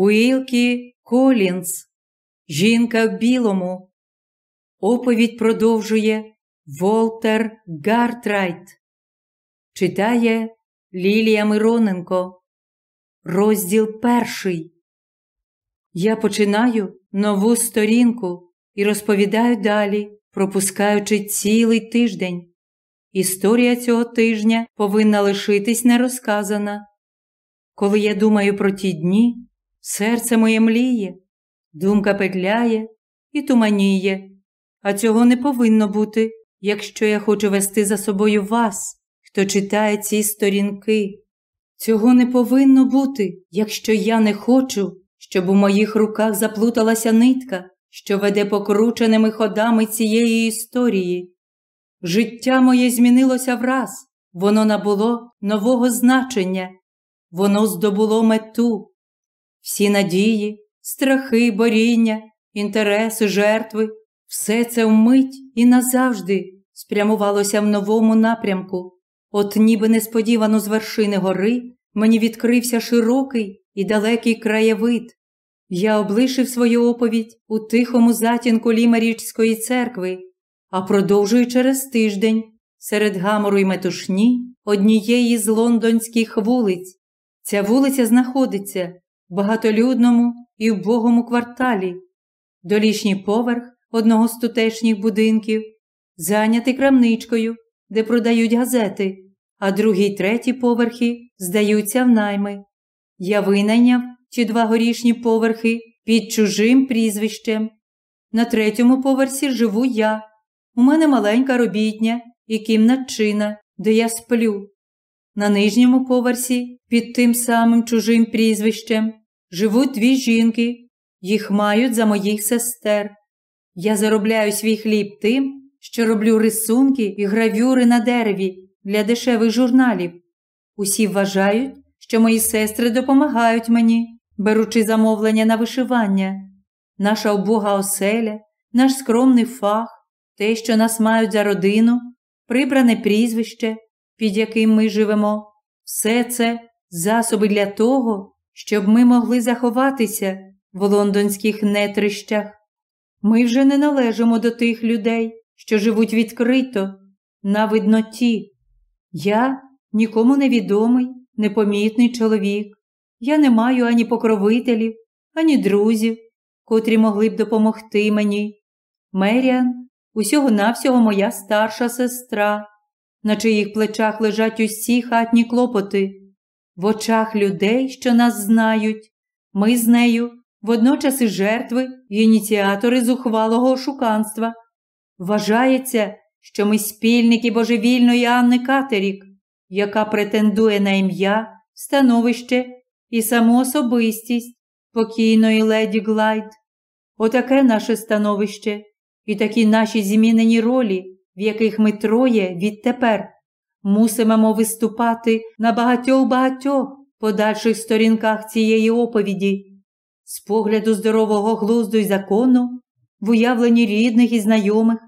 Уілкі Колінс. Жінка в білому. Оповідь продовжує Волтер Гартрайт. Читає Лілія Мироненко. Розділ перший. Я починаю нову сторінку і розповідаю далі, пропускаючи цілий тиждень. Історія цього тижня повинна лишитись нерозказана. Коли я думаю про ті дні, серце моє мліє, думка петляє і туманіє, а цього не повинно бути, якщо я хочу вести за собою вас, хто читає ці сторінки. Цього не повинно бути, якщо я не хочу, щоб у моїх руках заплуталася нитка, що веде покрученими ходами цієї історії. Життя моє змінилося враз, воно набуло нового значення, воно здобуло мету. Всі надії, страхи, боріння, інтереси, жертви, все це вмить і назавжди спрямувалося в новому напрямку. От ніби несподівано з вершини гори мені відкрився широкий і далекий краєвид. Я облишив свою оповідь у тихому затінку Лімарічської церкви а продовжую через тиждень серед гамору й метушні однієї з лондонських вулиць. Ця вулиця знаходиться багатолюдному і вбогому кварталі, долішній поверх одного з тутешніх будинків, зайнятий крамничкою, де продають газети, а другий й третій поверхи здаються в найми. Я винайняв ті два горішні поверхи під чужим прізвищем. На третьому поверсі живу я, у мене маленька робітня і кімнатчина, де я сплю. На нижньому поверсі, під тим самим чужим прізвищем, живуть дві жінки, їх мають за моїх сестер. Я заробляю свій хліб тим, що роблю рисунки і гравюри на дереві для дешевих журналів. Усі вважають, що мої сестри допомагають мені, беручи замовлення на вишивання. Наша убога оселя, наш скромний фах те, що нас мають за родину, прибране прізвище, під яким ми живемо, все це засоби для того, щоб ми могли заховатися в лондонських нетрищах. Ми вже не належимо до тих людей, що живуть відкрито, на видноті. Я нікому невідомий, непомітний чоловік. Я не маю ані покровителів, ані друзів, котрі могли б допомогти мені. Меріан усього навсього моя старша сестра, на чиїх плечах лежать усі хатні клопоти. В очах людей, що нас знають, ми з нею водночас і жертви і ініціатори зухвалого ошуканства. Вважається, що ми спільники божевільної Анни Катерік, яка претендує на ім'я, становище і саму особистість покійної леді Глайд. Отаке наше становище, і такі наші змінені ролі, в яких ми троє відтепер мусимо виступати на багатьох-багатьох подальших сторінках цієї оповіді, з погляду здорового глузду й закону, в уявленні рідних і знайомих,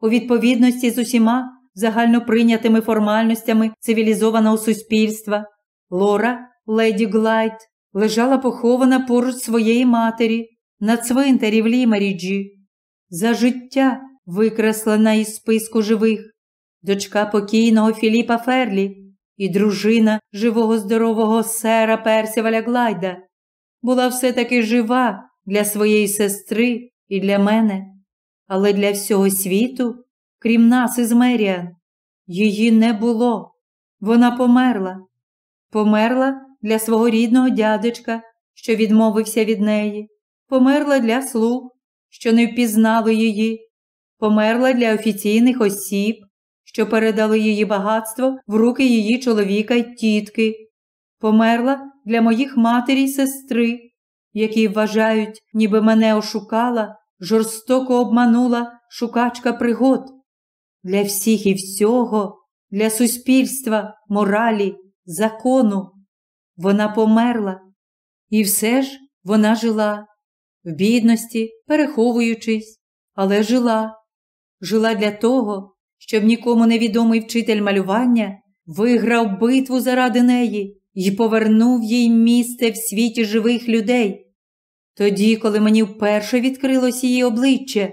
у відповідності з усіма загальноприйнятими формальностями цивілізованого суспільства, Лора, леді Глайд, лежала похована поруч своєї матері на цвинтарі в Лімеріджі. За життя викреслена із списку живих, дочка покійного Філіпа Ферлі і дружина живого здорового сера Персіваля Глайда, була все-таки жива для своєї сестри і для мене, але для всього світу, крім нас із Меріан, її не було. Вона померла. Померла для свого рідного дядечка, що відмовився від неї, померла для слуг, що не впізнали її, померла для офіційних осіб, що передали її багатство в руки її чоловіка й тітки, померла для моїх матері й сестри, які вважають, ніби мене ошукала, жорстоко обманула шукачка пригод. Для всіх і всього, для суспільства, моралі, закону. Вона померла, і все ж вона жила в бідності, переховуючись, але жила. Жила для того, щоб нікому невідомий вчитель малювання виграв битву заради неї і повернув їй місце в світі живих людей, Тоді, коли мені вперше відкрилось її обличчя,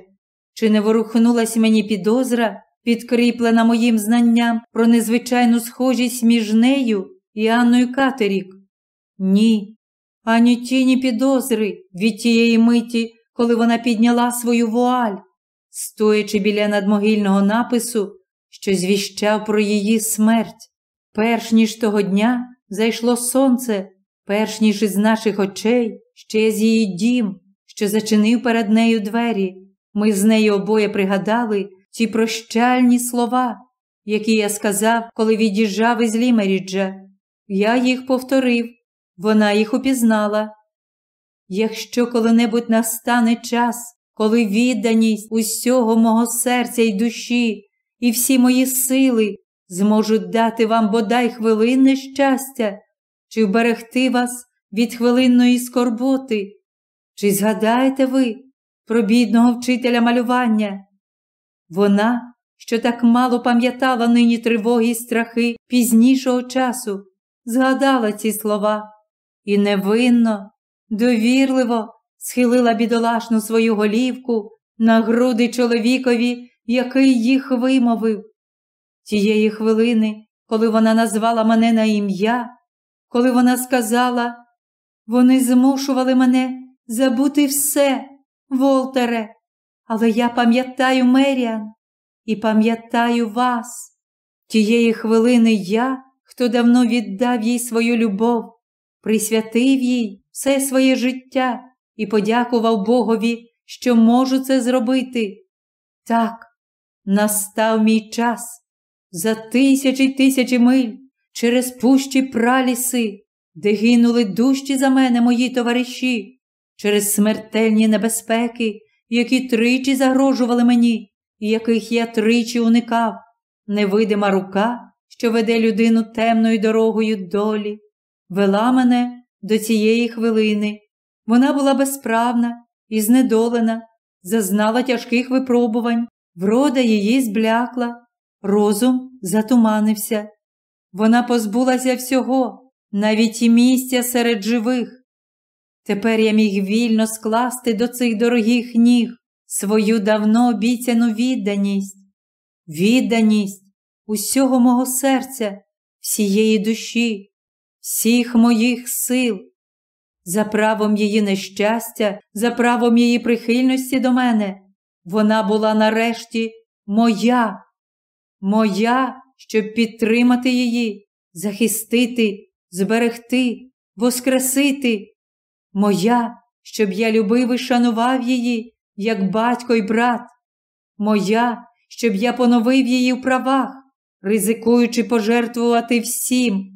чи не ворухнулась мені підозра, підкріплена моїм знанням про незвичайну схожість між нею і Анною Катерік? Ні, ані тіні підозри від тієї миті, коли вона підняла свою вуаль, стоячи біля надмогильного напису, що звіщав про її смерть. Перш ніж того дня зайшло сонце, перш ніж із наших очей ще з її дім, що зачинив перед нею двері. Ми з нею обоє пригадали ті прощальні слова, які я сказав, коли від'їжджав із Лімеріджа. Я їх повторив, вона їх упізнала. Якщо коли-небудь настане час, коли відданість усього мого серця й душі, і всі мої сили зможуть дати вам бодай хвилинне щастя, чи вберегти вас від хвилинної скорботи, чи згадаєте ви про бідного вчителя малювання? Вона, що так мало пам'ятала нині тривоги й страхи пізнішого часу, згадала ці слова і невинно, довірливо схилила бідолашну свою голівку на груди чоловікові, який їх вимовив. Тієї хвилини, коли вона назвала мене на ім'я, коли вона сказала, вони змушували мене забути все, Волтере, але я пам'ятаю Меріан і пам'ятаю вас. Тієї хвилини я, хто давно віддав їй свою любов, присвятив їй все своє життя і подякував Богові, що можу це зробити. Так, настав мій час за тисячі тисячі миль через пущі праліси, де гинули дужчі за мене мої товариші, через смертельні небезпеки, які тричі загрожували мені, і яких я тричі уникав, невидима рука, що веде людину темною дорогою долі, вела мене до цієї хвилини. Вона була безправна і знедолена, зазнала тяжких випробувань, врода її зблякла, розум затуманився. Вона позбулася всього, навіть і місця серед живих. Тепер я міг вільно скласти до цих дорогих ніг свою давно обіцяну відданість, відданість усього мого серця, всієї душі, всіх моїх сил, за правом її нещастя, за правом її прихильності до мене, вона була нарешті моя, моя, щоб підтримати її, захистити, зберегти, воскресити. Моя, щоб я любив і шанував її, як батько й брат, моя, щоб я поновив її в правах, ризикуючи пожертвувати всім,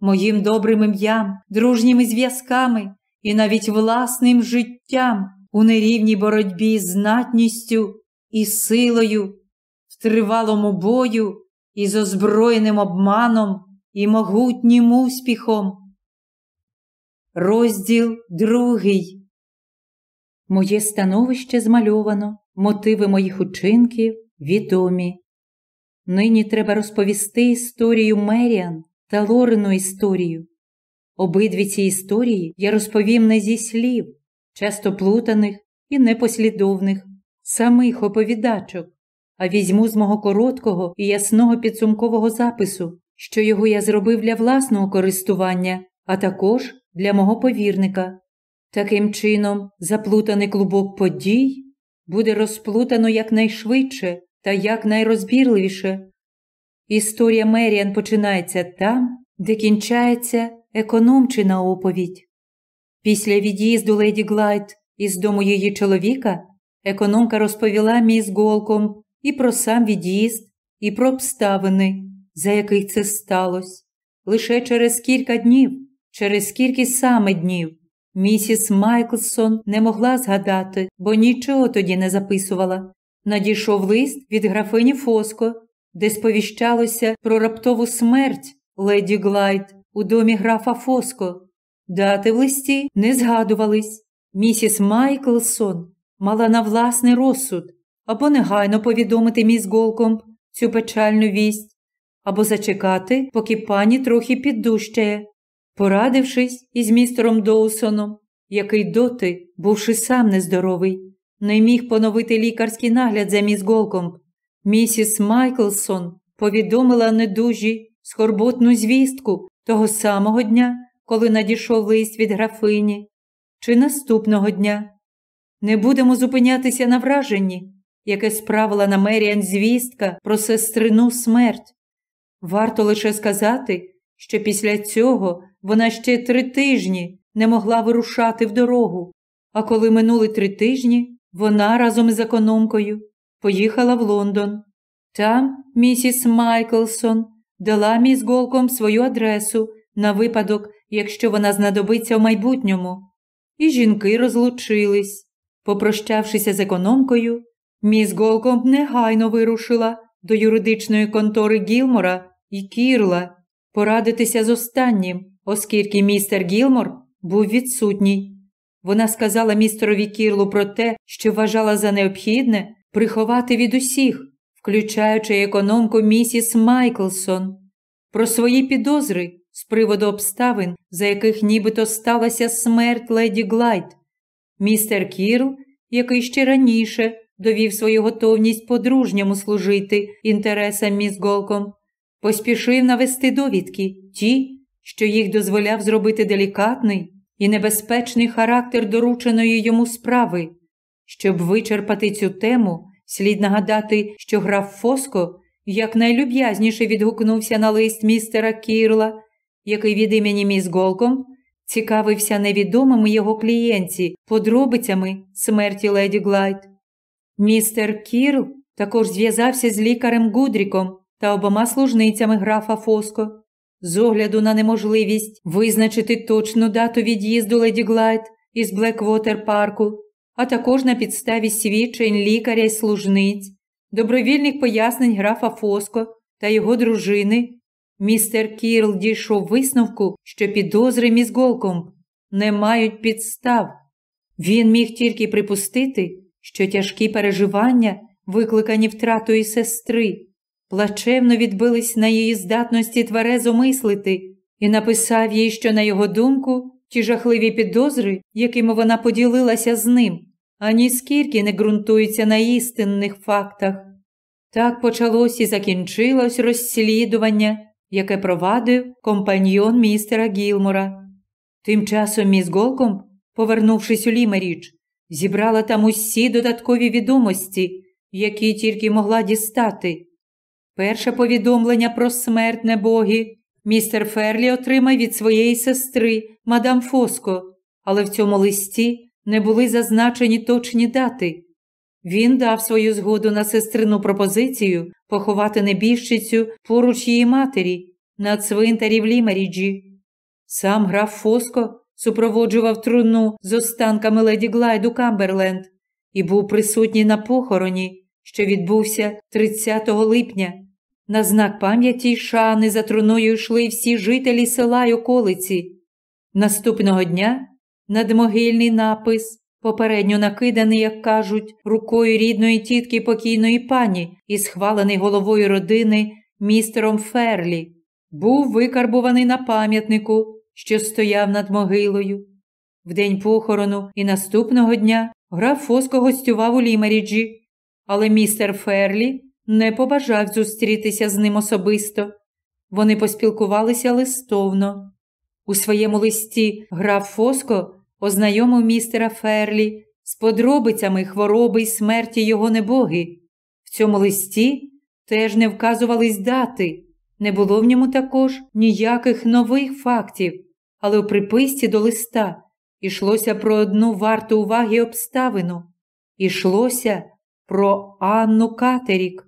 моїм добрим ім'ям, дружніми зв'язками і навіть власним життям у нерівній боротьбі з знатністю і силою, в тривалому бою і з озброєним обманом і могутнім успіхом. Розділ другий. Моє становище змальовано, мотиви моїх учинків відомі. Нині треба розповісти історію Меріан та Лорену історію. Обидві ці історії я розповім не зі слів, часто плутаних і непослідовних, самих оповідачок, а візьму з мого короткого і ясного підсумкового запису, що його я зробив для власного користування, а також для мого повірника. Таким чином, заплутаний клубок подій буде розплутано якнайшвидше та якнайрозбірливіше. Історія Меріан починається там, де кінчається економчина оповідь. Після від'їзду леді Глайд із дому її чоловіка економка розповіла міс Голком і про сам від'їзд, і про обставини, за яких це сталося. Лише через кілька днів Через скільки саме днів місіс Майклсон не могла згадати, бо нічого тоді не записувала. Надійшов лист від графині Фоско, де сповіщалося про раптову смерть леді Глайд у домі графа Фоско. Дати в листі не згадувались. Місіс Майклсон мала на власний розсуд або негайно повідомити міс Голкомб цю печальну вість, або зачекати, поки пані трохи піддущає. Порадившись із містером Доусоном який доти, бувши сам нездоровий, не міг поновити лікарський нагляд за міс Голкомб. Місіс Майклсон повідомила недужі скорботну звістку того самого дня, коли надійшов лист від графині, чи наступного дня. Не будемо зупинятися на враженні, яке справила на Меріан звістка про сестрину смерть. Варто лише сказати, що після цього вона ще три тижні не могла вирушати в дорогу, а коли минули три тижні, вона разом із економкою поїхала в Лондон. Там місіс Майклсон дала міс Голком свою адресу на випадок, якщо вона знадобиться в майбутньому. І жінки розлучились. Попрощавшися з економкою, міс Голком негайно вирушила до юридичної контори Гілмора і Кірла порадитися з останнім, оскільки містер Гілмор був відсутній. Вона сказала містерові Кірлу про те, що вважала за необхідне приховати від усіх, включаючи економку місіс Майклсон, про свої підозри з приводу обставин, за яких нібито сталася смерть леді Глайд. Містер Кірл, який ще раніше довів свою готовність по-дружньому служити інтересам міс Голком, поспішив навести довідки ті, що їх дозволяв зробити делікатний і небезпечний характер дорученої йому справи. Щоб вичерпати цю тему, слід нагадати, що граф Фоско якнайлюб'язніше відгукнувся на лист містера Кірла, який від імені міс Голком цікавився невідомими його клієнті подробицями смерті леді Глайд. Містер Кірл також зв'язався з лікарем Гудріком та обома служницями графа Фоско. З огляду на неможливість визначити точну дату від'їзду леді Глайд із Блеквотер парку, а також на підставі свідчень лікаря й служниць, добровільних пояснень графа Фоско та його дружини, містер Кірл дійшов висновку, що підозри міс Голком не мають підстав. Він міг тільки припустити, що тяжкі переживання, викликані втратою сестри, плачевно відбились на її здатності тверезо мислити, і написав їй, що, на його думку, ті жахливі підозри, якими вона поділилася з ним, ані скільки не ґрунтуються на істинних фактах. Так почалось і закінчилось розслідування, яке провадив компаньйон містера Гілмора. Тим часом міс Голком, повернувшись у Лімерідж, зібрала там усі додаткові відомості, які тільки могла дістати. Перше повідомлення про смерть небоги містер Ферлі отримав від своєї сестри, мадам Фоско, але в цьому листі не були зазначені точні дати. Він дав свою згоду на сестрину пропозицію поховати небіжчицю поруч її матері на цвинтарі в Лімеріджі. Сам граф Фоско супроводжував труну з останками леді Глайду Камберленд і був присутній на похороні, що відбувся 30 липня. На знак пам'яті шани за труною йшли всі жителі села й околиці. Наступного дня надмогильний напис, попередньо накиданий, як кажуть, рукою рідної тітки покійної пані і схвалений головою родини містером Ферлі, був викарбуваний на пам'ятнику, що стояв над могилою. В день похорону і наступного дня граф Фоско гостював у Лімеріджі, але містер Ферлі не побажав зустрітися з ним особисто. Вони поспілкувалися листовно. У своєму листі граф Фоско ознайомив містера Ферлі з подробицями хвороби й смерті його небоги. В цьому листі теж не вказувались дати, не було в ньому також ніяких нових фактів, але у приписці до листа йшлося про одну варту уваги обставину. Ішлося про Анну Катерік.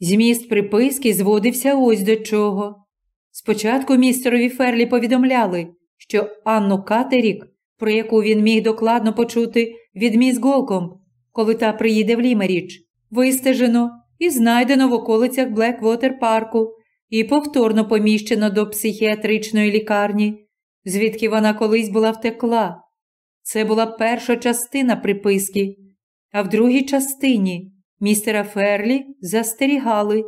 Зміст приписки зводився ось до чого. Спочатку містерові Ферлі повідомляли, що Анну Катерік, про яку він міг докладно почути від міс Голком, коли та приїде в Лімерідж, вистежено і знайдено в околицях Блеквотер парку і повторно поміщено до психіатричної лікарні, звідки вона колись була втекла. Це була перша частина приписки, а в другій частині містера Ферлі застерігали.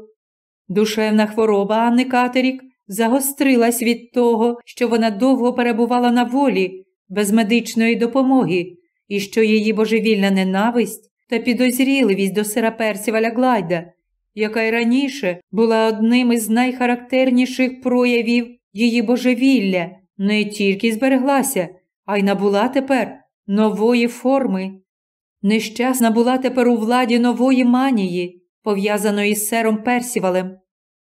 Душевна хвороба Анни Катерік загострилась від того, що вона довго перебувала на волі, без медичної допомоги, і що її божевільна ненависть та підозріливість до сера Персіваля Глайда, яка й раніше була одним із найхарактерніших проявів її божевілля, не тільки збереглася, а й набула тепер нової форми. Нещасна була тепер у владі нової манії, пов'язаної з сером Персівалем.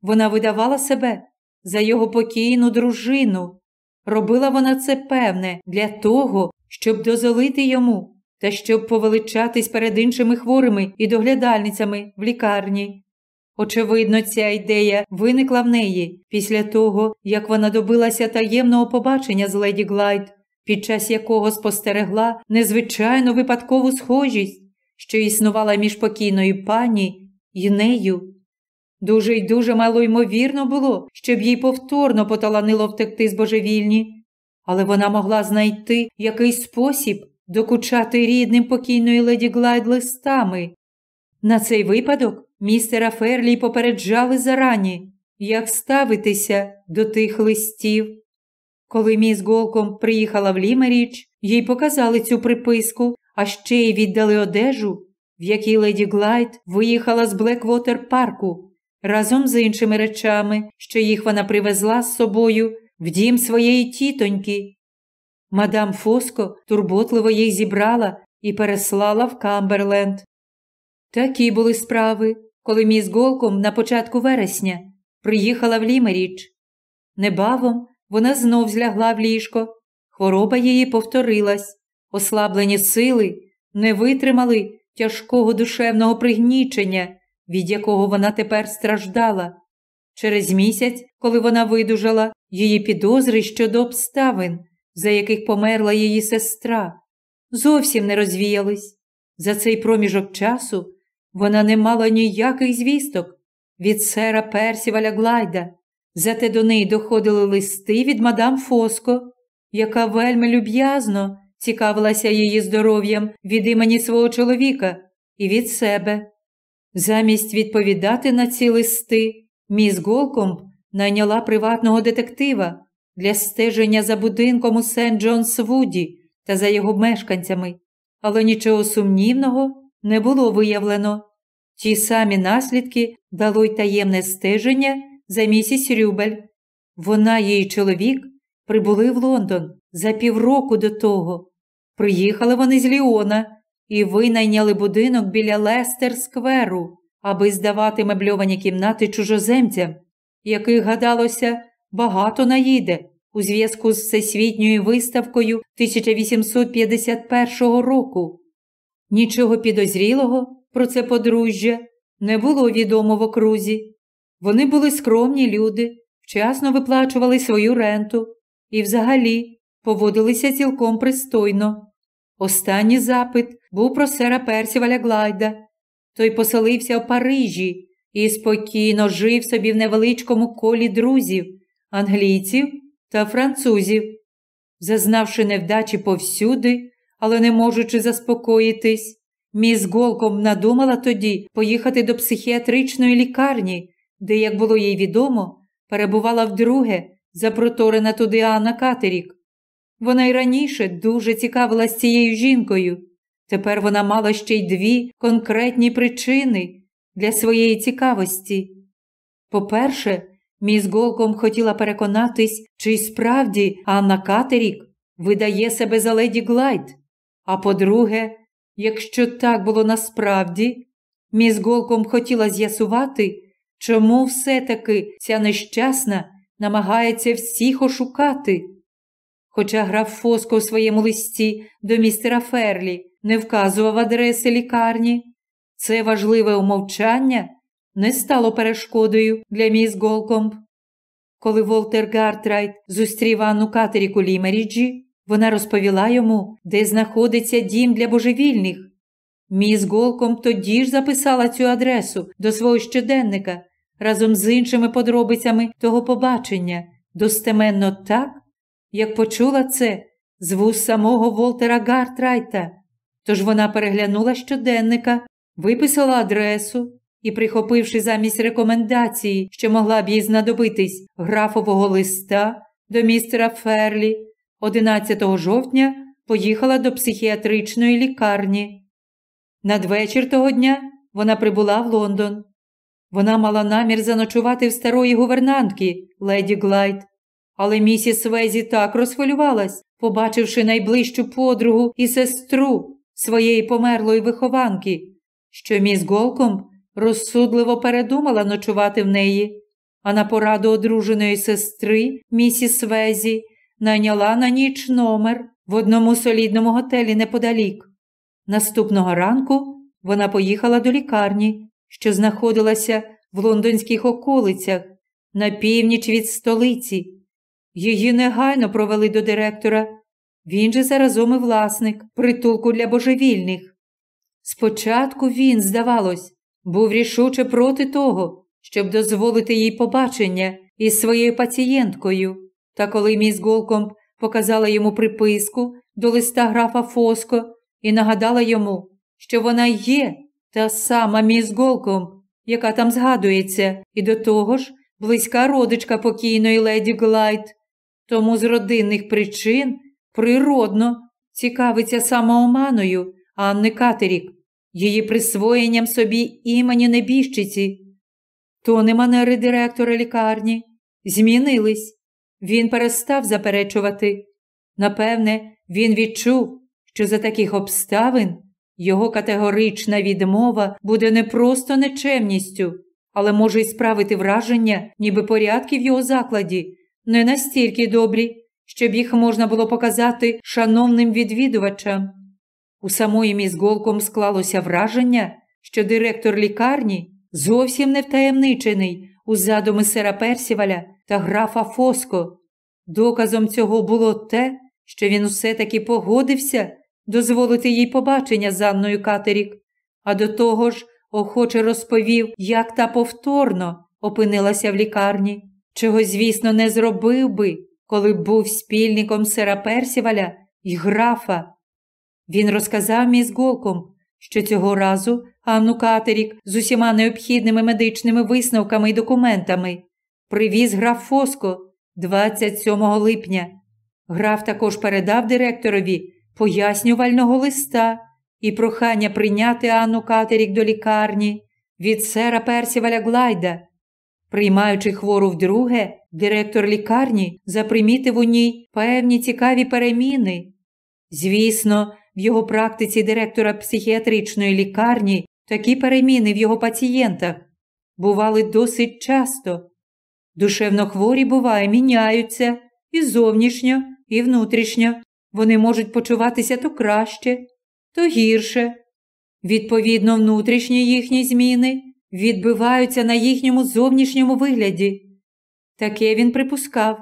Вона видавала себе за його покійну дружину. Робила вона це певне для того, щоб дозволити йому та щоб повеличатись перед іншими хворими і доглядальницями в лікарні. Очевидно, ця ідея виникла в неї після того, як вона добилася таємного побачення з леді Глайд, під час якого спостерегла незвичайну випадкову схожість, що існувала між покійною пані і нею. Дуже й дуже мало ймовірно було, щоб їй повторно поталанило втекти з божевільні, але вона могла знайти якийсь спосіб докучати рідним покійної леді Глайд листами. На цей випадок містера Ферлі попереджали зарані, як ставитися до тих листів. Коли міс Голком приїхала в Лімерідж, їй показали цю приписку, а ще й віддали одежу, в якій леді Глайд виїхала з Блеквотер парку разом з іншими речами, що їх вона привезла з собою в дім своєї тітоньки. Мадам Фоско турботливо їх зібрала і переслала в Камберленд. Такі були справи, коли міс Голком на початку вересня приїхала в Лімерідж. Небавом вона знов злягла в ліжко. Хвороба її повторилась, ослаблені сили не витримали тяжкого душевного пригнічення, від якого вона тепер страждала. Через місяць, коли вона видужала, її підозри щодо обставин, за яких померла її сестра, зовсім не розвіялись. За цей проміжок часу вона не мала ніяких звісток від сера Персіваля Глайда, зате до неї доходили листи від мадам Фоско, яка вельми люб'язно цікавилася її здоров'ям від імені свого чоловіка і від себе. Замість відповідати на ці листи, міс Голкомб найняла приватного детектива для стеження за будинком у Сент Джонс Вуді та за його мешканцями, але нічого сумнівного не було виявлено. Ті самі наслідки дало й таємне стеження за місіс Рюбель. Вона і її чоловік прибули в Лондон за півроку до того. Приїхали вони з Ліона і винайняли будинок біля Лестер Скверу, аби здавати мебльовані кімнати чужоземцям, яких, гадалося, багато наїде у зв'язку з всесвітньою виставкою 1851 року. Нічого підозрілого про це подружжя не було відомо в окрузі. Вони були скромні люди, вчасно виплачували свою ренту і, взагалі, поводилися цілком пристойно. Останній запит був про сера Персіваля Глайда. Той поселився в Парижі і спокійно жив собі в невеличкому колі друзів, англійців та французів. Зазнавши невдачі повсюди, але не можучи заспокоїтись, міс Голком надумала тоді поїхати до психіатричної лікарні, де, як було їй відомо, перебувала вдруге запроторена туди Анна Катерік. Вона й раніше дуже цікавилась цією жінкою. Тепер вона мала ще й дві конкретні причини для своєї цікавості. По-перше, міс Голком хотіла переконатись, чи справді Анна Катерік видає себе за леді Глайд. А по-друге, якщо так було насправді, міс Голком хотіла з'ясувати, чому все-таки ця нещасна намагається всіх ошукати. Хоча граф Фоско у своєму листі до містера Ферлі не вказував адреси лікарні, це важливе умовчання не стало перешкодою для міс Голкомб. Коли Волтер Гартрайт зустрів Анну Катерік у Лімеріджі, вона розповіла йому, де знаходиться дім для божевільних. Міс Голкомб тоді ж записала цю адресу до свого щоденника разом з іншими подробицями того побачення, достеменно так, як почула це з вуз самого Волтера Гартрайта. Тож вона переглянула щоденника, виписала адресу і, прихопивши замість рекомендації, що могла б їй знадобитись графового листа до містера Ферлі, 11 жовтня поїхала до психіатричної лікарні. Надвечір того дня вона прибула в Лондон. Вона мала намір заночувати в старої гувернантки леді Глайд. Але місіс Везі так розхвилювалась, побачивши найближчу подругу і сестру своєї померлої вихованки, що міс Голкомб розсудливо передумала ночувати в неї, а на пораду одруженої сестри місіс Везі найняла на ніч номер в одному солідному готелі неподалік. Наступного ранку вона поїхала до лікарні, що знаходилася в лондонських околицях на північ від столиці. Її негайно провели до директора. Він же заразом і власник притулку для божевільних. Спочатку він, здавалось, був рішуче проти того, щоб дозволити їй побачення із своєю пацієнткою. Та коли міс Голкомб показала йому приписку до листа графа Фоско і нагадала йому, що вона є та сама міс Голкомб, яка там згадується, і до того ж близька родичка покійної леді Глайд, тому з родинних причин природно цікавиться самооманою Анни Катерік, її присвоєнням собі імені небіжчиці. То не манери директора лікарні змінились. Він перестав заперечувати. Напевне, він відчув, що за таких обставин його категорична відмова буде не просто нечемністю, але може й справити враження, ніби порядки в його закладі не настільки добрі, щоб їх можна було показати шановним відвідувачам. У самої міс Голком склалося враження, що директор лікарні зовсім не втаємничений у задуми сера Персіваля та графа Фоско. Доказом цього було те, що він усе таки погодився дозволити їй побачення з Анною Катерік, а до того ж охоче розповів, як та повторно опинилася в лікарні, чого, звісно, не зробив би, коли був спільником сера Персіваля і графа. Він розказав міс Голком, що цього разу Анну Катерік з усіма необхідними медичними висновками і документами привіз граф Фоско 27 липня. Граф також передав директорові пояснювального листа і прохання прийняти Анну Катерік до лікарні від сера Персіваля Глайда. Приймаючи хвору вдруге, директор лікарні запримітив у ній певні цікаві переміни. Звісно, в його практиці директора психіатричної лікарні такі переміни в його пацієнтах бували досить часто. Душевно хворі буває, міняються і зовнішньо, і внутрішньо. Вони можуть почуватися то краще, то гірше. Відповідно, внутрішні їхні зміни відбиваються на їхньому зовнішньому вигляді. Таке він припускав.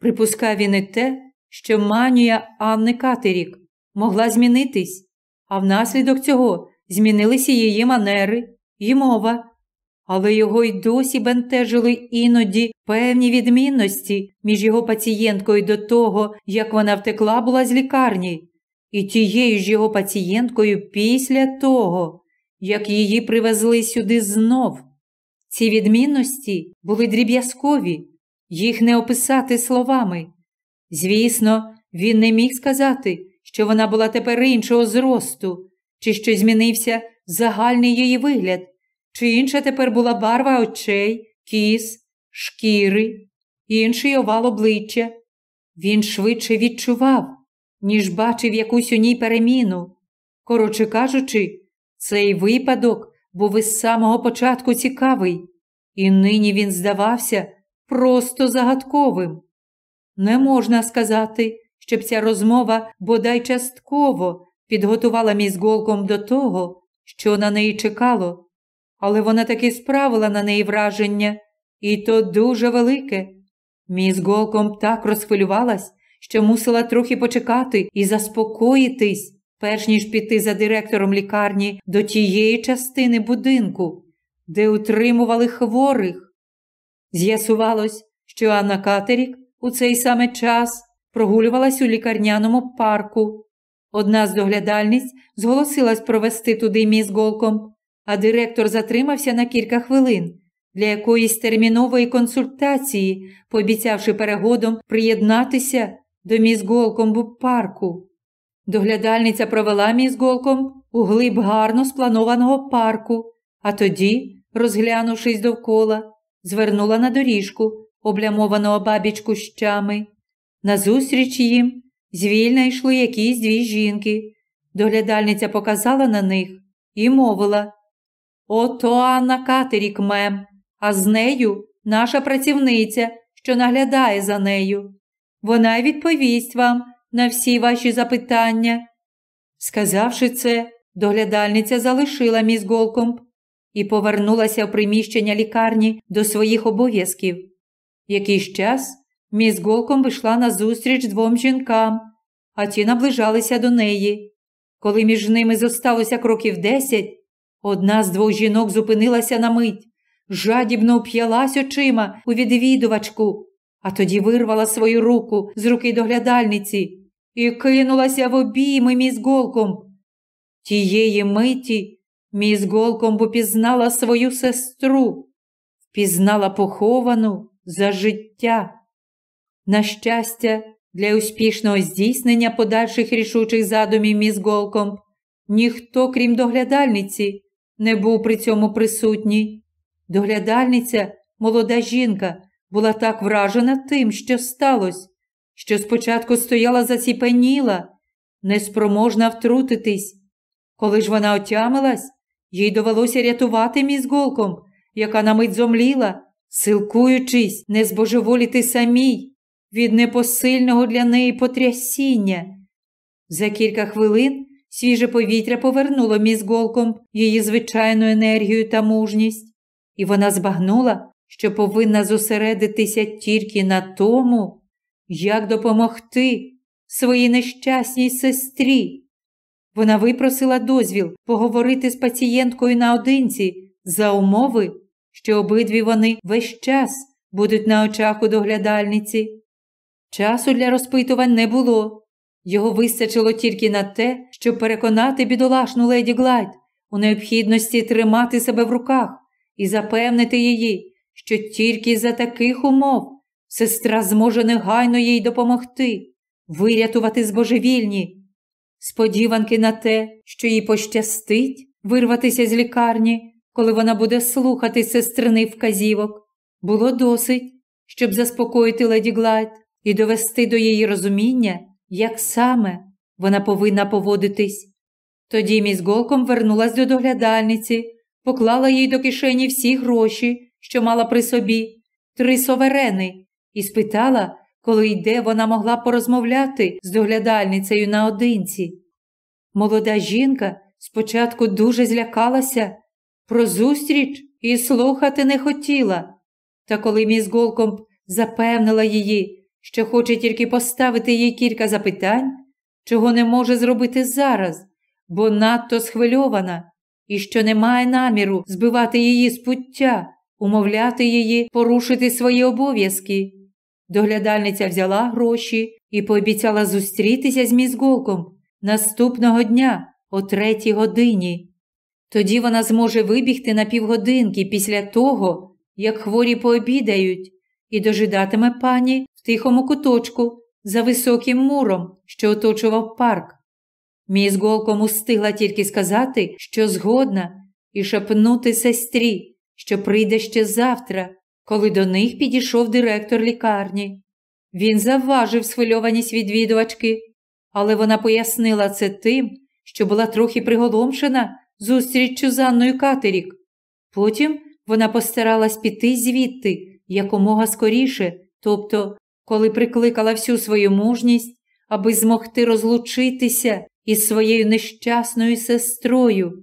Припускав він і те, що манія Анни Катерік могла змінитись, а внаслідок цього змінилися її манери і мова. Але його й досі бентежили іноді певні відмінності між його пацієнткою до того, як вона втекла була з лікарні, і тією ж його пацієнткою після того, як її привезли сюди знов. Ці відмінності були дріб'язкові, їх не описати словами. Звісно, він не міг сказати, що вона була тепер іншого зросту, чи що змінився загальний її вигляд, чи інша тепер була барва очей, кіс, шкіри, інший овал обличчя. Він швидше відчував, ніж бачив якусь у ній переміну. Коротше кажучи, цей випадок був із самого початку цікавий, і нині він здавався просто загадковим. Не можна сказати, щоб ця розмова бодай частково підготувала міс Голком до того, що на неї чекало, але вона таки справила на неї враження, і то дуже велике. Міс Голком так розхвилювалась, що мусила трохи почекати і заспокоїтись, перш ніж піти за директором лікарні до тієї частини будинку, де утримували хворих. З'ясувалось, що Анна Катерік у цей саме час прогулювалась у лікарняному парку. Одна з доглядальниць зголосилась провести туди міс Голком, а директор затримався на кілька хвилин для якоїсь термінової консультації, пообіцявши перегодом приєднатися до міс Голкомбу парку. Доглядальниця провела міс Голкомб у глиб гарно спланованого парку, а тоді, розглянувшись довкола, звернула на доріжку, облямованого бабіч кущами. Назустріч їм звільно йшли якісь дві жінки. Доглядальниця показала на них і мовила Ото Анна Катерік, мем, а з нею наша працівниця, що наглядає за нею. Вона й відповість вам на всі ваші запитання. Сказавши це, доглядальниця залишила міс Голкомб і повернулася в приміщення лікарні до своїх обов'язків. Якийсь час міс Голкомб йшла назустріч двом жінкам, а ті наближалися до неї. Коли між ними зосталося кроків десять, одна з двох жінок зупинилася на мить, жадібно уп'ялась очима у відвідувачку, а тоді вирвала свою руку з руки доглядальниці і кинулася в обійми міс Голкомб. Тієї миті міс Голкомб упізнала свою сестру, впізнала поховану за життя. На щастя, для успішного здійснення подальших рішучих задумів міс Голкомб ніхто, крім доглядальниці, не був при цьому присутній. Доглядальниця, молода жінка, була так вражена тим, що сталося, що спочатку стояла заціпеніла, неспроможна втрутитись. Коли ж вона отямилась, їй довелося рятувати міс яка на мить зомліла, силкуючись не збожеволіти самій від непосильного для неї потрясіння. За кілька хвилин свіже повітря повернуло міс її звичайну енергію та мужність, і вона збагнула, що повинна зосередитися тільки на тому, як допомогти своїй нещасній сестрі. Вона випросила дозвіл поговорити з пацієнткою наодинці за умови, що обидві вони весь час будуть на очах у доглядальниці. Часу для розпитувань не було. Його вистачило тільки на те, щоб переконати бідолашну леді Глайд у необхідності тримати себе в руках і запевнити її, що тільки за таких умов сестра зможе негайно їй допомогти, вирятувати з божевільні. Сподіванки на те, що їй пощастить вирватися з лікарні, коли вона буде слухати сестрини вказівок, було досить, щоб заспокоїти леді Глайд і довести до її розуміння, як саме вона повинна поводитись. Тоді міс Голком вернулась до доглядальниці, поклала їй до кишені всі гроші, що мала при собі, три соверени, і спитала, коли йде вона могла порозмовляти з доглядальницею наодинці. Молода жінка спочатку дуже злякалася, про зустріч і слухати не хотіла. Та коли міс Голком запевнила її, що хоче тільки поставити їй кілька запитань, чого не може зробити зараз, бо надто схвильована, і що не має наміру збивати її з пуття, умовляти її порушити свої обов'язки. Доглядальниця взяла гроші і пообіцяла зустрітися з мізголком наступного дня о третій годині. Тоді вона зможе вибігти на півгодинки після того, як хворі пообідають, і дожидатиме пані в тихому куточку за високим муром, що оточував парк. Міс Голком устигла тільки сказати, що згодна, і шепнути сестрі, що прийде ще завтра, коли до них підійшов директор лікарні. Він завважив схвильованість відвідувачки, але вона пояснила це тим, що була трохи приголомшена зустріччю з Анною Катерік. Потім вона постаралась піти звідти якомога скоріше, тобто, коли прикликала всю свою мужність, аби змогти розлучитися із своєю нещасною сестрою.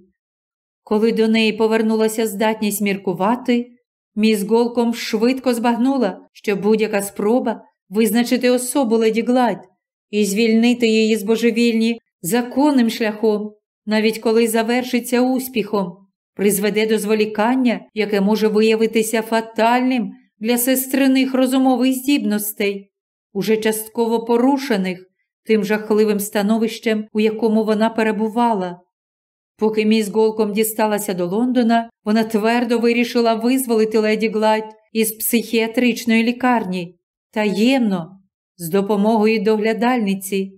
Коли до неї повернулася здатність міркувати, міс Голком швидко збагнула, що будь-яка спроба визначити особу леді Гладь і звільнити її з божевільні законним шляхом, навіть коли завершиться успіхом, призведе до зволікання, яке може виявитися фатальним для сестриних розумових здібностей, уже частково порушених тим жахливим становищем, у якому вона перебувала. Поки міс Голком дісталася до Лондона, вона твердо вирішила визволити леді Глайд із психіатричної лікарні таємно, з допомогою доглядальниці.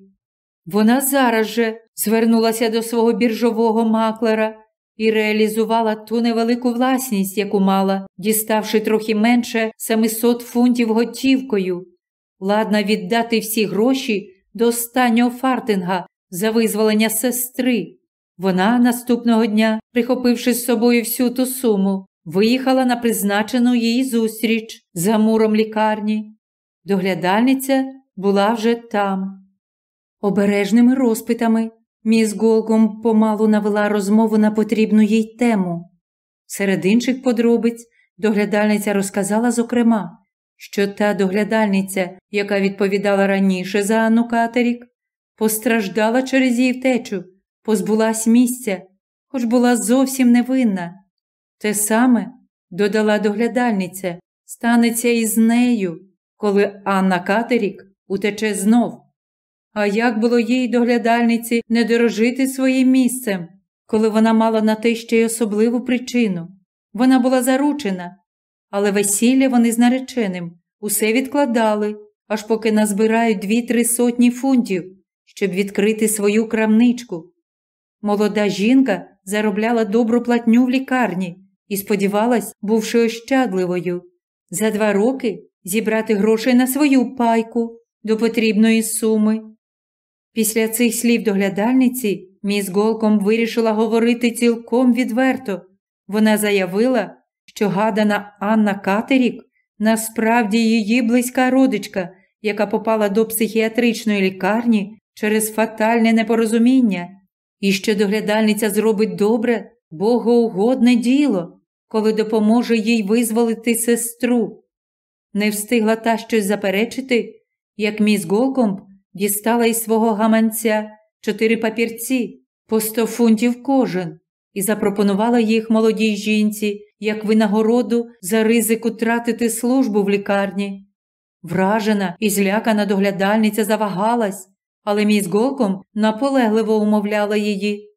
Вона зараз же звернулася до свого біржового маклера і реалізувала ту невелику власність, яку мала, діставши трохи менше 700 фунтів готівкою, ладна віддати всі гроші до останнього фартинга за визволення сестри. Вона наступного дня, прихопивши з собою всю ту суму, виїхала на призначену їй зустріч за муром лікарні. Доглядальниця була вже там. Обережними розпитами міс Голком помалу навела розмову на потрібну їй тему. Серед інших подробиць доглядальниця розказала, зокрема, що та доглядальниця, яка відповідала раніше за Анну Катерік, постраждала через її втечу, позбулась місця, хоч була зовсім невинна. Те саме, додала доглядальниця, станеться і з нею, коли Анна Катерік утече знов. А як було їй доглядальниці не дорожити своїм місцем, коли вона мала на те ще й особливу причину? Вона була заручена, але весілля вони з нареченим усе відкладали, аж поки назбирають дві-три сотні фунтів, щоб відкрити свою крамничку. Молода жінка заробляла добру платню в лікарні і сподівалась, бувши ощадливою, за два роки зібрати грошей на свою пайку до потрібної суми. Після цих слів доглядальниці міс Голком вирішила говорити цілком відверто. Вона заявила, що гадана Анна Катерік насправді її близька родичка, яка попала до психіатричної лікарні через фатальне непорозуміння, і що доглядальниця зробить добре, богоугодне діло, коли допоможе їй визволити сестру. Не встигла та щось заперечити, як міс Голкомб дістала із свого гаманця чотири папірці по сто фунтів кожен і запропонувала їх молодій жінці як винагороду за ризик утратити службу в лікарні. Вражена і злякана доглядальниця завагалась, але міс Голком наполегливо умовляла її.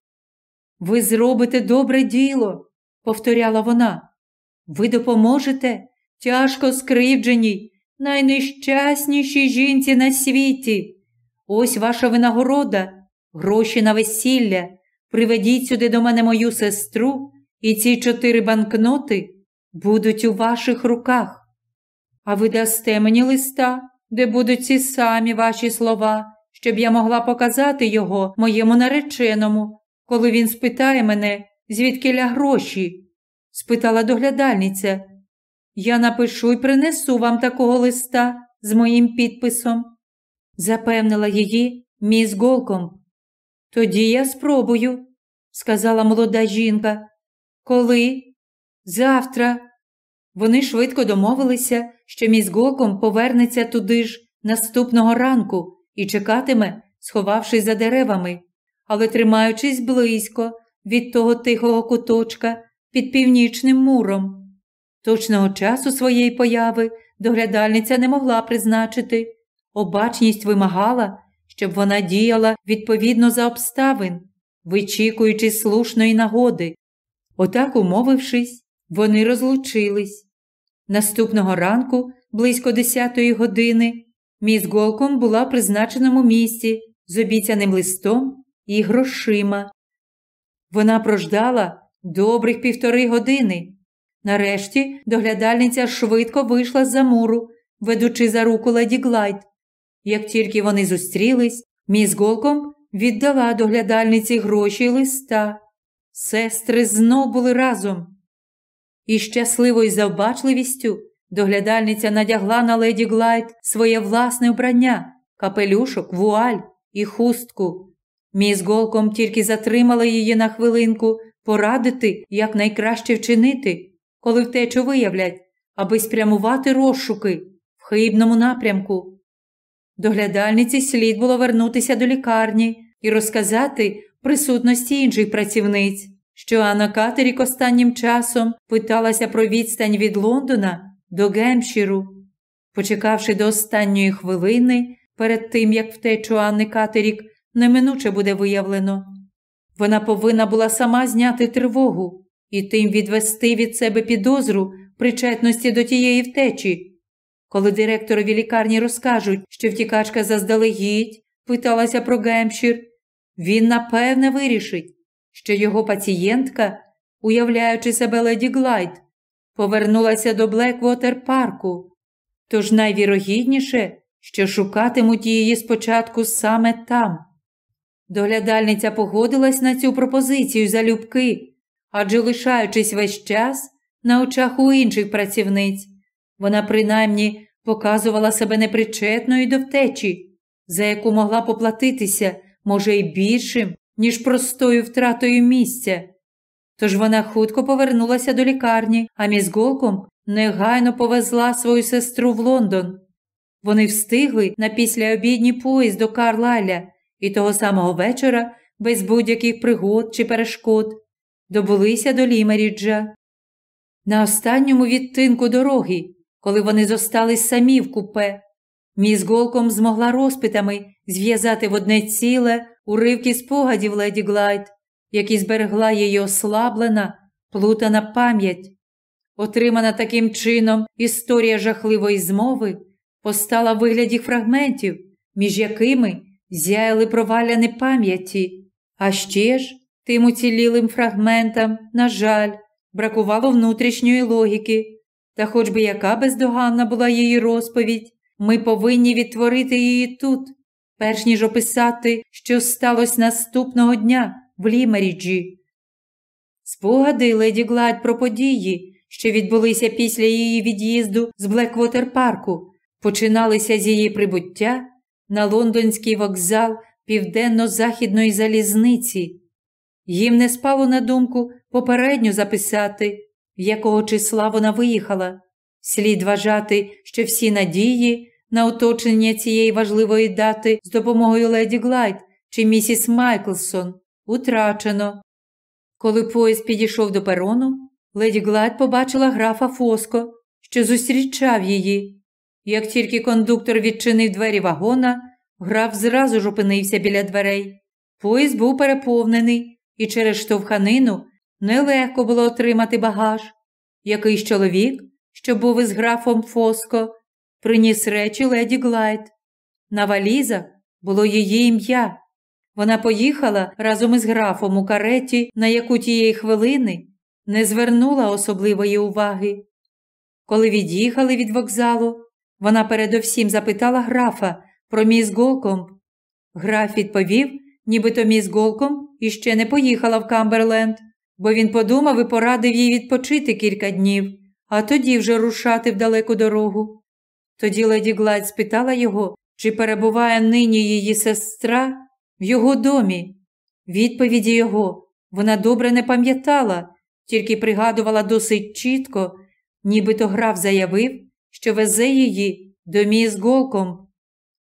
Ви зробите добре діло, повторяла вона. Ви допоможете тяжко скривдженій, найнещаснішій жінці на світі. Ось ваша винагорода, гроші на весілля. Приведіть сюди до мене мою сестру, і ці чотири банкноти будуть у ваших руках. А ви дасте мені листа, де будуть ці самі ваші слова, щоб я могла показати його моєму нареченому, коли він спитає мене, звідки ля гроші? спитала доглядальниця. Я напишу і принесу вам такого листа з моїм підписом запевнила її міс Голком. Тоді я спробую, сказала молода жінка. Коли? Завтра. Вони швидко домовилися, що міс Голком повернеться туди ж наступного ранку і чекатиме, сховавшись за деревами, але тримаючись близько від того тихого куточка під північним муром. Точного часу своєї появи доглядальниця не могла призначити. Обачність вимагала, щоб вона діяла відповідно за обставин, вичікуючи слушної нагоди. Отак, умовившись, вони розлучились. Наступного ранку, близько десятої години, міс Голком була в призначеному місці з обіцяним листом і грошима. Вона прождала добрих півтори години. Нарешті доглядальниця швидко вийшла з за муру, ведучи за руку леді Глайд. Як тільки вони зустрілись, міс Голком віддала доглядальниці гроші й листа. Сестри знов були разом. І щасливою завбачливістю доглядальниця надягла на леді Глайд своє власне вбрання, капелюшок, вуаль і хустку. Міс Голком тільки затримала її на хвилинку порадити, як найкраще вчинити, коли втечу виявлять, аби спрямувати розшуки в хибному напрямку. Доглядальниці слід було вернутися до лікарні і розказати присутності інших працівниць, що Анна Катерік останнім часом питалася про відстань від Лондона до Гемшіру. Почекавши до останньої хвилини, перед тим як втечу Анни Катерік неминуче буде виявлено, вона повинна була сама зняти тривогу і тим відвести від себе підозру причетності до тієї втечі. коли директорові лікарні розкажуть, що втікачка заздалегідь питалася про Гемпшир, він напевне вирішить, що його пацієнтка, уявляючи себе леді Глайд, повернулася до Блеквотер парку. Тож найвірогідніше, що шукатимуть її спочатку саме там. Доглядальниця погодилась на цю пропозицію залюбки, адже лишаючись весь час на очах у інших працівниць, вона принаймні показувала себе непричетною до втечі, за яку могла поплатитися, може, й більшим, ніж простою втратою місця. Тож вона хутко повернулася до лікарні, а міс Голком негайно повезла свою сестру в Лондон. Вони встигли на післяобідній поїзд до Карлайля і того самого вечора, без будь-яких пригод чи перешкод, добулися до Лімеріджа. На останньому відтинку дороги, коли вони зостались самі в купе, міс Голком змогла розпитами зв'язати в одне ціле уривки спогадів леді Глайд, які зберегла її ослаблена, плутана пам'ять. Отримана таким чином історія жахливої змови постала в вигляді фрагментів, між якими зяяли проваляни пам'яті, а ще ж тим уцілілим фрагментам, на жаль, бракувало внутрішньої логіки, та хоч би яка бездоганна була її розповідь, ми повинні відтворити її тут, перш ніж описати, що сталося наступного дня в Лімеріджі. Спогади леді Гладь про події, що відбулися після її від'їзду з Блеквотер парку, починалися з її прибуття на лондонський вокзал Південно-Західної залізниці. Їм не спало на думку попередньо записати, якого числа вона виїхала. Слід вважати, що всі надії на оточення цієї важливої дати з допомогою леді Глайд чи місіс Майклсон утрачено. Коли поїзд підійшов до перону, леді Глайд побачила графа Фоско, що зустрічав її. Як тільки кондуктор відчинив двері вагона, граф зразу ж опинився біля дверей. Поїзд був переповнений, і через штовханину нелегко було отримати багаж. Якийсь чоловік, що був із графом Фоско, приніс речі леді Глайд. На валізах було її ім'я. Вона поїхала разом із графом у кареті, на яку тієї хвилини не звернула особливої уваги. Коли від'їхали від вокзалу, вона передовсім запитала графа про міс Голкомб. Граф відповів, нібито міс Голкомб іще не поїхала в Камберленд, бо він подумав і порадив їй відпочити кілька днів, а тоді вже рушати в далеку дорогу. Тоді леді Гладь спитала його, чи перебуває нині її сестра в його домі. Відповіді його вона добре не пам'ятала, тільки пригадувала досить чітко, нібито граф заявив, що везе її до міс Голком.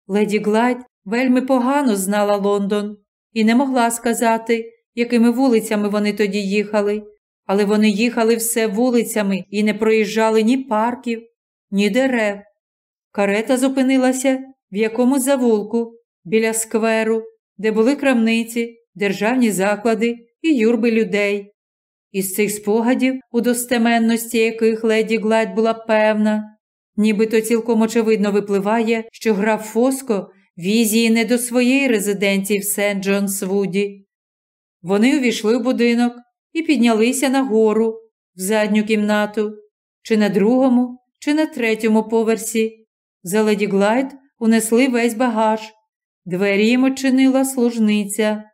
Леді Глайд вельми погано знала Лондон і не могла сказати, якими вулицями вони тоді їхали, але вони їхали все вулицями і не проїжджали ні парків, ні дерев. Карета зупинилася в якомусь завулку біля скверу, де були крамниці, державні заклади і юрби людей. Із цих спогадів, у достеменності яких леді Глайд була певна, нібито цілком очевидно випливає, що граф Фоско віз її не до своєї резиденції в Сент Джонс Вуді. Вони увійшли в будинок і піднялися на гору, в задню кімнату, чи на другому, чи на третьому поверсі. За леді Глайд унесли весь багаж. Двері їм очинила служниця.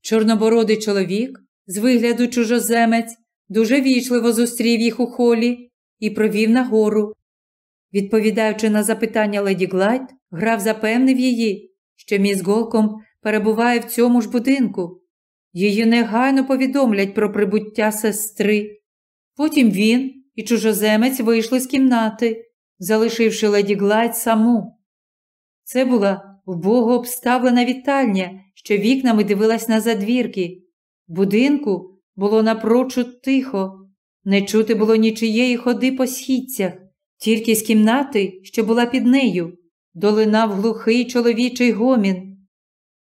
Чорнобородий чоловік, з вигляду чужоземець, дуже вічливо зустрів їх у холі і провів нагору. Відповідаючи на запитання леді Глайд, граф запевнив її, що міс Голком перебуває в цьому ж будинку. Її негайно повідомлять про прибуття сестри. Потім він і чужоземець вийшли з кімнати, залишивши леді Глайд саму. Це була вбого обставлена вітальня, що вікнами дивилась на задвірки. Будинку було напрочуд тихо, не чути було нічиєї ходи по східцях, тільки з кімнати, що була під нею, долинав глухий чоловічий гомін.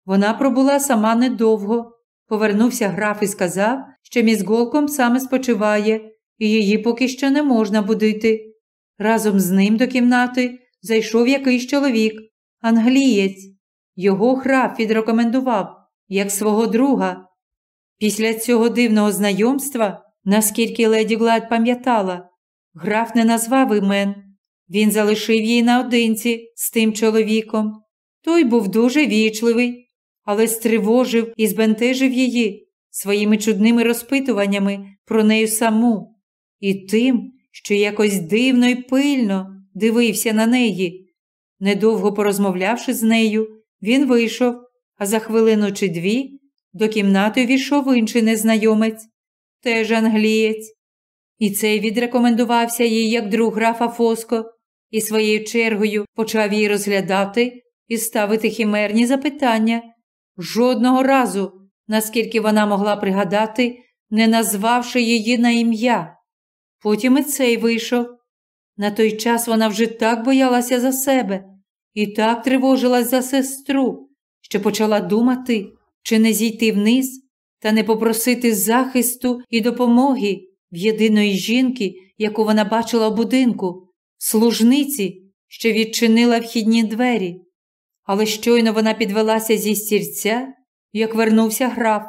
Вона пробула сама недовго. Повернувся граф і сказав, що міс Голком саме спочиває, і її поки що не можна будити. Разом з ним до кімнати зайшов якийсь чоловік, англієць. Його граф відрекомендував як свого друга. Після цього дивного знайомства, наскільки леді Глад пам'ятала, граф не назвав імен. Він залишив її наодинці з тим чоловіком. Той був дуже вічливий, але стривожив і збентежив її своїми чудними розпитуваннями про нею саму і тим, що якось дивно й пильно дивився на неї. Недовго порозмовлявши з нею, він вийшов, а за хвилину чи дві до кімнати війшов інший незнайомець, теж англієць. І цей відрекомендувався їй як друг графа Фоско, і своєю чергою почав її розглядати і ставити хімерні запитання. Жодного разу, наскільки вона могла пригадати, не назвавши її на ім'я. Потім і цей вийшов. На той час вона вже так боялася за себе і так тривожилась за сестру, що почала думати, чи не зійти вниз та не попросити захисту і допомоги в єдиної жінки, яку вона бачила в будинку, служниці, що відчинила вхідні двері. Але щойно вона підвелася зі стільця, як вернувся граф.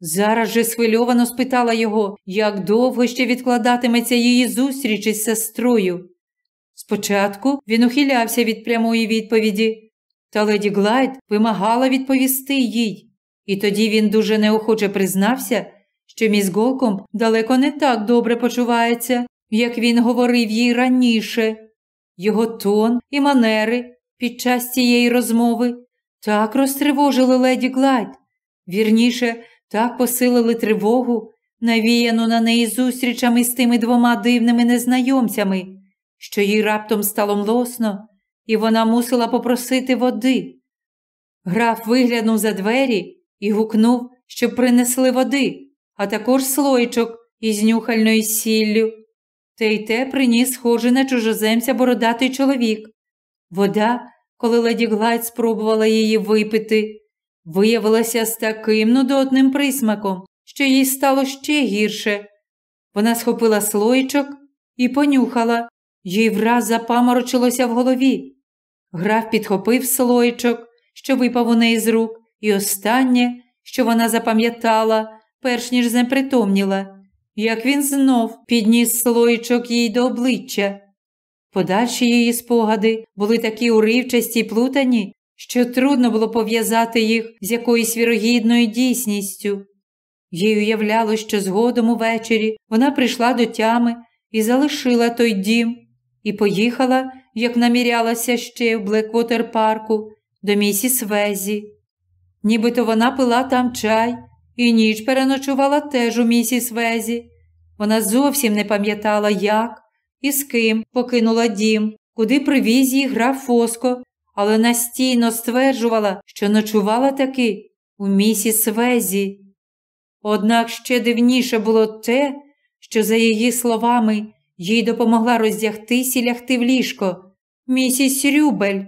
Зараз же схвильовано спитала його, як довго ще відкладатиметься її зустріч із сестрою. Спочатку він ухилявся від прямої відповіді, та леді Глайд вимагала відповісти їй, і тоді він дуже неохоче признався, що міс Голкомб далеко не так добре почувається, як він говорив їй раніше. Його тон і манери під час цієї розмови так розтривожили леді Глайд, вірніше, так посилили тривогу, навіяну на неї зустрічами з тими двома дивними незнайомцями, що їй раптом стало млосно, і вона мусила попросити води. Граф виглянув за двері і гукнув, щоб принесли води, а також слойчок із нюхальною сіллю. Те й те приніс схожий на чужоземця бородатий чоловік. Вода, коли леді Глайд спробувала її випити, виявилася з таким нудотним присмаком, що їй стало ще гірше. Вона схопила слойчок і понюхала, їй враз запаморочилося в голові. Граф підхопив слойчок, що випав у неї з рук, і останнє, що вона запам'ятала, перш ніж знепритомніла, як він знов підніс слойчок їй до обличчя. Подальші її спогади були такі уривчасті й плутані, що трудно було пов'язати їх з якоюсь вірогідною дійсністю. Їй уявляло, що згодом увечері вона прийшла до тями і залишила той дім, і поїхала, як намірялася ще в Блеквотер парку, до місіс Везі. Нібито вона пила там чай і ніч переночувала теж у місіс Везі. Вона зовсім не пам'ятала, як і з ким покинула дім, куди привіз її граф Фоско, але настійно стверджувала, що ночувала таки у місіс Везі. Однак ще дивніше було те, що, за її словами, їй допомогла роздягтись і лягти в ліжко місіс Рюбель.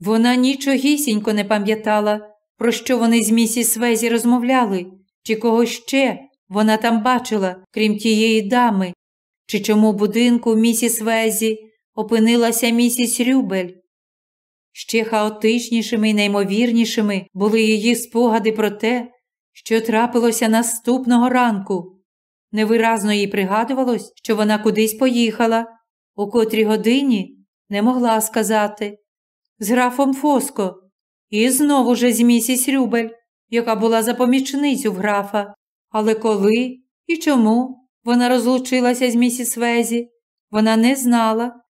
Вона нічогісінько не пам'ятала, про що вони з місіс Везі розмовляли, чи кого ще вона там бачила, крім тієї дами, чи чому будинку місіс Везі опинилася місіс Рюбель. Ще хаотичнішими і неймовірнішими були її спогади про те, що трапилося наступного ранку. Невиразно їй пригадувалось, що вона кудись поїхала, у котрій годині не могла сказати, з графом Фоско, і знову же з місіс Рюбель, яка була за помічницю в графа. Але коли і чому вона розлучилася з місіс Везі, вона не знала,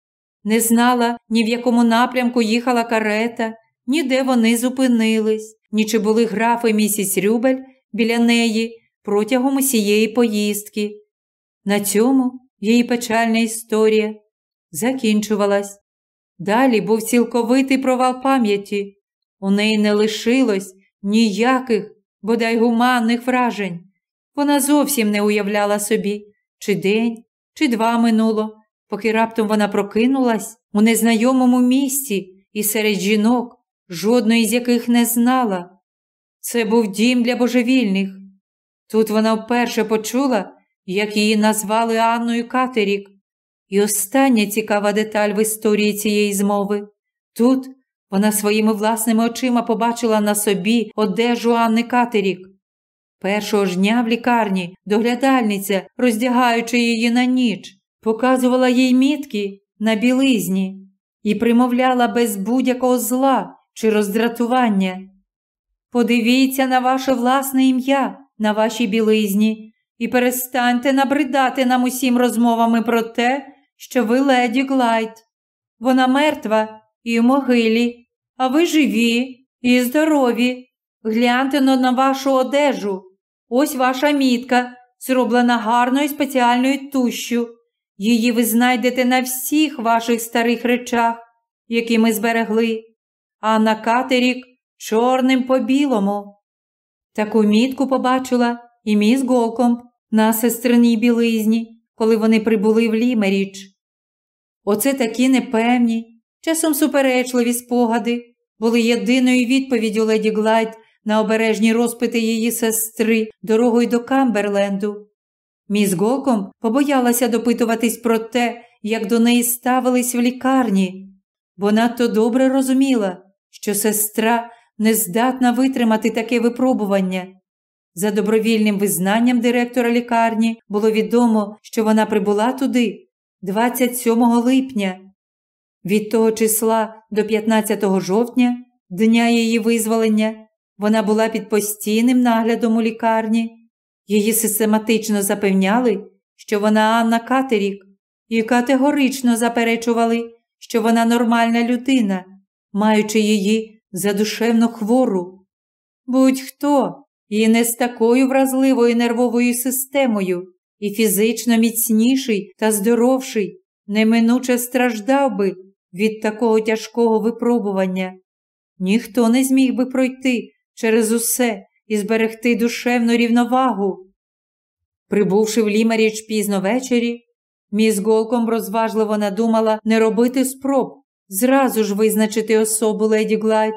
не знала, ні в якому напрямку їхала карета, ні де вони зупинились, ні чи були граф і місіс Рюбель біля неї протягом усієї поїздки. На цьому її печальна історія закінчувалась. Далі був цілковитий провал пам'яті. У неї не лишилось ніяких, бодай гуманних вражень. Вона зовсім не уявляла собі, чи день, чи два минуло, поки раптом вона прокинулась у незнайомому місці і серед жінок, жодної з яких не знала. Це був дім для божевільних. Тут вона вперше почула, як її назвали Анною Катерік, І остання цікава деталь в історії цієї змови. Тут вона своїми власними очима побачила на собі одежу Анни Катерік. Першого ж дня в лікарні доглядальниця, роздягаючи її на ніч, показувала їй мітки на білизні і примовляла без будь-якого зла чи роздратування. Подивіться на ваше власне ім'я на вашій білизні і перестаньте набридати нам усім розмовами про те, що ви леді Глайд. Вона мертва і в могилі, а ви живі і здорові. Гляньте на вашу одежу. Ось ваша мітка, зроблена гарною спеціальною тущу. Її ви знайдете на всіх ваших старих речах, які ми зберегли, а на катерік чорним по білому. Таку мітку побачила і міс Голкомб на сестриній білизні, коли вони прибули в Лімеріч. Оце такі непевні, часом суперечливі спогади були єдиною відповіддю леді Глайд на обережні розпити її сестри дорогою до Камберленду. Міс Голком побоялася допитуватись про те, як до неї ставились в лікарні, бо надто добре розуміла, що сестра не здатна витримати таке випробування. За добровільним визнанням директора лікарні було відомо, що вона прибула туди 27 липня. Від того числа до 15 жовтня, дня її визволення, вона була під постійним наглядом у лікарні. Її систематично запевняли, що вона Анна Катерік, і категорично заперечували, що вона нормальна людина, маючи її задушевно хвору. Будь-хто і не з такою вразливою нервовою системою, і фізично міцніший та здоровший, неминуче страждав би від такого тяжкого випробування. Ніхто не зміг би пройти через усе і зберегти душевну рівновагу. Прибувши в Лімаріч пізно ввечері, міс Голком розважливо надумала не робити спроб зразу ж визначити особу леді Глайд,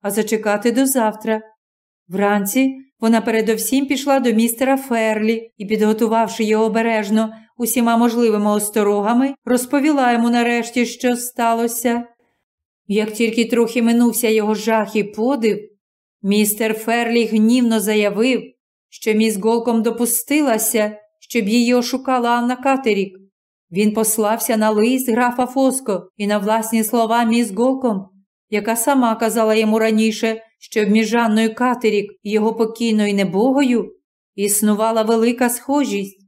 а зачекати до завтра. Вранці вона передовсім пішла до містера Ферлі і, підготувавши його обережно усіма можливими осторогами, розповіла йому нарешті, що сталося. Як тільки трохи минувся його жах і подив, містер Ферлі гнівно заявив, що міс Голком допустилася, щоб її ошукала Анна Катерік. Він послався на лист графа Фоско і на власні слова міс Голком, яка сама казала йому раніше, що між Жанною Катерік і його покійною небогою існувала велика схожість,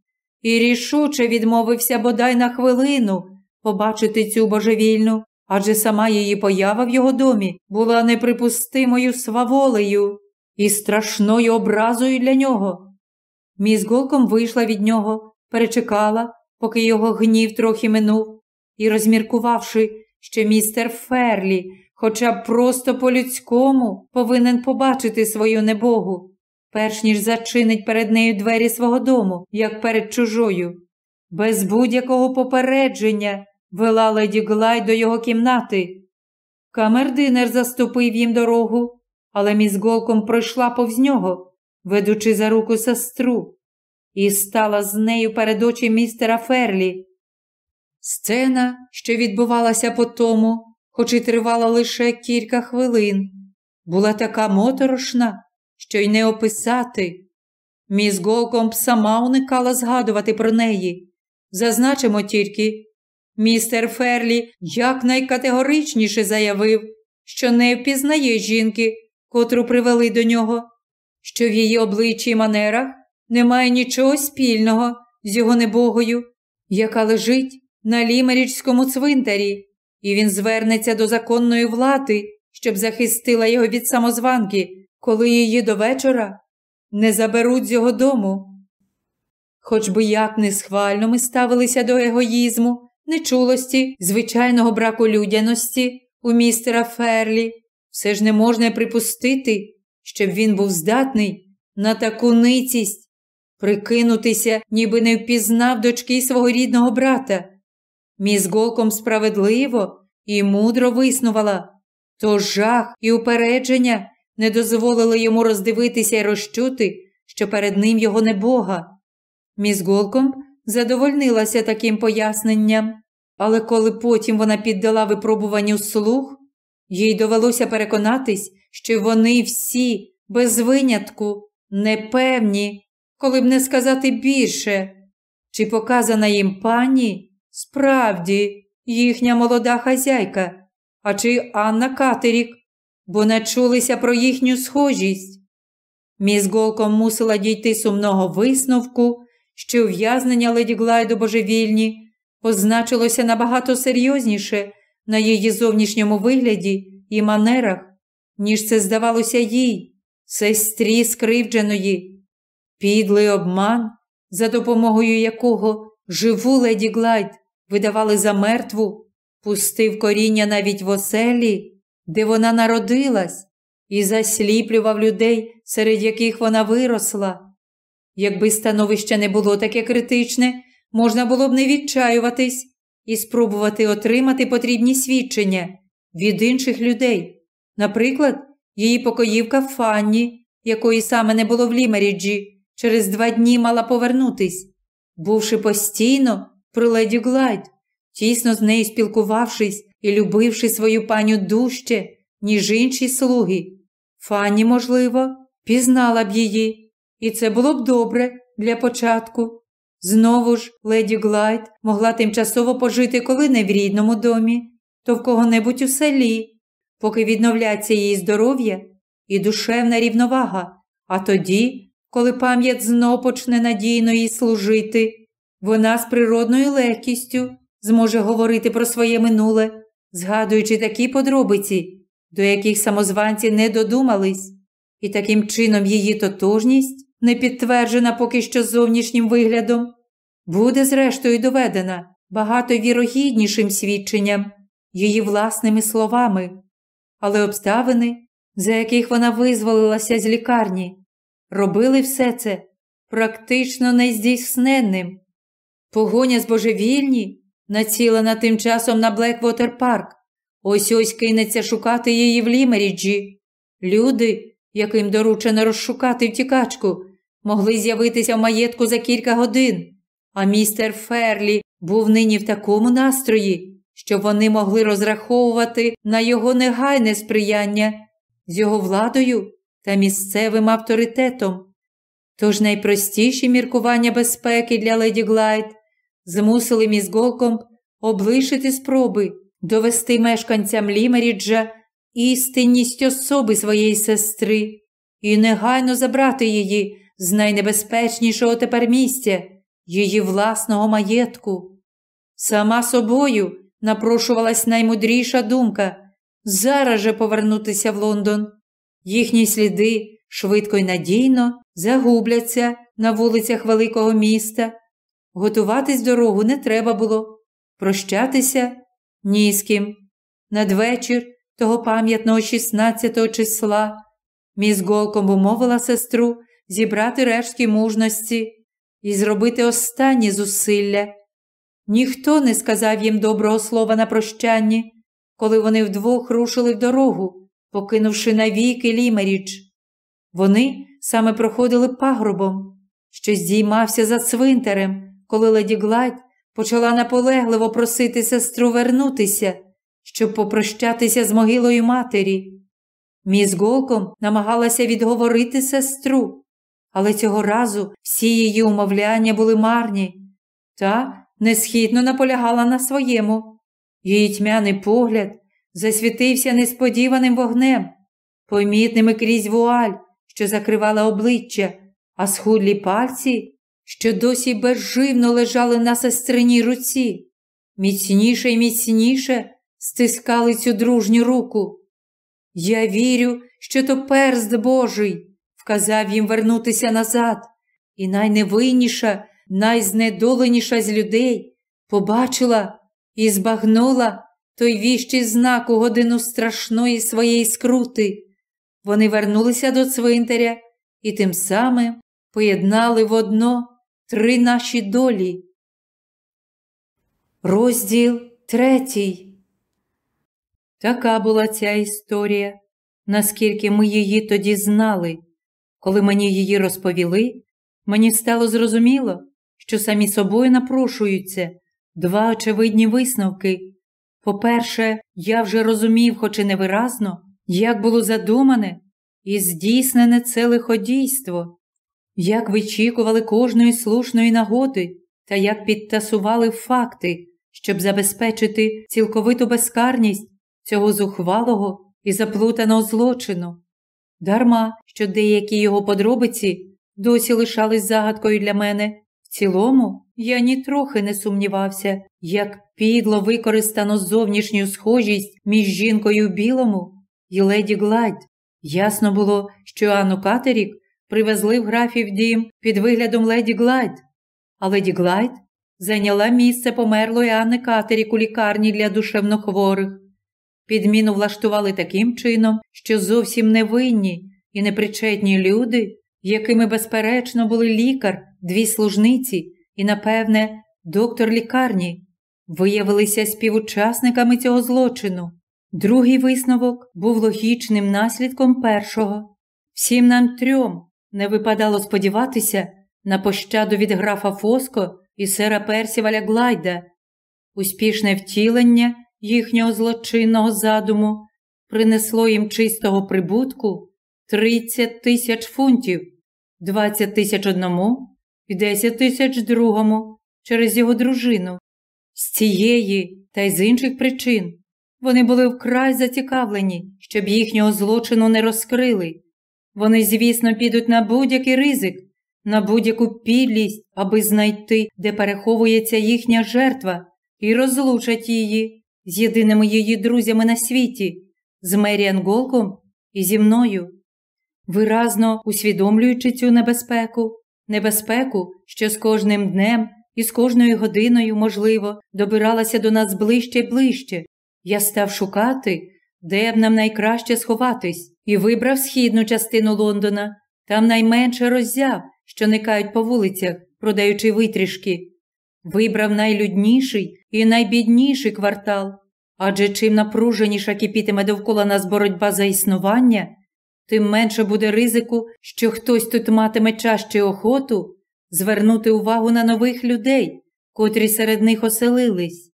і рішуче відмовився бодай на хвилину побачити цю божевільну, адже сама її поява в його домі була неприпустимою сваволею і страшною образою для нього. Міс Голком вийшла від нього, перечекала, поки його гнів трохи минув, і, розміркувавши, що містер Ферлі хоча б просто по-людському повинен побачити свою небогу, перш ніж зачинить перед нею двері свого дому, як перед чужою. Без будь-якого попередження вела леді Глай до його кімнати. Камердинер заступив їм дорогу, але міс Голком пройшла повз нього, ведучи за руку сестру, і стала з нею перед очі містера Ферлі. Сцена, що відбувалася по тому, хоч і тривала лише кілька хвилин, була така моторошна, що й не описати. Міс Голкомб сама уникала згадувати про неї. Зазначимо тільки, містер Ферлі якнайкатегоричніше заявив, що не впізнає жінки, котру привели до нього, що в її обличчі й манерах немає нічого спільного з його небогою, яка лежить на лімерічському цвинтарі і він звернеться до законної влади, щоб захистила його від самозванки, коли її до вечора не заберуть з його дому. Хоч би як не схвально ми ставилися до егоїзму, нечулості, звичайного браку людяності у містера Ферлі, все ж не можна припустити, щоб він був здатний на таку ницість, прикинутися, ніби не впізнав дочки свого рідного брата. Міс Голком справедливо і мудро виснувала, то жах і упередження не дозволили йому роздивитися і розчути, що перед ним його небога. Міс Голком задовольнилася таким поясненням Але коли потім вона піддала випробуванню слух, їй довелося переконатись, що вони всі, без винятку, непевні, коли б не сказати більше, чи показана їм пані справді їхня молода хазяйка, а чи Анна Катерік, бо не чулися про їхню схожість. Міс Голком мусила дійти сумного висновку, що ув'язнення леді Глайду божевільні позначилося набагато серйозніше на її зовнішньому вигляді і манерах, ніж це здавалося їй, сестрі скривдженої, підлий обман, за допомогою якого живу леді Глайд видавали за мертву, пустив коріння навіть в оселі, де вона народилась, і засліплював людей, серед яких вона виросла. Якби становище не було таке критичне, можна було б не відчаюватись і спробувати отримати потрібні свідчення від інших людей. Наприклад, її покоївка Фанні, якої саме не було в Лімеріджі, через два дні мала повернутись, бувши постійно при леді Глайд, тісно з нею спілкувавшись і любивши свою паню дужче, ніж інші слуги. Фанні, можливо, пізнала б її, і це було б добре для початку. Знову ж, леді Глайд могла тимчасово пожити коли не в рідному домі, то в кого-небудь у селі, поки відновляться її здоров'я і душевна рівновага, а тоді, коли пам'ять знов почне надійно їй служити, вона з природною легкістю зможе говорити про своє минуле, згадуючи такі подробиці, до яких самозванці не додумались, і таким чином її тотожність, не підтверджена поки що зовнішнім виглядом, буде зрештою доведена багато вірогіднішим свідченням, її власними словами, але обставини, за яких вона визволилася з лікарні, робили все це практично нездійсненним. Погоня з божевільні, націлена тим часом на Блеквотер Парк, ось ось кинеться шукати її в Лімеріджі. Люди, яким доручено розшукати втікачку, могли з'явитися в маєтку за кілька годин, а містер Ферлі був нині в такому настрої, що вони могли розраховувати на його негайне сприяння з його владою та місцевим авторитетом. Тож найпростіші міркування безпеки для леді Глайд змусили міс Голком облишити спроби довести мешканцям Лімеріджа істинність особи своєї сестри і негайно забрати її з найнебезпечнішого тепер місця, її власного маєтку. Сама собою напрошувалась наймудріша думка зараз же повернутися в Лондон. Їхні сліди швидко й надійно загубляться на вулицях великого міста. Готуватись дорогу не треба було, прощатися ні з ким. Надвечір того пам'ятного 16 числа міс Голком умовила сестру зібрати рештки мужності і зробити останні зусилля. Ніхто не сказав їм доброго слова на прощанні, коли вони вдвох рушили в дорогу, покинувши навіки лімеріч. Вони саме проходили пагробом, що здіймався за цвинтарем, коли леді Глайд почала наполегливо просити сестру вернутися, щоб попрощатися з могилою матері. Міс Голком намагалася відговорити сестру, але цього разу всі її умовляння були марні, та несхідно наполягала на своєму. Її тьмяний погляд засвітився несподіваним вогнем, помітними крізь вуаль, що закривала обличчя, а схудлі пальці, що досі безживно лежали на сестриній руці, міцніше і міцніше стискали цю дружню руку. Я вірю, що то перст Божий вказав їм вернутися назад, і найневинніша, найзнедоленіша з людей побачила і збагнула той віщий знак у годину страшної своєї скрути. Вони вернулися до цвинтаря і тим самим поєднали в одно три наші долі. Розділ третій. Така була ця історія, наскільки ми її тоді знали. Коли мені її розповіли, мені стало зрозуміло, що самі собою напрошуються два очевидні висновки. По-перше, я вже розумів, хоч і невиразно, як було задумане і здійснене це лиходійство, як вичікували кожної слушної нагоди та як підтасували факти, щоб забезпечити цілковиту безкарність цього зухвалого і заплутаного злочину. Дарма, що деякі його подробиці досі лишались загадкою для мене. В цілому, я нітрохи не сумнівався, як підло використано зовнішню схожість між жінкою в білому і леді Гладь. Ясно було, що Анну Катерік привезли в графів дім під виглядом леді Гладь, а леді Гладь зайняла місце померлої Анни Катерік у лікарні для душевнохворих. Підміну влаштували таким чином, що зовсім невинні і непричетні люди, якими, безперечно, були лікар, дві служниці і, напевне, доктор лікарні, виявилися співучасниками цього злочину. Другий висновок був логічним наслідком першого. Всім нам трьом не випадало сподіватися на пощаду від графа Фоско і сера Персіваля Глайда. Успішне втілення їхнього злочинного задуму принесло їм чистого прибутку 30 тисяч фунтів, 20 тисяч одному і 10 тисяч другому через його дружину. З цієї та й з інших причин вони були вкрай зацікавлені, щоб їхнього злочину не розкрили. Вони, звісно, підуть на будь-який ризик, на будь-яку підлість, аби знайти, де переховується їхня жертва, і розлучать її з єдиними її друзями на світі, з Меріан Голком і зі мною. Виразно усвідомлюючи цю небезпеку, небезпеку, що з кожним днем і з кожною годиною, можливо, добиралася до нас ближче й ближче, я став шукати, де б нам найкраще сховатись, і вибрав східну частину Лондона, там найменше роззяв, що никають по вулицях, продаючи витрішки. Вибрав найлюдніший і найбідніший квартал, адже чим напруженіша кипітиме довкола нас боротьба за існування, тим менше буде ризику, що хтось тут матиме чи охоту звернути увагу на нових людей, котрі серед них оселились.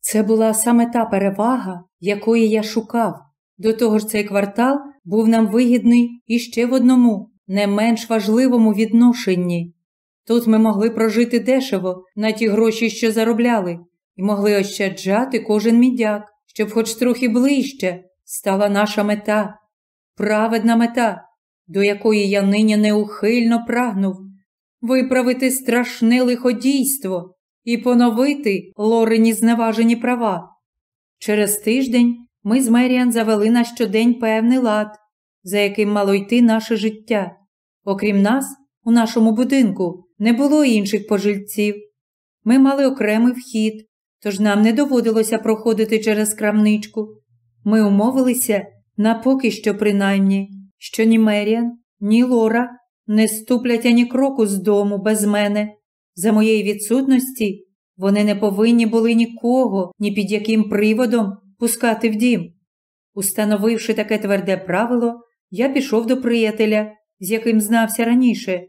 Це була саме та перевага, якої я шукав. До того ж, цей квартал був нам вигідний іще в одному, не менш важливому відношенні. Тут ми могли прожити дешево на ті гроші, що заробляли, і могли ощаджати кожен мідяк, щоб хоч трохи ближче стала наша мета, праведна мета, до якої я нині неухильно прагнув, виправити страшне лиходійство і поновити Лорені зневажені права. Через тиждень ми з Меріан завели на щодень певний лад, за яким мало йти наше життя. Окрім нас, у нашому будинку не було інших пожильців. Ми мали окремий вхід, тож нам не доводилося проходити через крамничку. Ми умовилися на поки що, принаймні, що ні Меріан, ні Лора не ступлять ані кроку з дому без мене. За моєї відсутності вони не повинні були нікого, ні під яким приводом пускати в дім. Установивши таке тверде правило, я пішов до приятеля, з яким знався раніше.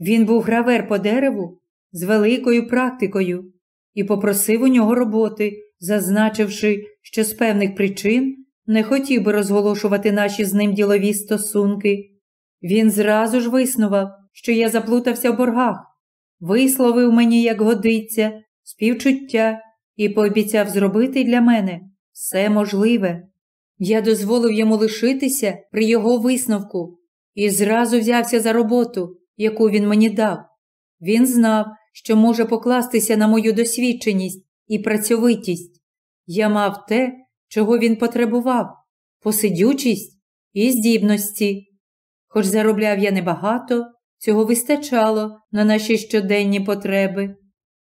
Він був гравер по дереву з великою практикою і попросив у нього роботи, зазначивши, що з певних причин не хотів би розголошувати наші з ним ділові стосунки. Він зразу ж виснував, що я заплутався в боргах, висловив мені, як годиться, співчуття і пообіцяв зробити для мене все можливе. Я дозволив йому лишитися при його висновку і зразу взявся за роботу, яку він мені дав. Він знав, що може покластися на мою досвідченість і працьовитість. Я мав те, чого він потребував посидючість і здібності. Хоч заробляв я небагато, цього вистачало на наші щоденні потреби.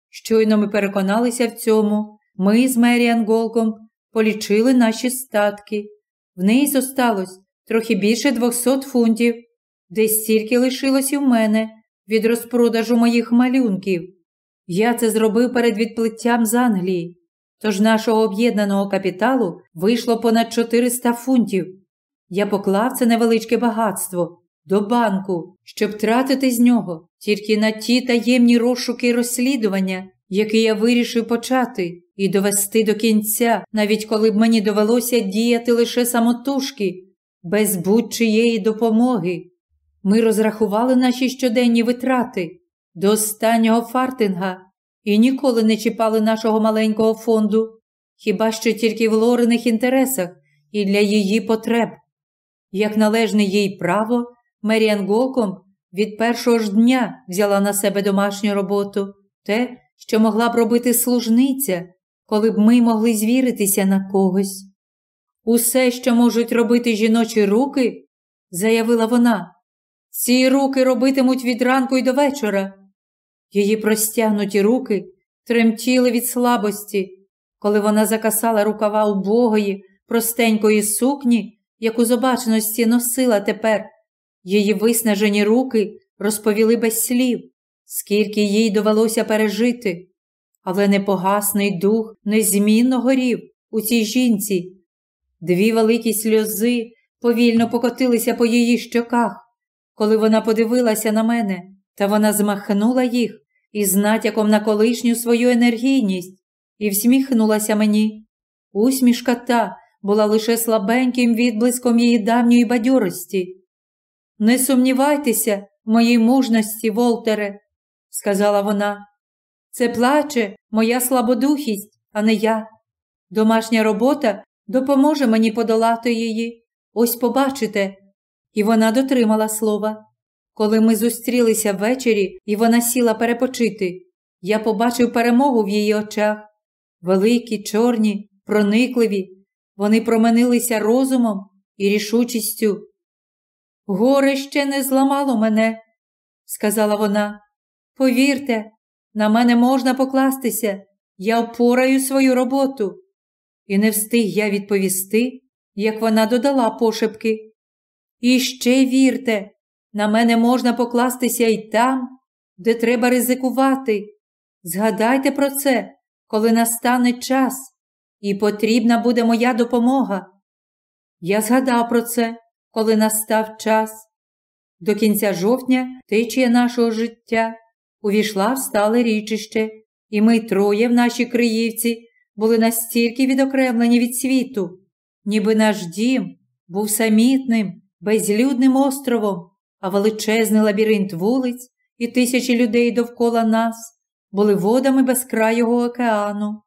Щойно ми переконалися в цьому, ми з Меріан Голком полічили наші статки. В неї зосталось трохи більше 200 фунтів, десь стільки лишилось в мене від розпродажу моїх малюнків. Я це зробив перед відплиттям з Англії, тож нашого об'єднаного капіталу вийшло понад 400 фунтів. Я поклав це невеличке багатство до банку, щоб тратити з нього тільки на ті таємні розшуки і розслідування, який я вирішив почати і довести до кінця, навіть коли б мені довелося діяти лише самотужки, без будь-чиєї допомоги. Ми розрахували наші щоденні витрати до останнього фартинга і ніколи не чіпали нашого маленького фонду, хіба що тільки в лорених інтересах і для її потреб. Як належне їй право, Меріан Голком від першого ж дня взяла на себе домашню роботу, те, що могла б робити служниця, коли б ми могли звіритися на когось. Усе, що можуть робити жіночі руки, заявила вона, ці руки робитимуть від ранку й до вечора. Її простягнуті руки тремтіли від слабості, коли вона закасала рукава убогої, простенької сукні, яку з обачності носила тепер. Її виснажені руки розповіли без слів, скільки їй довелося пережити, але непогасний дух незмінно горів у цій жінці. Дві великі сльози повільно покотилися по її щоках, коли вона подивилася на мене, та вона змахнула їх із натяком на колишню свою енергійність і всміхнулася мені. Усмішка та була лише слабеньким відблиском її давньої бадьорості. Не сумнівайтеся в моїй мужності, Волтере, сказала вона. Це плаче моя слабодухість, а не я. Домашня робота допоможе мені подолати її. Ось побачите. І вона дотримала слова. Коли ми зустрілися ввечері, і вона сіла перепочити, я побачив перемогу в її очах. Великі, чорні, проникливі, вони променилися розумом і рішучістю. Горе ще не зламало мене, сказала вона. Повірте, на мене можна покластися, я впораю свою роботу. І не встиг я відповісти, як вона додала пошепки. І ще вірте, на мене можна покластися й там, де треба ризикувати. Згадайте про це, коли настане час, і потрібна буде моя допомога. Я згадав про це, коли настав час. До кінця жовтня течія нашого життя увійшла в стале річище, і ми троє в нашій Криївці були настільки відокремлені від світу, ніби наш дім був самітним, безлюдним островом, а величезний лабіринт вулиць і тисячі людей довкола нас були водами безкрайого океану.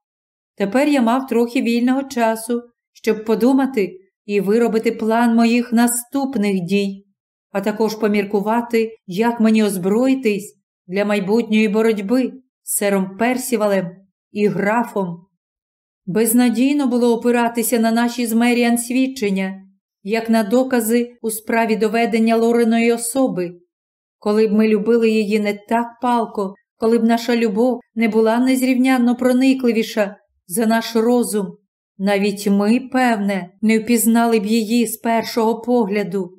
Тепер я мав трохи вільного часу, щоб подумати і виробити план моїх наступних дій, а також поміркувати, як мені озброїтись для майбутньої боротьби з сером Персівалем і графом. Безнадійно було опиратися на наші з Меріан свідчення, як на докази у справі доведення Лореної особи. Коли б ми любили її не так палко, коли б наша любов не була незрівнянно проникливіша за наш розум, навіть ми, певне, не впізнали б її з першого погляду.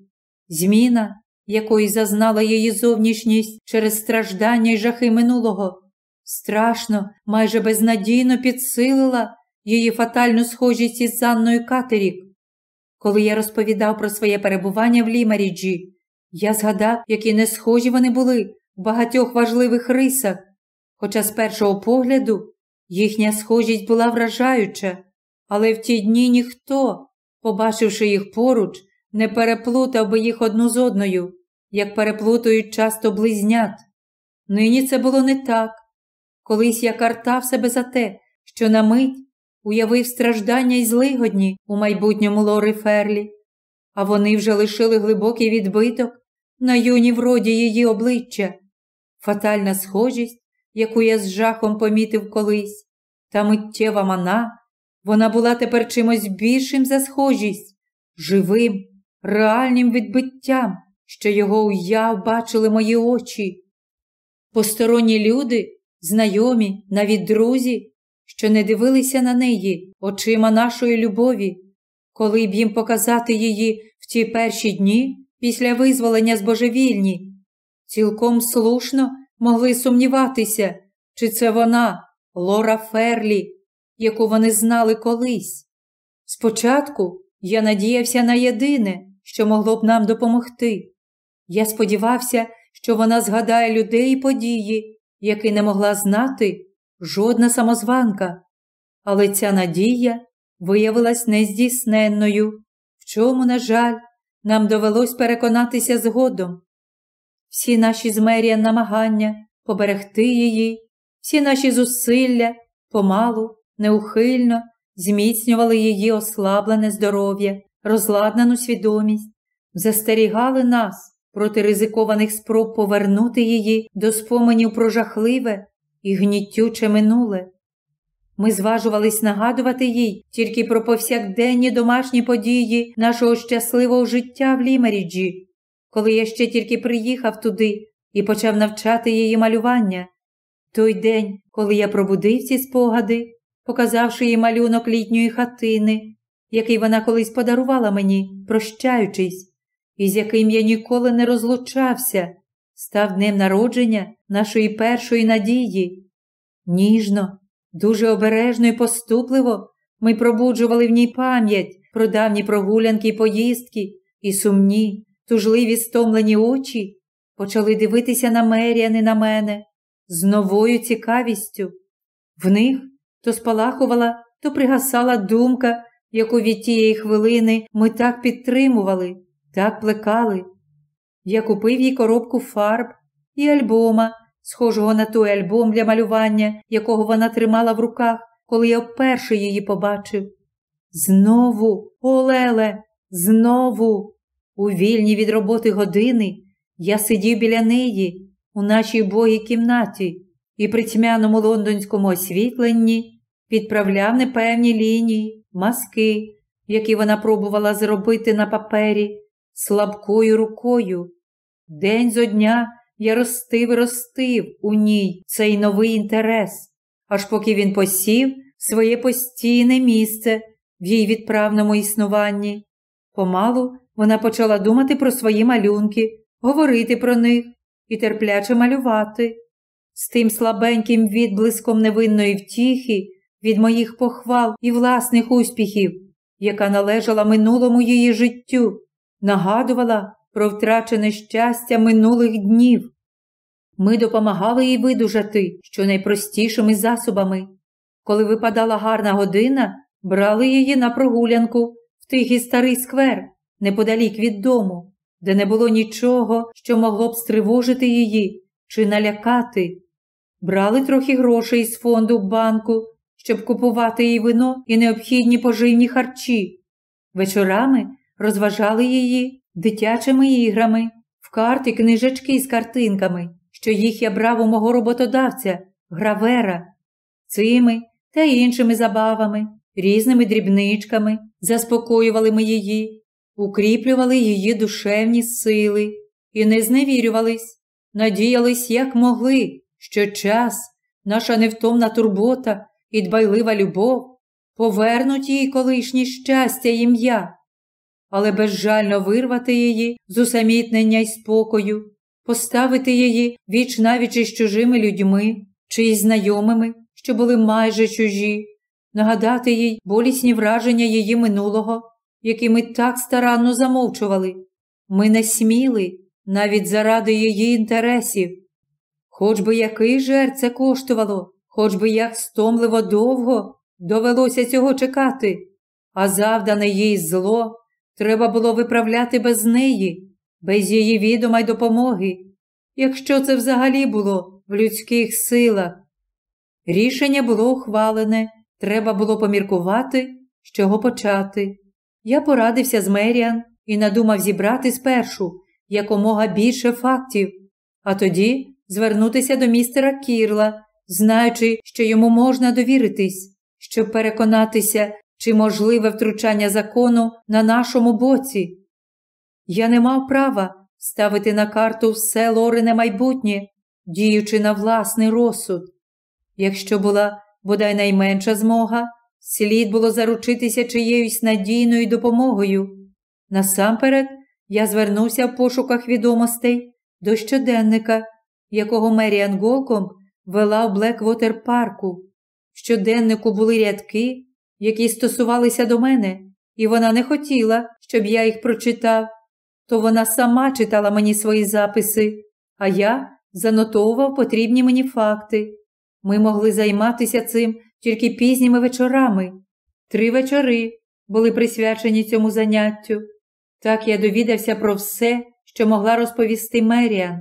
Зміна, якої зазнала її зовнішність через страждання й жахи минулого, страшно, майже безнадійно підсилила її фатальну схожість із Анною Катерік. Коли я розповідав про своє перебування в Лімаріджі, я згадав, які не схожі вони були в багатьох важливих рисах, хоча з першого погляду їхня схожість була вражаюча, але в ті дні ніхто, побачивши їх поруч, не переплутав би їх одну з одною, як переплутують часто близнят. Нині це було не так. Колись я картав себе за те, що на мить уявив страждання й злигодні у майбутньому Лори Ферлі, а вони вже лишили глибокий відбиток на юній вроді її обличчя, фатальна схожість, яку я з жахом помітив колись, та миттєва мана, вона була тепер чимось більшим за схожість, живим, реальним відбиттям, що його уяв бачили мої очі. Посторонні люди, знайомі, навіть друзі, що не дивилися на неї очима нашої любові, коли б їм показати її в ті перші дні після визволення з божевільні, цілком слушно могли сумніватися, чи це вона, Лора Ферлі, яку вони знали колись. Спочатку я надіявся на єдине, що могло б нам допомогти. Я сподівався, що вона згадає людей і події, які не могла знати жодна самозванка. Але ця надія виявилась нездійсненною, в чому, на жаль, нам довелось переконатися згодом. Всі наші змерія намагання поберегти її, всі наші зусилля помалу, неухильно зміцнювали її ослаблене здоров'я, розладнану свідомість, застерігали нас проти ризикованих спроб повернути її до споменів про жахливе і гнітюче минуле. Ми зважувались нагадувати їй тільки про повсякденні домашні події нашого щасливого життя в Лімеріджі, коли я ще тільки приїхав туди і почав навчати її малювання. Той день, коли я пробудив ці спогади, показавши їй малюнок літньої хатини, який вона колись подарувала мені, прощаючись, і з яким я ніколи не розлучався, став днем народження нашої першої надії. Ніжно, дуже обережно і поступливо ми пробуджували в ній пам'ять про давні прогулянки й поїздки, і сумні, тужливі стомлені очі почали дивитися на Меріан і на мене з новою цікавістю. В них то спалахувала, то пригасала думка, яку від тієї хвилини ми так підтримували, так плекали. Я купив їй коробку фарб і альбома, схожого на той альбом для малювання, якого вона тримала в руках, коли я вперше її побачив. Знову, Олеле, знову, у вільні від роботи години я сидів біля неї у нашій богій кімнаті і при тьмяному лондонському освітленні підправляв непевні лінії, маски, які вона пробувала зробити на папері слабкою рукою. День зо дня я ростив ростив у ній цей новий інтерес, аж поки він посів своє постійне місце в її відправному існуванні. Помалу вона почала думати про свої малюнки, говорити про них і терпляче малювати. З тим слабеньким відблиском невинної втіхи від моїх похвал і власних успіхів, яка належала минулому її життю, нагадувала про втрачене щастя минулих днів. Ми допомагали їй видужати щонайпростішими засобами. Коли випадала гарна година, брали її на прогулянку в тихий старий сквер, неподалік від дому, де не було нічого, що могло б стривожити її чи налякати. Брали трохи грошей з фонду банку, щоб купувати їй вино і необхідні поживні харчі. Вечорами розважали її дитячими іграми, в карти книжечки з картинками, що їх я брав у мого роботодавця, гравера, цими та іншими забавами, різними дрібничками, заспокоювали ми її, укріплювали її душевні сили і не зневірювались, надіялись, як могли, що час, наша невтомна турбота і дбайлива любов повернуть їй колишнє щастя ім'я, але безжально вирвати її з усамітнення й спокою, поставити її віч навіч із чужими людьми чи із знайомими, що були майже чужі, нагадати їй болісні враження її минулого, які ми так старанно замовчували. Ми не сміли навіть заради її інтересів. Хоч би який жер це коштувало, хоч би як стомливо довго довелося цього чекати, а завдане їй зло треба було виправляти без неї, без її відома й допомоги, якщо це взагалі було в людських силах. Рішення було ухвалене, треба було поміркувати, з чого почати. Я порадився з Меріан і надумав зібрати спершу якомога більше фактів, а тоді звернутися до містера Кірла, знаючи, що йому можна довіритись, щоб переконатися, чи можливе втручання закону на нашому боці. Я не мав права ставити на карту все Лорине майбутнє, діючи на власний розсуд. Якщо була бодай найменша змога, слід було заручитися чиєюсь надійною допомогою. Насамперед, я звернувся в пошуках відомостей до щоденника, якого Меріан Голком вела в Блеквотер парку. В щоденнику були рядки, які стосувалися до мене, і вона не хотіла, щоб я їх прочитав. То вона сама читала мені свої записи, а я занотовував потрібні мені факти. Ми могли займатися цим тільки пізніми вечорами. Три вечори були присвячені цьому заняттю. Так я довідався про все, що могла розповісти Меріан.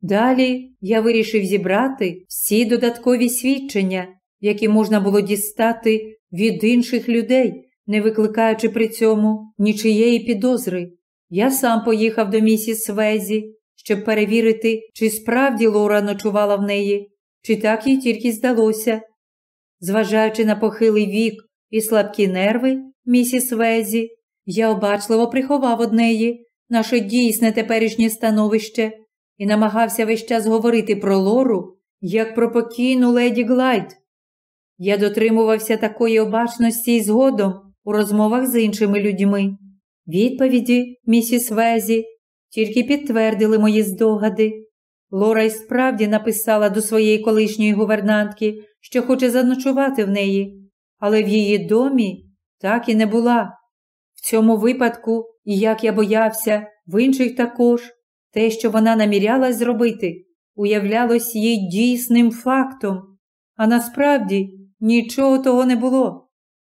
Далі я вирішив зібрати всі додаткові свідчення, які можна було дістати від інших людей, не викликаючи при цьому нічиєї підозри. Я сам поїхав до місіс Везі, щоб перевірити, чи справді Лора ночувала в неї, чи так їй тільки здалося. Зважаючи на похилий вік і слабкі нерви місіс Везі, я обачливо приховав од неї наше дійсне теперішнє становище і намагався весь час говорити про Лору, як про покійну леді Глайд. Я дотримувався такої обачності і згодом у розмовах з іншими людьми. Відповіді, місіс Везі, тільки підтвердили мої здогади. Лора й справді написала до своєї колишньої гувернантки, що хоче заночувати в неї, але в її домі так і не була. В цьому випадку, і як я боявся, в інших також, те, що вона намірялась зробити, уявлялось їй дійсним фактом, а насправді нічого того не було.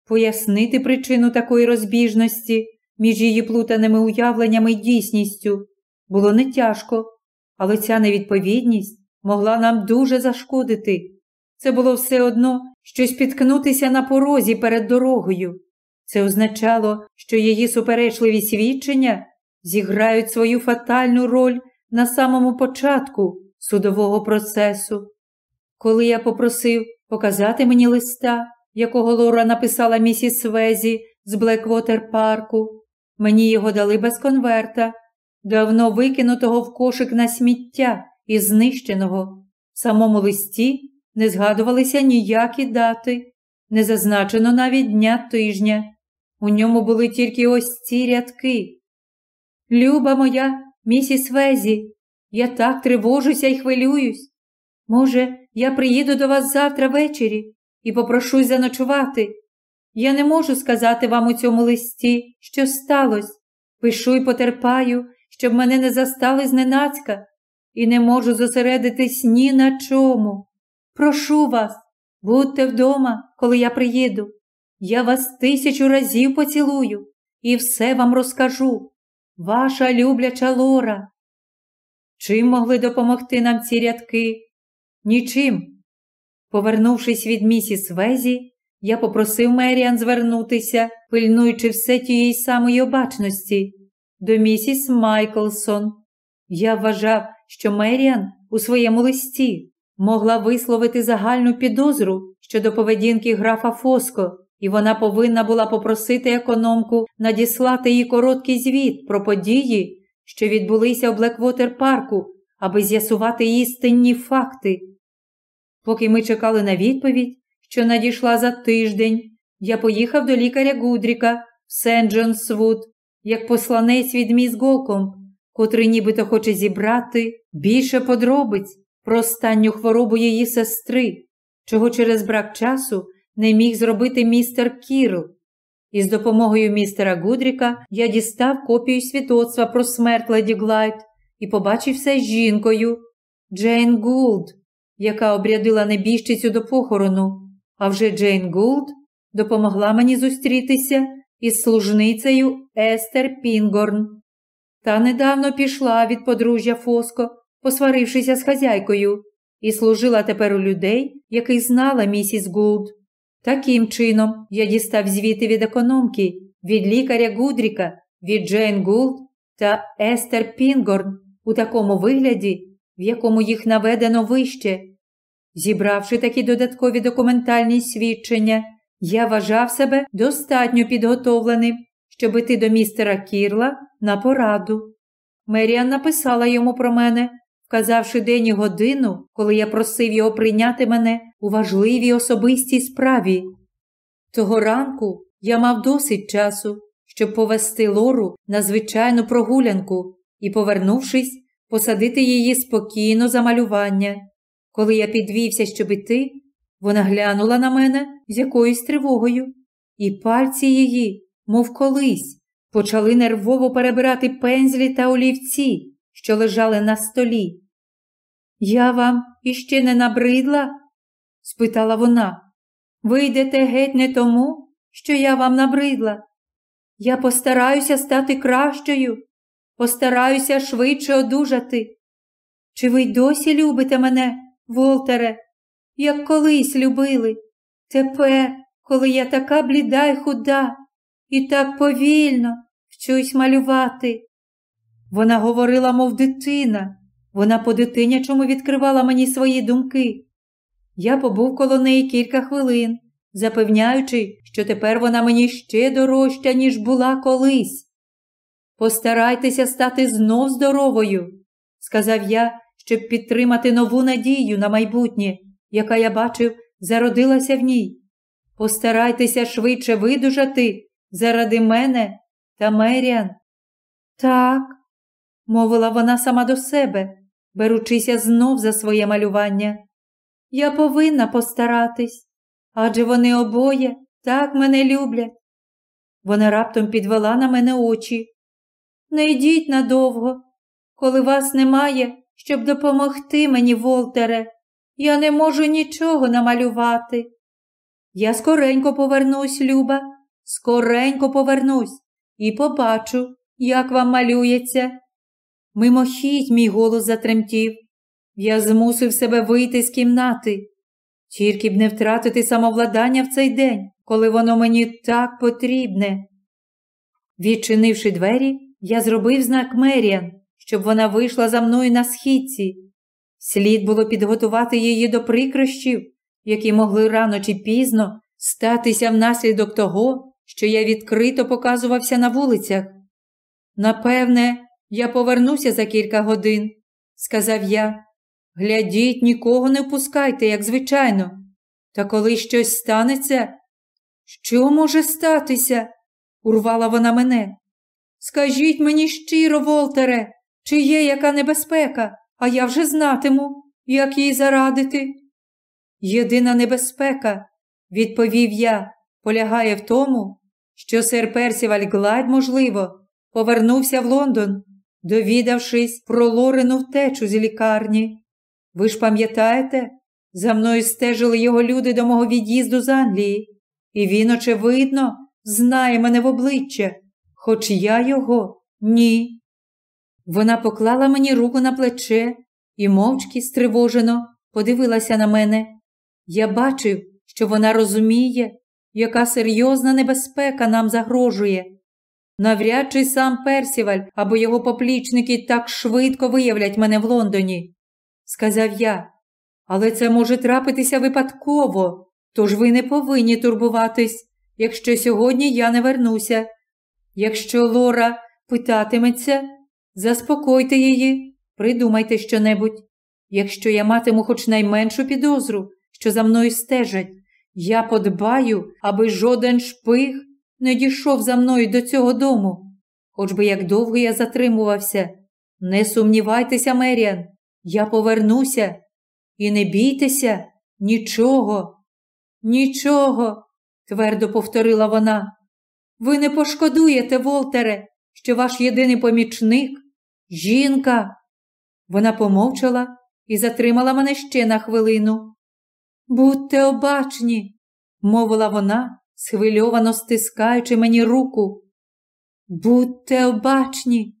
Пояснити причину такої розбіжності між її плутаними уявленнями і дійсністю було не тяжко, але ця невідповідність могла нам дуже зашкодити. Це було все одно щось підкнутися на порозі перед дорогою. Це означало, що її суперечливі свідчення зіграють свою фатальну роль на самому початку судового процесу. Коли я попросив показати мені листа, якого Лора написала місіс Везі з Блеквотер парку, мені його дали без конверта, давно викинутого в кошик на сміття і знищеного. В самому листі не згадувалися ніякі дати, не зазначено навіть дня тижня. У ньому були тільки ось ці рядки. Люба моя, місіс Везі, я так тривожуся і хвилююсь. Може, я приїду до вас завтра ввечері і попрошусь заночувати. Я не можу сказати вам у цьому листі, що сталося. Пишу і потерпаю, щоб мене не застали зненацька, і не можу зосередитись ні на чому. Прошу вас, будьте вдома, коли я приїду. Я вас тисячу разів поцілую і все вам розкажу. Ваша любляча Лора. Чим могли допомогти нам ці рядки? Нічим. Повернувшись від місіс Везі, я попросив Меріан звернутися, пильнуючи все тієї самої обачності, до місіс Майклсон. Я вважав, що Меріан у своєму листі могла висловити загальну підозру щодо поведінки графа Фоско і вона повинна була попросити економку надіслати їй короткий звіт про події, що відбулися в Блеквотер парку, аби з'ясувати істинні факти. Поки ми чекали на відповідь, що надійшла за тиждень, я поїхав до лікаря Гудріка в Сент Джонсвуд, як посланець від міс Голком, котрий нібито хоче зібрати більше подробиць про останню хворобу її сестри, чого через брак часу не міг зробити містер Кірл. І з допомогою містера Гудріка я дістав копію свідоцтва про смерть леді Глайд і побачився з жінкою Джейн Гулд, яка обрядила небіжчицю до похорону. А вже Джейн Гулд допомогла мені зустрітися із служницею Естер Пінгорн. Та недавно пішла від подружжя Фоско, посварившися з хазяйкою, і служила тепер у людей, яких знала місіс Гулд. Таким чином, я дістав звіти від економки, від лікаря Гудріка, від Джейн Гулд та Естер Пінгорн у такому вигляді, в якому їх наведено вище. Зібравши такі додаткові документальні свідчення, я вважав себе достатньо підготовленим, щоб іти до містера Кірла на пораду. Меріан написала йому про мене вказавши день і годину, коли я просив його прийняти мене у важливій особистій справі. Того ранку я мав досить часу, щоб повести Лору на звичайну прогулянку і, повернувшись, посадити її спокійно за малювання. Коли я підвівся, щоб іти, вона глянула на мене з якоюсь тривогою, і пальці її, мов колись, почали нервово перебирати пензлі та олівці, що лежали на столі. Я вам іще не набридла? спитала вона. Ви йдете геть не тому, що я вам набридла. Я постараюся стати кращою, постараюся швидше одужати. Чи ви й досі любите мене, Волтере, як колись любили? Тепер, коли я така бліда й худа, і так повільно вчусь малювати. Вона говорила, мов дитина, вона по дитинячому відкривала мені свої думки. Я побув коло неї кілька хвилин, запевняючи, що тепер вона мені ще дорожча, ніж була колись. Постарайтеся стати знов здоровою, сказав я, щоб підтримати нову надію на майбутнє, яка я бачив, зародилася в ній. Постарайтеся швидше видужати заради мене та Меріан. Так, мовила вона сама до себе, беручися знов за своє малювання. Я повинна постаратись, адже вони обоє так мене люблять. Вона раптом підвела на мене очі. Не йдіть надовго, коли вас немає, щоб допомогти мені, Волтере. Я не можу нічого намалювати. Я скоренько повернусь, Люба, скоренько повернусь і побачу, як вам малюється. Мимохідь мій голос затремтів. Я змусив себе вийти з кімнати, тільки б не втратити самовладання в цей день, коли воно мені так потрібне. Відчинивши двері, я зробив знак Меріан, щоб вона вийшла за мною на східці. Слід було підготувати її до прикрощів, які могли рано чи пізно статися внаслідок того, що я відкрито показувався на вулицях. Напевне, я повернуся за кілька годин, сказав я. Глядіть, нікого не впускайте, як звичайно. Та коли щось станеться, що може статися? урвала вона мене. Скажіть мені щиро, Волтере, чи є яка небезпека, а я вже знатиму, як їй зарадити. Єдина небезпека, відповів я, полягає в тому, що сер Персіваль Гладь, можливо, повернувся в Лондон, довідавшись про Лорену втечу з лікарні. Ви ж пам'ятаєте, за мною стежили його люди до мого від'їзду з Англії, і він, очевидно, знає мене в обличчя, хоч я його ні. Вона поклала мені руку на плече і мовчки стривожено подивилася на мене. Я бачив, що вона розуміє, яка серйозна небезпека нам загрожує. Навряд чи сам Персіваль або його поплічники так швидко виявлять мене в Лондоні, сказав я. Але це може трапитися випадково, тож ви не повинні турбуватись, якщо сьогодні я не вернуся. Якщо Лора питатиметься, заспокойте її, придумайте щонебудь. Якщо я матиму хоч найменшу підозру, що за мною стежать, я подбаю, аби жоден шпиг не дійшов за мною до цього дому. Хоч би як довго я затримувався. Не сумнівайтеся, Меріан, я повернуся. І не бійтеся нічого, нічого, твердо повторила вона. Ви не пошкодуєте, Волтере, що ваш єдиний помічник жінка. Вона помовчала і затримала мене ще на хвилину. Будьте обачні, мовила вона, схвильовано стискаючи мені руку. Будьте обачні.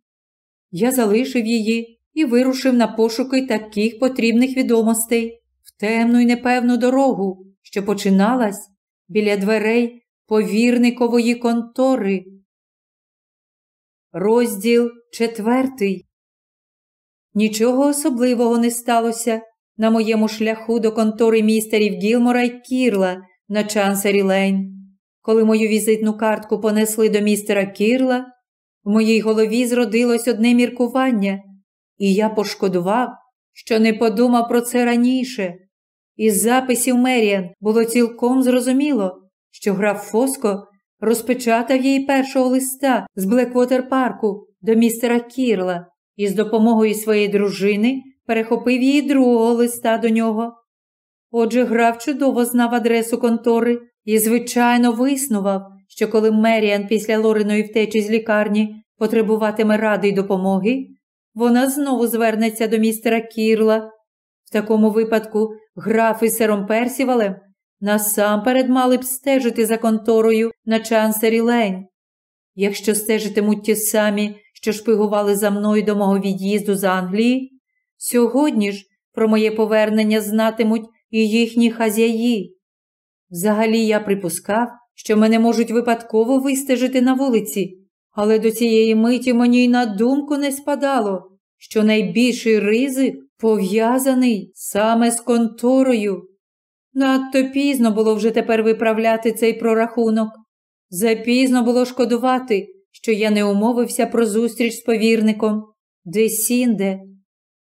Я залишив її і вирушив на пошуки таких потрібних відомостей в темну і непевну дорогу, що починалась біля дверей повірникової контори. Розділ четвертий. Нічого особливого не сталося на моєму шляху до контори містерів Гілмора й Кірла на Чансері Лейн. Коли мою візитну картку понесли до містера Кірла, в моїй голові зродилось одне міркування, і я пошкодував, що не подумав про це раніше. Із записів Меріан було цілком зрозуміло, що граф Фоско розпечатав її першого листа з Блеквотер парку до містера Кірла і з допомогою своєї дружини перехопив її другого листа до нього. Отже, граф чудово знав адресу контори і, звичайно, виснував, що коли Меріан після Лориної втечі з лікарні потребуватиме ради й допомоги, вона знову звернеться до містера Кірла. В такому випадку граф із сером Персівалем насамперед мали б стежити за конторою на чансері Лень. Якщо стежитимуть ті самі, що шпигували за мною до мого від'їзду з Англії, сьогодні ж про моє повернення знатимуть і їхні хазяї. Взагалі я припускав, що мене можуть випадково вистежити на вулиці, але до цієї миті мені й на думку не спадало, що найбільший ризик пов'язаний саме з конторою. Надто пізно було вже тепер виправляти цей прорахунок. Запізно було шкодувати, що я не умовився про зустріч з повірником. Де сінде?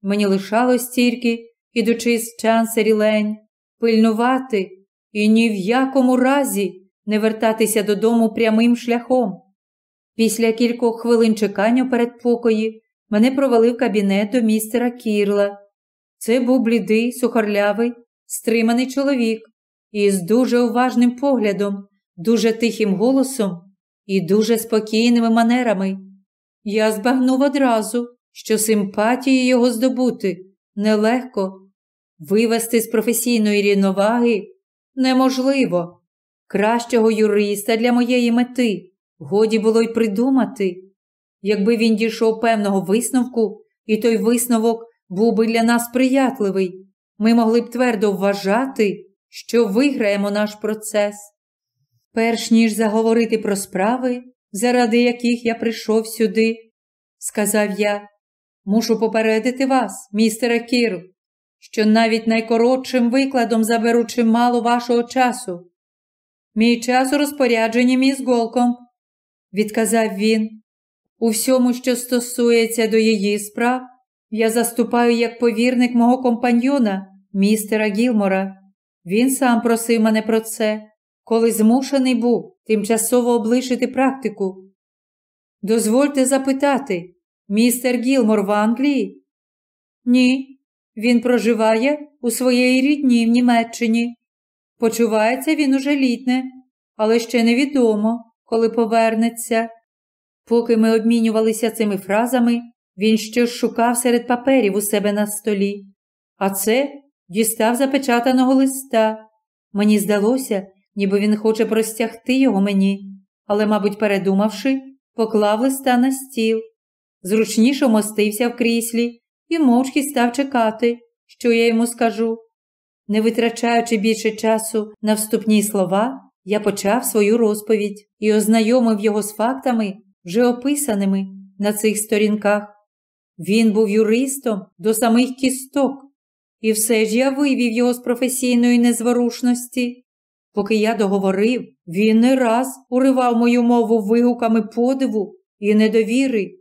Мені лишалось тільки, ідучи з чансері лень, пильнувати і ні в якому разі не вертатися додому прямим шляхом. Після кількох хвилин чекання перед покої мене провели в кабінет до містера Кірла. Це був блідий, сухорлявий, стриманий чоловік із дуже уважним поглядом, дуже тихим голосом і дуже спокійними манерами. Я збагнув одразу, що симпатії його здобути нелегко, вивести з професійної рівноваги неможливо. Кращого юриста для моєї мети годі було й придумати. Якби він дійшов певного висновку, і той висновок був би для нас приятливий, ми могли б твердо вважати, що виграємо наш процес. Перш ніж заговорити про справи, заради яких я прийшов сюди, сказав я, мушу попередити вас, містере Кірл, що навіть найкоротшим викладом заберу чимало вашого часу. Мій час у розпорядженні міс Голком, відказав він. У всьому, що стосується до її справ, я заступаю як повірник мого компаньйона, містера Гілмора. Він сам просив мене про це, коли змушений був тимчасово облишити практику. Дозвольте запитати, містер Гілмор в Англії? Ні, він проживає у своєї рідні в Німеччині. Почувається він уже літне, але ще невідомо, коли повернеться. Поки ми обмінювалися цими фразами, він щось шукав серед паперів у себе на столі, а це дістав запечатаного листа. Мені здалося, ніби він хоче простягти його мені, але, мабуть, передумавши, поклав листа на стіл, зручніше мостився в кріслі і мовчки став чекати, що я йому скажу. Не витрачаючи більше часу на вступні слова, я почав свою розповідь і ознайомив його з фактами, вже описаними на цих сторінках. Він був юристом до самих кісток, і все ж я вивів його з професійної незворушності. Поки я договорив, він не раз уривав мою мову вигуками подиву і недовіри.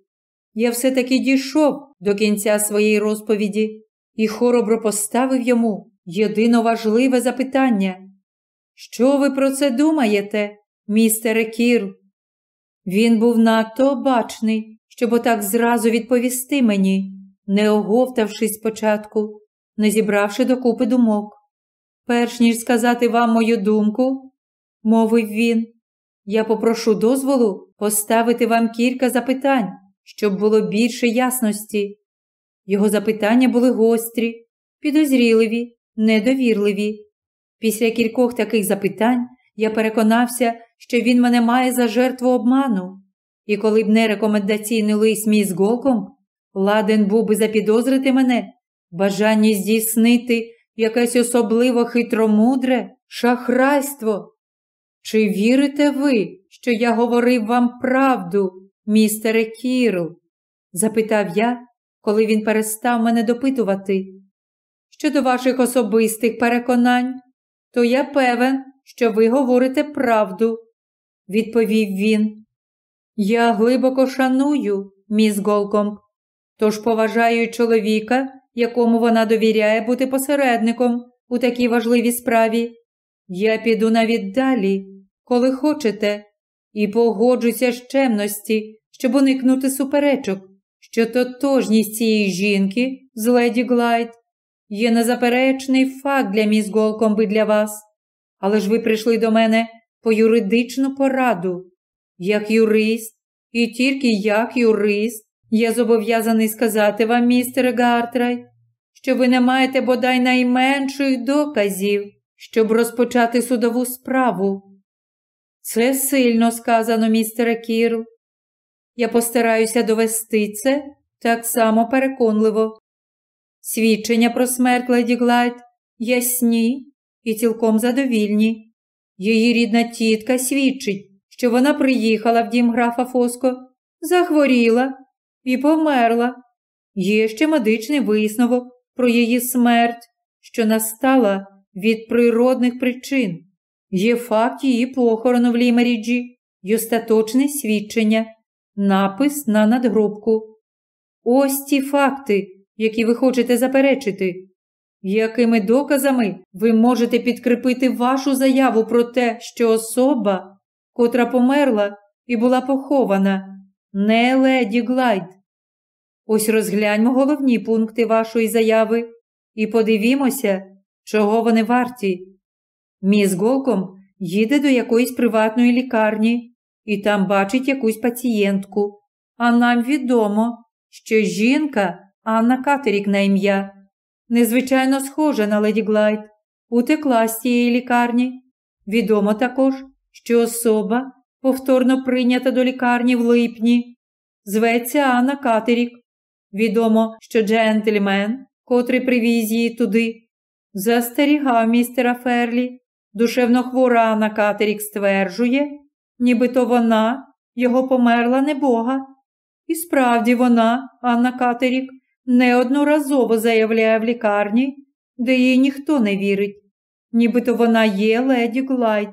Я все-таки дійшов до кінця своєї розповіді і хоробро поставив йому єдино важливе запитання. Що ви про це думаєте, містере Кір? Він був надто обачний, щоб отак зразу відповісти мені, не оговтавшись спочатку, не зібравши докупи думок. Перш ніж сказати вам мою думку, мовив він, я попрошу дозволу поставити вам кілька запитань, щоб було більше ясності. Його запитання були гострі, підозріливі, недовірливі. Після кількох таких запитань я переконався, що він мене має за жертву обману, і коли б не рекомендаційний лист мій з голком, ладен був би запідозрити мене, бажання здійснити якесь особливо хитромудре шахрайство. Чи вірите ви, що я говорив вам правду, містере Кірл? запитав я, коли він перестав мене допитувати. Щодо ваших особистих переконань, то я певен, що ви говорите правду, відповів він. Я глибоко шаную, міс Голкомб, тож поважаю чоловіка, якому вона довіряє бути посередником у такій важливій справі. Я піду навіть далі, коли хочете, і погоджуся з чемності, щоб уникнути суперечок, що тотожність цієї жінки з леді Глайд є незаперечний факт для міс Голкомби для вас. Але ж ви прийшли до мене по юридичну пораду. Як юрист, і тільки як юрист, я зобов'язаний сказати вам, містере Гартрай, що ви не маєте бодай найменших доказів, щоб розпочати судову справу. Це сильно сказано, містере Кірл. Я постараюся довести це так само переконливо. Свідчення про смерть леді Глайд ясні і цілком задовільні. Її рідна тітка свідчить, що вона приїхала в дім графа Фоско, захворіла і померла. Є ще медичний висновок про її смерть, що настала від природних причин. Є факт її похорону в Лімеріджі й остаточне свідчення, напис на надгробку. Ось ті факти, які ви хочете заперечити. Якими доказами ви можете підкріпити вашу заяву про те, що особа, котра померла і була похована, не леді Глайд? Ось розгляньмо головні пункти вашої заяви і подивімося, чого вони варті. Міс Голком їде до якоїсь приватної лікарні і там бачить якусь пацієнтку. А нам відомо, що жінка Анна Катерік на ім'я, незвичайно схожа на леді Глайд, утекла з цієї лікарні. Відомо також, що особа, повторно прийнята до лікарні в липні, зветься Анна Катерік. Відомо, що джентльмен, котрий привіз її туди, застерігав містера Ферлі. Душевно хвора Анна Катерік стверджує, нібито вона його померла небога. І справді вона, Анна Катерік, неодноразово заявляє в лікарні, де їй ніхто не вірить, нібито вона є леді Глайд.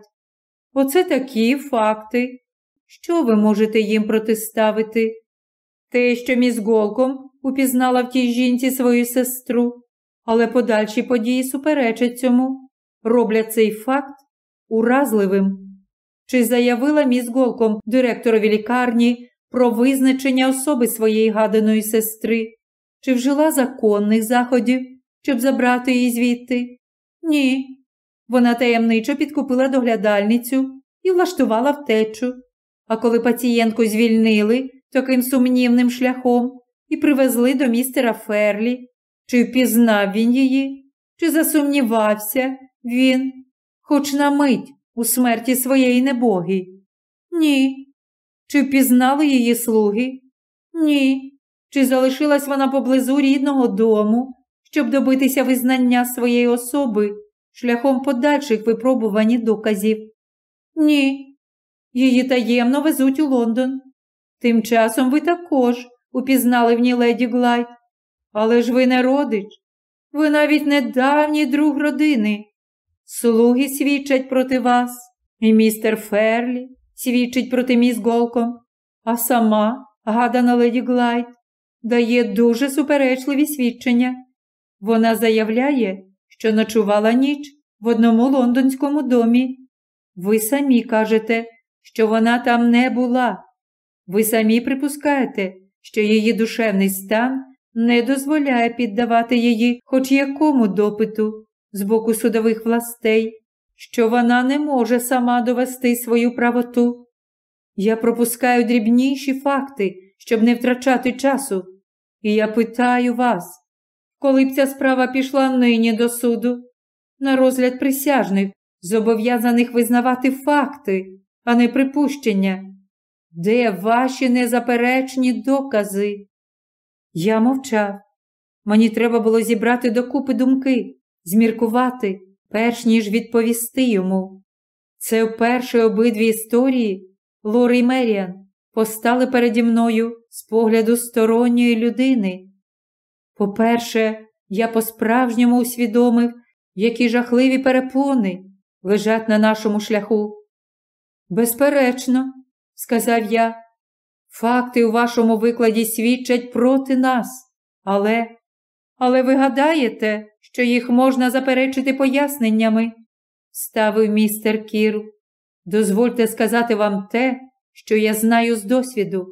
Оце такі факти. Що ви можете їм протиставити? Те, що міс Голком упізнала в тій жінці свою сестру, але подальші події суперечать цьому, роблять цей факт уразливим. Чи заявила міс Голком директорові лікарні про визначення особи своєї гаданої сестри, чи вжила законних заходів, щоб забрати її звідти? Ні. Вона таємничо підкупила доглядальницю і влаштувала втечу. А коли пацієнтку звільнили таким сумнівним шляхом і привезли до містера Ферлі, чи впізнав він її, чи засумнівався він, хоч на мить у смерті своєї небоги? Ні. Чи впізнали її слуги? Ні. Чи залишилась вона поблизу рідного дому, щоб добитися визнання своєї особи шляхом подальших випробувань і доказів? Ні. Її таємно везуть у Лондон. Тим часом ви також упізнали в ній леді Глайд. Але ж ви не родич, ви навіть не давній друг родини. Слуги свідчать проти вас, і містер Ферлі свідчить проти міс Голком, а сама, гадана леді Глайд, дає дуже суперечливі свідчення. Вона заявляє, що ночувала ніч в одному лондонському домі. Ви самі кажете, що вона там не була. Ви самі припускаєте, що її душевний стан не дозволяє піддавати її хоч якому допиту з боку судових властей, що вона не може сама довести свою правоту. Я пропускаю дрібніші факти, щоб не втрачати часу, і я питаю вас, коли б ця справа пішла нині до суду, на розгляд присяжних, зобов'язаних визнавати факти, а не припущення, де ваші незаперечні докази? Я мовчав. Мені треба було зібрати докупи думки, зміркувати, перш ніж відповісти йому. Це вперше обидві історії Лори і Меріан постали переді мною з погляду сторонньої людини. По-перше, я по-справжньому усвідомив, які жахливі перепони лежать на нашому шляху. Безперечно, сказав я, факти у вашому викладі свідчать проти нас, але, але ви гадаєте, що їх можна заперечити поясненнями, ставив містер Кірл. Дозвольте сказати вам те, що я знаю з досвіду,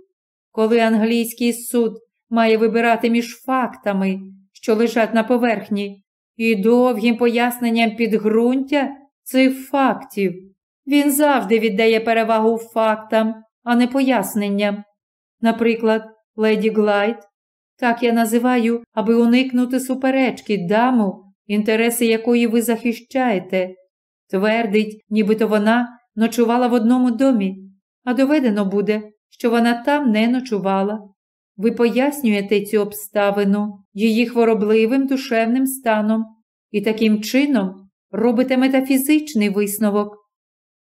коли англійський суд має вибирати між фактами, що лежать на поверхні, і довгим поясненням підґрунтя цих фактів. Він завжди віддає перевагу фактам, а не поясненням. Наприклад, леді Глайд так я називаю, аби уникнути суперечки даму, інтереси якої ви захищаєте. Твердить, нібито вона ночувала в одному домі, а доведено буде, що вона там не ночувала. Ви пояснюєте цю обставину її хворобливим душевним станом і таким чином робите метафізичний висновок.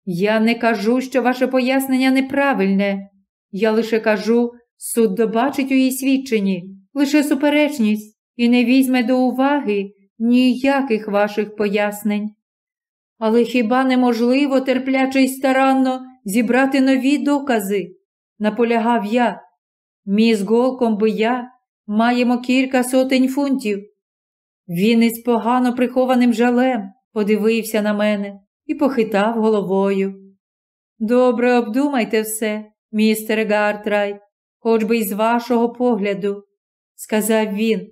Я не кажу, що ваше пояснення неправильне. Я лише кажу, суд добачить у її свідченні лише суперечність і не візьме до уваги ніяких ваших пояснень. Але хіба неможливо терпляче й старанно зібрати нові докази? Наполягав я. Міс Голком би я маємо кілька сотень фунтів. Він із погано прихованим жалем подивився на мене і похитав головою. Добре обдумайте все, містере Гартрайт, хоч би з вашого погляду, сказав він.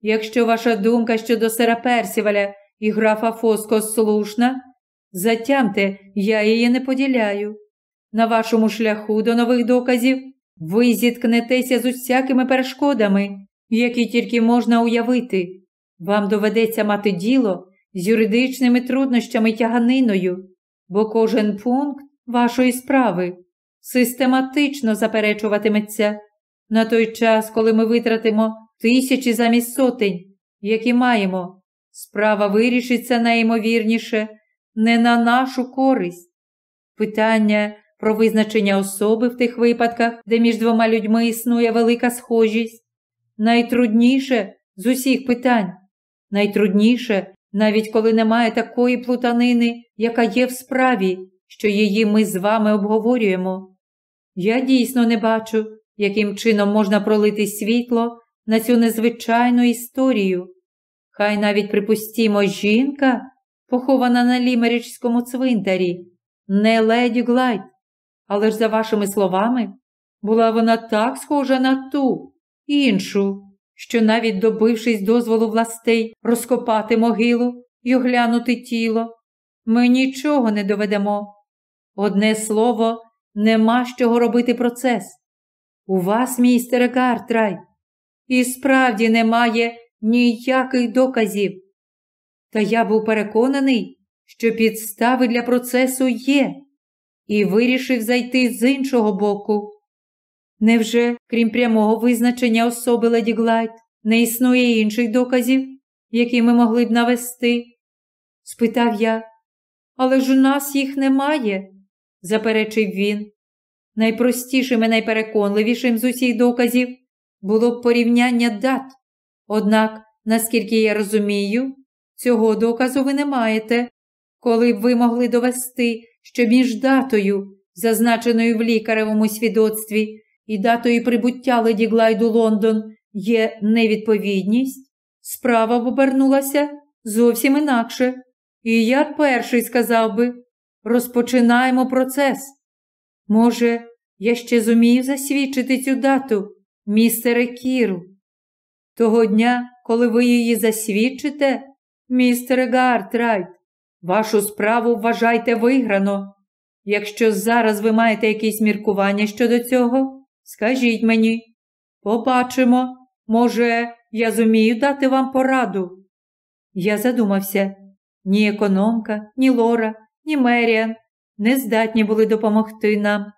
Якщо ваша думка щодо сера Персіваля і графа Фоско слушна, затямте, я її не поділяю. На вашому шляху до нових доказів ви зіткнетеся з усякими перешкодами, які тільки можна уявити. Вам доведеться мати діло з юридичними труднощами тяганиною, бо кожен пункт вашої справи систематично заперечуватиметься на той час, коли ми витратимо тисячі замість сотень, які маємо. Справа вирішиться найімовірніше не на нашу користь. Питання про визначення особи в тих випадках, де між двома людьми існує велика схожість, найтрудніше з усіх питань, найтрудніше, навіть коли немає такої плутанини, яка є в справі, що її ми з вами обговорюємо. Я дійсно не бачу, яким чином можна пролити світло на цю незвичайну історію. Хай навіть припустімо, жінка, похована на лімерічському цвинтарі, не леді Глайд, але ж, за вашими словами, була вона так схожа на ту іншу, що, навіть добившись дозволу властей розкопати могилу і оглянути тіло, ми нічого не доведемо. Одне слово, нема з чого робити процес. У вас, містере Гартрайт, і справді немає ніяких доказів. Та я був переконаний, що підстави для процесу є, і вирішив зайти з іншого боку. Невже, крім прямого визначення особи Леді Глайд, не існує інших доказів, які ми могли б навести? спитав я. Але ж у нас їх немає, заперечив він. Найпростішим і найпереконливішим з усіх доказів було б порівняння дат. Однак, наскільки я розумію, цього доказу ви не маєте, коли б ви могли довести, що між датою, зазначеною в лікаревому свідоцтві, і датою прибуття леді Глайду Лондон є невідповідність, справа обернулася зовсім інакше. І я перший сказав би розпочинаємо процес. Може, я ще зумію засвідчити цю дату, містере Кіру. Того дня, коли ви її засвідчите, містере Гартрайт, вашу справу вважайте виграно. Якщо зараз ви маєте якісь міркування щодо цього, скажіть мені. Побачимо, може, я зумію дати вам пораду. Я задумався ні економка, ні Лора, ні Меріан не здатні були допомогти нам.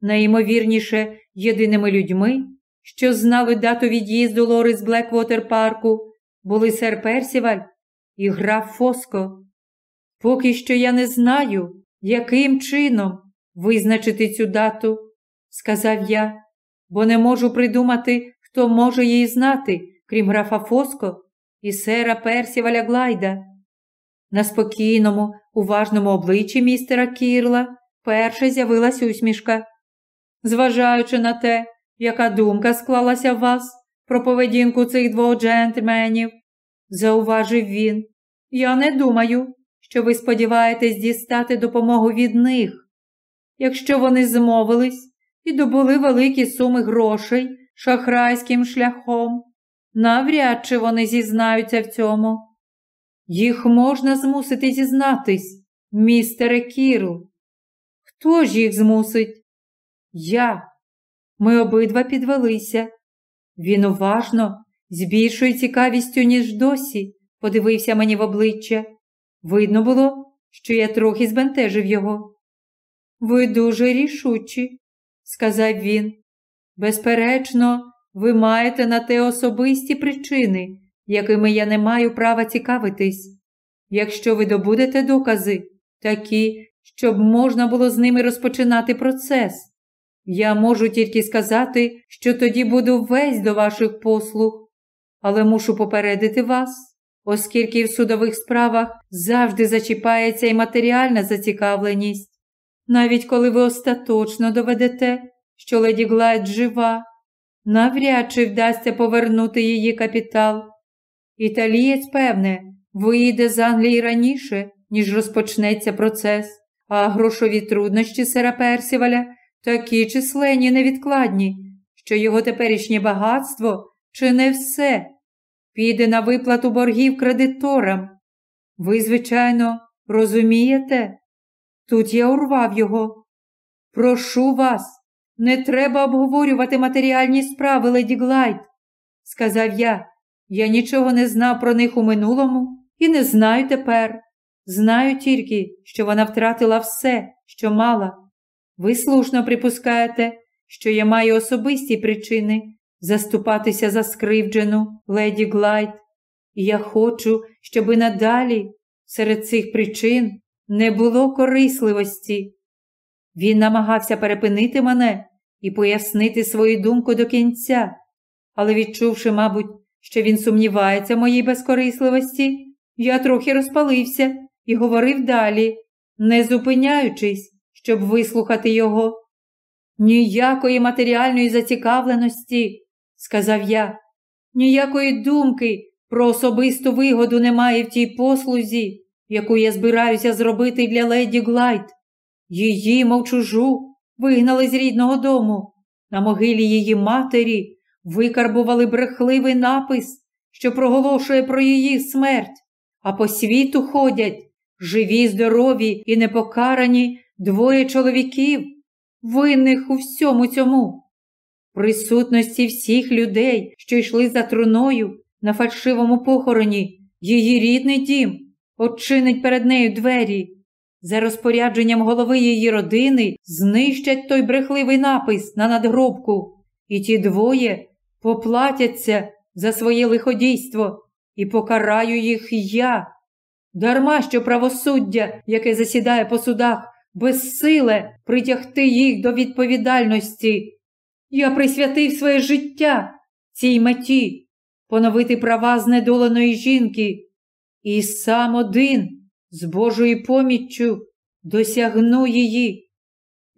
Найімовірніше, єдиними людьми, що знали дату від'їзду Лори з Блеквотер парку, були сер Персіваль і граф Фоско. Поки що я не знаю, яким чином визначити цю дату, сказав я, бо не можу придумати, хто може її знати, крім графа Фоско і сера Персіваля Глайда. На спокійному, уважному обличчі містера Кірла перше з'явилась усмішка. Зважаючи на те, яка думка склалася в вас про поведінку цих двох джентльменів, зауважив він, я не думаю, що ви сподіваєтесь дістати допомогу від них. Якщо вони змовились і добули великі суми грошей шахрайським шляхом, навряд чи вони зізнаються в цьому. Їх можна змусити зізнатись, містере Кірл. Хто ж їх змусить? Я. Ми обидва підвелися. Він уважно, з більшою цікавістю, ніж досі, подивився мені в обличчя. Видно було, що я трохи збентежив його. Ви дуже рішучі, сказав він. Безперечно, ви маєте на те особисті причини, якими я не маю права цікавитись. Якщо ви добудете докази, такі, щоб можна було з ними розпочинати процес, я можу тільки сказати, що тоді буду весь до ваших послуг, але мушу попередити вас, оскільки в судових справах завжди зачіпається і матеріальна зацікавленість, навіть коли ви остаточно доведете, що леді Глайд жива, навряд чи вдасться повернути її капітал. Італієць, певне, виїде з Англії раніше, ніж розпочнеться процес, а грошові труднощі сера Персіваля такі численні невідкладні, що його теперішнє багатство чи не все піде на виплату боргів кредиторам. Ви, звичайно, розумієте? Тут я урвав його. Прошу вас, не треба обговорювати матеріальні справи, леді Глайд, сказав я. Я нічого не знав про них у минулому і не знаю тепер. Знаю тільки, що вона втратила все, що мала. Ви слушно припускаєте, що я маю особисті причини заступатися за скривджену леді Глайд, і я хочу, щоб надалі серед цих причин не було корисливості. Він намагався перепинити мене і пояснити свою думку до кінця, але, відчувши, мабуть, що він сумнівається в моїй безкорисливості, я трохи розпалився і говорив далі, не зупиняючись, щоб вислухати його. Ніякої матеріальної зацікавленості, сказав я, ніякої думки про особисту вигоду немає в тій послузі, яку я збираюся зробити для леді Глайд. Її, мов чужу, вигнали з рідного дому. На могилі її матері викарбували брехливий напис, що проголошує про її смерть, а по світу ходять живі, здорові і непокарані двоє чоловіків, винних у всьому цьому. Присутності всіх людей, що йшли за труною на фальшивому похороні, її рідний дім очинить перед нею двері. За розпорядженням голови її родини знищать той брехливий напис на надгробку, і ті двоє поплатяться за своє лиходійство і покараю їх я. Дарма що правосуддя, яке засідає по судах, безсиле притягти їх до відповідальності. Я присвятив своє життя цій меті поновити права знедоленої жінки, і сам один з Божою поміччю досягну її.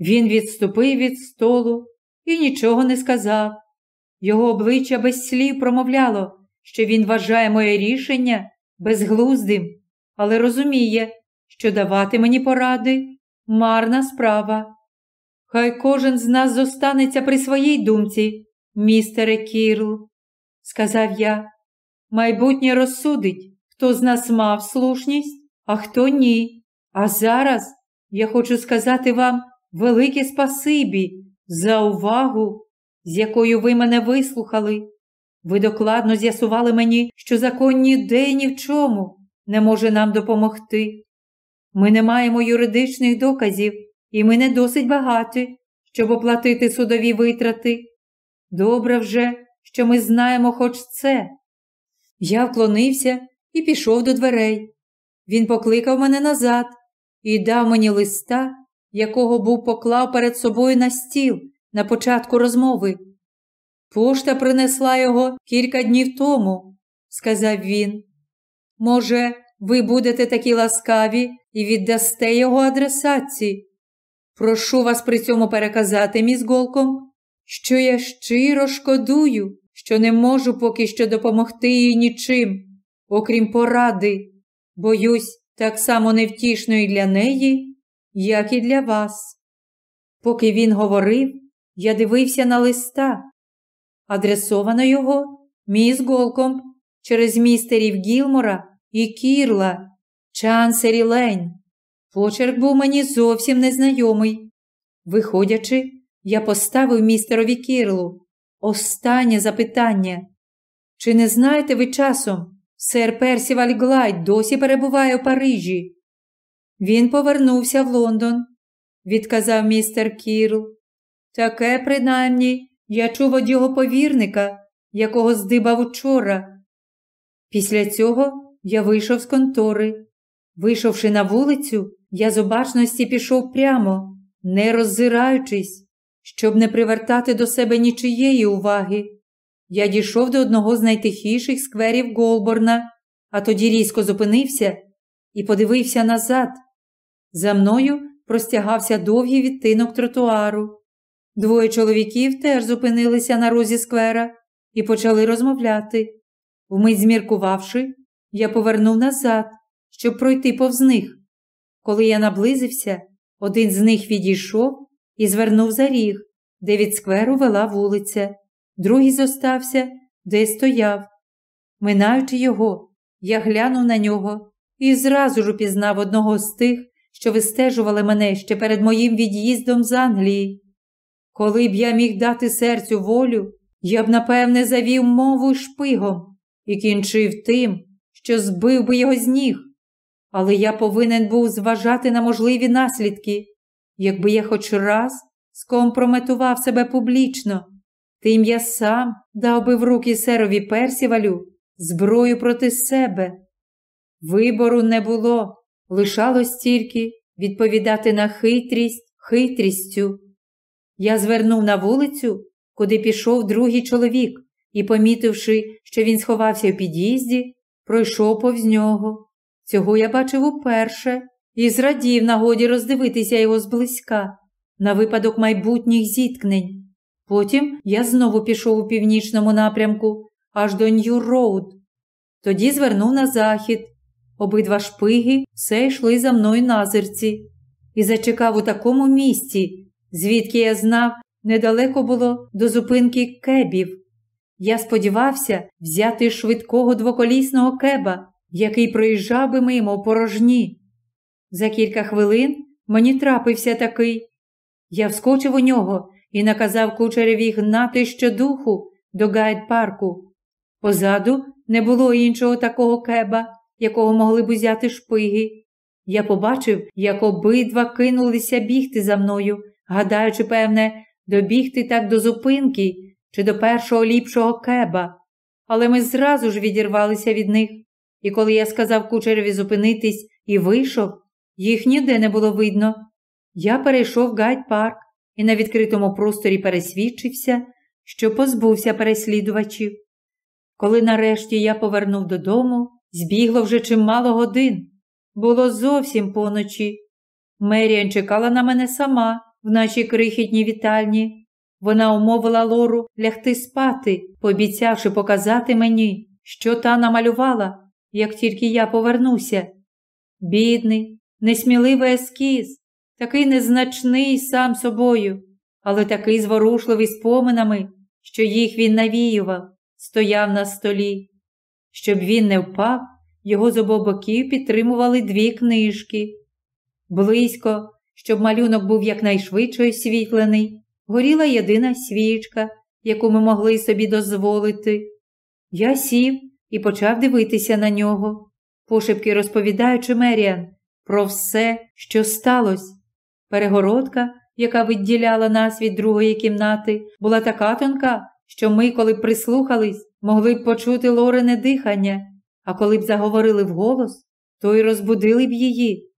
Він відступив від столу і нічого не сказав. Його обличчя без слів промовляло, що він вважає моє рішення безглуздим, але розуміє, що давати мені поради марна справа. Хай кожен з нас зостанеться при своїй думці, містере Кірл, сказав я. Майбутнє розсудить, хто з нас мав слушність, а хто ні. А зараз я хочу сказати вам велике спасибі за увагу, з якою ви мене вислухали. Ви докладно з'ясували мені, що закон ніде ні в чому не може нам допомогти. Ми не маємо юридичних доказів, і ми не досить багаті, щоб оплатити судові витрати. Добре вже, що ми знаємо хоч це. Я вклонився і пішов до дверей. Він покликав мене назад і дав мені листа, якого був поклав перед собою на стіл на початку розмови. Пошта принесла його кілька днів тому, сказав він. Може, ви будете такі ласкаві і віддасте його адресатці. Прошу вас при цьому переказати, міс Голком, що я щиро шкодую, що не можу поки що допомогти їй нічим, окрім поради. Боюсь, так само невтішної для неї, як і для вас. Поки він говорив, я дивився на листа. Адресовано його міс Голком через містерів Гілмора і Кірла, Чансері Лень. Почерк був мені зовсім незнайомий. Виходячи, я поставив містерові Кірлу останнє запитання. Чи не знаєте ви часом, сер Персіваль Глайд досі перебуває у Парижі? Він повернувся в Лондон, відказав містер Кірл. Таке, принаймні, я чув від його повірника, якого здибав учора. Після цього я вийшов з контори. Вийшовши на вулицю, я з обачності пішов прямо, не роззираючись, щоб не привертати до себе нічиєї уваги. Я дійшов до одного з найтихіших скверів Голборна, а тоді різко зупинився і подивився назад. За мною простягався довгий відтинок тротуару. Двоє чоловіків теж зупинилися на розі сквера і почали розмовляти. Вмить зміркувавши, я повернув назад, щоб пройти повз них. Коли я наблизився, один з них відійшов і звернув за ріг, де від скверу вела вулиця, другий зостався, де стояв. Минаючи його, я глянув на нього і зразу ж упізнав одного з тих, що вистежували мене ще перед моїм від'їздом з Англії. Коли б я міг дати серцю волю, я б, напевне, завів мову шпигом і кінчив тим, що збив би його з ніг. Але я повинен був зважати на можливі наслідки, якби я хоч раз скомпрометував себе публічно, тим я сам дав би в руки серові Персівалю зброю проти себе. Вибору не було, лишалось тільки відповідати на хитрість хитрістю. Я звернув на вулицю, куди пішов другий чоловік, і, помітивши, що він сховався в під'їзді, пройшов повз нього. Цього я бачив уперше і зрадів нагоді роздивитися його зблизька на випадок майбутніх зіткнень. Потім я знову пішов у північному напрямку, аж до Нью-Роуд. Тоді звернув на захід. Обидва шпиги все йшли за мною назирці і зачекав у такому місці, звідки я знав, недалеко було до зупинки кебів. Я сподівався взяти швидкого двоколісного кеба, який проїжджав би мимо порожні. За кілька хвилин мені трапився такий. Я вскочив у нього і наказав кучереві гнати щодуху до гайд-парку. Позаду не було іншого такого кеба, якого могли б узяти шпиги. Я побачив, як обидва кинулися бігти за мною, гадаючи, певне, добігти так до зупинки чи до першого ліпшого кеба. Але ми зразу ж відірвалися від них, і коли я сказав кучереві зупинитись і вийшов, їх ніде не було видно. Я перейшов гайд-парк і на відкритому просторі пересвідчився, що позбувся переслідувачів. Коли нарешті я повернув додому, збігло вже чимало годин. Було зовсім поночі. Меріан чекала на мене сама в нашій крихітній вітальні. Вона умовила Лору лягти спати, пообіцявши показати мені, що та намалювала, як тільки я повернуся. Бідний, несміливий ескіз, такий незначний сам собою, але такий зворушливий споминами, що їх він навіював, стояв на столі. Щоб він не впав, його з обох боків підтримували дві книжки. Близько, щоб малюнок був якнайшвидше освітлений, горіла єдина свічка, яку ми могли собі дозволити. Я сів і почав дивитися на нього, пошепки розповідаючи Меріан про все, що сталося. Перегородка, яка відділяла нас від другої кімнати, була така тонка, що ми, коли б прислухались, могли б почути Лорене дихання, а коли б заговорили вголос, то й розбудили б її.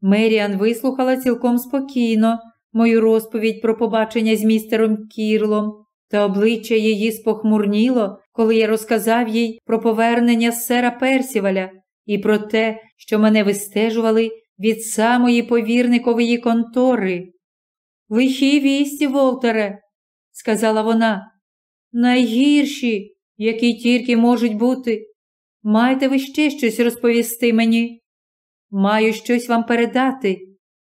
Меріан вислухала цілком спокійно мою розповідь про побачення з містером Кірлом, та обличчя її спохмурніло, коли я розказав їй про повернення сера Персіваля і про те, що мене вистежували від самої повірникової контори. Лихі вісті, Волтере, сказала вона, найгірші, які тільки можуть бути. Маєте ви ще щось розповісти мені? Маю щось вам передати,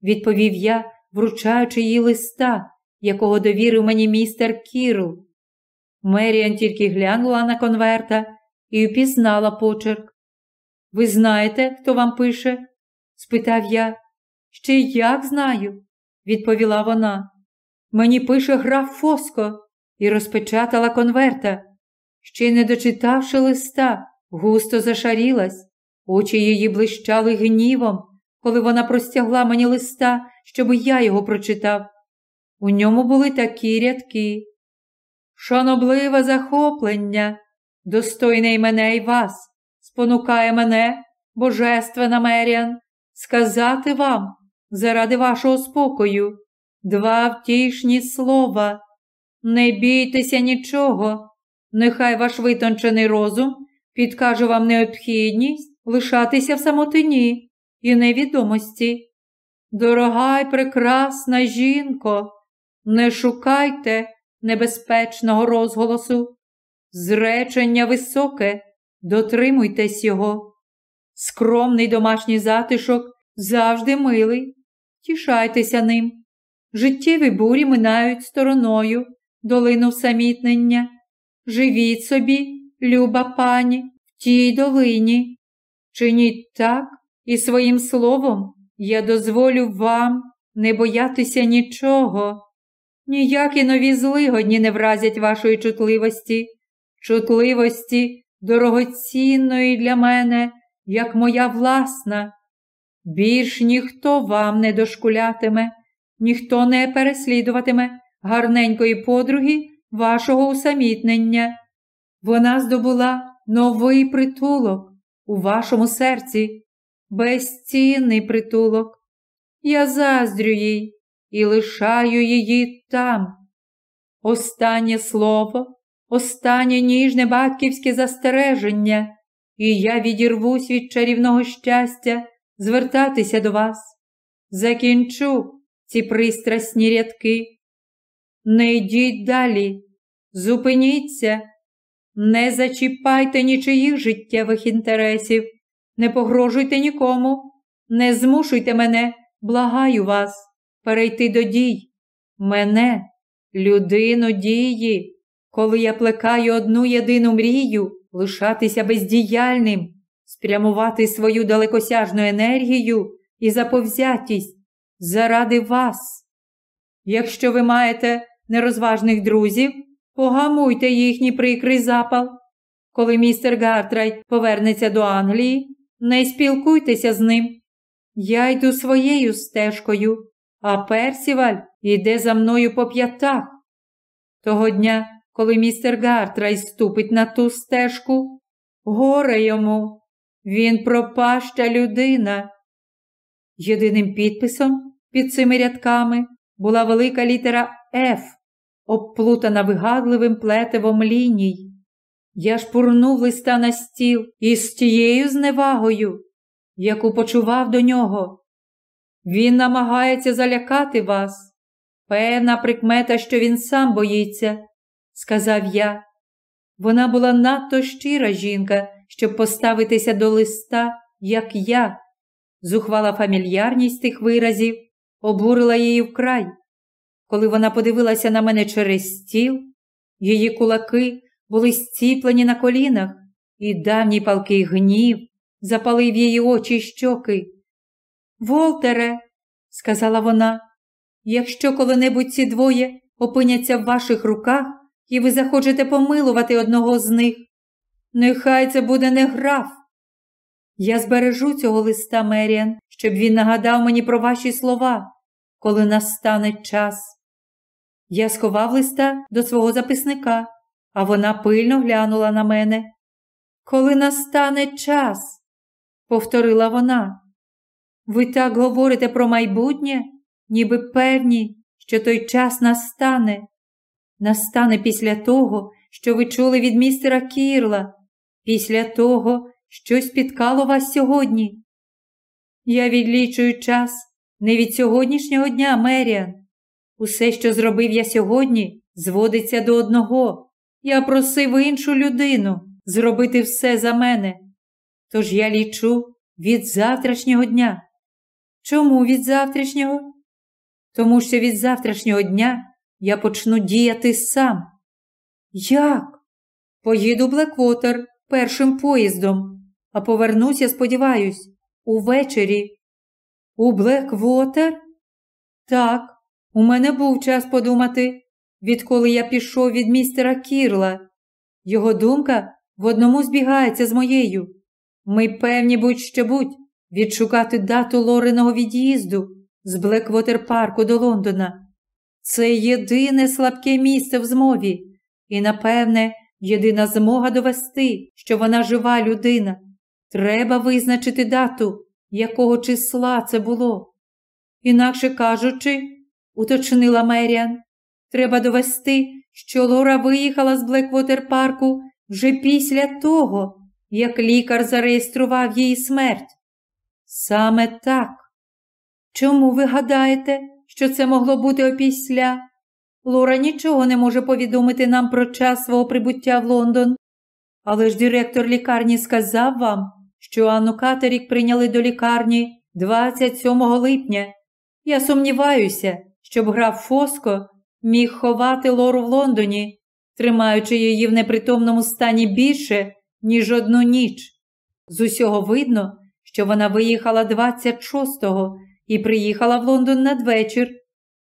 відповів я, вручаючи їй листа, якого довірив мені містер Кірл. Меріан тільки глянула на конверта і впізнала почерк. Ви знаєте, хто вам пише? спитав я. Ще як знаю, відповіла вона. Мені пише граф Фоско, і розпечатала конверта. Ще не дочитавши листа, густо зашарілась, очі її блищали гнівом, коли вона простягла мені листа, щоб я його прочитав. У ньому були такі рядки. Шанобливе захоплення, достойне й мене й вас, спонукає мене, божественна Меріан, сказати вам заради вашого спокою два втішні слова. Не бійтеся нічого, нехай ваш витончений розум підкаже вам необхідність лишатися в самотині і невідомості. Дорога й прекрасна жінко, не шукайте небезпечного розголосу, зречення високе, дотримуйтесь його. Скромний домашній затишок завжди милий, тішайтеся ним. Життєві бурі минають стороною, долину всамітнення. Живіть собі, люба пані, в тій долині. Чиніть так, і своїм словом я дозволю вам не боятися нічого. Ніякі нові злигодні не вразять вашої чутливості, чутливості дорогоцінної для мене, як моя власна. Більш ніхто вам не дошкулятиме, ніхто не переслідуватиме гарненької подруги вашого усамітнення. Вона здобула новий притулок у вашому серці, безцінний притулок. Я заздрю їй і лишаю її там. Останнє слово, останнє ніжне батьківське застереження, і я відірвусь від чарівного щастя звертатися до вас. Закінчу ці пристрасні рядки. Не йдіть далі, зупиніться, не зачіпайте нічиїх життєвих інтересів, не погрожуйте нікому, не змушуйте мене, благаю вас, перейти до дій. Мене, людину дії, коли я плекаю одну єдину мрію, лишатися бездіяльним, спрямувати свою далекосяжну енергію і заповзятість заради вас. Якщо ви маєте нерозважних друзів, погамуйте їхній прикрий запал. Коли містер Гартрайт повернеться до Англії, не спілкуйтеся з ним. Я йду своєю стежкою, а Персіваль іде за мною по п'ятах. Того дня, коли містер Гартрай ступить на ту стежку, горе йому, він пропаща людина. Єдиним підписом під цими рядками була велика літера Ф, обплутана вигадливим плетивом ліній. Я шпурнув листа на стіл із тією зневагою, яку почував до нього. Він намагається залякати вас. Певна прикмета, що він сам боїться, сказав я. Вона була надто щира жінка, щоб поставитися до листа, як я. Зухвала фамільярність тих виразів обурила її вкрай. Коли вона подивилася на мене через стіл, її кулаки були зціплені на колінах, і давній палкий гнів запалив її очі й щоки. Волтере, сказала вона, якщо коли-небудь ці двоє опиняться в ваших руках, і ви захочете помилувати одного з них, нехай це буде не граф. Я збережу цього листа, Меріан, щоб він нагадав мені про ваші слова, коли настане час. Я сховав листа до свого записника, а вона пильно глянула на мене. Коли настане час, повторила вона. Ви так говорите про майбутнє, ніби певні, що той час настане. Настане після того, що ви чули від містера Кірла, після того, що спіткало вас сьогодні. Я відлічую час не від сьогоднішнього дня, Меріан. Усе, що зробив я сьогодні, зводиться до одного. Я просив іншу людину зробити все за мене. Тож я лічу від завтрашнього дня. Чому від завтрашнього? Тому що від завтрашнього дня я почну діяти сам. Як? Поїду Блеквотер першим поїздом, а повернуся, сподіваюсь, увечері. У Блеквотер? Так, у мене був час подумати. відколи я пішов від містера Кірла. Його думка в одному збігається з моєю. Ми певні будь-що будь відшукати дату Лориного від'їзду з Блеквотер Парку до Лондона. Це єдине слабке місце в змові, і, напевне, єдина змога довести, що вона жива людина. Треба визначити дату, якого числа це було. Інакше кажучи, уточнила Меріан, треба довести, що Лора виїхала з Блеквотер Парку вже після того, як лікар зареєстрував її смерть. Саме так. Чому ви гадаєте, що це могло бути опісля? Лора нічого не може повідомити нам про час свого прибуття в Лондон. Але ж директор лікарні сказав вам, що Анну Катерік прийняли до лікарні 27 липня. Я сумніваюся, щоб граф Фоско міг ховати Лору в Лондоні, тримаючи її в непритомному стані більше, ніж одну ніч. З усього видно, що вона виїхала 26-го і приїхала в Лондон надвечір,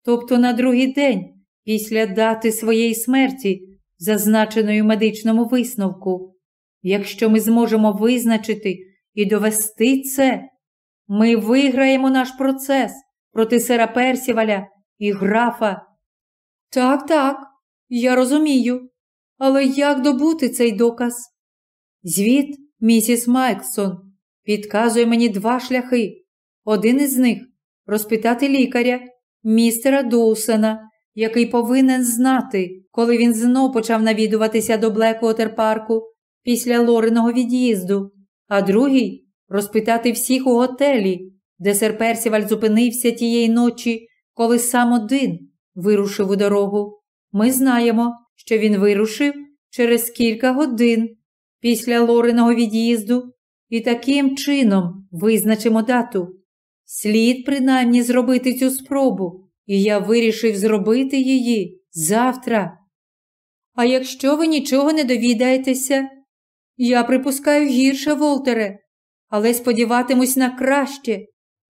тобто на другий день після дати своєї смерті, зазначеної в медичному висновку. Якщо ми зможемо визначити і довести це, ми виграємо наш процес проти сера Персіваля і графа. Так, так, я розумію. Але як добути цей доказ? Звіт, місіс Майксон, підказує мені два шляхи. Один із них розпитати лікаря, містера Доусена, який повинен знати, коли він знов почав навідуватися до Блеквотер парку після Лориного від'їзду, а другий розпитати всіх у готелі, де сер Персіваль зупинився тієї ночі, коли сам один вирушив у дорогу. Ми знаємо, що він вирушив через кілька годин після Лориного від'їзду і таким чином визначимо дату. Слід принаймні зробити цю спробу, і я вирішив зробити її завтра. А якщо ви нічого не довідаєтеся, я припускаю гірше, Волтере, але сподіватимусь на краще,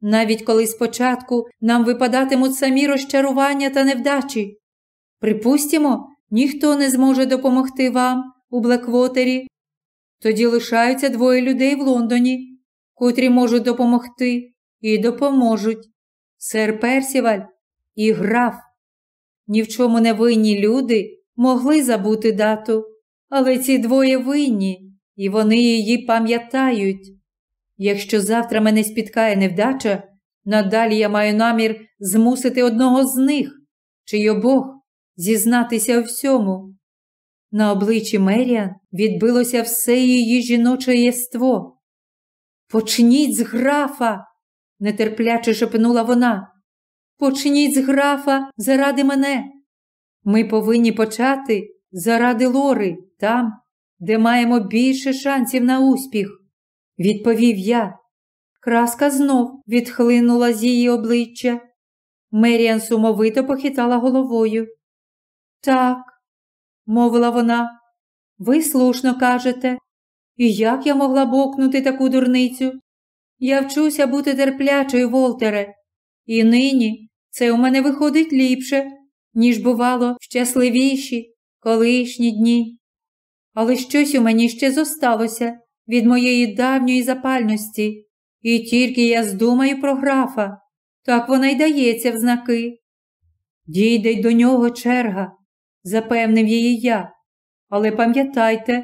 навіть коли спочатку нам випадатимуть самі розчарування та невдачі. Припустімо, ніхто не зможе допомогти вам у Блеквотері. Тоді лишаються двоє людей в Лондоні, котрі можуть допомогти і допоможуть. Сер Персіваль і граф. Ні в чому не винні люди могли забути дату, але ці двоє винні, і вони її пам'ятають. Якщо завтра мене спіткає невдача, надалі я маю намір змусити одного з них, чи обох, зізнатися у всьому. На обличчі Меріан відбилося все її жіноче єство. Почніть з графа, нетерпляче шепнула вона. Почніть з графа заради мене. Ми повинні почати заради Лори, там, де маємо більше шансів на успіх, відповів я. Краска знов відхлинула з її обличчя. Меріан сумовито похитала головою. Так, мовила вона, ви слушно кажете. І як я могла бокнути таку дурницю? Я вчуся бути терплячою, Волтере, і нині це у мене виходить ліпше, ніж бувало щасливіші колишні дні. Але щось у мені ще зосталося від моєї давньої запальності, і тільки я здумаю про графа, так вона й дається в знаки. Дійде й до нього черга, запевнив її я. Але пам'ятайте,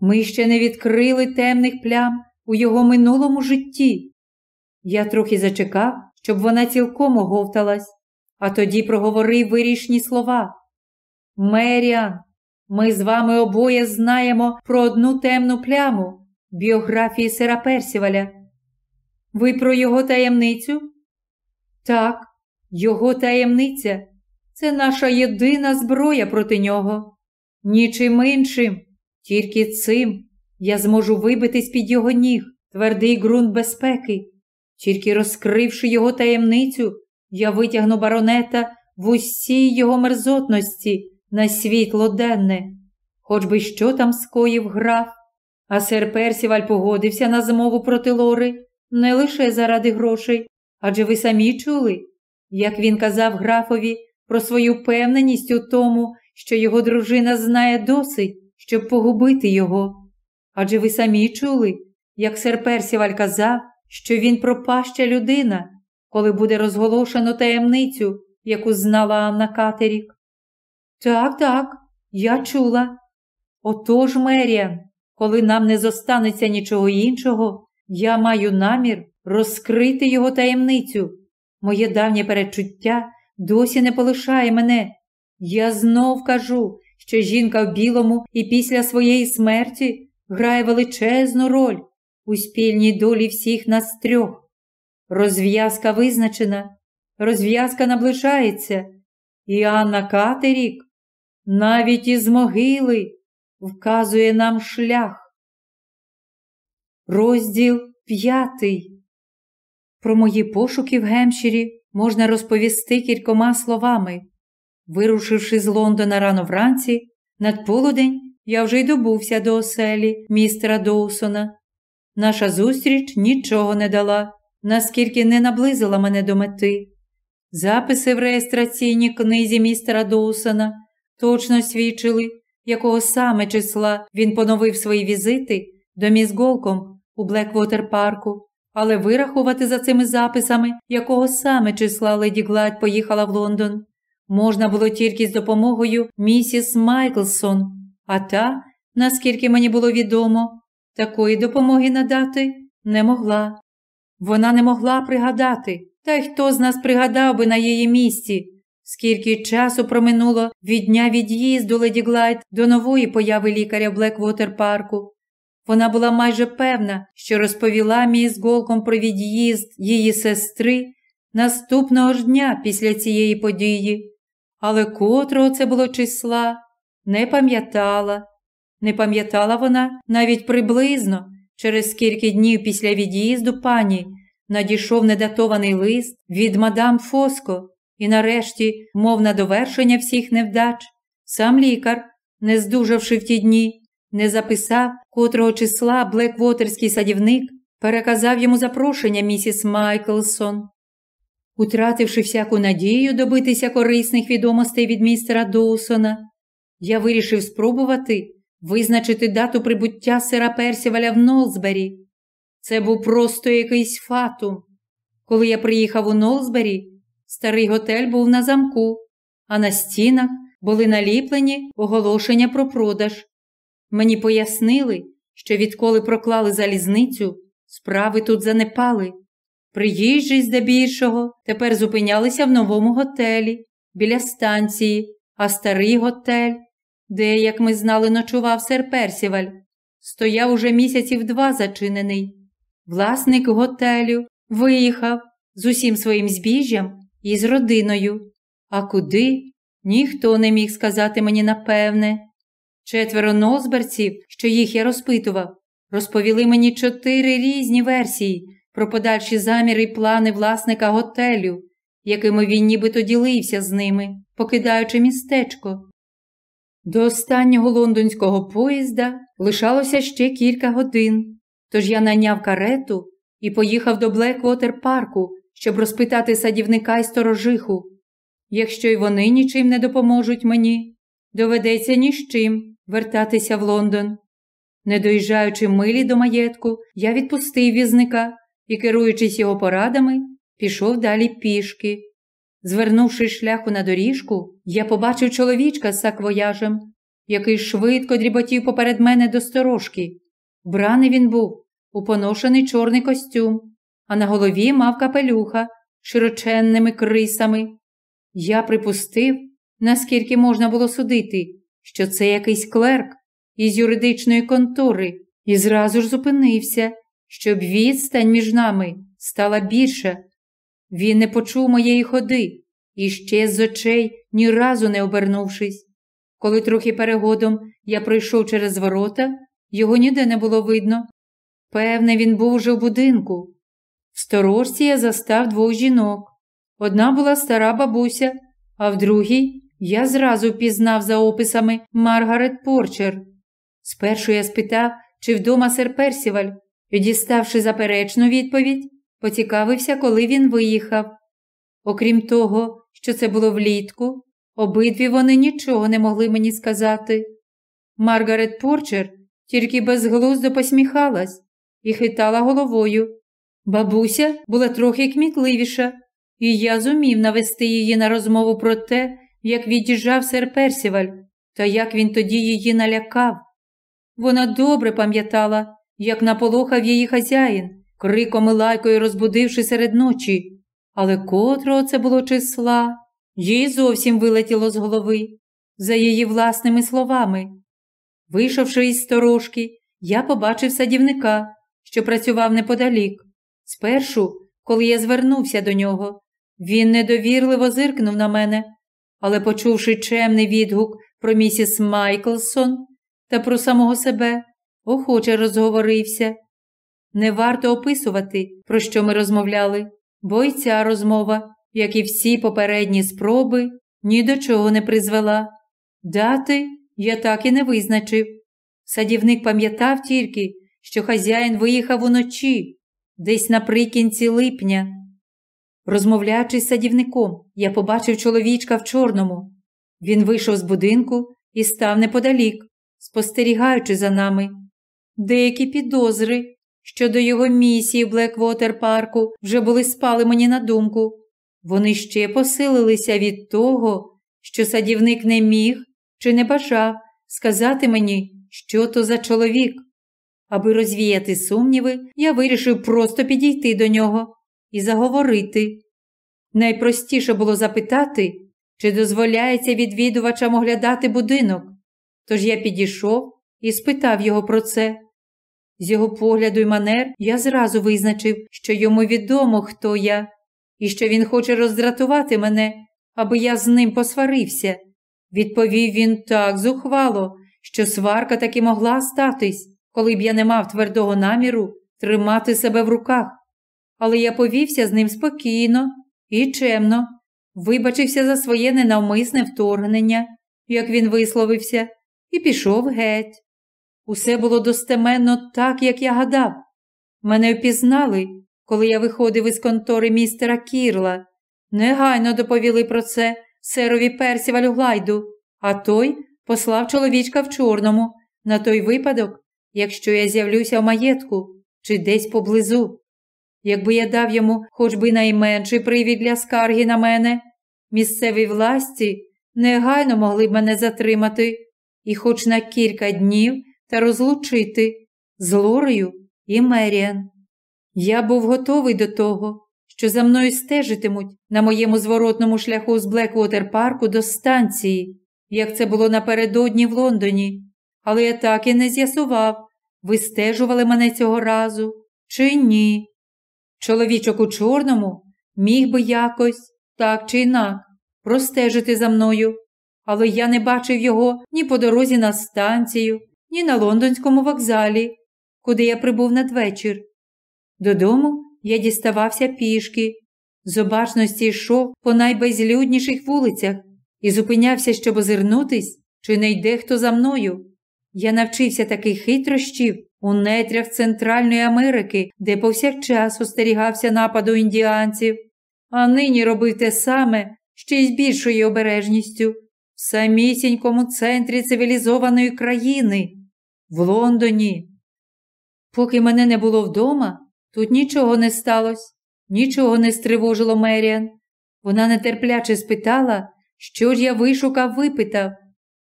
ми ще не відкрили темних плям у його минулому житті. Я трохи зачекав, щоб вона цілком оговталась, а тоді проговорив вирішні слова. Меріан, ми з вами обоє знаємо про одну темну пляму біографії сера Персіваля. Ви про його таємницю? Так, його таємниця це наша єдина зброя проти нього. Нічим іншим, тільки цим я зможу вибити з-під його ніг твердий ґрунт безпеки. Тільки розкривши його таємницю, я витягну баронета в усій його мерзотності на світло денне. Хоч би що там скоїв граф, а сер Персіваль погодився на змову проти Лори не лише заради грошей, адже ви самі чули, як він казав графові про свою впевненість у тому, що його дружина знає досить, щоб погубити його. Адже ви самі чули, як сер Персіваль казав, що він пропаща людина, коли буде розголошено таємницю, яку знала Анна Катерік. Так, так, я чула. Отож, Меріан, коли нам не зостанеться нічого іншого, я маю намір розкрити його таємницю. Моє давнє перечуття досі не полишає мене. Я знов кажу, що жінка в білому і після своєї смерті грає величезну роль у спільній долі всіх нас трьох. Розв'язка визначена, розв'язка наближається, і Анна Катерік навіть із могили вказує нам шлях. Розділ п'ятий. Про мої пошуки в Гемширі можна розповісти кількома словами. Вирушивши з Лондона рано вранці, над полудень я вже й добувся до оселі містера Доусона. Наша зустріч нічого не дала, наскільки не наблизила мене до мети. Записи в реєстраційній книзі містера Доусона точно свідчили, якого саме числа він поновив свої візити до міс Голком у Блеквотер парку, але вирахувати за цими записами, якого саме числа леді Гладь поїхала в Лондон, можна було тільки з допомогою місіс Майклсон, а та, наскільки мені було відомо, такої допомоги надати не могла. Вона не могла пригадати, та й хто з нас пригадав би на її місці, скільки часу проминуло від дня від'їзду Леді Глайд до нової появи лікаря в Блеквотер парку. Вона була майже певна, що розповіла міс Голком про від'їзд її сестри наступного ж дня після цієї події, але котрого це було числа, не пам'ятала. Не пам'ятала вона навіть приблизно, через скільки днів після від'їзду пані надійшов недатований лист від мадам Фоско, і нарешті, мов на довершення всіх невдач, сам лікар, не здужавши в ті дні, не записав, котрого числа Блеквотерський садівник переказав йому запрошення місіс Майклсон. Утративши всяку надію добитися корисних відомостей від містера Доусона, я вирішив спробувати визначити дату прибуття сера Персіваля в Нолсбері. Це був просто якийсь фатум. Коли я приїхав у Нолсбері, старий готель був на замку, а на стінах були наліплені оголошення про продаж. Мені пояснили, що відколи проклали залізницю, справи тут занепали. Приїжджі, здебільшого, тепер зупинялися в новому готелі біля станції, а старий готель, де, як ми знали, ночував сер Персіваль, стояв уже місяців два зачинений. Власник готелю виїхав з усім своїм збіжжям і з родиною. А куди? Ніхто не міг сказати мені напевне. Четверо нозберців, що їх я розпитував, розповіли мені чотири різні версії про подальші заміри і плани власника готелю, якими він нібито ділився з ними, покидаючи містечко. До останнього лондонського поїзда лишалося ще кілька годин, тож я найняв карету і поїхав до Блеквотер парку, щоб розпитати садівника й сторожиху. Якщо й вони нічим не допоможуть мені, доведеться ні з чим вертатися в Лондон. Не доїжджаючи милі до маєтку, я відпустив візника і, керуючись його порадами, пішов далі пішки. Звернувши шляху на доріжку, я побачив чоловічка з саквояжем, який швидко дріботів поперед мене до сторожки. Вбраний він був у поношений чорний костюм, а на голові мав капелюха широченними крисами. Я припустив, наскільки можна було судити, що це якийсь клерк із юридичної контори, і зразу ж зупинився, щоб відстань між нами стала більша. Він не почув моєї ходи і ще з очей, ні разу не обернувшись. Коли трохи перегодом я пройшов через ворота, його ніде не було видно. Певне, він був уже в будинку. В сторожці я застав двох жінок. Одна була стара бабуся, а в другій я зразу впізнав за описами Маргарет Порчер. Спершу я спитав, чи вдома сер Персіваль, і, діставши заперечну відповідь, поцікавився, коли він виїхав. Окрім того, що це було влітку, обидві вони нічого не могли мені сказати. Маргарет Порчер тільки безглуздо посміхалась і хитала головою. Бабуся була трохи кмітливіша, і я зумів навести її на розмову про те, як від'їжджав сер Персіваль, та як він тоді її налякав. Вона добре пам'ятала, як наполохав її хазяїн, криком і лайкою розбудивши серед ночі, але котрого це було числа, їй зовсім вилетіло з голови, за її власними словами. Вийшовши із сторожки, я побачив садівника, що працював неподалік. Спершу, коли я звернувся до нього, він недовірливо зиркнув на мене, але, почувши чемний відгук про місіс Майклсон та про самого себе, охоче розговорився. Не варто описувати, про що ми розмовляли, бо й ця розмова, як і всі попередні спроби, ні до чого не призвела. Дати я так і не визначив. Садівник пам'ятав тільки, що хазяїн виїхав уночі, десь наприкінці липня. Розмовляючи з садівником, я побачив чоловічка в чорному. Він вийшов з будинку і став неподалік, спостерігаючи за нами. Деякі підозри щодо його місії в Блеквотер парку вже були спали мені на думку. Вони ще посилилися від того, що садівник не міг чи не бажав сказати мені, що то за чоловік. Аби розвіяти сумніви, я вирішив просто підійти до нього і заговорити. Найпростіше було запитати, чи дозволяється відвідувачам оглядати будинок. Тож я підійшов і спитав його про це. З його погляду й манер я зразу визначив, що йому відомо, хто я, і що він хоче роздратувати мене, аби я з ним посварився. Відповів він так зухвало, що сварка таки могла статись, коли б я не мав твердого наміру тримати себе в руках. Але я повівся з ним спокійно і чемно, вибачився за своє ненавмисне вторгнення, як він висловився, і пішов геть. Усе було достеменно так, як я гадав. Мене впізнали, коли я виходив із контори містера Кірла. Негайно доповіли про це серові Персівалю Глайду, а той послав чоловічка в чорному на той випадок, якщо я з'явлюся в маєтку чи десь поблизу. Якби я дав йому хоч би найменший привід для скарги на мене, місцеві власті негайно могли б мене затримати і хоч на кілька днів та розлучити з Лорею і Меріан. Я був готовий до того, що за мною стежитимуть на моєму зворотному шляху з Блеквотер парку до станції, як це було напередодні в Лондоні, але я так і не з'ясував, вистежували мене цього разу чи ні. Чоловічок у чорному міг би якось, так чи інак, простежити за мною, але я не бачив його ні по дорозі на станцію, ні на лондонському вокзалі, куди я прибув надвечір. Додому я діставався пішки, з обачності йшов по найбезлюдніших вулицях і зупинявся, щоб озирнутись, чи не йде хто за мною. Я навчився таких хитрощів у нетрях Центральної Америки, де повсякчас остерігався нападу індіанців, а нині робив те саме ще й з більшою обережністю. В самісінькому центрі цивілізованої країни, в Лондоні. Поки мене не було вдома, тут нічого не сталося, нічого не стривожило Меріан. Вона нетерпляче спитала, що ж я вишукав, випитав,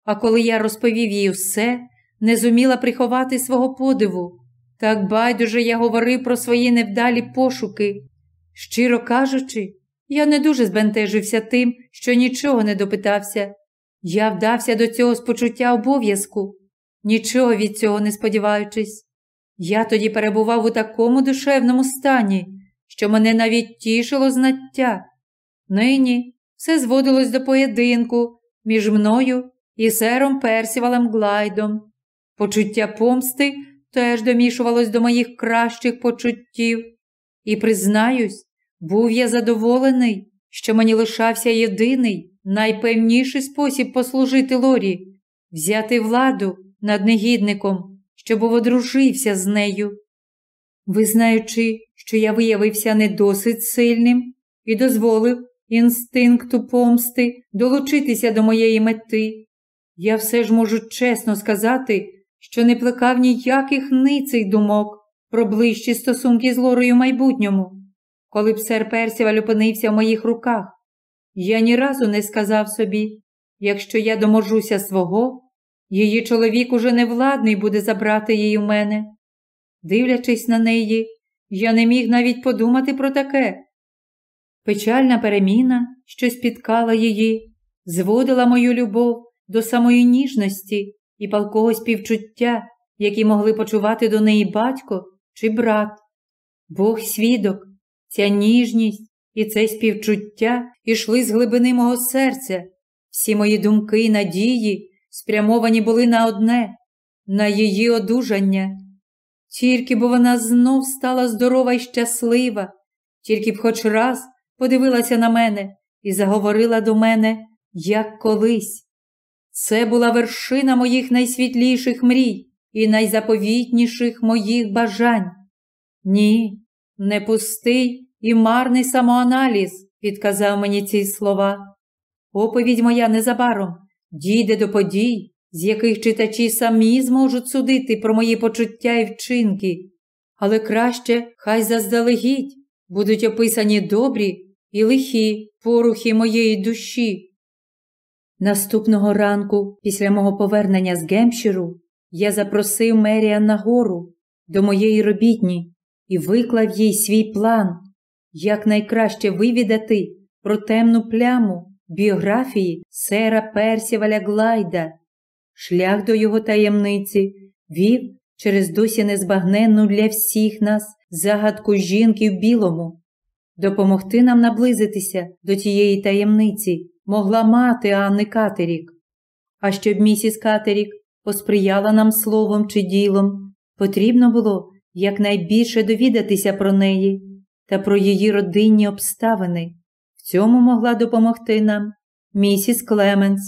а коли я розповів їй все, не зуміла приховати свого подиву. Так байдуже я говорив про свої невдалі пошуки. Щиро кажучи, я не дуже збентежився тим, що нічого не допитався. Я вдався до цього з почуття обов'язку, нічого від цього не сподіваючись. Я тоді перебував у такому душевному стані, що мене навіть тішило знаття. Нині все зводилось до поєдинку між мною і сером Персівалем Глайдом. Почуття помсти теж домішувалось до моїх кращих почуттів, і, признаюсь, був я задоволений, що мені лишався єдиний, найпевніший спосіб послужити Лорі, взяти владу над негідником, що був одружився з нею. Визнаючи, що я виявився не досить сильним і дозволив інстинкту помсти долучитися до моєї мети. Я все ж можу чесно сказати, що не плекав ніяких ницих думок про ближчі стосунки з Лорою майбутньому. Коли б сер Персіваль опинився в моїх руках, я ні разу не сказав собі, якщо я доможуся свого, її чоловік уже не владний буде забрати її в мене. Дивлячись на неї, я не міг навіть подумати про таке. Печальна переміна, що спіткала її, зводила мою любов до самої ніжності і палкого співчуття, які могли почувати до неї батько чи брат. Бог свідок, ця ніжність і це співчуття ішли з глибини мого серця. Всі мої думки і надії спрямовані були на одне, на її одужання. Тільки бо вона знов стала здорова і щаслива, тільки б хоч раз подивилася на мене і заговорила до мене, як колись. Це була вершина моїх найсвітліших мрій і найзаповітніших моїх бажань. Ні, не пустий і марний самоаналіз, підказав мені ці слова. Оповідь моя незабаром дійде до подій, з яких читачі самі зможуть судити про мої почуття і вчинки, але краще хай заздалегідь будуть описані добрі і лихі порухи моєї душі. Наступного ранку, після мого повернення з Гемпширу, я запросив Меріан на гору до моєї робітні і виклав їй свій план, як найкраще вивідати про темну пляму біографії сера Персіваля Глайда. Шлях до його таємниці вів через досі незбагненну для всіх нас загадку жінки в білому. Допомогти нам наблизитися до тієї таємниці могла мати Анни Катерік. А щоб місіс Катерік посприяла нам словом чи ділом, потрібно було якнайбільше довідатися про неї та про її родинні обставини. В цьому могла допомогти нам місіс Клеменс.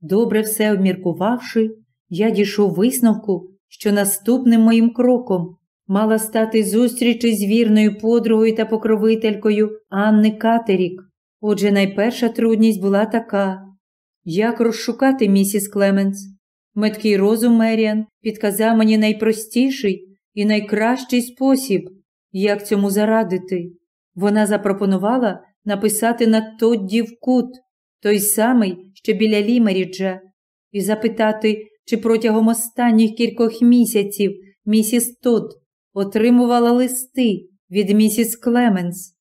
Добре все обміркувавши, я дійшов висновку, що наступним моїм кроком мала стати зустріч із вірною подругою та покровителькою Анни Катерік. Отже, найперша трудність була така як розшукати місіс Клеменс. Меткий розум Меріан підказав мені найпростіший і найкращий спосіб, як цьому зарадити. Вона запропонувала написати на Тоддів кут, той самий, що біля Лімеріджа, і запитати, чи протягом останніх кількох місяців місіс Тодд отримувала листи від місіс Клеменс.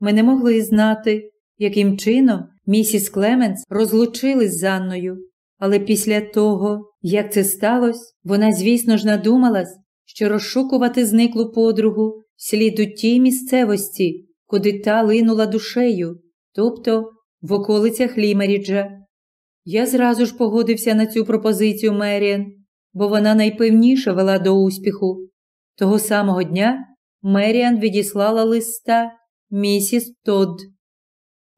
Ми не могли знати, яким чином місіс Клеменс розлучилась з Анною, але після того, як це сталося, вона, звісно ж, надумалась, що розшукувати зниклу подругу слід у тій місцевості, куди та линула душею, тобто в околицях Лімеріджа. Я зразу ж погодився на цю пропозицію Меріан, бо вона найпевніше вела до успіху. Того самого дня Меріан відіслала листа місіс Тодд.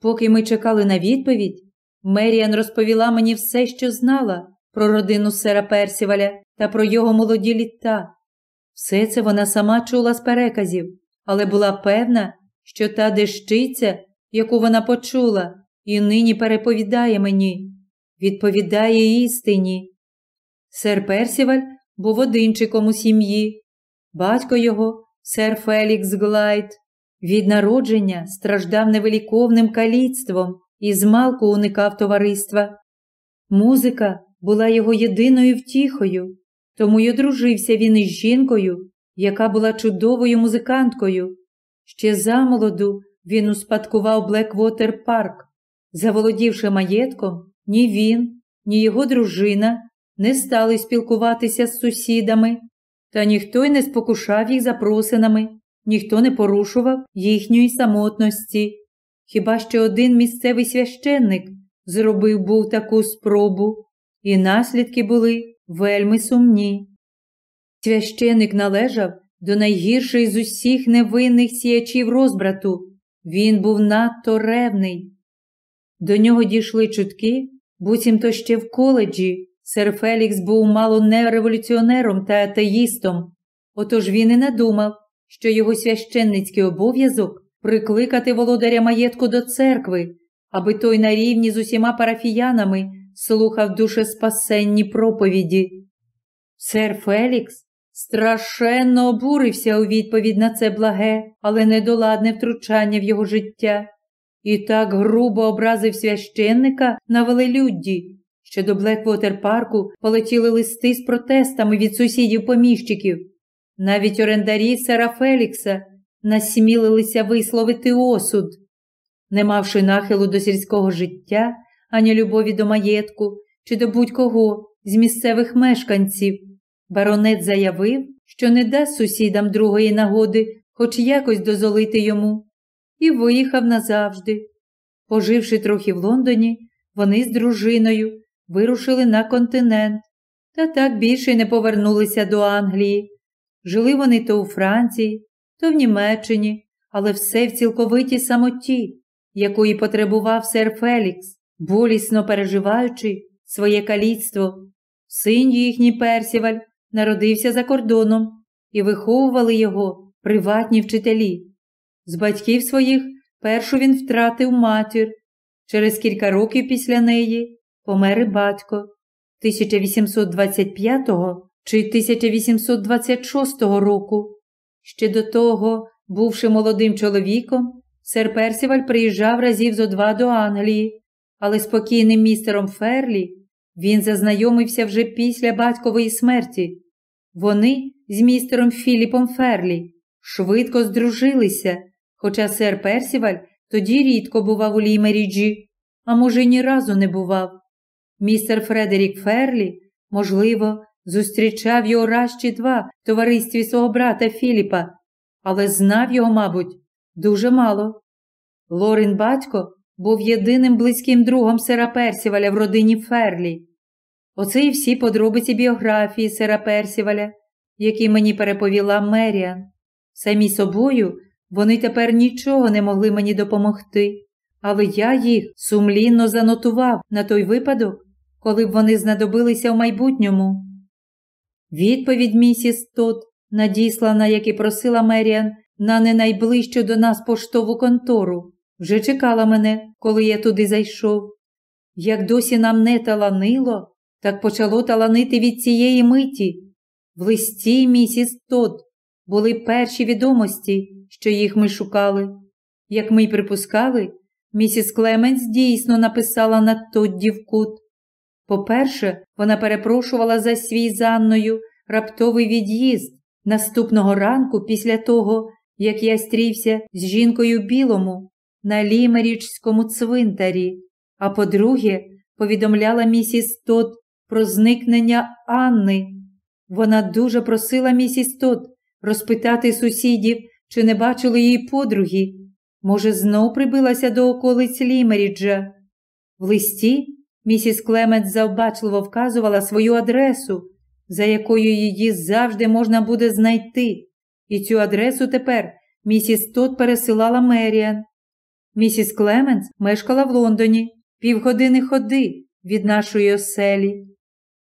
Поки ми чекали на відповідь, Меріан розповіла мені все, що знала про родину сера Персіваля та про його молоді літа. Все це вона сама чула з переказів, але була певна, що та дещиця, яку вона почула, і нині переповідає мені, відповідає істині. Сер Персіваль був одинчиком у сім'ї, батько його, сер Фелікс Глайд, від народження страждав невеликовним каліцтвом і змалку уникав товариства. Музика була його єдиною втіхою, тому й одружився він із жінкою, яка була чудовою музиканткою. Ще замолоду він успадкував Блеквотер Парк. Заволодівши маєтком, ні він, ні його дружина не стали спілкуватися з сусідами, та ніхто й не спокушав їх запросинами, ніхто не порушував їхньої самотності. Хіба що один місцевий священник зробив був таку спробу, і наслідки були вельми сумні. Священик належав до найгіршої з усіх невинних сіячів розбрату. Він був надто ревний. До нього дійшли чутки, буцімто ще в коледжі сер Фелікс був мало не революціонером та атеїстом, отож він і надумав, що його священницький обов'язок прикликати володаря маєтку до церкви, аби той на рівні з усіма парафіянами слухав душеспасенні проповіді. Сер Фелікс страшенно обурився у відповідь на це благе, але недоладне втручання в його життя, і так грубо образив священника на велелюдді, що до Блеквотер парку полетіли листи з протестами від сусідів поміщиків. Навіть орендарі сера Фелікса насмілилися висловити осуд. Не мавши нахилу до сільського життя, ані любові до маєтку чи до будь-кого з місцевих мешканців, баронет заявив, що не дасть сусідам другої нагоди хоч якось дозолити йому, і виїхав назавжди. Поживши трохи в Лондоні, вони з дружиною вирушили на континент та так більше не повернулися до Англії. Жили вони то у Франції, то в Німеччині, але все в цілковитій самоті, якої потребував сер Фелікс, болісно переживаючи своє каліцтво. Син їхній Персіваль народився за кордоном і виховували його приватні вчителі. З батьків своїх першу він втратив матір. Через кілька років після неї помер батько 1825 чи 1826 року. Ще до того, бувши молодим чоловіком, сер Персіваль приїжджав разів зо два до Англії, але з покійним містером Ферлі він зазнайомився вже після батькової смерті. Вони з містером Філіпом Ферлі швидко здружилися, хоча сер Персіваль тоді рідко бував у Лімеріджі, а може, ні разу не бував. Містер Фредерік Ферлі, можливо, зустрічав його раз чи два в товаристві свого брата Філіпа, але знав його, мабуть, дуже мало. Лорин батько був єдиним близьким другом сера Персіваля в родині Ферлі. Оце і всі подробиці біографії сера Персіваля, які мені переповіла Меріан. Самі собою вони тепер нічого не могли мені допомогти, але я їх сумлінно занотував на той випадок, коли б вони знадобилися в майбутньому. Відповідь місіс Тот, надіслана, як і просила Меріан, на не найближчу до нас поштову контору, вже чекала мене, коли я туди зайшов. Як досі нам не таланило, так почало таланити від цієї миті. В листі місіс Тот були перші відомості, що їх ми шукали. Як ми й припускали, місіс Клеменс дійсно написала на Тоддів кут. По-перше, вона перепрошувала за свій з Анною раптовий від'їзд наступного ранку після того, як я стрівся з жінкою в білому на лімерічському цвинтарі, а по-друге, повідомляла місіс Тодд про зникнення Анни. Вона дуже просила місіс Тодд розпитати сусідів, чи не бачили її подруги. Може, знов прибилася до околиць Лімеріджа. В листі місіс Клеменс завбачливо вказувала свою адресу, за якою її завжди можна буде знайти, і цю адресу тепер місіс Тодд пересилала Меріан. Місіс Клеменс мешкала в Лондоні півгодини ходи від нашої оселі.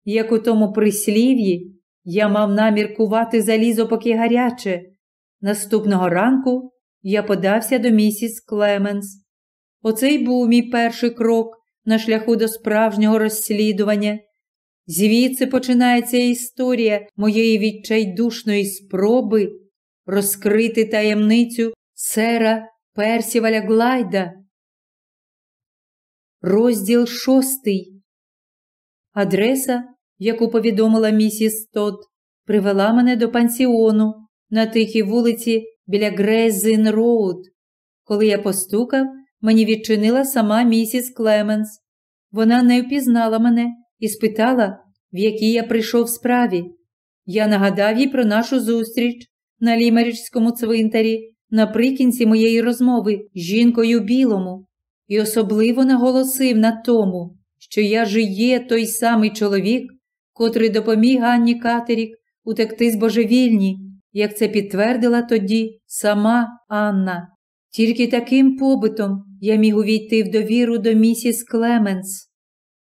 Як у тому прислів'ї, я мав намір кувати залізо поки гаряче. Наступного ранку я подався до місіс Клеменс. Оце й був мій перший крок на шляху до справжнього розслідування. Звідси починається історія моєї відчайдушної спроби розкрити таємницю сера Персіваля Глайда. Розділ шостий. Адреса, яку повідомила місіс Тодд, привела мене до пансіону на тихій вулиці біля Грейз-Інн-Роуд. Коли я постукав, мені відчинила сама місіс Клеменс. Вона не впізнала мене і спитала, в якій я прийшов справі. Я нагадав їй про нашу зустріч на лімерічському цвинтарі наприкінці моєї розмови з жінкою в білому і особливо наголосив на тому, що я же є той самий чоловік, котрий допоміг Анні Катерік утекти з божевільні, як це підтвердила тоді сама Анна. Тільки таким побитом я міг увійти в довіру до місіс Клеменс.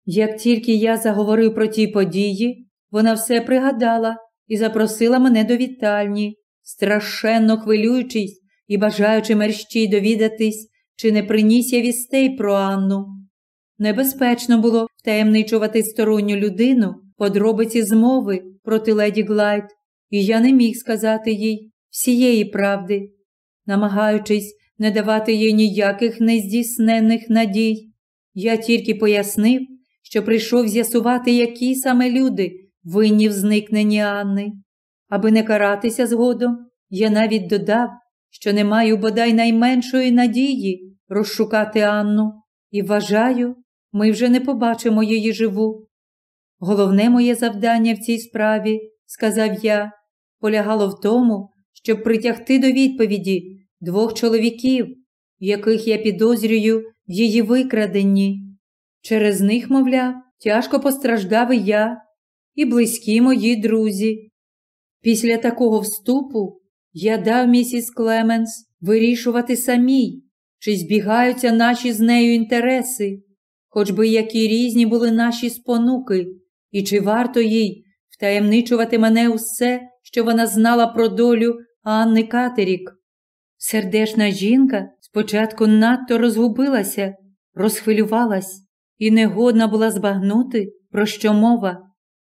Як тільки я заговорив про ті події, вона все пригадала і запросила мене до вітальні, страшенно хвилюючись і бажаючи мерщій довідатись, чи не приніс я вістей про Анну. Небезпечно було втаємничувати сторонню людину подробиці змови проти леді Глайд, і я не міг сказати їй всієї правди, намагаючись не давати їй ніяких нездійсненних надій. Я тільки пояснив, що прийшов з'ясувати, які саме люди винні в зникненні Анни. Аби не каратися згодом, я навіть додав, що не маю бодай найменшої надії розшукати Анну, і вважаю, ми вже не побачимо її живу. Головне моє завдання в цій справі, сказав я, полягало в тому, щоб притягти до відповіді двох чоловіків, яких я підозрюю в її викраденні. Через них, мовляв, тяжко постраждав і я, і близькі мої друзі. Після такого вступу я дав місіс Клеменс вирішувати самій, чи збігаються наші з нею інтереси, хоч би які різні були наші спонуки, і чи варто їй втаємничувати мене усе, що вона знала про долю Анни Катерік. Сердешна жінка спочатку надто розгубилася, розхвилювалась і негодна була збагнути, про що мова.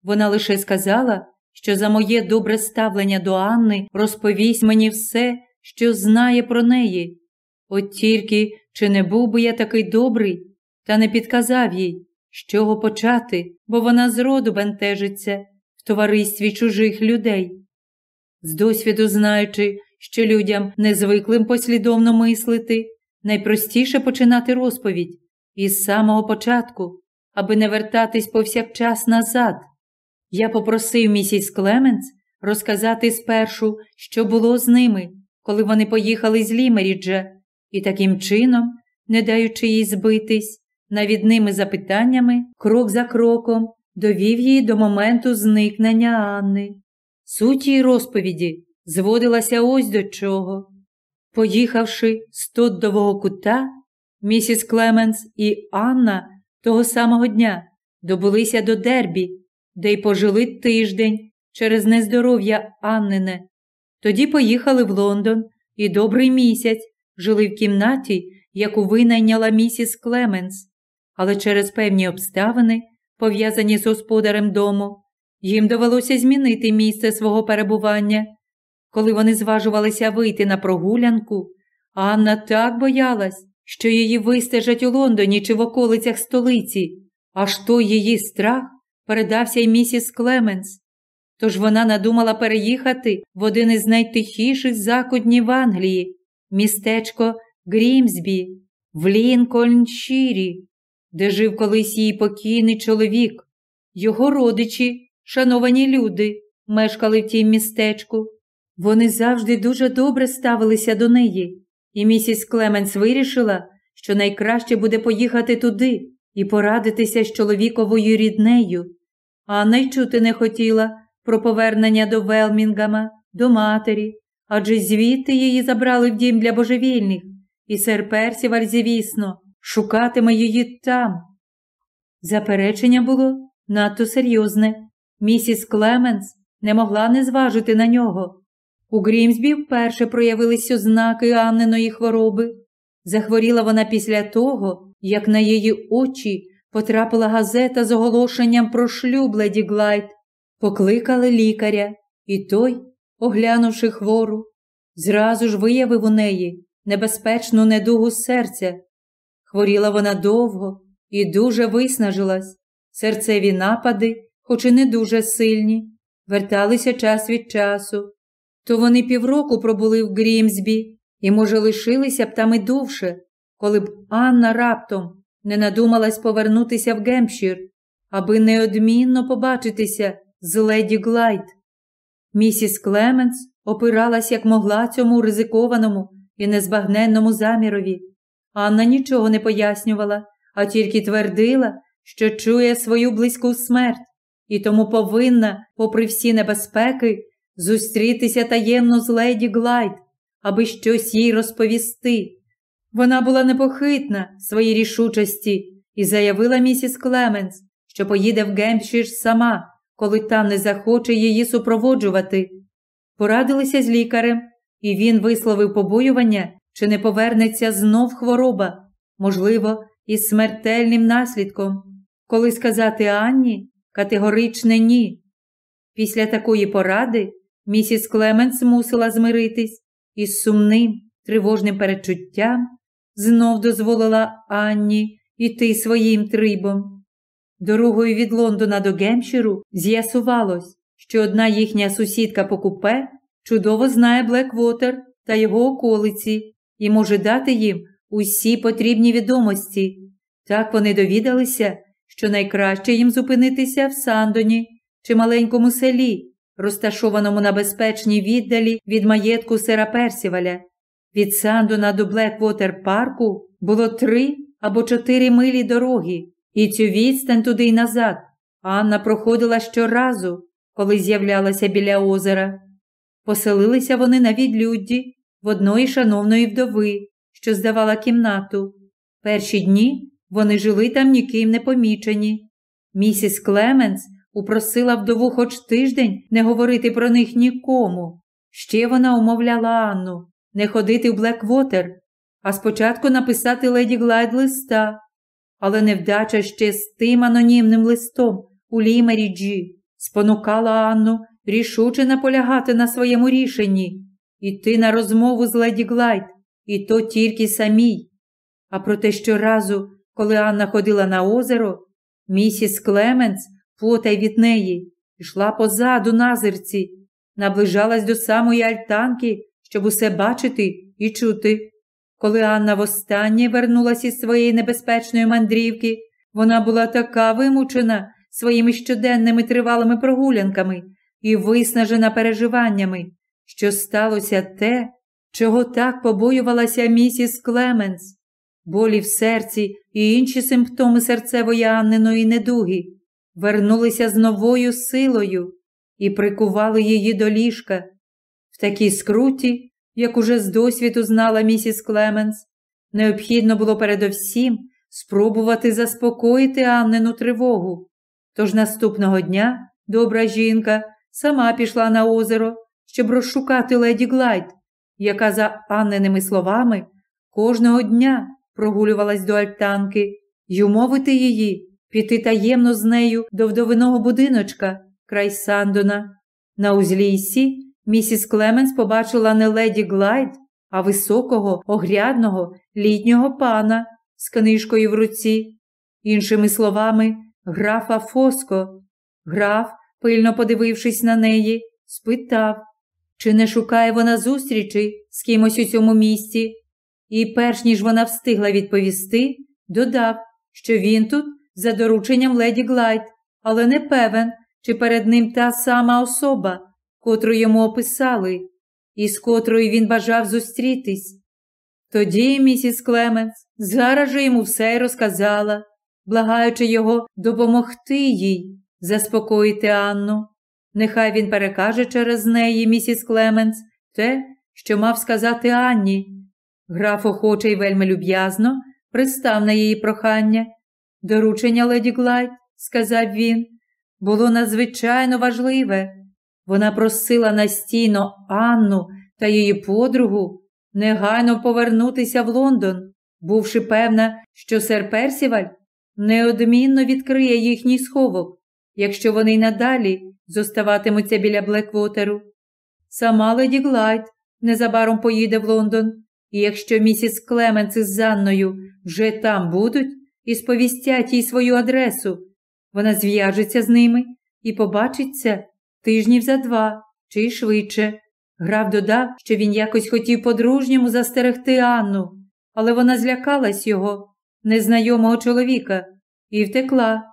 Вона лише сказала, що за моє добре ставлення до Анни розповість мені все, що знає про неї. От тільки чи не був би я такий добрий, та не підказав їй, з чого почати, бо вона зроду бентежиться в товаристві чужих людей. З досвіду знаючи, що людям незвиклим послідовно мислити, найпростіше починати розповідь із самого початку, аби не вертатись повсякчас назад. Я попросив місіс Клеменс розказати спершу, що було з ними, коли вони поїхали з Лімеріджа, і таким чином, не даючи їй збитись, навідними запитаннями, крок за кроком, довів її до моменту зникнення Анни. Суть її розповіді зводилася ось до чого. Поїхавши з Тоддового кута, місіс Клеменс і Анна того самого дня добулися до Дербі, де й пожили тиждень через нездоров'я Аннине. Тоді поїхали в Лондон і добрий місяць жили в кімнаті, яку винайняла місіс Клеменс, але через певні обставини, пов'язані з господарем дому, їм довелося змінити місце свого перебування. Коли вони зважувалися вийти на прогулянку, Анна так боялась, що її вистежать у Лондоні чи в околицях столиці, аж той її страх передався й місіс Клеменс. Тож вона надумала переїхати в один із найтихіших закутнів Англії, містечко Грімсбі, в Лінкольншірі, де жив колись її покійний чоловік. Його родичі, шановані люди, мешкали в тім містечку. Вони завжди дуже добре ставилися до неї, і місіс Клеменс вирішила, що найкраще буде поїхати туди і порадитися з чоловіковою ріднею. Анна й чути не хотіла про повернення до Велмінгама, до матері, адже звідти її забрали в дім для божевільних, і сер Персіваль, звісно, шукатиме її там. Заперечення було надто серйозне. Місіс Клеменс не могла не зважити на нього. У Грімсбі вперше проявились ознаки Анниної хвороби. Захворіла вона після того, як на її очі потрапила газета з оголошенням про шлюб леді Глайд. Покликали лікаря, і той, оглянувши хвору, зразу ж виявив у неї небезпечну недугу серця. Хворіла вона довго і дуже виснажилась. Серцеві напади, хоч і не дуже сильні, верталися час від часу. То вони півроку пробули в Грімсбі і, може, лишилися б там і довше, коли б Анна раптом не надумалась повернутися в Гемпшир, аби неодмінно побачитися з леді Глайд. Місіс Клеменс опиралась як могла цьому ризикованому і незбагненному замірові. Анна нічого не пояснювала, а тільки твердила, що чує свою близьку смерть і тому повинна, попри всі небезпеки, зустрітися таємно з леді Глайд, аби щось їй розповісти. Вона була непохитна в своїй рішучості і заявила місіс Клеменс, що поїде в Гемпшир сама, коли та не захоче її супроводжувати. Порадилися з лікарем, і він висловив побоювання, чи не повернеться знов хвороба, можливо, із смертельним наслідком. Коли сказати Анні категоричне ні. Після такої поради місіс Клеменс мусила змиритись із сумним, тривожним передчуттям, знов дозволила Анні йти своїм трибом. Дорогою від Лондона до Гемширу з'ясувалось, що одна їхня сусідка по купе чудово знає Блеквотер та його околиці і може дати їм усі потрібні відомості. Так вони довідалися, що найкраще їм зупинитися в Сандоні чи маленькому селі, розташованому на безпечній віддалі від маєтку сера Персіваля. Від Сандона до Блеквотер парку було три або чотири милі дороги, і цю відстань туди й назад Анна проходила щоразу, коли з'являлася біля озера. Поселилися вони на відлюдді в одної шановної вдови, що здавала кімнату. Перші дні вони жили там ніким не помічені. Місіс Клеменс упросила вдову хоч тиждень не говорити про них нікому. Ще вона умовляла Анну не ходити в Блеквотер, а спочатку написати леді Глайд листа. Але невдача ще з тим анонімним листом у Лімеріджі спонукала Анну рішуче наполягати на своєму рішенні, іти на розмову з леді Глайд, і то тільки самій. А проте щоразу, коли Анна ходила на озеро, місіс Клеменс, потай від неї, йшла позаду назирці, наближалась до самої альтанки, щоб усе бачити і чути. Коли Анна востаннє вернулася із своєї небезпечної мандрівки, вона була така вимучена своїми щоденними тривалими прогулянками і виснажена переживаннями, що сталося те, чого так побоювалася місіс Клеменс, болі в серці і інші симптоми серцевої Анниної недуги вернулися з новою силою і прикували її до ліжка. В такій скруті, як уже з досвіду знала місіс Клеменс, необхідно було передовсім спробувати заспокоїти Аннину тривогу. Тож наступного дня добра жінка сама пішла на озеро, щоб розшукати леді Глайд, яка, за Анниними словами, кожного дня прогулювалась до альтанки й умовити її піти таємно з нею до вдовиного будиночка край Сандона. На узліссі місіс Клеменс побачила не леді Глайд, а високого, огрядного, літнього пана з книжкою в руці. Іншими словами, графа Фоско. Граф, пильно подивившись на неї, спитав, чи не шукає вона зустрічі з кимось у цьому місті, і, перш ніж вона встигла відповісти, додав, що він тут за дорученням леді Глайд, але не певен, чи перед ним та сама особа, котру йому описали, і з котрою він бажав зустрітись. Тоді місіс Клеменс зараз же йому все й розказала, благаючи його допомогти їй, заспокоїти Анну. Нехай він перекаже через неї, місіс Клеменс, те, що мав сказати Анні. Граф охоче й вельми люб'язно пристав на її прохання. Доручення леді Глайд, сказав він, було надзвичайно важливе. Вона просила настійно Анну та її подругу негайно повернутися в Лондон, бувши певна, що сер Персіваль неодмінно відкриє їхній сховок, якщо вони й надалі зоставатимуться біля Блеквотеру. Сама леді Глайд незабаром поїде в Лондон, і якщо місіс Клеменс із Анною вже там будуть і сповістять їй свою адресу, вона зв'яжеться з ними і побачиться тижнів за два чи й швидше. Граф додав, що він якось хотів по-дружньому застерегти Анну, але вона злякалась його, незнайомого чоловіка, і втекла.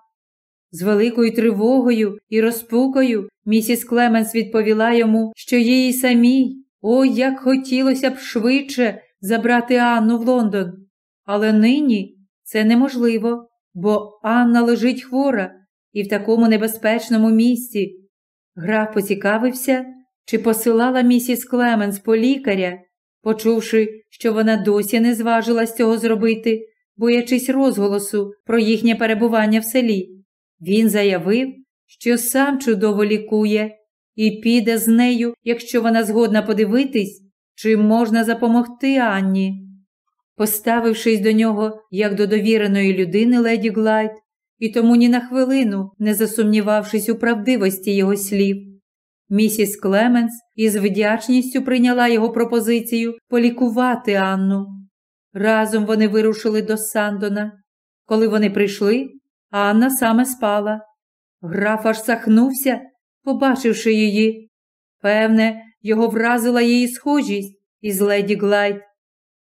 З великою тривогою і розпукою місіс Клеменс відповіла йому, що їй самій, ой, як хотілося б швидше забрати Анну в Лондон. Але нині це неможливо, бо Анна лежить хвора і в такому небезпечному місці. Граф поцікавився, чи посилала місіс Клеменс по лікаря, почувши, що вона досі не зважилась цього зробити, боячись розголосу про їхнє перебування в селі. Він заявив, що сам чудово лікує, і піде з нею, якщо вона згодна подивитись, чим можна запомогти Анні. Поставившись до нього як до довіреної людини леді Глайд, і тому ні на хвилину, не засумнівавшись у правдивості його слів, місіс Клеменс із вдячністю прийняла його пропозицію полікувати Анну. Разом вони вирушили до Сандона. Коли вони прийшли, Анна саме спала. Граф аж сахнувся, побачивши її. Певне, його вразила її схожість із леді Глайд.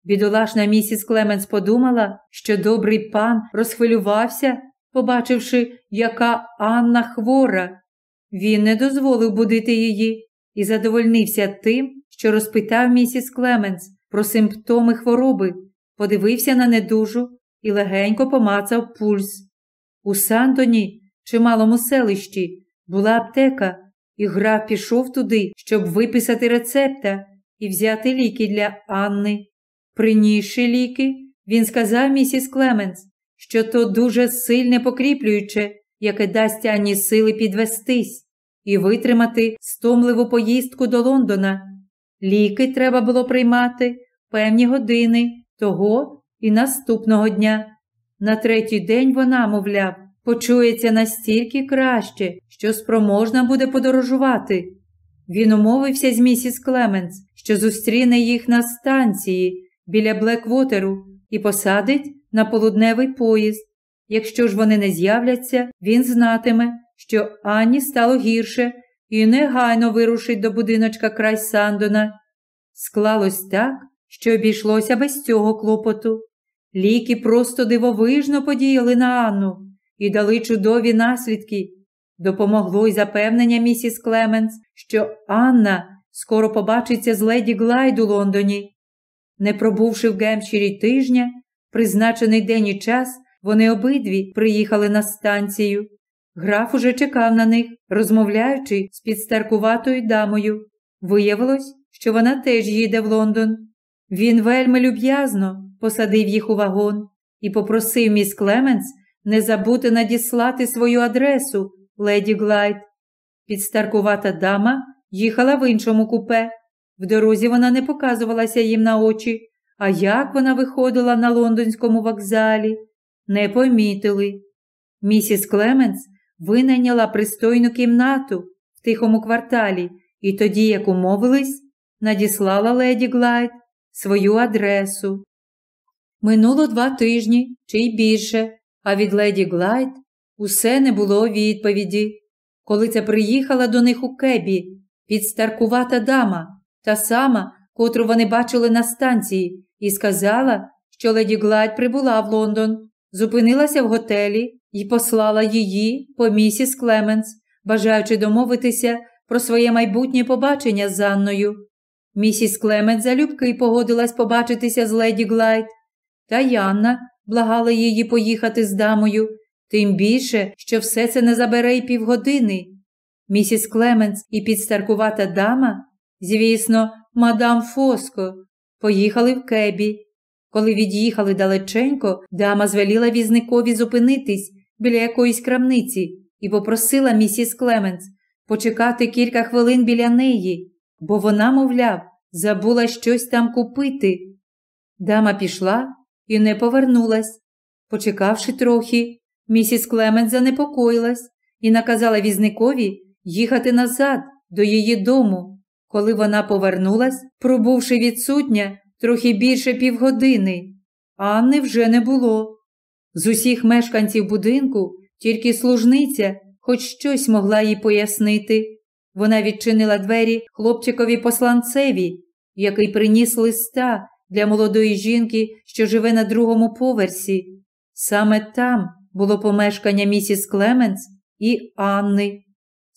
Бідолашна місіс Клеменс подумала, що добрий пан розхвилювався, побачивши, яка Анна хвора. Він не дозволив будити її і задовольнився тим, що розпитав місіс Клеменс про симптоми хвороби, подивився на недужу і легенько помацав пульс. У Сантоні, чималому селищі, була аптека, і граф пішов туди, щоб виписати рецепта і взяти ліки для Анни. Принісши ліки, він сказав місіс Клеменс, що то дуже сильне покріплююче, яке дасть Анні сили підвестись і витримати стомливу поїздку до Лондона. Ліки треба було приймати певні години того і наступного дня. На третій день вона, мовляв, почується настільки краще, що спроможна буде подорожувати. Він умовився з місіс Клеменс, що зустріне їх на станції біля Блеквотеру і посадить на полудневий поїзд. Якщо ж вони не з'являться, він знатиме, що Анні стало гірше і негайно вирушить до будиночка край Сандона. Склалось так, що обійшлося без цього клопоту. Ліки просто дивовижно подіяли на Анну і дали чудові наслідки. Допомогло й запевнення місіс Клеменс, що Анна скоро побачиться з леді Глайд у Лондоні. Не пробувши в Гемпширі тижня, призначений день і час, вони обидві приїхали на станцію. Граф уже чекав на них, розмовляючи з підстаркуватою дамою. Виявилось, що вона теж їде в Лондон. Він вельми люб'язно посадив їх у вагон і попросив міс Клеменс не забути надіслати свою адресу леді Глайд. Підстаркувата дама їхала в іншому купе. В дорозі вона не показувалася їм на очі, а як вона виходила на лондонському вокзалі, не помітили. Місіс Клеменс винайняла пристойну кімнату в тихому кварталі і тоді, як умовились, надіслала леді Глайд свою адресу. Минуло два тижні чи й більше, а від леді Глайд усе не було відповіді. Коли це приїхала до них у кебі підстаркувата дама, та сама, котру вони бачили на станції, і сказала, що леді Глайд прибула в Лондон, зупинилася в готелі і послала її по місіс Клеменс, бажаючи домовитися про своє майбутнє побачення з Анною. Місіс Клеменс залюбки погодилась побачитися з леді Глайд, та й Анна благала її поїхати з дамою, тим більше, що все це не забере й півгодини. Місіс Клеменс і підстаркувата дама, звісно, мадам Фоско, поїхали в кебі. Коли від'їхали далеченько, дама звеліла візникові зупинитись біля якоїсь крамниці і попросила місіс Клеменс почекати кілька хвилин біля неї, бо вона, мовляв, забула щось там купити. Дама пішла і не повернулась. Почекавши трохи, місіс Клеменс занепокоїлась і наказала візникові їхати назад до її дому. Коли вона повернулась, пробувши відсутня трохи більше півгодини, Анни вже не було. З усіх мешканців будинку тільки служниця хоч щось могла їй пояснити. Вона відчинила двері хлопчикові посланцеві, який приніс листа для молодої жінки, що живе на другому поверсі. Саме там було помешкання місіс Клеменс і Анни.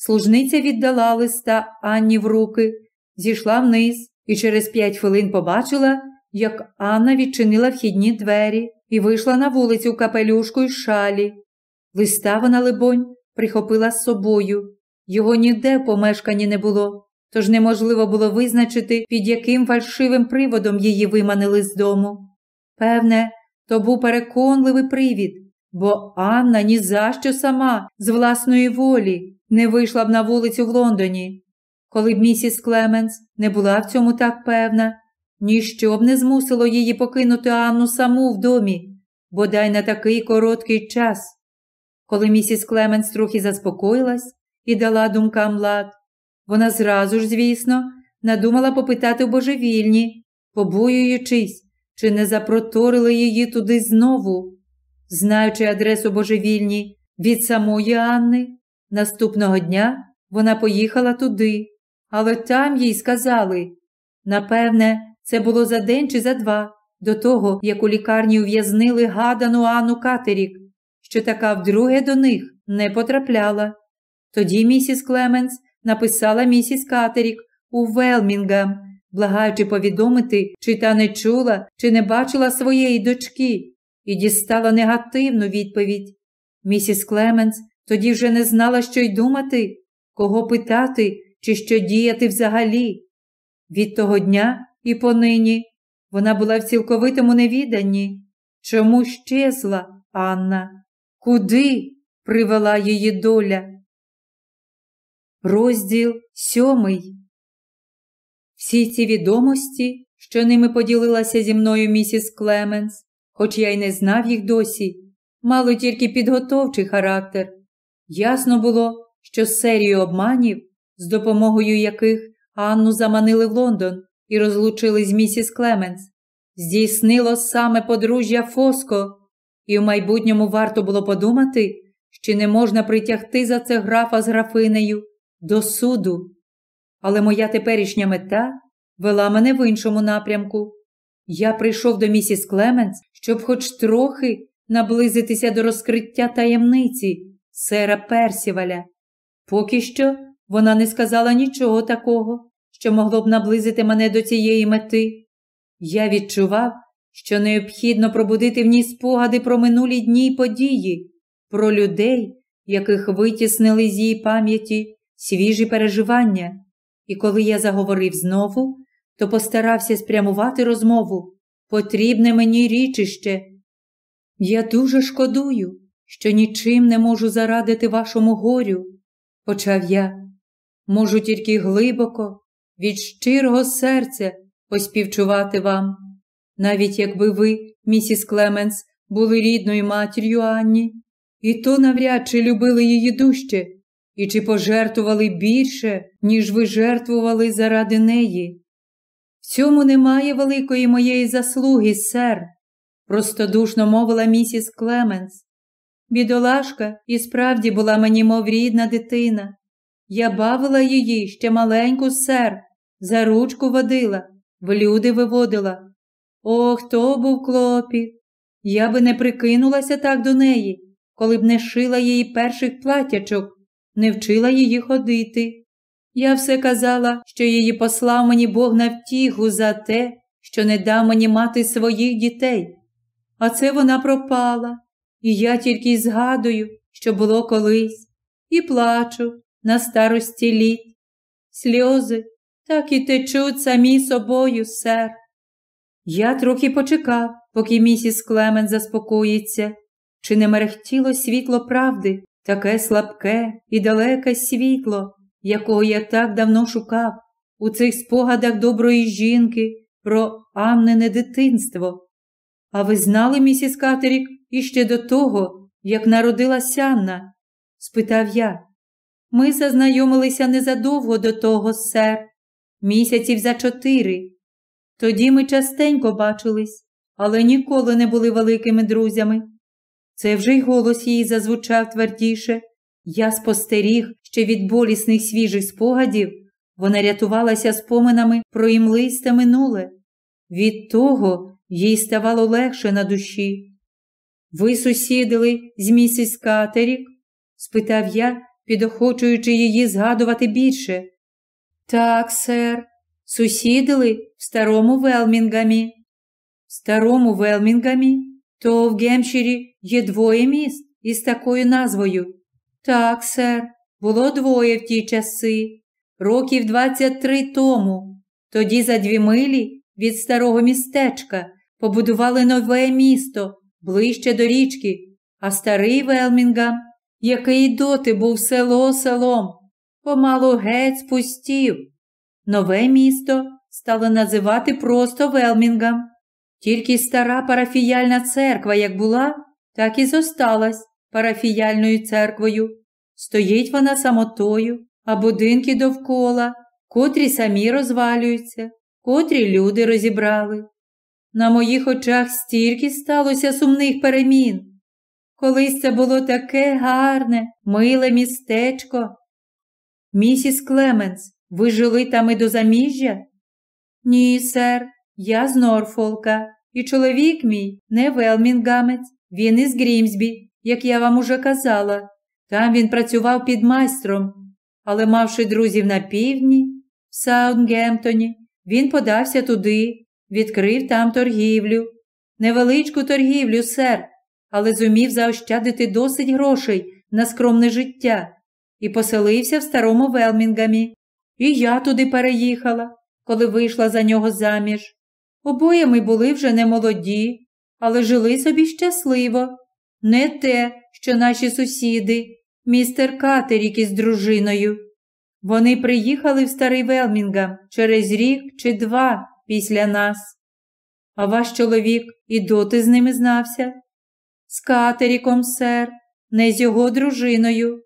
Служниця віддала листа Анні в руки, зійшла вниз і через п'ять хвилин побачила, як Анна відчинила вхідні двері і вийшла на вулицю капелюшку й шалі. Листа вона, либонь, прихопила з собою. Його ніде в помешканні не було, тож неможливо було визначити, під яким фальшивим приводом її виманили з дому. Певне, то був переконливий привід, бо Анна ні за що сама з власної волі не вийшла б на вулицю в Лондоні. Коли б місіс Клеменс не була в цьому так певна, ніщо б не змусило її покинути Анну саму в домі, бодай на такий короткий час. Коли місіс Клеменс трохи заспокоїлась і дала думкам лад, вона зразу ж, звісно, надумала попитати у божевільні, побоюючись, чи не запроторили її туди знову. Знаючи адресу божевільні від самої Анни, наступного дня вона поїхала туди, але там їй сказали напевне, це було за день чи за два, до того, як у лікарні ув'язнили гадану Анну Катерік, що така вдруге до них не потрапляла. Тоді місіс Клеменс написала місіс Катерік у Велмінгам, благаючи повідомити, чи та не чула, чи не бачила своєї дочки, і дістала негативну відповідь. Місіс Клеменс тоді вже не знала, що й думати, кого питати, чи що діяти взагалі. Від того дня і понині вона була в цілковитому невіданні. Чому щезла Анна? Куди привела її доля? Розділ сьомий. Всі ці відомості, що ними поділилася зі мною місіс Клеменс, хоч я й не знав їх досі, мали тільки підготовчий характер. Ясно було, що серію обманів, з допомогою яких Анну заманили в Лондон і розлучили з місіс Клеменс, здійснило саме подружжя Фоско, і в майбутньому варто було подумати, чи не можна притягти за це графа з графинею до суду. Але моя теперішня мета вела мене в іншому напрямку. Я прийшов до місіс Клеменс, щоб хоч трохи наблизитися до розкриття таємниці сера Персіваля. Поки що вона не сказала нічого такого, що могло б наблизити мене до цієї мети. Я відчував, що необхідно пробудити в ній спогади про минулі дні й події, про людей, яких витіснили з її пам'яті свіжі переживання. І коли я заговорив знову, то постарався спрямувати розмову потрібне мені річище. Я дуже шкодую, що нічим не можу зарадити вашому горю, почав я. Можу тільки глибоко, від щирого серця поспівчувати вам, навіть якби ви, місіс Клеменс, були рідною матір'ю Анні, і то навряд чи любили її дужче, і чи пожертвували більше, ніж ви жертвували заради неї. В цьому немає великої моєї заслуги, сер, простодушно мовила місіс Клеменс. Бідолашка і справді була мені, мов рідна дитина. Я бавила її ще маленьку сер, за ручку водила, в люди виводила. Ох, то був клопіт. Я би не прикипіла так до неї, коли б не шила її перших платячок, не вчила її ходити. Я все казала, що її послав мені Бог на втіху за те, що не дав мені мати своїх дітей. А це вона пропала, і я тільки й згадую, що було колись, і плачу на старості літ. Сльози так і течуть самі собою, сер. Я трохи почекав, поки місіс Клемен заспокоїться, чи не мерехтіло світло правди, таке слабке і далеке світло, якого я так давно шукав у цих спогадах доброї жінки про Аннине дитинство. А ви знали, місіс Катерік, іще до того, як народилася Анна? спитав я. Ми зазнайомилися незадовго до того, сер, місяців за чотири. Тоді ми частенько бачились, але ніколи не були великими друзями. Це вже й голос її зазвучав твердіше. Я спостеріг, що від болісних свіжих спогадів вона рятувалася споминами про імлисте минуле. Від того їй ставало легше на душі. Ви сусідили з місіс Катерік? спитав я, підохочуючи її згадувати більше. Так, сер, сусідили в старому Велмінгамі. В старому Велмінгамі? То в Гемширі є двоє міст із такою назвою. Так, сер, було двоє в ті часи, років 23 тому. Тоді за дві милі від старого містечка побудували нове місто ближче до річки, а старий Велмінгам, який доти був село селом, помалу геть спустів. Нове місто стали називати просто Велмінгам. Тільки стара парафіяльна церква, як була, так і зосталась парафіяльною церквою. Стоїть вона самотою, а будинки довкола, котрі самі розвалюються, котрі люди розібрали. На моїх очах стільки сталося сумних перемін. Колись це було таке гарне, миле містечко. Місіс Клеменс, ви жили там і до заміжжя? Ні, сер, я з Норфолка, і чоловік мій не велмінгамець, він із Грімсбі, як я вам уже казала. Там він працював під майстром, але, мавши друзів на півдні, в Саундгемптоні, він подався туди, відкрив там торгівлю. Невеличку торгівлю, сер, але зумів заощадити досить грошей на скромне життя і поселився в старому Велмінгамі. І я туди переїхала, коли вийшла за нього заміж. Обоє ми були вже не молоді, але жили собі щасливо. Не те, що наші сусіди, містер Катерік із дружиною. Вони приїхали в старий Велмінгам через рік чи два після нас. А ваш чоловік і доти з ними знався? З Катеріком, сер, не з його дружиною.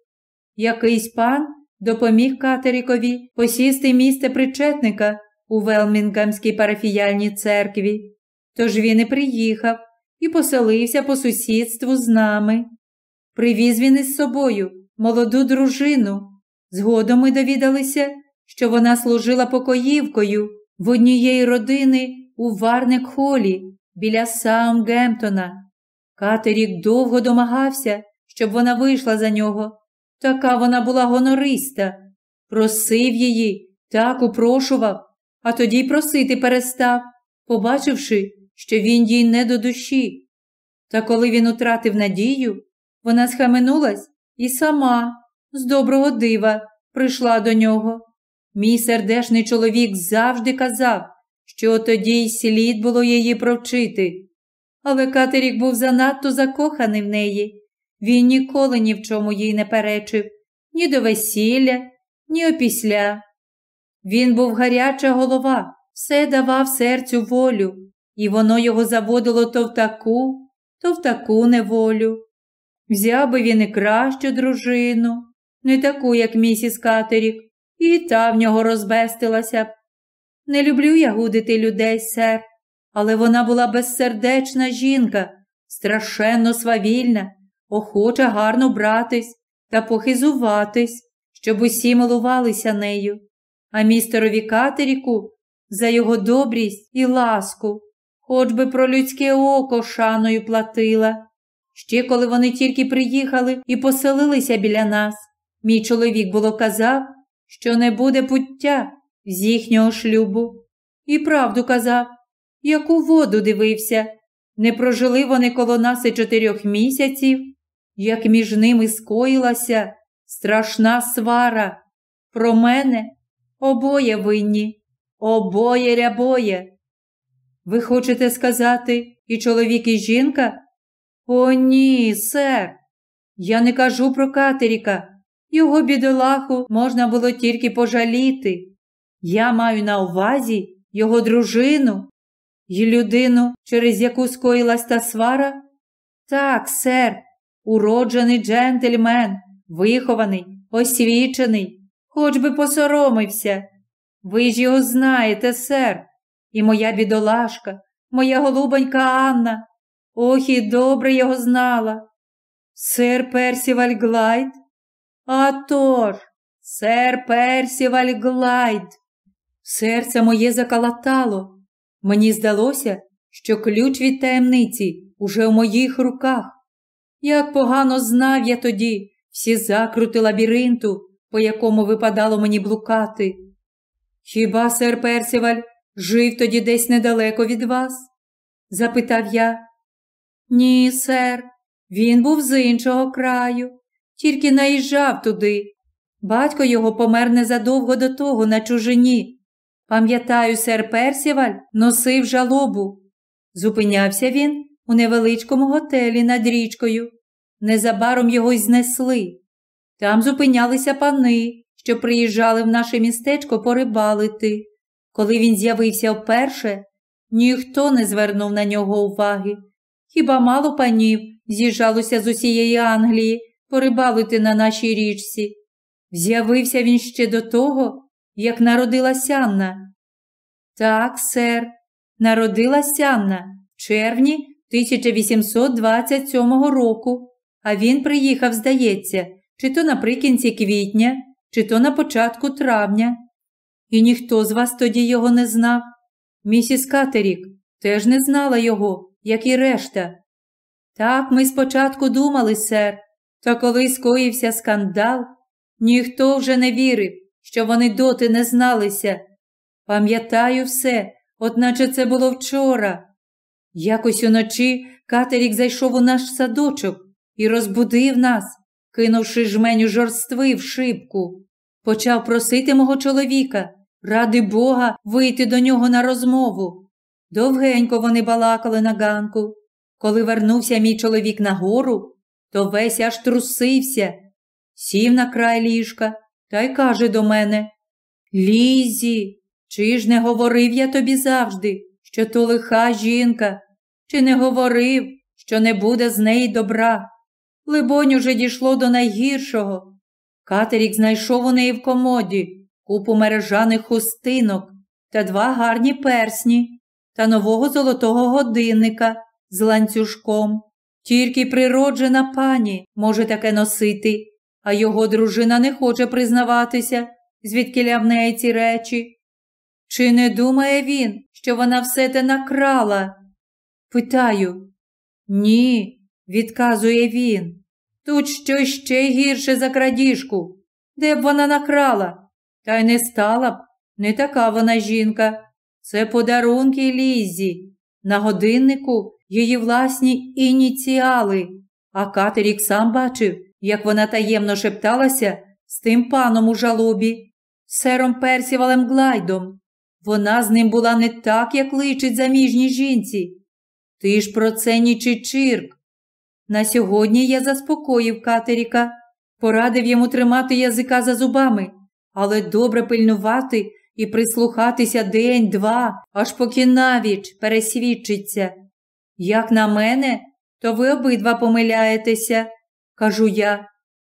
Якийсь пан допоміг Катерікові посісти місце причетника у Велмінгамській парафіяльній церкві. Тож він і приїхав і поселився по сусідству з нами. Привіз він із собою молоду дружину. Згодом ми довідалися, що вона служила покоївкою в однієї родини у Варник Холі біля Саундгемптона. Катерік довго домагався, щоб вона вийшла за нього. Така вона була гонориста. Просив її, так упрошував, а тоді й просити перестав, побачивши, що він їй не до душі. Та коли він утратив надію, вона схаменулась і сама, з доброго дива, прийшла до нього. Мій сердешний чоловік завжди казав, що тоді й слід було її провчити. Але Катерік був занадто закоханий в неї. Він ніколи ні в чому їй не перечив, ні до весілля, ні опісля. Він був гаряча голова, все давав серцю волю, і воно його заводило то в таку, то в таку неволю. Взяв би він і кращу дружину, не таку, як місіс Катерік, і та в нього розбестилася б. Не люблю я гудити людей, сер, але вона була безсердечна жінка, страшенно свавільна, охоча гарно братись та похизуватись, щоб усі милувалися нею, а містерові Катеріку за його добрість і ласку, хоч би про людське око шаною платила. Ще коли вони тільки приїхали і поселилися біля нас, мій чоловік було казав, що не буде пуття з їхнього шлюбу. І правду казав, яку воду дивився. Не прожили вони коло нас і чотирьох місяців, як між ними скоїлася страшна свара. Про мене обоє винні, обоє рябоє. Ви хочете сказати і чоловік, і жінка? О, ні, сер. Я не кажу про Катеріка. Його бідолаху можна було тільки пожаліти. Я маю на увазі його дружину і людину, через яку скоїлась та свара? Так, сер, уроджений джентльмен, вихований, освічений, хоч би посоромився. Ви ж його знаєте, сер, і моя бідолашка, моя голубонька Анна. Ох, і добре його знала. Сер Персіваль Глайд? А, сер Персіваль Глайд. Серце моє закалатало. Мені здалося, що ключ від таємниці уже в моїх руках. Як погано знав я тоді всі закрути лабіринту, по якому випадало мені блукати. Хіба сер Персіваль жив тоді десь недалеко від вас? запитав я. Ні, сер, він був з іншого краю, тільки наїжджав туди. Батько його помер незадовго до того на чужині. Пам'ятаю, сер Персіваль носив жалобу. Зупинявся він у невеличкому готелі над річкою. Незабаром його й знесли. Там зупинялися пани, що приїжджали в наше містечко порибалити. Коли він з'явився вперше, ніхто не звернув на нього уваги. Хіба мало панів з'їжджалося з усієї Англії порибалити на нашій річці? З'явився він ще до того, як народилася Анна. Так, сер, народилася Анна в червні 1827 року, а він приїхав, здається, чи то наприкінці квітня, чи то на початку травня. І ніхто з вас тоді його не знав. Місіс Катерік теж не знала його, як і решта. Так ми спочатку думали, сер, та коли скоївся скандал, ніхто вже не вірив, що вони доти не зналися. Пам'ятаю все, одначе це було вчора. Якось уночі Катерік зайшов у наш садочок і розбудив нас, кинувши жменю жорстви в шибку. Почав просити мого чоловіка, ради Бога, вийти до нього на розмову. Довгенько вони балакали на ганку. Коли вернувся мій чоловік на гору, то весь аж трусився, сів на край ліжка та й каже до мене Лізі, чи ж не говорив я тобі завжди, що то лиха жінка, чи не говорив, що не буде з неї добра? Либонь, уже дійшло до найгіршого. Катерік знайшов у неї в комоді купу мережаних хустинок та два гарні персні та нового золотого годинника з ланцюжком. Тільки природжена пані може таке носити, а його дружина не хоче признаватися, звідки в неї ці речі. Чи не думає він, що вона все те накрала? Питаю. Ні, відказує він. Тут щось ще гірше за крадіжку. Де б вона накрала? Та й не стала б, не така вона жінка. Це подарунки Лізі. На годиннику її власні ініціали, а Катерік сам бачив, як вона таємно шепталася з тим паном у жалобі, сером Персівалем Глайдом. Вона з ним була не так, як личить заміжній жінці. Ти ж про це нічий чирк. На сьогодні я заспокоїв Катеріка, порадив йому тримати язика за зубами, але добре пильнувати і прислухатися день-два, аж поки навіч пересвідчиться. Як на мене, то ви обидва помиляєтеся, кажу я.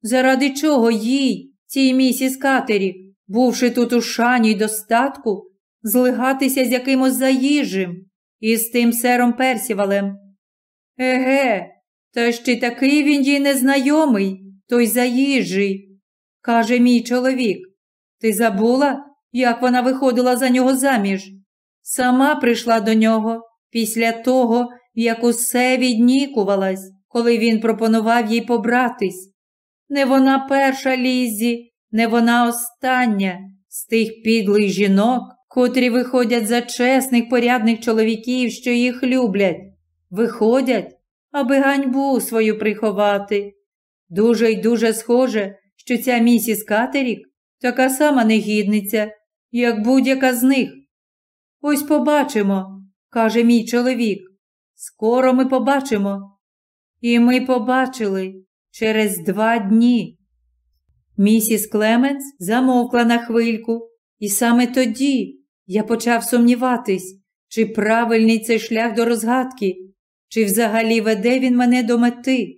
Заради чого їй, цій місіс Катері, бувши тут у шані й достатку, злигатися з якимось заїжджим і з тим сером Персівалем? Еге, та ще такий він їй незнайомий, той заїжджий, каже мій чоловік. Ти забула, як вона виходила за нього заміж? Сама прийшла до нього після того, як усе віднікувалась, коли він пропонував їй побратись. Не вона перша лізі, не вона остання з тих підлих жінок, котрі виходять за чесних порядних чоловіків, що їх люблять, виходять, аби ганьбу свою приховати. Дуже й дуже схоже, що ця місіс Катерік така сама негідниця, як будь-яка з них. Ось побачимо, каже мій чоловік. Скоро ми побачимо. І ми побачили через два дні. Місіс Клеменс замовкла на хвильку, і саме тоді я почав сумніватись, чи правильний цей шлях до розгадки, чи взагалі веде він мене до мети.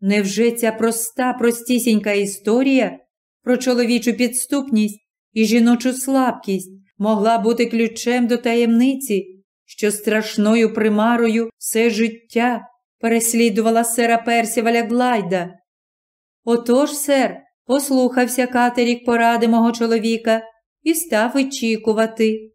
Невже ця проста, простісінька історія про чоловічу підступність і жіночу слабкість могла бути ключем до таємниці? що страшною примарою все життя переслідувала сера Персіваля Глайда. Отож, сер, послухався Катерік поради мого чоловіка і став вичікувати.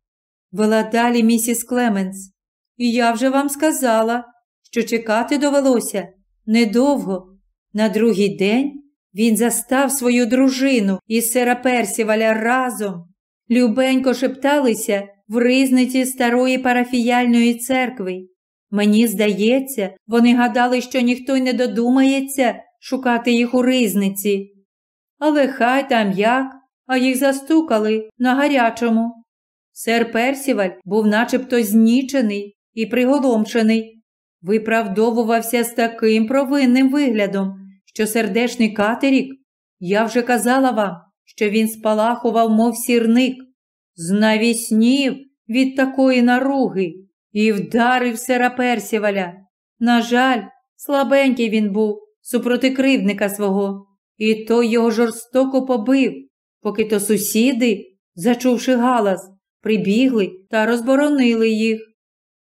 Вела далі місіс Клеменс, і я вже вам сказала, що чекати довелося недовго. На другий день він застав свою дружину і сера Персіваля разом. Любенько шепталися в ризниці старої парафіяльної церкви. Мені здається, вони гадали, що ніхто й не додумається шукати їх у ризниці. Але хай там як, а їх застукали на гарячому. Сер Персіваль був начебто знічений і приголомшений, виправдовувався з таким провинним виглядом, що сердешний катерік, я вже казала вам, що він спалахував, мов сірник, знавіснів від такої наруги і вдарив сера Персіваля. На жаль, слабенький він був супроти кривдника свого, і той його жорстоко побив, поки то сусіди, зачувши галас, прибігли та розборонили їх.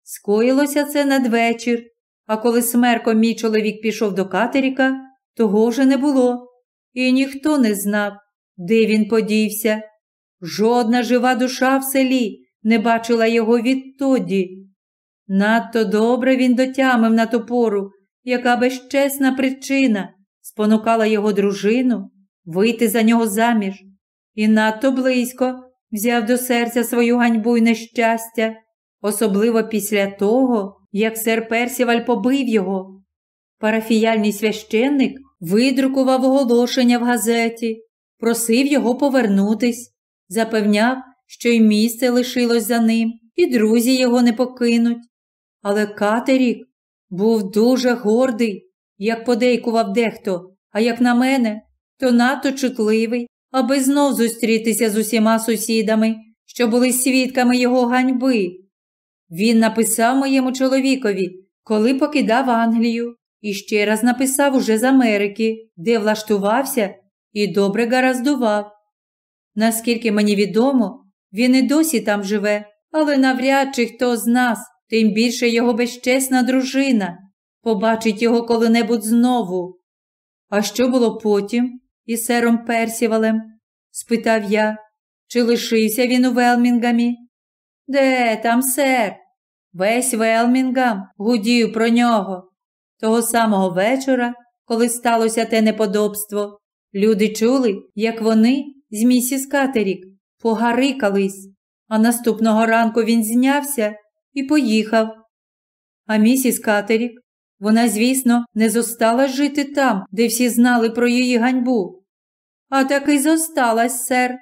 Скоїлося це надвечір, а коли смерком мій чоловік пішов до катеріка, того вже не було, і ніхто не знав, де він подівся. Жодна жива душа в селі не бачила його відтоді. Надто добре він дотямив на ту пору, яка безчесна причина спонукала його дружину вийти за нього заміж, і надто близько взяв до серця свою ганьбу й нещастя, особливо після того, як сер Персіваль побив його. Парафіяльний священник видрукував оголошення в газеті, просив його повернутись, запевняв, що й місце лишилось за ним, і друзі його не покинуть. Але Катерік був дуже гордий, як подейкував дехто, а як на мене, то надто чутливий, аби знов зустрітися з усіма сусідами, що були свідками його ганьби. Він написав моєму чоловікові, коли покидав Англію, і ще раз написав уже з Америки, де влаштувався і добре гараздував. Наскільки мені відомо, він і досі там живе, але навряд чи хто з нас, тим більше його безчесна дружина, побачить його коли-небудь знову. А що було потім із сером Персівалем? спитав я, чи лишився він у Велмінгамі? Де там сер? Весь Велмінгам гудів про нього. Того самого вечора, коли сталося те неподобство, люди чули, як вони з місіс Катерік погарикались, а наступного ранку він знявся і поїхав. А місіс Катерік, вона, звісно, не зостала жити там, де всі знали про її ганьбу. А таки зосталась, сер.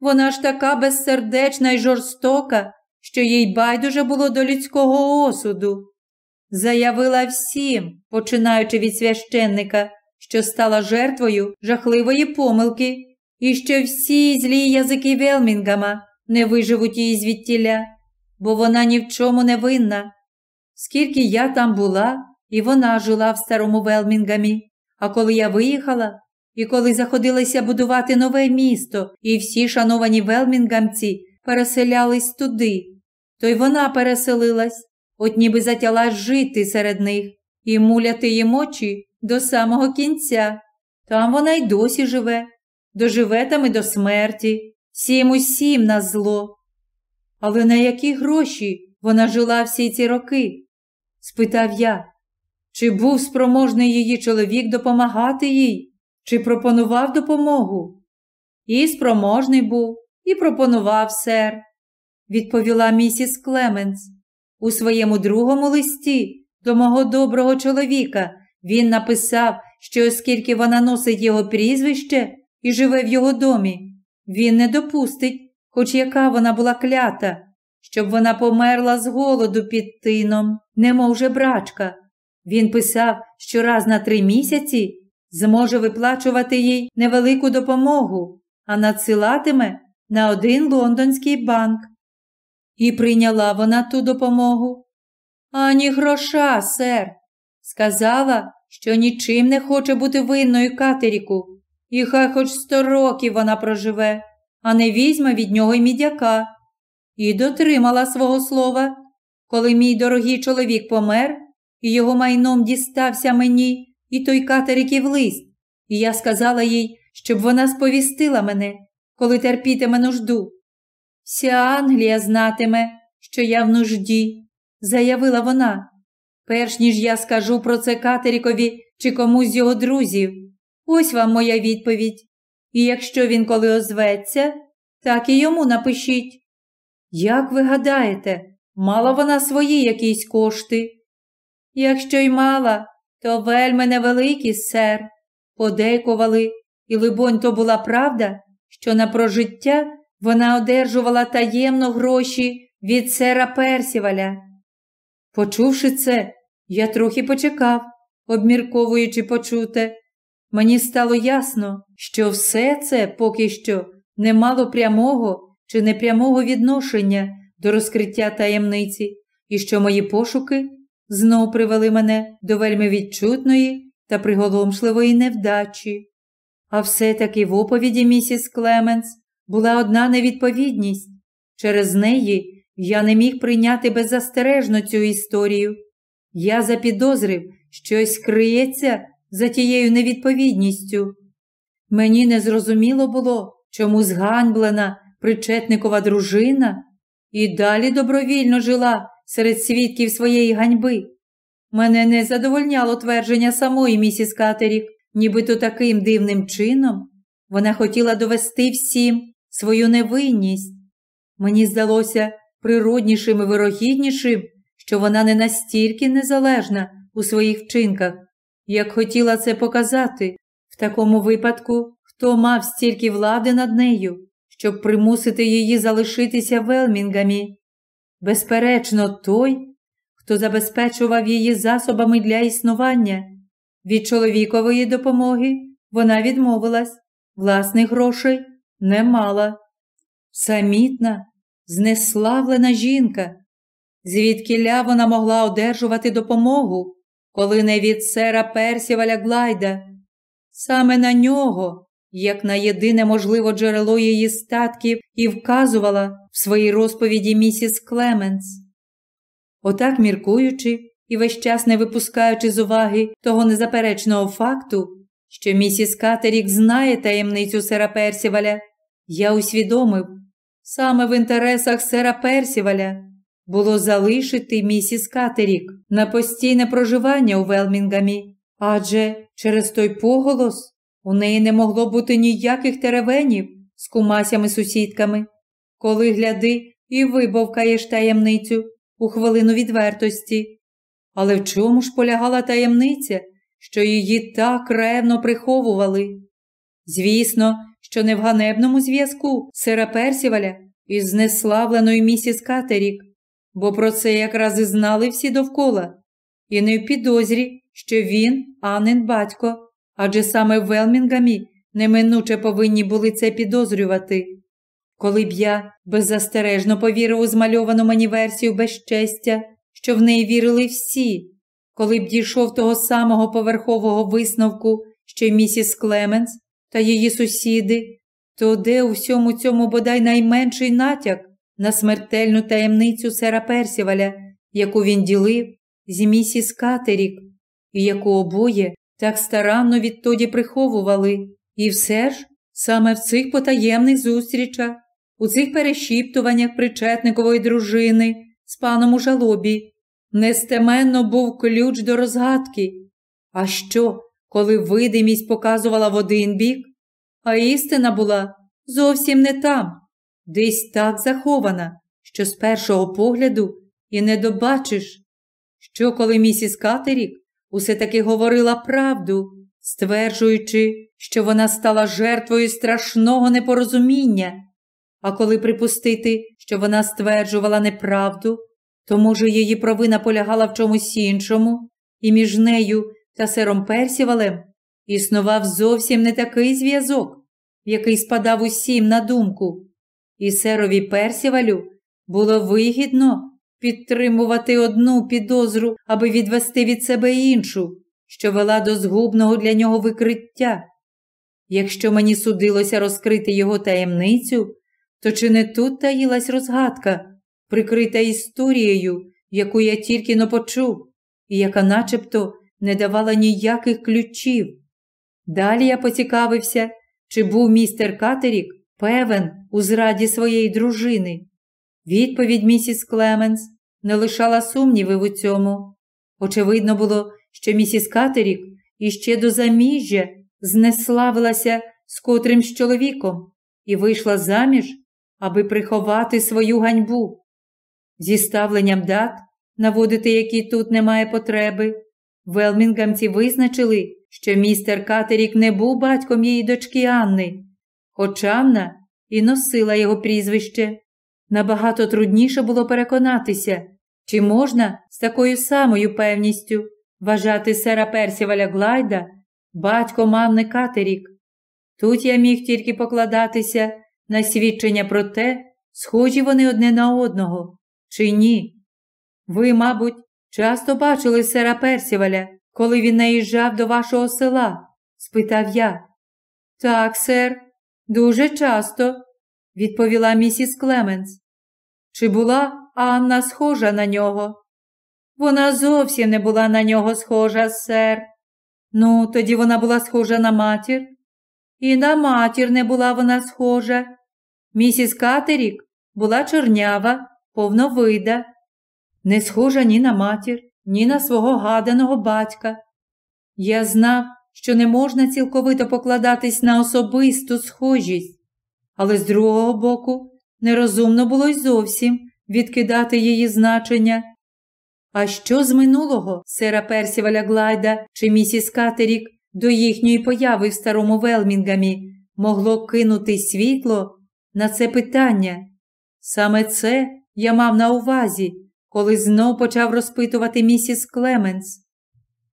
Вона ж така безсердечна і жорстока, що їй байдуже було до людського осуду. Заявила всім, починаючи від священника, що стала жертвою жахливої помилки, і що всі злі язики Велмінгама не виживуть її звідтіля, бо вона ні в чому не винна. Скільки я там була, і вона жила в старому Велмінгамі, а коли я виїхала, і коли заходилися будувати нове місто, і всі шановані велмінгамці переселялись туди, то й вона переселилась, от ніби затялась жити серед них і муляти їм очі до самого кінця. Там вона й досі живе, доживе там і до смерті, всім усім на зло. Але на які гроші вона жила всі ці роки? спитав я, чи був спроможний її чоловік допомагати їй, чи пропонував допомогу? І спроможний був, і пропонував сер, відповіла місіс Клеменс. У своєму другому листі до мого доброго чоловіка він написав, що оскільки вона носить його прізвище і живе в його домі, він не допустить, хоч яка вона була клята, щоб вона померла з голоду під тином, немов жебрачка. Він писав, що раз на три місяці зможе виплачувати їй невелику допомогу, а надсилатиме на один лондонський банк. І прийняла вона ту допомогу. Ані гроша, сер. Сказала, що нічим не хоче бути винною катеріку, і хай хоч сто років вона проживе, а не візьме від нього й мідяка. І дотримала свого слова, коли мій дорогий чоловік помер, і його майном дістався мені і той катериків лист, і я сказала їй, щоб вона сповістила мене, коли терпітиме нужду. Вся Англія знатиме, що я в нужді, заявила вона. Перш ніж я скажу про це Катерікові чи комусь з його друзів. Ось вам моя відповідь. І якщо він коли озветься, так і йому напишіть. Як ви гадаєте, мала вона свої якісь кошти? Якщо й мала, то вельми невеликі, сер, подейкували, і, либонь, то була правда, що на прожиття вона одержувала таємно гроші від сера Персіваля. Почувши це, я трохи почекав, обмірковуючи почуте. Мені стало ясно, що все це поки що не мало прямого чи непрямого відношення до розкриття таємниці, і що мої пошуки знов привели мене до вельми відчутної та приголомшливої невдачі. А все-таки в оповіді місіс Клеменс була одна невідповідність. Через неї я не міг прийняти беззастережно цю історію. Я запідозрив, щось криється за тією невідповідністю. Мені не зрозуміло було, чому зганьблена причетникова дружина і далі добровільно жила серед свідків своєї ганьби. Мене не задовольняло твердження самої місіс Катерік, нібито таким дивним чином вона хотіла довести всім свою невинність. Мені здалося природнішим і вирогіднішим, що вона не настільки незалежна у своїх вчинках, як хотіла це показати. В такому випадку, хто мав стільки влади над нею, щоб примусити її залишитися Велмінгамі. Безперечно, той, хто забезпечував її засобами для існування. Від чоловікової допомоги вона відмовилась, власних грошей не мала. Самітна, знеславлена жінка, звідкіля вона могла одержувати допомогу, коли не від сера Персіваля Глайда. Саме на нього, як на єдине можливо джерело її статків, і вказувала в своїй розповіді місіс Клеменс. Отак, міркуючи і весь час не випускаючи з уваги того незаперечного факту, що місіс Катерік знає таємницю сера Персіваля, я усвідомив, саме в інтересах сера Персіваля було залишити місіс Катерік на постійне проживання у Велмінгамі, адже через той поголос у неї не могло бути ніяких теревенів з кумасями-сусідками. Коли гляди і вибовкаєш таємницю у хвилину відвертості. Але в чому ж полягала таємниця, що її так ревно приховували? Звісно, що не в ганебному зв'язку сера Персіваля із знеславленою місіс Катерік, бо про це якраз і знали всі довкола, і не в підозрі, що він Аннен батько, адже саме в Велмінгамі неминуче повинні були це підозрювати. Коли б я беззастережно повірив у змальовану мені версію безчестя, що в неї вірили всі, коли б дійшов того самого поверхового висновку, що й місіс Клеменс та її сусіди, то де у всьому цьому бодай найменший натяк на смертельну таємницю сера Персіваля, яку він ділив з місіс Катерік, і яку обоє так старанно відтоді приховували, і все ж саме в цих потаємних зустрічах, у цих перешіптуваннях причетникової дружини з паном у жалобі, нестеменно був ключ до розгадки. А що, коли видимість показувала в один бік, а істина була зовсім не там, десь так захована, що з першого погляду і не добачиш, що коли місіс Катерік усе таки говорила правду, стверджуючи, що вона стала жертвою страшного непорозуміння. А коли припустити, що вона стверджувала неправду, то, може, її провина полягала в чомусь іншому, і між нею та сером Персівалем існував зовсім не такий зв'язок, який спадав усім на думку. І серові Персівалю було вигідно підтримувати одну підозру, аби відвести від себе іншу, що вела до згубного для нього викриття. Якщо мені судилося розкрити його таємницю, то чи не тут таїлась розгадка, прикрита історією, яку я тільки-но почув, і яка начебто не давала ніяких ключів. Далі я поцікавився, чи був містер Катерік певен у зраді своєї дружини. Відповідь місіс Клеменс не лишала сумнівів у цьому. Очевидно було, що місіс Катерік іще до заміжжя знеславилася з котримсь чоловіком і вийшла заміж, аби приховати свою ганьбу. Зі ставленням дат, наводити які тут немає потреби, велмінгамці визначили, що містер Катерік не був батьком її дочки Анни, хоч Анна і носила його прізвище. Набагато трудніше було переконатися, чи можна з такою самою певністю вважати сера Персіваля Глайда батьком Анни Катерік. Тут я міг тільки покладатися на свідчення про те, схожі вони одне на одного, чи ні? Ви, мабуть, часто бачили сера Персіваля, коли він наїжджав до вашого села? спитав я. Так, сер, дуже часто, відповіла місіс Клеменс. Чи була Анна схожа на нього? Вона зовсім не була на нього схожа, сер. Ну, тоді вона була схожа на матір. І на матір не була вона схожа. Місіс Катерік була чорнява, повновида, не схожа ні на матір, ні на свого гаданого батька. Я знав, що не можна цілковито покладатись на особисту схожість, але з другого боку, нерозумно було й зовсім відкидати її значення. А що з минулого сера Персіваля Глайда чи місіс Катерік до їхньої появи в старому Велмінгамі могло кинути світло на це питання? Саме це я мав на увазі, коли знов почав розпитувати місіс Клеменс.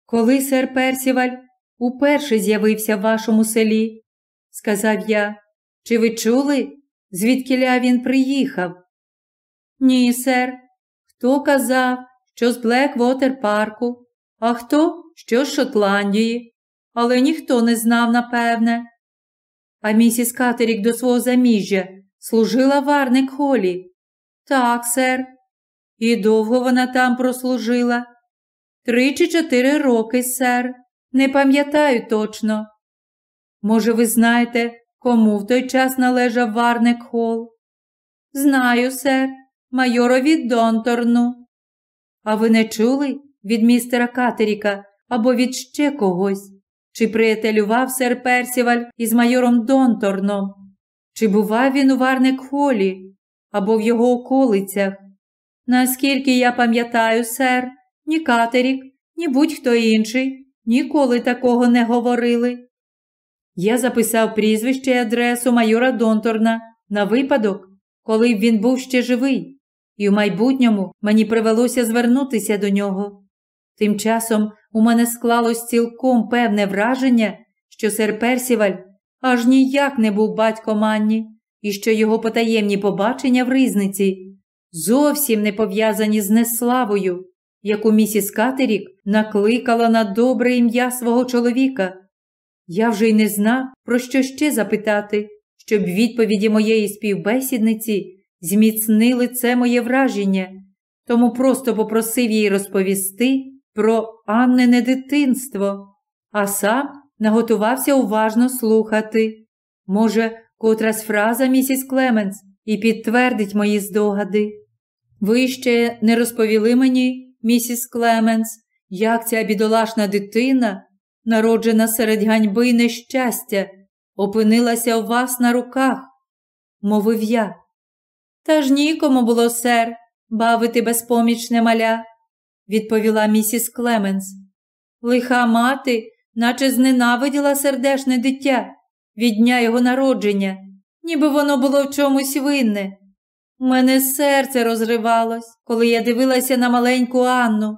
Коли сер Персіваль уперше з'явився в вашому селі, сказав я, чи ви чули, звідкиля він приїхав? Ні, сер. Хто казав, що з Блеквотер парку, а хто що з Шотландії, але ніхто не знав, напевне. А місіс Катерік до свого заміжжя служила в Арник Холі. Так, сер. І довго вона там прослужила? Три чи чотири роки, сер. Не пам'ятаю точно. Може, ви знаєте, кому в той час належав Варник Хол? Знаю, сер, майорові Донторну. А ви не чули від містера Катеріка або від ще когось? Чи приятелював сер Персіваль із майором Донторном? Чи бував він у Варник Холі або в його околицях? Наскільки я пам'ятаю, сер, ні Катерік, ні будь-хто інший ніколи такого не говорили. Я записав прізвище і адресу майора Донторна на випадок, коли б він був ще живий, і в майбутньому мені привелося звернутися до нього. Тим часом у мене склалось цілком певне враження, що сер Персіваль аж ніяк не був батьком Анні, і що його потаємні побачення в ризниці зовсім не пов'язані з неславою, яку місіс Катерік накликала на добре ім'я свого чоловіка. Я вже й не знав, про що ще запитати, щоб відповіді моєї співбесідниці зміцнили це моє враження, тому просто попросив їй розповісти про Аннине дитинство, а сам наготувався уважно слухати. Може, котрась фраза місіс Клеменс і підтвердить мої здогади. Ви ще не розповіли мені, місіс Клеменс, як ця бідолашна дитина, народжена серед ганьби і нещастя, опинилася у вас на руках, мовив я. Та ж нікому було, сер, бавити безпомічне маля, відповіла місіс Клеменс. Лиха мати, наче зненавиділа сердешне дитя від дня його народження, ніби воно було в чомусь винне. Мене серце розривалось, коли я дивилася на маленьку Анну,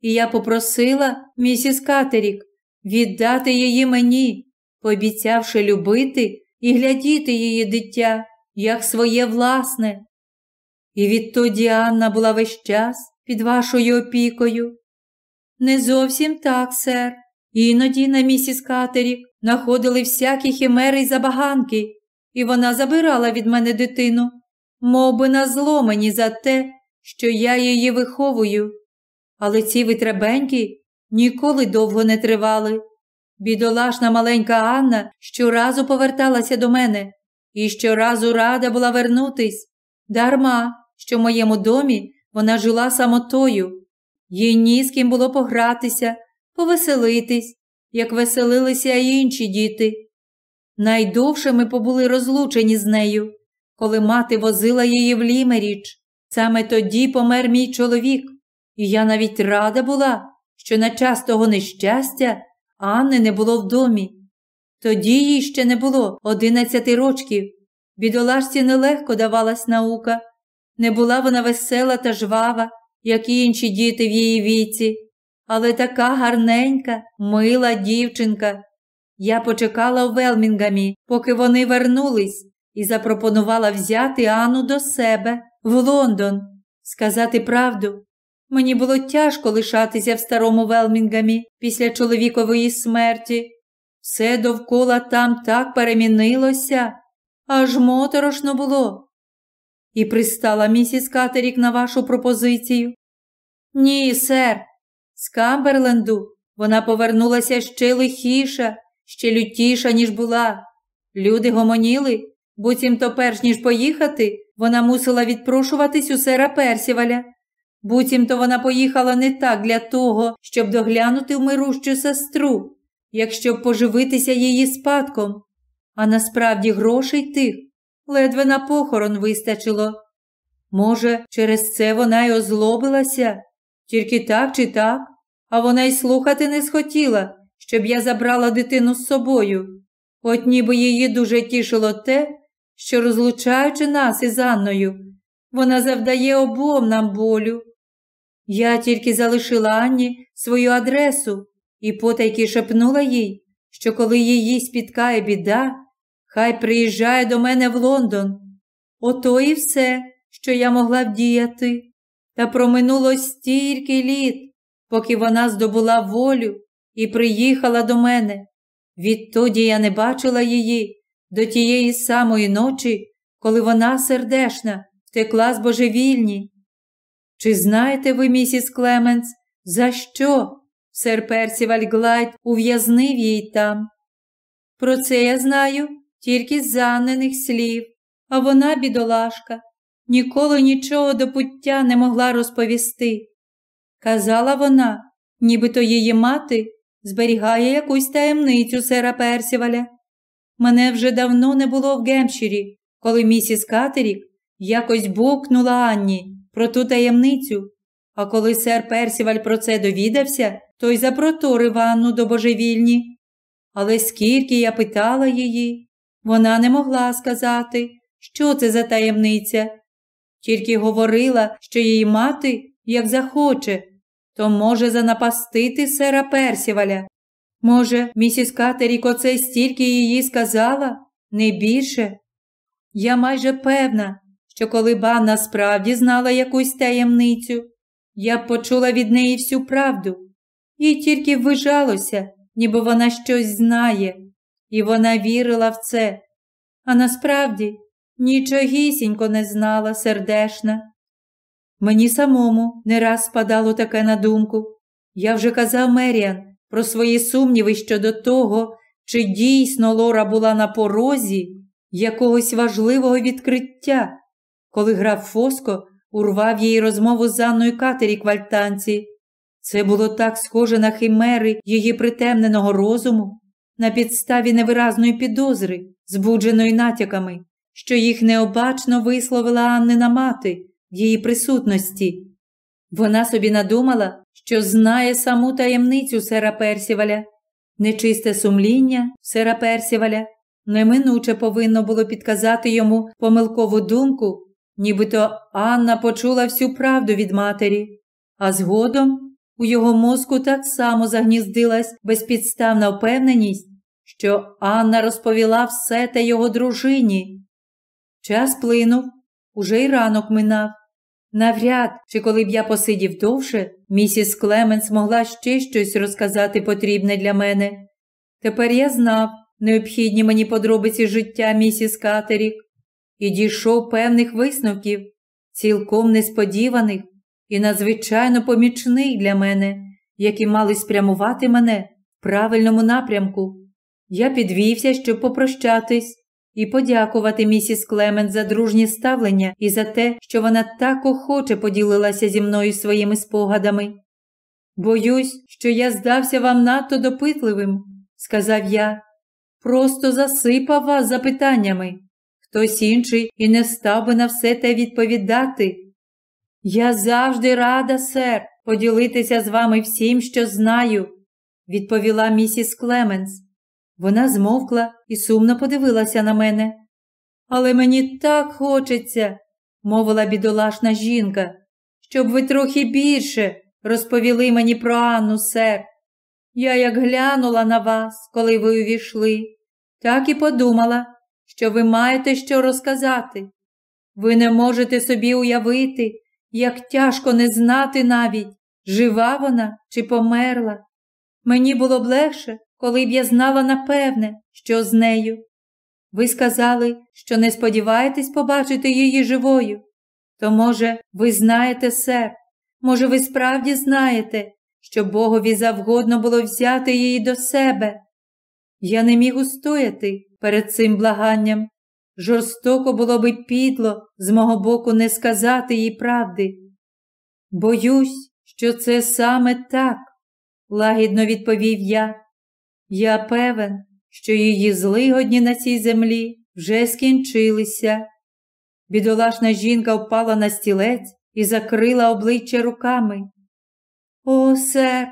і я попросила місіс Катерік віддати її мені, пообіцявши любити і глядіти її дитя, як своє власне. І відтоді Анна була весь час під вашою опікою. Не зовсім так, сер. Іноді на місіс Катерік находили всякі химери й забаганки, і вона забирала від мене дитину, мов би на зло мені за те, що я її виховую. Але ці витребеньки ніколи довго не тривали. Бідолашна маленька Анна щоразу поверталася до мене і щоразу рада була вернутись, дарма, що в моєму домі вона жила самотою. Їй ні з ким було погратися, повеселитись, як веселилися й інші діти. Найдовше ми побули розлучені з нею, коли мати возила її в Лімеріч. Саме тоді помер мій чоловік, і я навіть рада була, що на час того нещастя Анни не було в домі. Тоді їй ще не було одинадцяти рочків. Бідолашці нелегко давалась наука. Не була вона весела та жвава, як і інші діти в її віці, але така гарненька, мила дівчинка. Я почекала у Велмінгамі, поки вони вернулись, і запропонувала взяти Анну до себе в Лондон. Сказати правду, мені було тяжко лишатися в старому Велмінгамі після чоловікової смерті. Все довкола там так перемінилося, аж моторошно було. І пристала місіс Катерік на вашу пропозицію. Ні, сер, з Камберленду вона повернулася ще лихіша, ще лютіша, ніж була. Люди гомоніли, буцімто перш ніж поїхати, вона мусила відпрошуватись у сера Персіваля. Буцімто вона поїхала не так для того, щоб доглянути вмирущу сестру, як щоб поживитися її спадком, а насправді грошей тих ледве на похорон вистачило. Може, через це вона й озлобилася, тільки так чи так, а вона й слухати не схотіла, щоб я забрала дитину з собою. От ніби її дуже тішило те, що, розлучаючи нас із Анною, вона завдає обом нам болю. Я тільки залишила Анні свою адресу і потайки шепнула їй, що коли її спіткає біда, хай приїжджає до мене в Лондон. Ото і все, що я могла вдіяти. Та проминуло стільки літ, поки вона здобула волю і приїхала до мене. Відтоді я не бачила її до тієї самої ночі, коли вона сердешна, втекла з божевільні. Чи знаєте ви, місіс Клеменс, за що сер Персіваль Глайд ув'язнив її там? Про це я знаю тільки з з Анниних слів, а вона, бідолашка, ніколи нічого до пуття не могла розповісти. Казала вона, нібито її мати зберігає якусь таємницю сера Персіваля. Мене вже давно не було в Гемширі, коли місіс Катерік якось бокнула Анні про ту таємницю. А коли сер Персіваль про це довідався, то й запроторив Анну до божевільні. Але скільки я питала її, вона не могла сказати, що це за таємниця. Тільки говорила, що її мати, як захоче, то може занапастити сера Персіваля. Може, місіс Катерік оце стільки її сказала, не більше. Я майже певна, що коли б Анна справді знала якусь таємницю, я б почула від неї всю правду. Їй тільки ввижалося, ніби вона щось знає, і вона вірила в це. А насправді нічогісінько не знала сердешна. Мені самому не раз спадало таке на думку. Я вже казав Меріан про свої сумніви щодо того, чи дійсно Лора була на порозі якогось важливого відкриття, коли граф Фоско урвав її розмову з Анною Катері квальтанці. Це було так схоже на химери її притемненого розуму, на підставі невиразної підозри, збудженої натяками, що їх необачно висловила Аннина мати в її присутності. Вона собі надумала, що знає саму таємницю сера Персіваля. Нечисте сумління сера Персіваля неминуче повинно було підказати йому помилкову думку, нібито Анна почула всю правду від матері, а згодом у його мозку так само загніздилась безпідставна впевненість, що Анна розповіла все те його дружині. Час плинув, уже й ранок минав. Навряд чи коли б я посидів довше, місіс Клеменс могла ще щось розказати потрібне для мене. Тепер я знав необхідні мені подробиці життя місіс Катерік і дійшов певних висновків, цілком несподіваних і надзвичайно помічних для мене, які мали спрямувати мене в правильному напрямку. Я підвівся, щоб попрощатись і подякувати місіс Клемент за дружнє ставлення і за те, що вона так охоче поділилася зі мною своїми спогадами. Боюсь, що я здався вам надто допитливим, сказав я. Просто засипав вас запитаннями. Хтось інший і не став би на все те відповідати. Я завжди рада, сер, поділитися з вами всім, що знаю, відповіла місіс Клеменс. Вона змовкла і сумно подивилася на мене. Але мені так хочеться, мовила бідолашна жінка, щоб ви трохи більше розповіли мені про Анну, сер. Я як глянула на вас, коли ви увійшли, так і подумала, що ви маєте що розказати. Ви не можете собі уявити, як тяжко не знати навіть, жива вона чи померла. Мені було б легше, коли б я знала напевне, що з нею. Ви сказали, що не сподіваєтесь побачити її живою. То, може, ви знаєте, сер, може, ви справді знаєте, що Богові завгодно було взяти її до себе. Я не міг устояти перед цим благанням. Жорстоко було би підло з мого боку не сказати їй правди. Боюсь, що це саме так, лагідно відповів я. Я певен, що її злигодні на цій землі вже скінчилися. Бідолашна жінка впала на стілець і закрила обличчя руками. О, сер,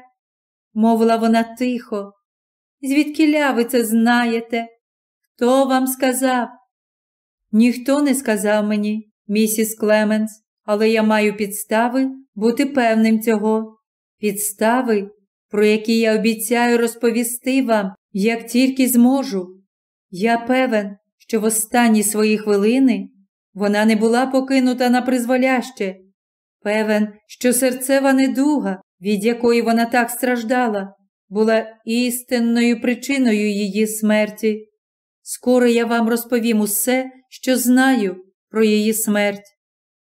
мовила вона тихо, звідкіля ви це знаєте? Хто вам сказав? Ніхто не сказав мені, місіс Клеменс, але я маю підстави бути певним цього. Підстави, про які я обіцяю розповісти вам, як тільки зможу. Я певен, що в останні свої хвилини вона не була покинута на призволяще. Певен, що серцева недуга, від якої вона так страждала, була істинною причиною її смерті. Скоро я вам розповім усе, що знаю про її смерть.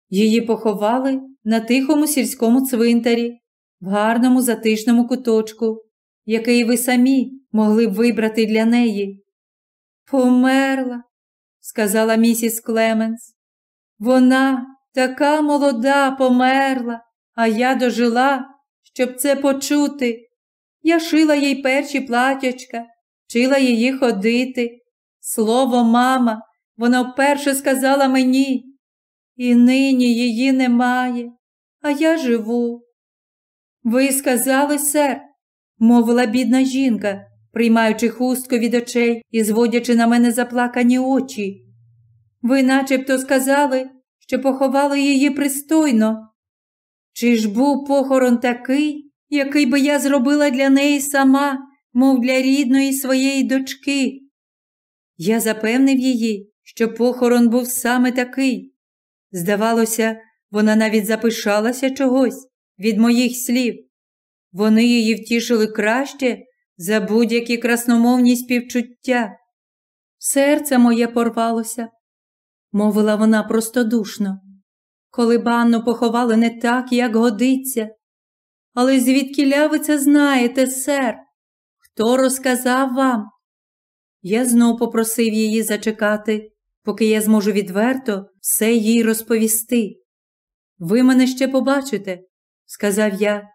Її поховали на тихому сільському цвинтарі, в гарному затишному куточку, який ви самі могли б вибрати для неї. Померла, сказала місіс Клеменс. Вона така молода померла, а я дожила, щоб це почути. Я шила їй перші платячка, вчила її ходити. Слово, мама, вона вперше сказала мені, і нині її немає, а я живу. Ви сказали, сер, мовила бідна жінка, приймаючи хустку від очей і зводячи на мене заплакані очі. Ви начебто сказали, що поховали її пристойно. Чи ж був похорон такий, який би я зробила для неї сама, мов для рідної своєї дочки? Я запевнив її, що похорон був саме такий. Здавалося, вона навіть запишалася чогось від моїх слів. Вони її втішили краще за будь-які красномовні співчуття. Серце моє порвалося, мовила вона простодушно, коли банну поховали не так, як годиться. Але звідки це знаєте, сер? Хто розказав вам? Я знов попросив її зачекати, поки я зможу відверто все їй розповісти. Ви мене ще побачите, сказав я.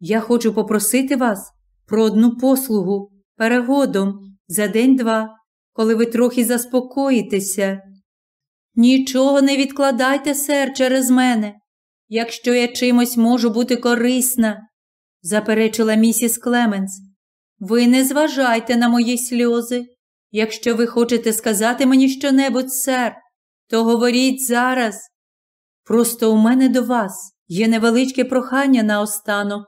Я хочу попросити вас про одну послугу перегодом за день-два, коли ви трохи заспокоїтеся. Нічого не відкладайте, сер, через мене, якщо я чимось можу бути корисна, заперечила місіс Клеменс. Ви не зважайте на мої сльози. Якщо ви хочете сказати мені щонебудь, сер, то говоріть зараз. Просто у мене до вас є невеличке прохання наостанок.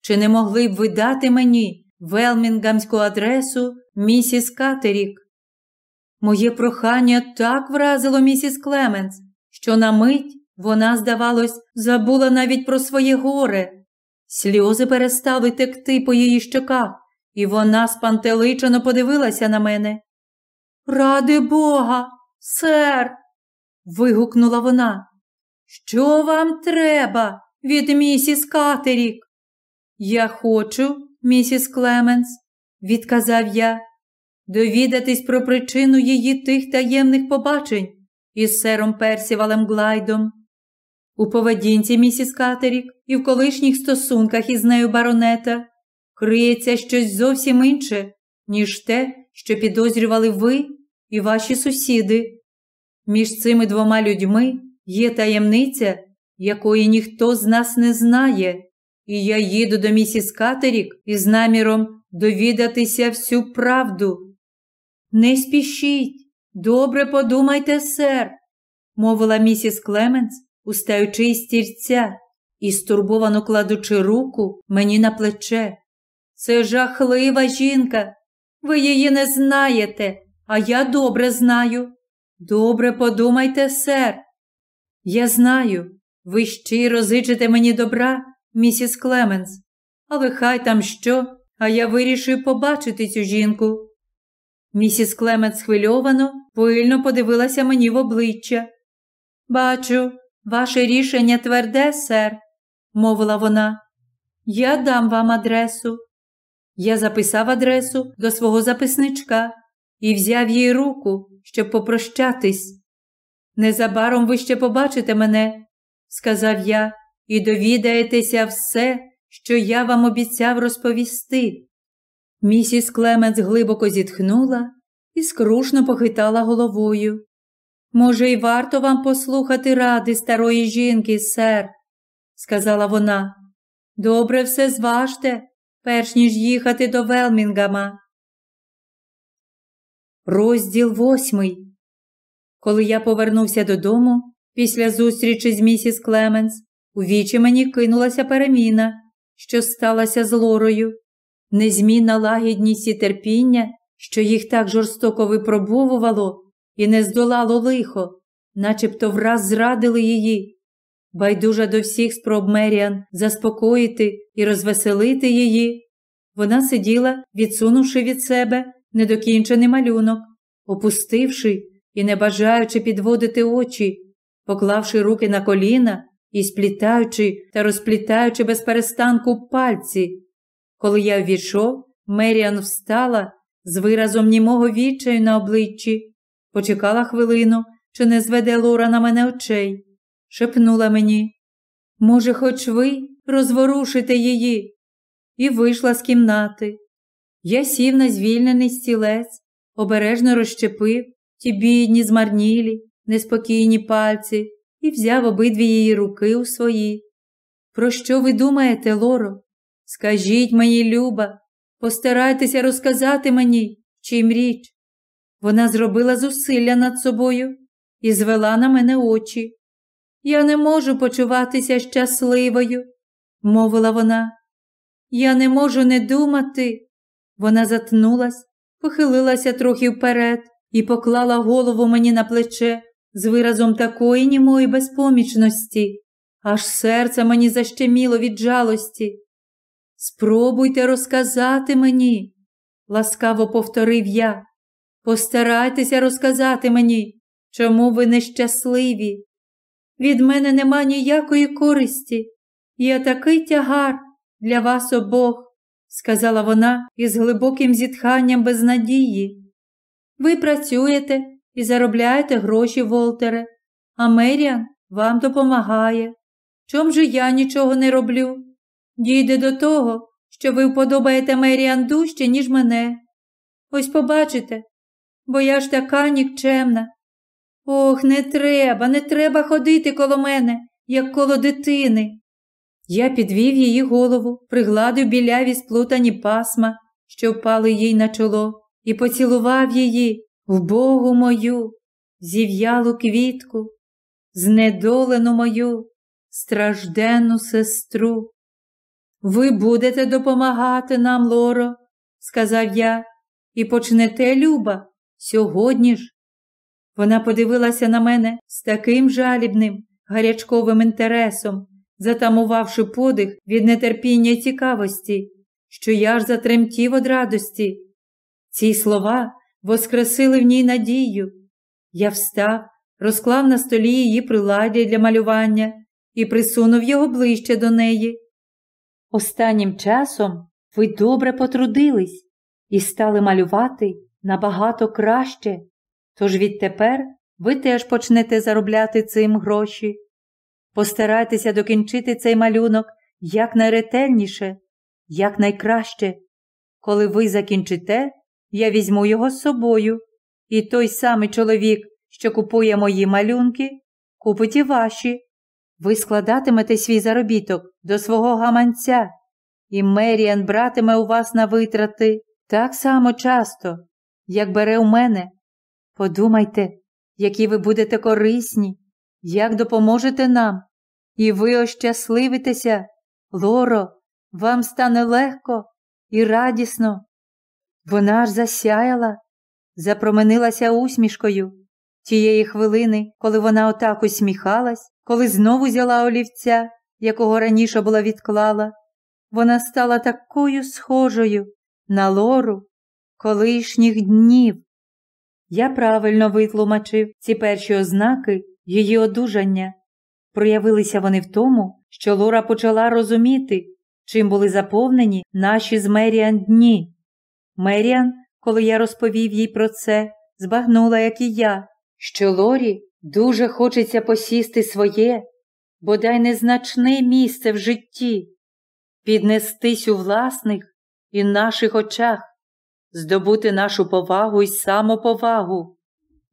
Чи не могли б ви дати мені велмінгамську адресу місіс Катерік? Моє прохання так вразило місіс Клеменс, що на мить вона, здавалось, забула навіть про своє горе. Сльози перестали текти по її щоках, і вона спантеличено подивилася на мене. Ради Бога, сер. вигукнула вона. Що вам треба від місіс Катерік? Я хочу, місіс Клеменс, відказав я, довідатись про причину її тих таємних побачень із сером Персівалем Глайдом. У поведінці місіс Катерік і в колишніх стосунках із нею баронета криється щось зовсім інше, ніж те, що підозрювали ви і ваші сусіди. Між цими двома людьми є таємниця, якої ніхто з нас не знає, і я їду до місіс Катерік із наміром довідатися всю правду. Не спішіть, добре подумайте, сер, мовила місіс Клеменс, устаючи із стільця і стурбовано кладучи руку мені на плече. Це жахлива жінка. Ви її не знаєте, А я добре знаю. Добре подумайте, сер. Я знаю, ви щиро зичите мені добра, місіс Клеменс, але хай там що, а я вирішив побачити цю жінку. Місіс Клеменс схвильовано, пильно подивилася мені в обличчя. Бачу, ваше рішення тверде, сер, мовила вона. Я дам вам адресу. Я записав адресу до свого записничка і взяв їй руку, щоб попрощатись. Незабаром ви ще побачите мене, сказав я, і довідаєтеся все, що я вам обіцяв розповісти. Місіс Клеменс глибоко зітхнула і скрушно похитала головою. Може, й варто вам послухати ради старої жінки, сер, сказала вона. Добре все зважте, перш ніж їхати до Велмінгама. Розділ восьмий. Коли я повернувся додому після зустрічі з місіс Клеменс, у вічі мені кинулася переміна, що сталася з Лорою. Незмінна лагідність і терпіння, що їх так жорстоко випробовувало і не здолало лихо, начебто враз зрадили її. Байдужа до всіх спроб Меріан заспокоїти і розвеселити її. Вона сиділа, відсунувши від себе недокінчений малюнок, опустивши і не бажаючи підводити очі, поклавши руки на коліна і сплітаючи та розплітаючи без перестанку пальці. Коли я ввійшов, Меріан встала з виразом німого відчаю на обличчі, почекала хвилину, чи не зведе Лора на мене очей, шепнула мені. Може, хоч ви розворушите її, і вийшла з кімнати. Я сів на звільнений стілець, обережно розщепив ті бідні, змарнілі, неспокійні пальці і взяв обидві її руки у свої. Про що ви думаєте, Лоро? Скажіть мені, Люба, постарайтеся розказати мені, чим річ. Вона зробила зусилля над собою і звела на мене очі. Я не можу почуватися щасливою, мовила вона. Я не можу не думати. Вона затнулась, похилилася трохи вперед і поклала голову мені на плече з виразом такої німої безпомічності, аж серце мені защеміло від жалості. Спробуйте розказати мені, ласкаво повторив я. Постарайтеся розказати мені, чому ви нещасливі. Від мене нема ніякої користі. Я такий тягар для вас обох, сказала вона із глибоким зітханням безнадії. Ви працюєте і заробляєте гроші, Волтере, а Меріан вам допомагає. Чом же я нічого не роблю? Дійде до того, що ви вподобаєте Меріан дужче, ніж мене. Ось побачите, бо я ж така нікчемна. Ох, не треба, не треба ходити коло мене, як коло дитини. Я підвів її голову, пригладив біляві сплутані пасма, що впали їй на чоло, і поцілував її в Богу мою, зів'ялу квітку, знедолену мою, стражденну сестру. Ви будете допомагати нам, Лоро, сказав я, і почнете, Люба, сьогодні ж. Вона подивилася на мене з таким жалібним, гарячковим інтересом, затамувавши подих від нетерпіння цікавості, що я ж затремтів від радості. Ці слова воскресили в ній надію. Я встав, розклав на столі її приладдя для малювання і присунув його ближче до неї. Останнім часом ви добре потрудились і стали малювати набагато краще, тож відтепер ви теж почнете заробляти цим гроші. Постарайтеся докінчити цей малюнок якнайретельніше, якнайкраще. Коли ви закінчите, я візьму його з собою, і той самий чоловік, що купує мої малюнки, купить і ваші. Ви складатимете свій заробіток до свого гаманця, і Меріан братиме у вас на витрати так само часто, як бере у мене. Подумайте, які ви будете корисні, як допоможете нам, і ви ощасливитеся, Лоро, вам стане легко і радісно. Вона ж засяяла, запроменилася усмішкою. Тієї хвилини, коли вона отак усміхалась, коли знову взяла олівця, якого раніше була відклала, вона стала такою схожою на лору колишніх днів. Я правильно витлумачив ці перші ознаки її одужання. Проявилися вони в тому, що Лора почала розуміти, чим були заповнені наші з Меріан дні. Меріан, коли я розповів їй про це, збагнула, як і я, що Лорі дуже хочеться посісти своє, бодай незначне місце в житті, піднестись у власних і наших очах, здобути нашу повагу і самоповагу.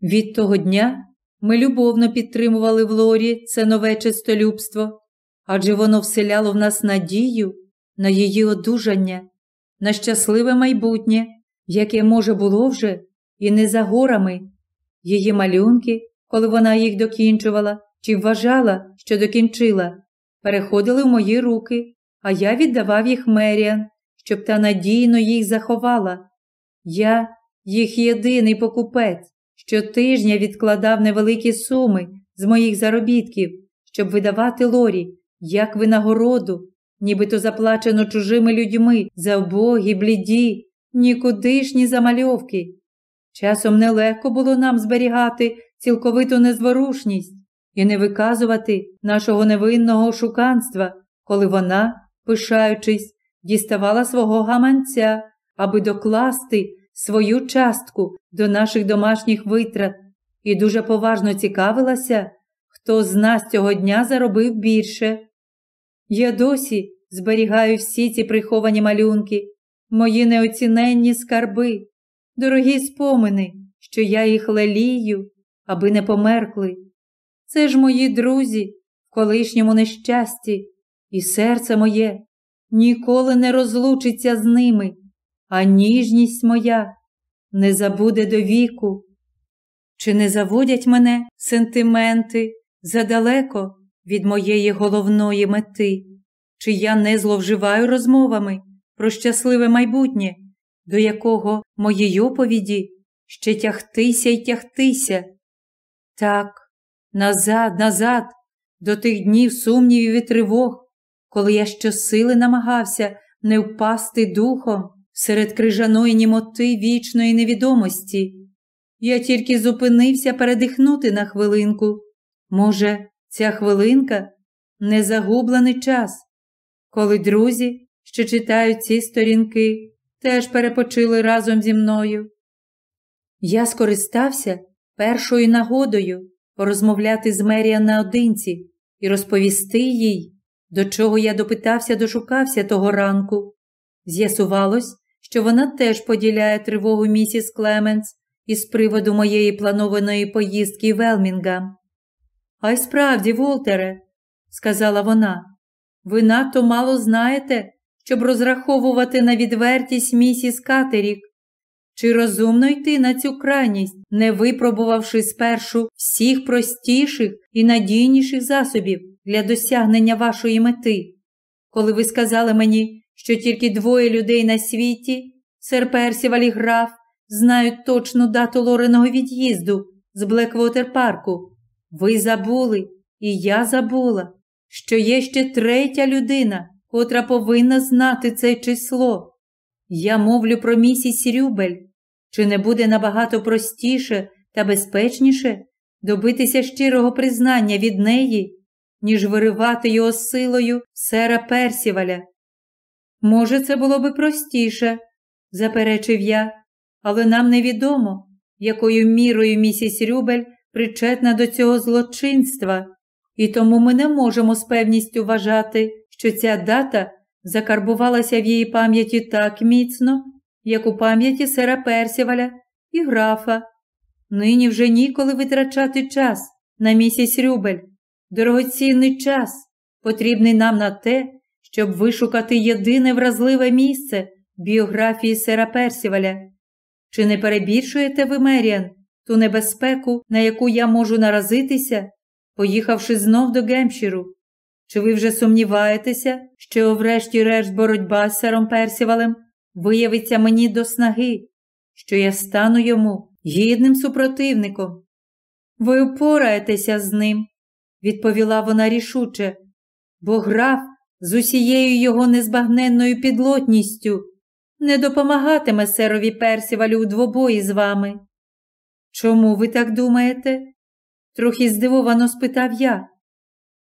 Від того дня ми любовно підтримували в Лорі це нове чистолюбство, адже воно вселяло в нас надію на її одужання, на щасливе майбутнє, яке може було вже і не за горами. Її малюнки, коли вона їх докінчувала чи вважала, що докінчила, переходили в мої руки, а я віддавав їх Меріан, щоб та надійно їх заховала. Я, їх єдиний покупець, щотижня відкладав невеликі суми з моїх заробітків, щоб видавати Лорі, як винагороду, нібито заплачено чужими людьми за обогі, бліді, нікудишні замальовки. Часом нелегко було нам зберігати цілковиту незворушність і не виказувати нашого невинного шуканства, коли вона, пишаючись, діставала свого гаманця, аби докласти свою частку до наших домашніх витрат і дуже поважно цікавилася, хто з нас цього дня заробив більше. Я досі зберігаю всі ці приховані малюнки, мої неоціненні скарби, дорогі спомини, що я їх лелію, аби не померкли. Це ж мої друзі в колишньому нещасті, і серце моє ніколи не розлучиться з ними, а ніжність моя не забуде до віку. Чи не заводять мене сентименти задалеко від моєї головної мети? Чи я не зловживаю розмовами про щасливе майбутнє, до якого моїй оповіді ще тягтися й тягтися? Так, назад, назад, до тих днів сумнівів і тривог, коли я щосили намагався не впасти духом серед крижаної німоти вічної невідомості. Я тільки зупинився передихнути на хвилинку. Може, ця хвилинка не загублений час, коли друзі, що читають ці сторінки, теж перепочили разом зі мною. Я скористався першою нагодою порозмовляти з Мерія наодинці і розповісти їй, до чого я допитався, дошукався того ранку. З'ясувалось, що вона теж поділяє тривогу місіс Клеменс із приводу моєї планованої поїздки в Елмінгам. А й справді, Волтере, сказала вона, ви надто мало знаєте, щоб розраховувати на відвертість місіс Катерік. Чи розумно йти на цю крайність, не випробувавши спершу всіх простіших і надійніших засобів для досягнення вашої мети? Коли ви сказали мені, що тільки двоє людей на світі, сер Персіваль і граф, знають точну дату Лореного від'їзду з Блеквотер парку, ви забули, і я забула, що є ще третя людина, котра повинна знати це число. Я мовлю про місіс Рюбель. Чи не буде набагато простіше та безпечніше добитися щирого признання від неї, ніж виривати його силою сера Персіваля? Може, це було би простіше, заперечив я, але нам невідомо, якою мірою місіс Рюбель причетна до цього злочинства, і тому ми не можемо з певністю вважати, що ця дата закарбувалася в її пам'яті так міцно, як у пам'яті сера Персіваля і графа. Нині вже ніколи витрачати час на місіс Рюбель, дорогоцінний час, потрібний нам на те, щоб вишукати єдине вразливе місце біографії сера Персіваля. Чи не перебільшуєте ви, Меріан, ту небезпеку, на яку я можу наразитися, поїхавши знов до Гемшіру? Чи ви вже сумніваєтеся, що, врешті-решт, боротьба з сером Персівалем виявиться мені до снаги, що я стану йому гідним супротивником. Ви упораєтеся з ним, відповіла вона рішуче, бо граф з усією його незбагненною підлотністю не допомагатиме серові Персівалю у двобої з вами. Чому ви так думаєте? трохи здивовано спитав я.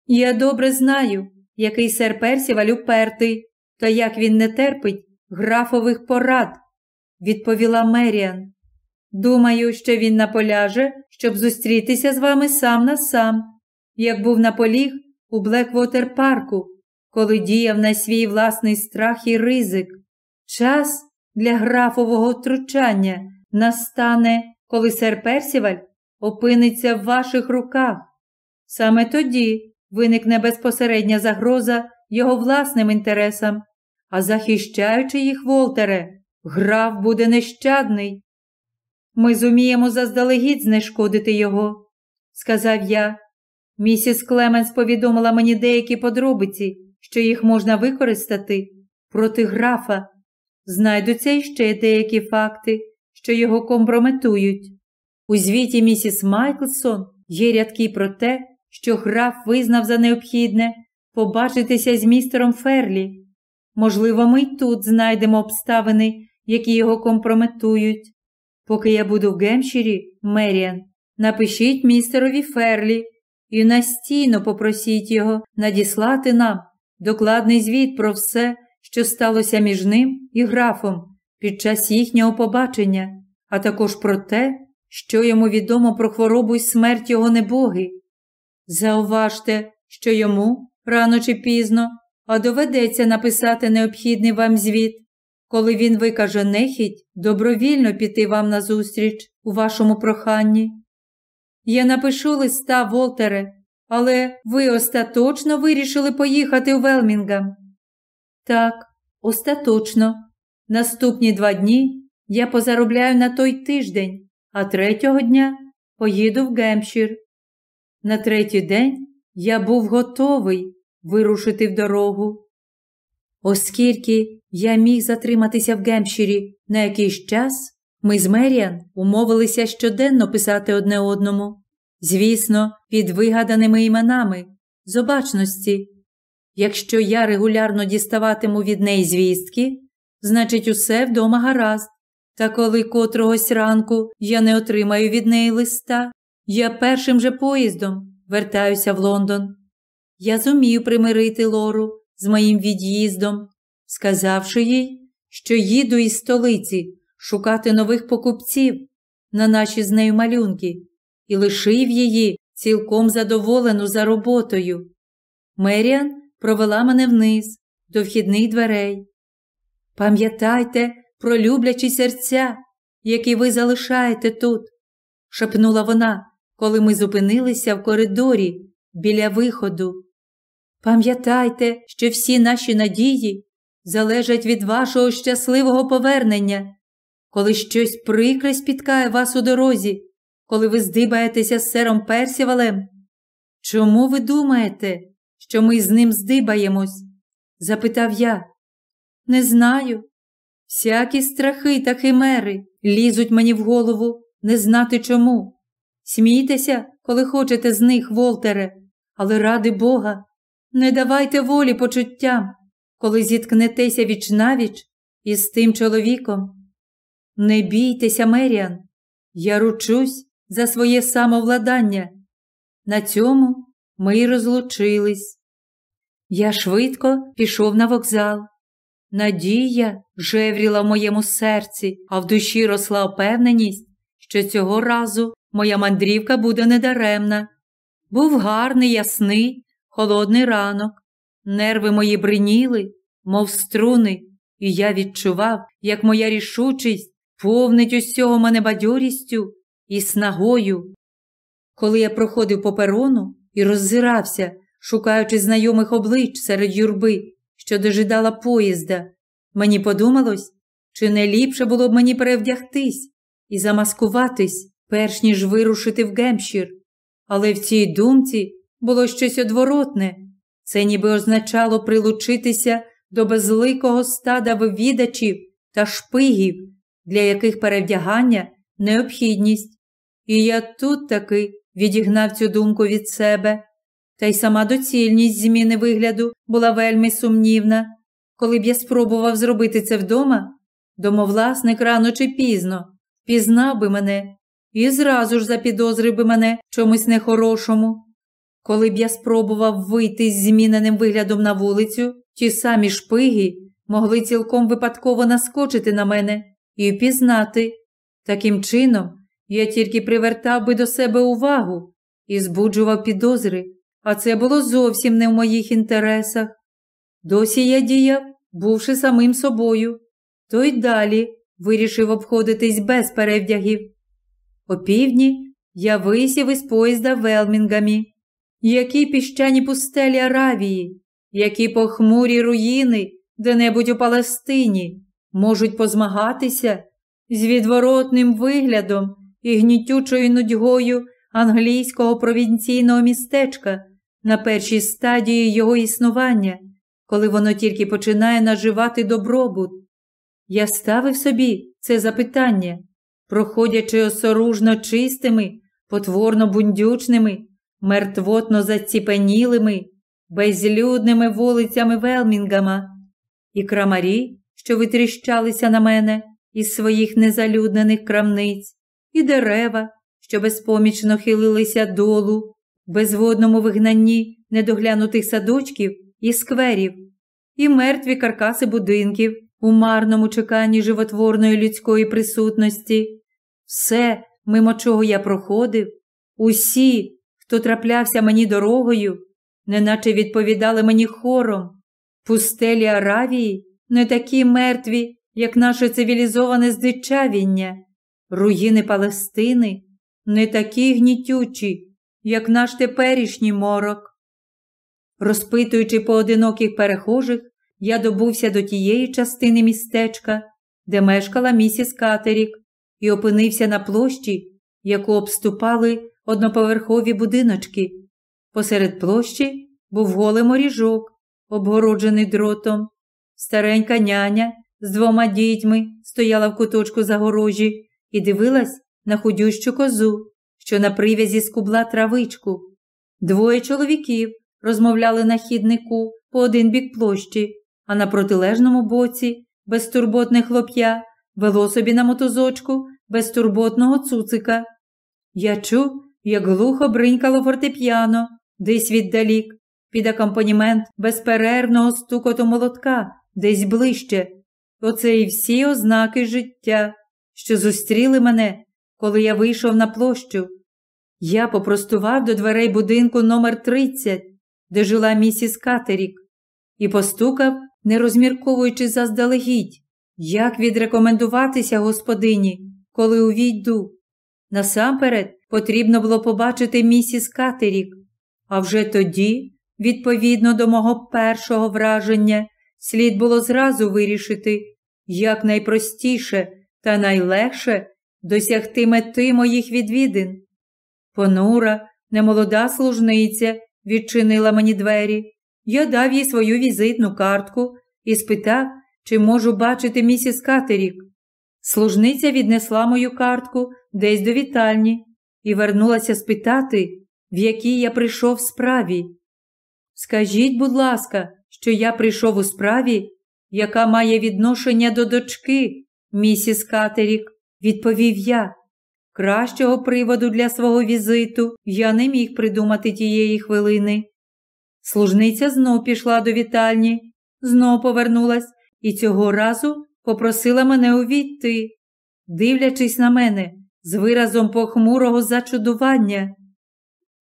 Я добре знаю, який сер Персіваль упертий, та як він не терпить графових порад, відповіла Меріан. Думаю, що він наполяже, щоб зустрітися з вами сам на сам, як був наполіг у Блеквотер парку, коли діяв на свій власний страх і ризик. Час для графового втручання настане, коли сер Персіваль опиниться в ваших руках. Саме тоді виникне безпосередня загроза його власним інтересам, а захищаючи їх, Волтере, граф буде нещадний. Ми зуміємо заздалегідь знешкодити його, сказав я. Місіс Клеменс повідомила мені деякі подробиці, що їх можна використати проти графа. Знайдуться іще деякі факти, що його компрометують. У звіті місіс Майклсон є рядки про те, що граф визнав за необхідне побачитися з містером Ферлі. Можливо, ми й тут знайдемо обставини, які його компрометують. Поки я буду в Гемпширі, Меріан, напишіть містерові Ферлі і настійно попросіть його надіслати нам докладний звіт про все, що сталося між ним і графом під час їхнього побачення, а також про те, що йому відомо про хворобу й смерть його небоги. Зауважте, що йому рано чи пізно, а доведеться написати необхідний вам звіт, коли він викаже нехідь добровільно піти вам назустріч у вашому проханні. Я напишу листа, Волтере, але ви остаточно вирішили поїхати у Велмінгам. Так, остаточно. Наступні два дні я позаробляю на той тиждень, а третього дня поїду в Гемпшир. На третій день я був готовий вирушити в дорогу. Оскільки я міг затриматися в Гемпширі на якийсь час, ми з Меріан умовилися щоденно писати одне одному, звісно, під вигаданими іменами, з обачності. Якщо я регулярно діставатиму від неї звістки, значить, усе вдома гаразд. Та коли котрогось ранку я не отримаю від неї листа, я першим же поїздом вертаюся в Лондон. Я зумію примирити Лору з моїм від'їздом, сказавши їй, що їду із столиці шукати нових покупців на наші з нею малюнки, і лишив її цілком задоволену за роботою. Меріан провела мене вниз до вхідних дверей. Пам'ятайте про люблячі серця, які ви залишаєте тут, шепнула вона, коли ми зупинилися в коридорі біля виходу. Пам'ятайте, що всі наші надії залежать від вашого щасливого повернення, коли щось прикре спіткає вас у дорозі, коли ви здибаєтеся з сером Персівалем. Чому ви думаєте, що ми з ним здибаємось? запитав я. Не знаю. Всякі страхи та химери лізуть мені в голову не знати чому. Смійтеся, коли хочете з них, Волтере, але ради Бога, не давайте волі почуттям, коли зіткнетеся віч навіч із тим чоловіком. Не бійтеся, Меріан, я ручусь за своє самовладання. На цьому ми й розлучились. Я швидко пішов на вокзал. Надія жевріла в моєму серці, а в душі росла впевненість, що цього разу моя мандрівка буде недаремна. Був гарний, ясний, холодний ранок. Нерви мої бриніли, мов струни, і я відчував, як моя рішучість повнить усього мене бадьорістю і снагою. Коли я проходив по перону і роззирався, шукаючи знайомих облич серед юрби, що дожидала поїзда, мені подумалось, чи не ліпше було б мені перевдягтись і замаскуватись, перш ніж вирушити в Гемпшір. Але в цій думці було щось одворотне. Це ніби означало прилучитися до безликого стада вивідачів та шпигів, для яких перевдягання необхідність. І я тут таки відігнав цю думку від себе. Та й сама доцільність зміни вигляду була вельми сумнівна. Коли б я спробував зробити це вдома, домовласник рано чи пізно пізнав би мене і зразу ж запідозрив би мене чомусь нехорошому. Коли б я спробував вийти з зміненим виглядом на вулицю, ті самі шпиги могли цілком випадково наскочити на мене і впізнати. Таким чином, я тільки привертав би до себе увагу і збуджував підозри, а це було зовсім не в моїх інтересах. Досі я діяв, бувши самим собою, то й далі вирішив обходитись без перевдягів. О півдні я висів із поїзда Велмінгамі, які піщані пустелі Аравії, які похмурі руїни де-небудь у Палестині можуть позмагатися з відворотним виглядом і гнітючою нудьгою англійського провінційного містечка на першій стадії його існування, коли воно тільки починає наживати добробут. Я ставив собі це запитання, проходячи осоружно чистими, потворно бундючними, мертвотно заціпенілими, безлюдними вулицями Велмінгама, і крамарі, що витріщалися на мене із своїх незалюднених крамниць, і дерева, що безпомічно хилилися долу, безводному вигнанні недоглянутих садочків і скверів, і мертві каркаси будинків у марному чеканні животворної людської присутності. Все, мимо чого я проходив, усі, хто траплявся мені дорогою, неначе відповідали мені хором. Пустелі Аравії не такі мертві, як наше цивілізоване здичавіння, руїни Палестини не такі гнітючі, як наш теперішній морок. Розпитуючи поодиноких перехожих, я добувся до тієї частини містечка, де мешкала місіс Катерік, і опинився на площі, яку обступали одноповерхові будиночки. Посеред площі був голий моріжок, обгороджений дротом. Старенька няня з двома дітьми стояла в куточку загорожі і дивилась на худющу козу, що на привязі скубла травичку. Двоє чоловіків розмовляли на хіднику по один бік площі, а на протилежному боці безтурботне хлоп'я вело собі на мотузочку безтурботного цуцика. Я чув, як глухо бринькало фортепіано, десь віддалік, під акомпанімент безперервного стукоту молотка, десь ближче. Оце і всі ознаки життя, що зустріли мене, коли я вийшов на площу. Я попростував до дверей будинку номер 30 де жила місіс Катерік, і постукав, не розмірковуючи заздалегідь, як відрекомендуватися господині, коли увійду. Насамперед потрібно було побачити місіс Катерік, а вже тоді, відповідно до мого першого враження, слід було зразу вирішити, як найпростіше та найлегше досягти мети моїх відвідин. Понура, немолода служниця відчинила мені двері. Я дав їй свою візитну картку і спитав, чи можу бачити місіс Катерік. Служниця віднесла мою картку десь до вітальні і вернулася спитати, в якій я прийшов справі. Скажіть, будь ласка, що я прийшов у справі, яка має відношення до дочки, місіс Катерік, відповів я. Кращого приводу для свого візиту я не міг придумати тієї хвилини. Служниця знов пішла до вітальні, знов повернулась і цього разу попросила мене увійти, дивлячись на мене з виразом похмурого зачудування.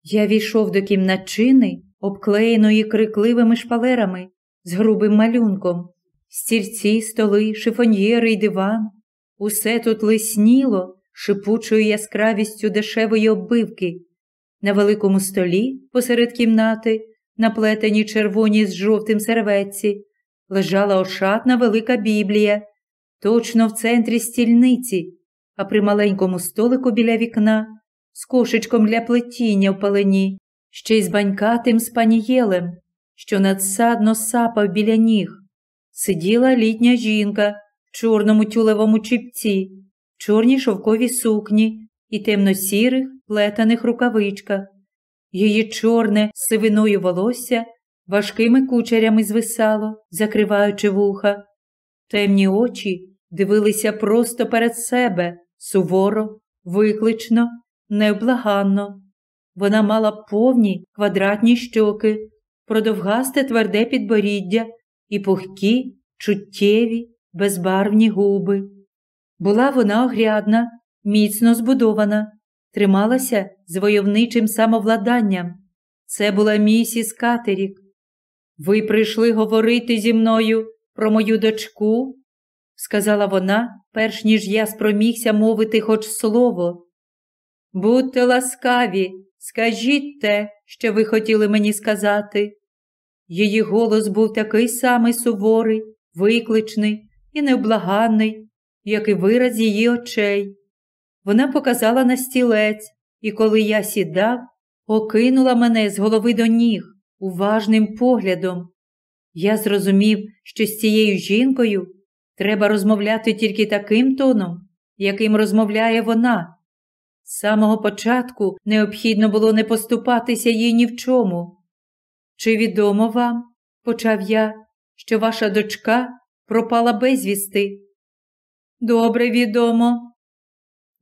Я війшов до кімнатчини, обклеєної крикливими шпалерами з грубим малюнком, стільці, столи, шифоньєри й диван. Усе тут лисніло шипучою яскравістю дешевої оббивки. На великому столі посеред кімнати, наплетені червоні з жовтим серветці, лежала ошатна велика біблія, точно в центрі стільниці, а при маленькому столику біля вікна, з кошечком для плетіння в палені, ще й з банькатим спанієлем, що надсадно сапав біля ніг, сиділа літня жінка чорному тюлевому чіпці, чорній шовковій сукні і темно-сірих плетаних рукавичках. Її чорне сивиною волосся важкими кучерями звисало, закриваючи вуха. Темні очі дивилися просто перед себе суворо, виклично, невблаганно. Вона мала повні квадратні щоки, продовгасте тверде підборіддя і пухкі, чуттєві, безбарвні губи. Була вона огрядна, міцно збудована, трималася з войовничим самовладанням. Це була місіс Катерік. Ви прийшли говорити зі мною про мою дочку? сказала вона, перш ніж я спромігся мовити хоч слово. Будьте ласкаві, скажіть те, що ви хотіли мені сказати. Її голос був такий самий суворий, викличний і невблаганний, як і вираз її очей. Вона показала на стілець, і коли я сідав, окинула мене з голови до ніг уважним поглядом. Я зрозумів, що з цією жінкою треба розмовляти тільки таким тоном, яким розмовляє вона. З самого початку необхідно було не поступатися їй ні в чому. Чи відомо вам, почав я, що ваша дочка пропала безвісти? Добре відомо.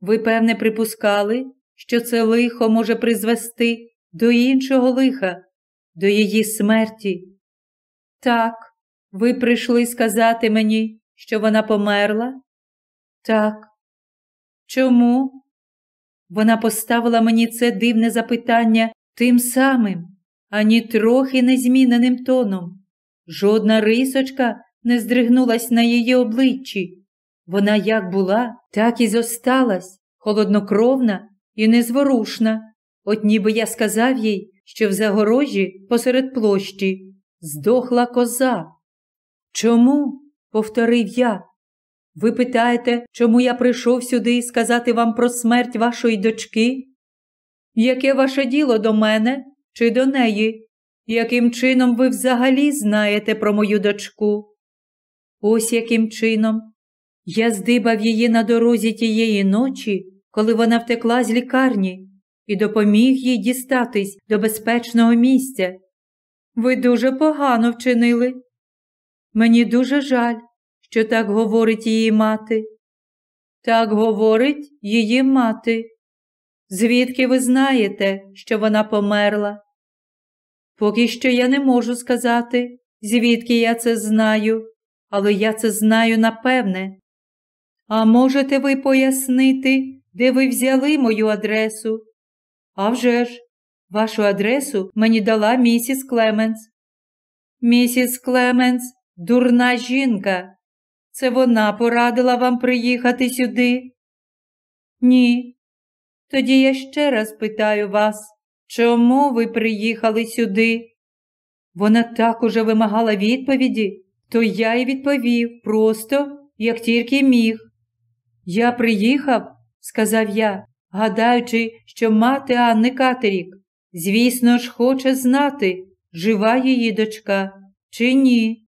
Ви, певне, припускали, що це лихо може призвести до іншого лиха, до її смерті. Так, ви прийшли сказати мені, що вона померла? Так. Чому? Вона поставила мені це дивне запитання тим самим, ані трохи незміненим тоном. Жодна рисочка не здригнулась на її обличчі. Вона як була, так і зосталась, холоднокровна і незворушна, от ніби я сказав їй, що в загорожі посеред площі здохла коза. Чому? повторив я. Ви питаєте, чому я прийшов сюди сказати вам про смерть вашої дочки? Яке ваше діло до мене чи до неї? Яким чином ви взагалі знаєте про мою дочку? Ось яким чином. Я здибав її на дорозі тієї ночі, коли вона втекла з лікарні, і допоміг їй дістатись до безпечного місця. Ви дуже погано вчинили. Мені дуже жаль, що так говорить її мати. Так говорить її мати. Звідки ви знаєте, що вона померла? Поки що я не можу сказати, звідки я це знаю, але я це знаю напевне. А можете ви пояснити, де ви взяли мою адресу? «А вже ж, вашу адресу мені дала місіс Клеменс. Місіс Клеменс дурна жінка. Це вона порадила вам приїхати сюди? Ні. Тоді я ще раз питаю вас, чому ви приїхали сюди? Вона так уже вимагала відповіді, то я й відповів просто, як тільки міг. Я приїхав, сказав я, гадаючи, що мати Анни Катерік, звісно ж, хоче знати, жива її дочка чи ні.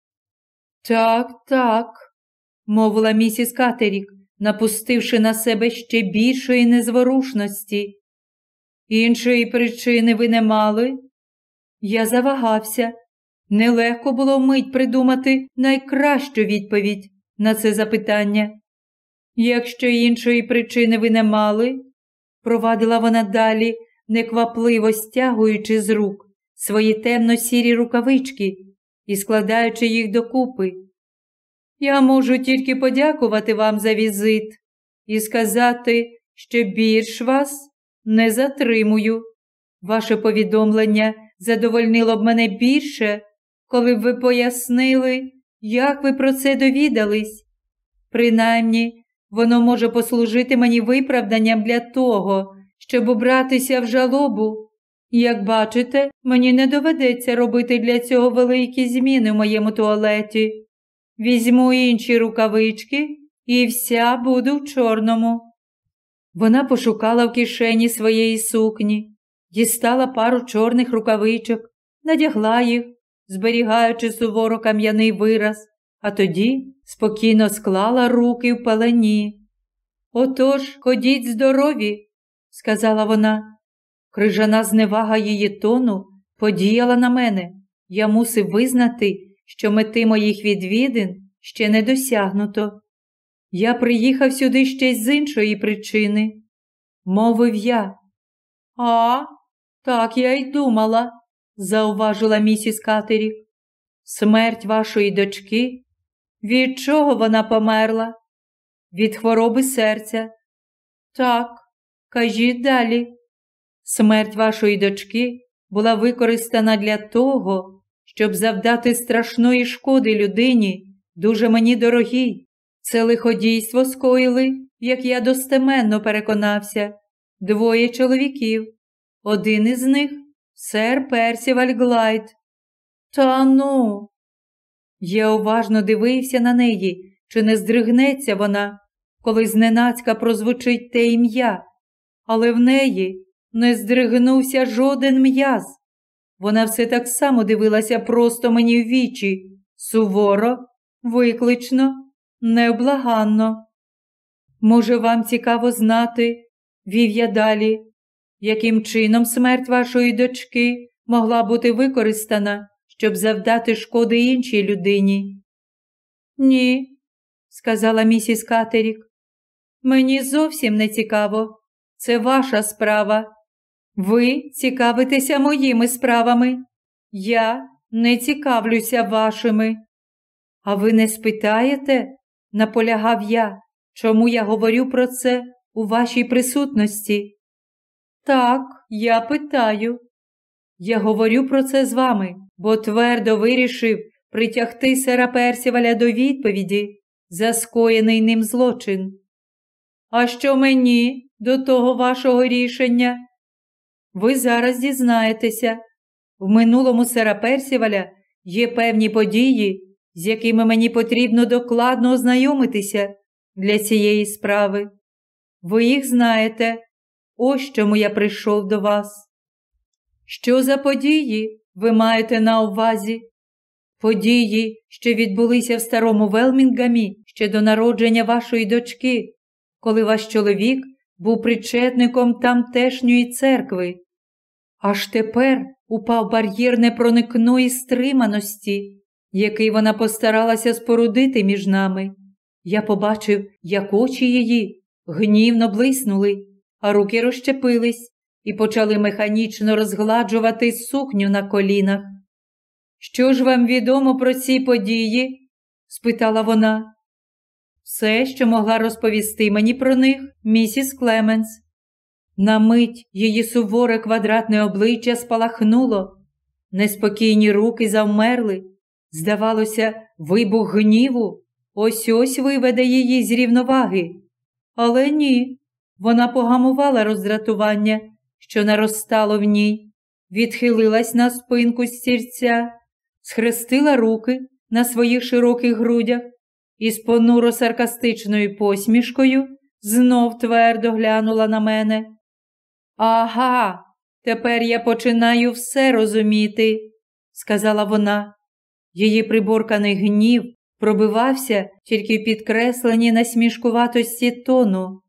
Так, так, мовила місіс Катерік, напустивши на себе ще більшої незворушності. Іншої причини ви не мали? Я завагався. Нелегко було вмить придумати найкращу відповідь на це запитання. Якщо іншої причини ви не мали, провадила вона далі, неквапливо стягуючи з рук свої темно-сірі рукавички і складаючи їх докупи. Я можу тільки подякувати вам за візит і сказати, що більш вас не затримую. Ваше повідомлення задовольнило б мене більше, коли б ви пояснили, як ви про це довідались. Принаймні, Воно може послужити мені виправданням для того, щоб обратися в жалобу. Як бачите, мені не доведеться робити для цього великі зміни в моєму туалеті. Візьму інші рукавички і вся буду в чорному. Вона пошукала в кишені своєї сукні, дістала пару чорних рукавичок, надягла їх, зберігаючи суворо кам'яний вираз, а тоді спокійно склала руки в пелені. Отож, ходіть здорові, сказала вона. Крижана зневага її тону подіяла на мене. Я мусив визнати, що мети моїх відвідин ще не досягнуто. Я приїхав сюди ще з іншої причини, мовив я. А, так я й думала, зауважила місіс Катерік. Смерть вашої дочки. Від чого вона померла? Від хвороби серця. Так, кажіть далі. Смерть вашої дочки була використана для того, щоб завдати страшної шкоди людині, дуже мені дорогій. Це лиходійство скоїли, як я достеменно переконався, двоє чоловіків. Один із них сер Персіваль Глайд. Та ну. Я уважно дивився на неї, чи не здригнеться вона, коли зненацька прозвучить те ім'я, але в неї не здригнувся жоден м'яз. Вона все так само дивилася просто мені в вічі, суворо, виклично, невблаганно. Може, вам цікаво знати, вів я далі, яким чином смерть вашої дочки могла бути використана, щоб завдати шкоди іншій людині? Ні, сказала місіс Катерік. Мені зовсім не цікаво. Це ваша справа. Ви цікавитеся моїми справами. Я не цікавлюся вашими. А ви не спитаєте, наполягав я, чому я говорю про це у вашій присутності? Так, я питаю. Я говорю про це з вами, бо твердо вирішив притягти сера Персіваля до відповіді за скоєний ним злочин. А що мені до того вашого рішення? Ви зараз дізнаєтеся. В минулому сера Персіваля є певні події, з якими мені потрібно докладно ознайомитися для цієї справи. Ви їх знаєте, ось чому я прийшов до вас. Що за події ви маєте на увазі? Події, що відбулися в старому Велмінгамі ще до народження вашої дочки, коли ваш чоловік був причетником тамтешньої церкви. Аж тепер упав бар'єр непроникної стриманості, який вона постаралася спорудити між нами. Я побачив, як очі її гнівно блиснули, а руки розщепились і почали механічно розгладжувати сукню на колінах. Що ж вам відомо про ці події? спитала вона. Все, що могла розповісти мені про них, місіс Клеменс. На мить її суворе квадратне обличчя спалахнуло, неспокійні руки завмерли. Здавалося, вибух гніву ось ось виведе її з рівноваги. Але ні, вона погамувала роздратування, що наростало в ній, відхилилась на спинку стільця, схрестила руки на своїх широких грудях і з понуро саркастичною посмішкою знов твердо глянула на мене. Ага, тепер я починаю все розуміти, сказала вона. Її приборканий гнів пробивався тільки в підкресленні насмішкуватості тону.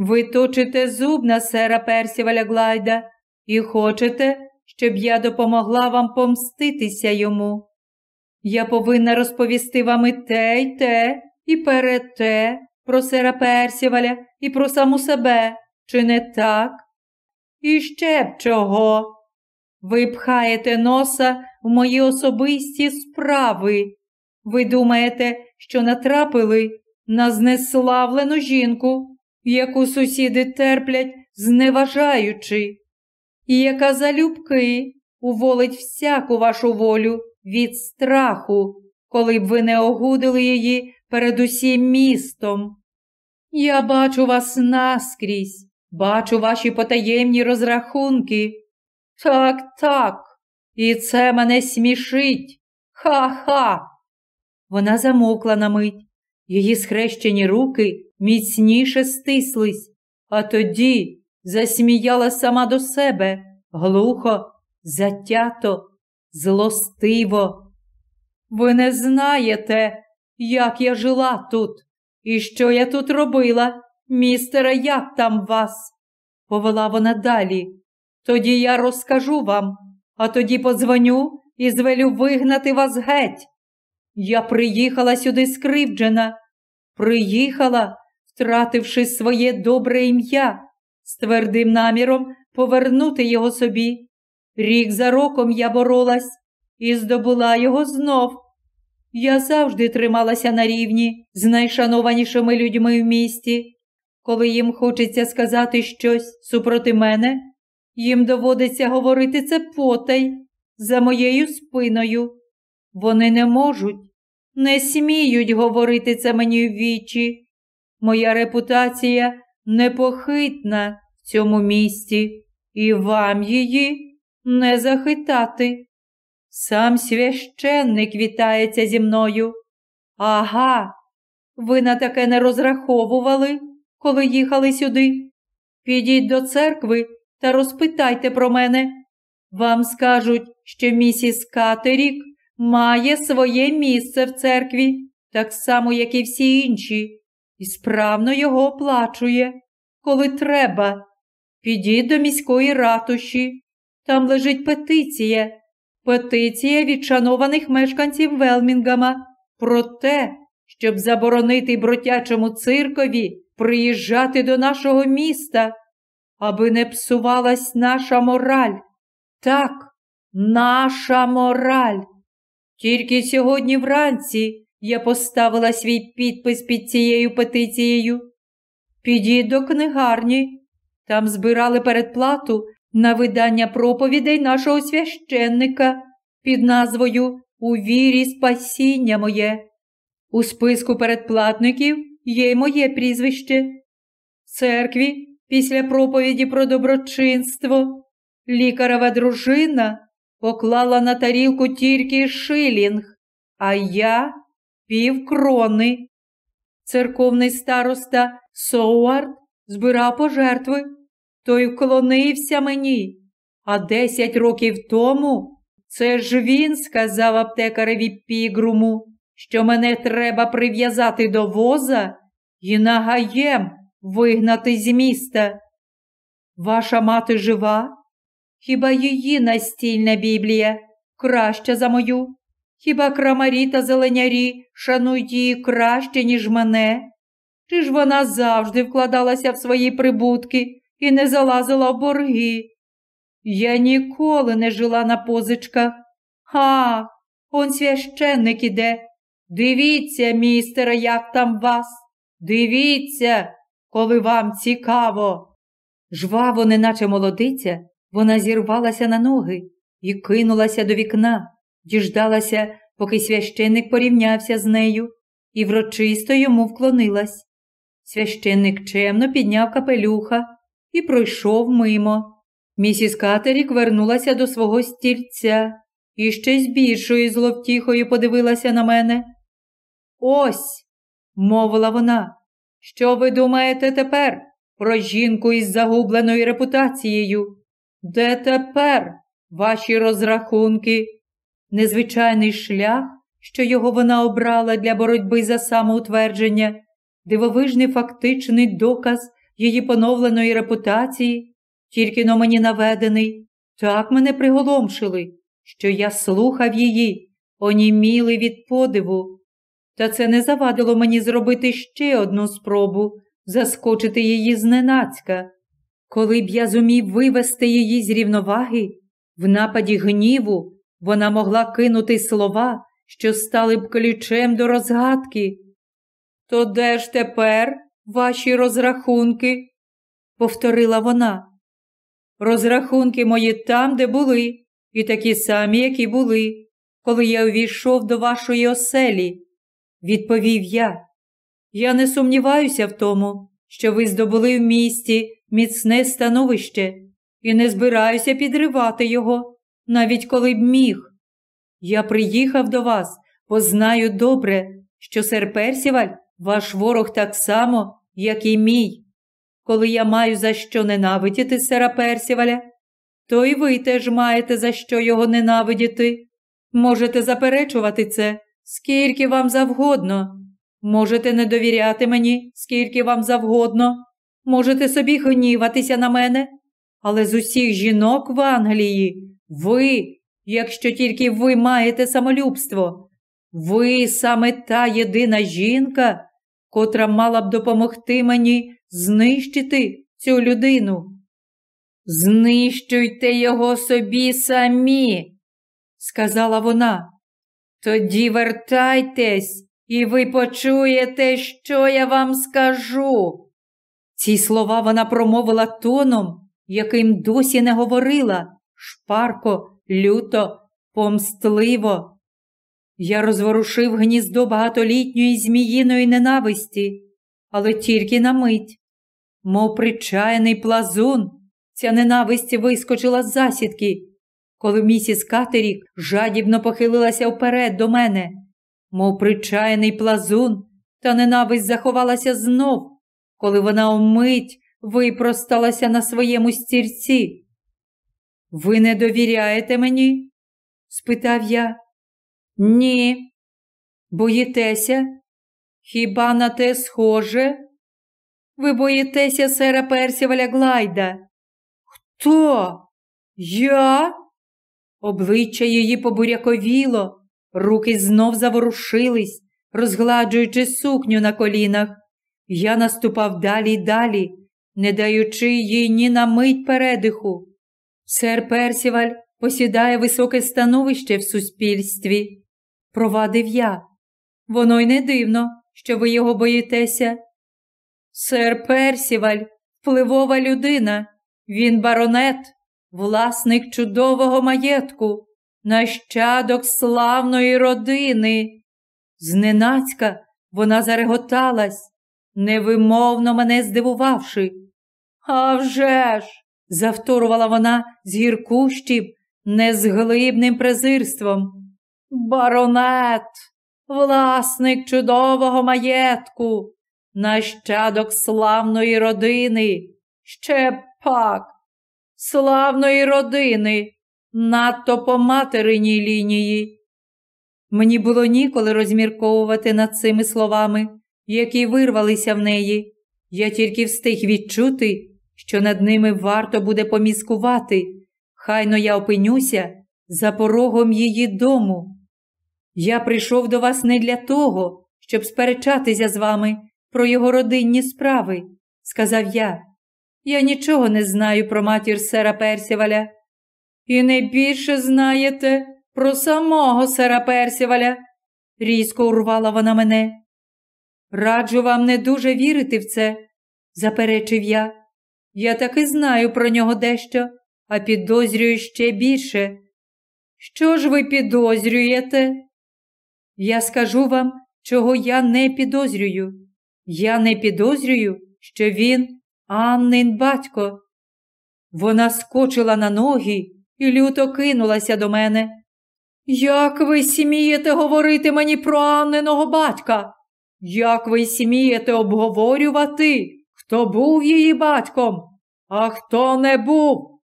Ви точите зуб на сера Персіваля Глайда і хочете, щоб я допомогла вам помститися йому. Я повинна розповісти вам і те, й те, і перед те про сера Персіваля і про саму себе, чи не так? І ще б чого? Ви пхаєте носа в мої особисті справи. Ви думаєте, що натрапили на знеславлену жінку, яку сусіди терплять, зневажаючи, і яка залюбки уволить всяку вашу волю від страху, коли б ви не огудили її перед усім містом. Я бачу вас наскрізь. Бачу ваші потаємні розрахунки. Так, так, і це мене смішить. Ха-ха. Вона замовкла на мить. Її схрещені руки міцніше стислись, а тоді засміяла сама до себе глухо, затято, злостиво. Ви не знаєте, як я жила тут і що я тут робила, містере, як там вас? повела вона далі. Тоді я розкажу вам, а тоді подзвоню і звелю вигнати вас геть. Я приїхала сюди скривджена, приїхала, втративши своє добре ім'я, з твердим наміром повернути його собі. Рік за роком я боролась і здобула його знов. Я завжди трималася на рівні з найшанованішими людьми в місті. Коли їм хочеться сказати щось супроти мене, їм доводиться говорити це потай за моєю спиною. Вони не можуть, не сміють говорити це мені в вічі. Моя репутація непохитна в цьому місті, і вам її не захитати. Сам священник вітається зі мною. Ага, ви на таке не розраховували, коли їхали сюди. Підіть до церкви та розпитайте про мене. Вам скажуть, що місіс Катерік має своє місце в церкві, так само, як і всі інші, і справно його оплачує, коли треба. Підіть до міської ратуші. Там лежить петиція. Петиція від шанованих мешканців Велмінгама про те, щоб заборонити бродячому циркові приїжджати до нашого міста, аби не псувалась наша мораль. Так, наша мораль. Тільки сьогодні вранці я поставила свій підпис під цією петицією. Підіть до книгарні. Там збирали передплату на видання проповідей нашого священника під назвою У вірі спасіння моє. У списку передплатників є й моє прізвище. В церкві після проповіді про доброчинство лікарова дружина поклала на тарілку тільки шилінг, а я півкрони. Церковний староста Соуард збирав пожертви той вклонився мені. А десять років тому це ж він сказав аптекареві пігруму, що мене треба прив'язати до воза і нагаєм вигнати з міста. Ваша мати жива? Хіба її настільна Біблія краща за мою? Хіба крамарі та зеленярі шанують її краще, ніж мене? Чи ж вона завжди вкладалася в свої прибутки? і не залазила в борги. Я ніколи не жила на позичках. Ха, он священник іде. Дивіться, містере, як там вас. Дивіться, коли вам цікаво. Жваво, неначе молодиця, вона зірвалася на ноги і кинулася до вікна, діждалася, поки священник порівнявся з нею, і врочисто йому вклонилась. Священник чемно підняв капелюха і пройшов мимо. Місіс Катерік вернулася до свого стільця і ще з більшою зловтіхою подивилася на мене. Ось, мовила вона, що ви думаєте тепер про жінку із загубленою репутацією? Де тепер ваші розрахунки? Незвичайний шлях, що його вона обрала для боротьби за самоутвердження, дивовижний фактичний доказ її поновленої репутації, тільки но мені наведений, так мене приголомшили, що я слухав її, онімілий від подиву. Та це не завадило мені зробити ще одну спробу заскочити її зненацька. Коли б я зумів вивести її з рівноваги, в нападі гніву вона могла кинути слова, що стали б ключем до розгадки. То де ж тепер ваші розрахунки, повторила вона. Розрахунки мої там, де були, і такі самі, які були, коли я увійшов до вашої оселі, відповів я. Я не сумніваюся в тому, що ви здобули в місті міцне становище і не збираюся підривати його, навіть коли б міг. Я приїхав до вас, бо знаю добре, що сер Персіваль, ваш ворог так само, як і мій. Коли я маю за що ненавидіти сера Персіваля, то і ви теж маєте за що його ненавидіти. Можете заперечувати це, скільки вам завгодно. Можете не довіряти мені, скільки вам завгодно. Можете собі гніватися на мене, але з усіх жінок в Англії ви, якщо тільки ви маєте самолюбство, ви саме та єдина жінка, котра мала б допомогти мені знищити цю людину. Знищуйте його собі самі, сказала вона. Тоді вертайтесь, і ви почуєте, що я вам скажу. Ці слова вона промовила тоном, яким досі не говорила, шпарко, люто, помстливо. Я розворушив гніздо багатолітньої зміїної ненависті, але тільки на мить. Мов причаяний плазун, ця ненависть вискочила з засідки, коли місіс Катерік жадібно похилилася вперед до мене, мов причаяний плазун, та ненависть заховалася знов, коли вона вмить випросталася на своєму стільці. Ви не довіряєте мені? спитав я. Ні. Боїтеся? Хіба на те схоже? Ви боїтеся сера Персіваля Глайда? Хто? Я? Обличчя її побуряковіло, руки знов заворушились, розгладжуючи сукню на колінах. Я наступав далі й далі, не даючи їй ні на мить передиху. Сер Персіваль посідає високе становище в суспільстві, провадив я. Воно й не дивно, що ви його боїтеся. Сер Персіваль, впливова людина, він баронет, власник чудового маєтку, нащадок славної родини. Зненацька вона зареготалась, невимовно мене здивувавши. «А вже ж!» – завторувала вона з гіркущим, незглибним презирством. Баронет, власник чудового маєтку, нащадок славної родини, ще пак, славної родини, надто по материній лінії. Мені було ніколи розмірковувати над цими словами, які вирвалися в неї. Я тільки встиг відчути, що над ними варто буде поміскувати. Хайно я опинюся за порогом її дому. Я прийшов до вас не для того, щоб сперечатися з вами про його родинні справи, сказав я. Я нічого не знаю про матір сера Персіваля. І не більше знаєте про самого сера Персіваля, різко урвала вона мене. Раджу вам не дуже вірити в це, заперечив я. Я таки знаю про нього дещо, а підозрюю ще більше. Що ж ви підозрюєте? Я скажу вам, чого я не підозрюю. Я не підозрюю, що він Аннин батько. Вона скочила на ноги і люто кинулася до мене. Як ви смієте говорити мені про Анниного батька? Як ви смієте обговорювати, хто був її батьком, а хто не був?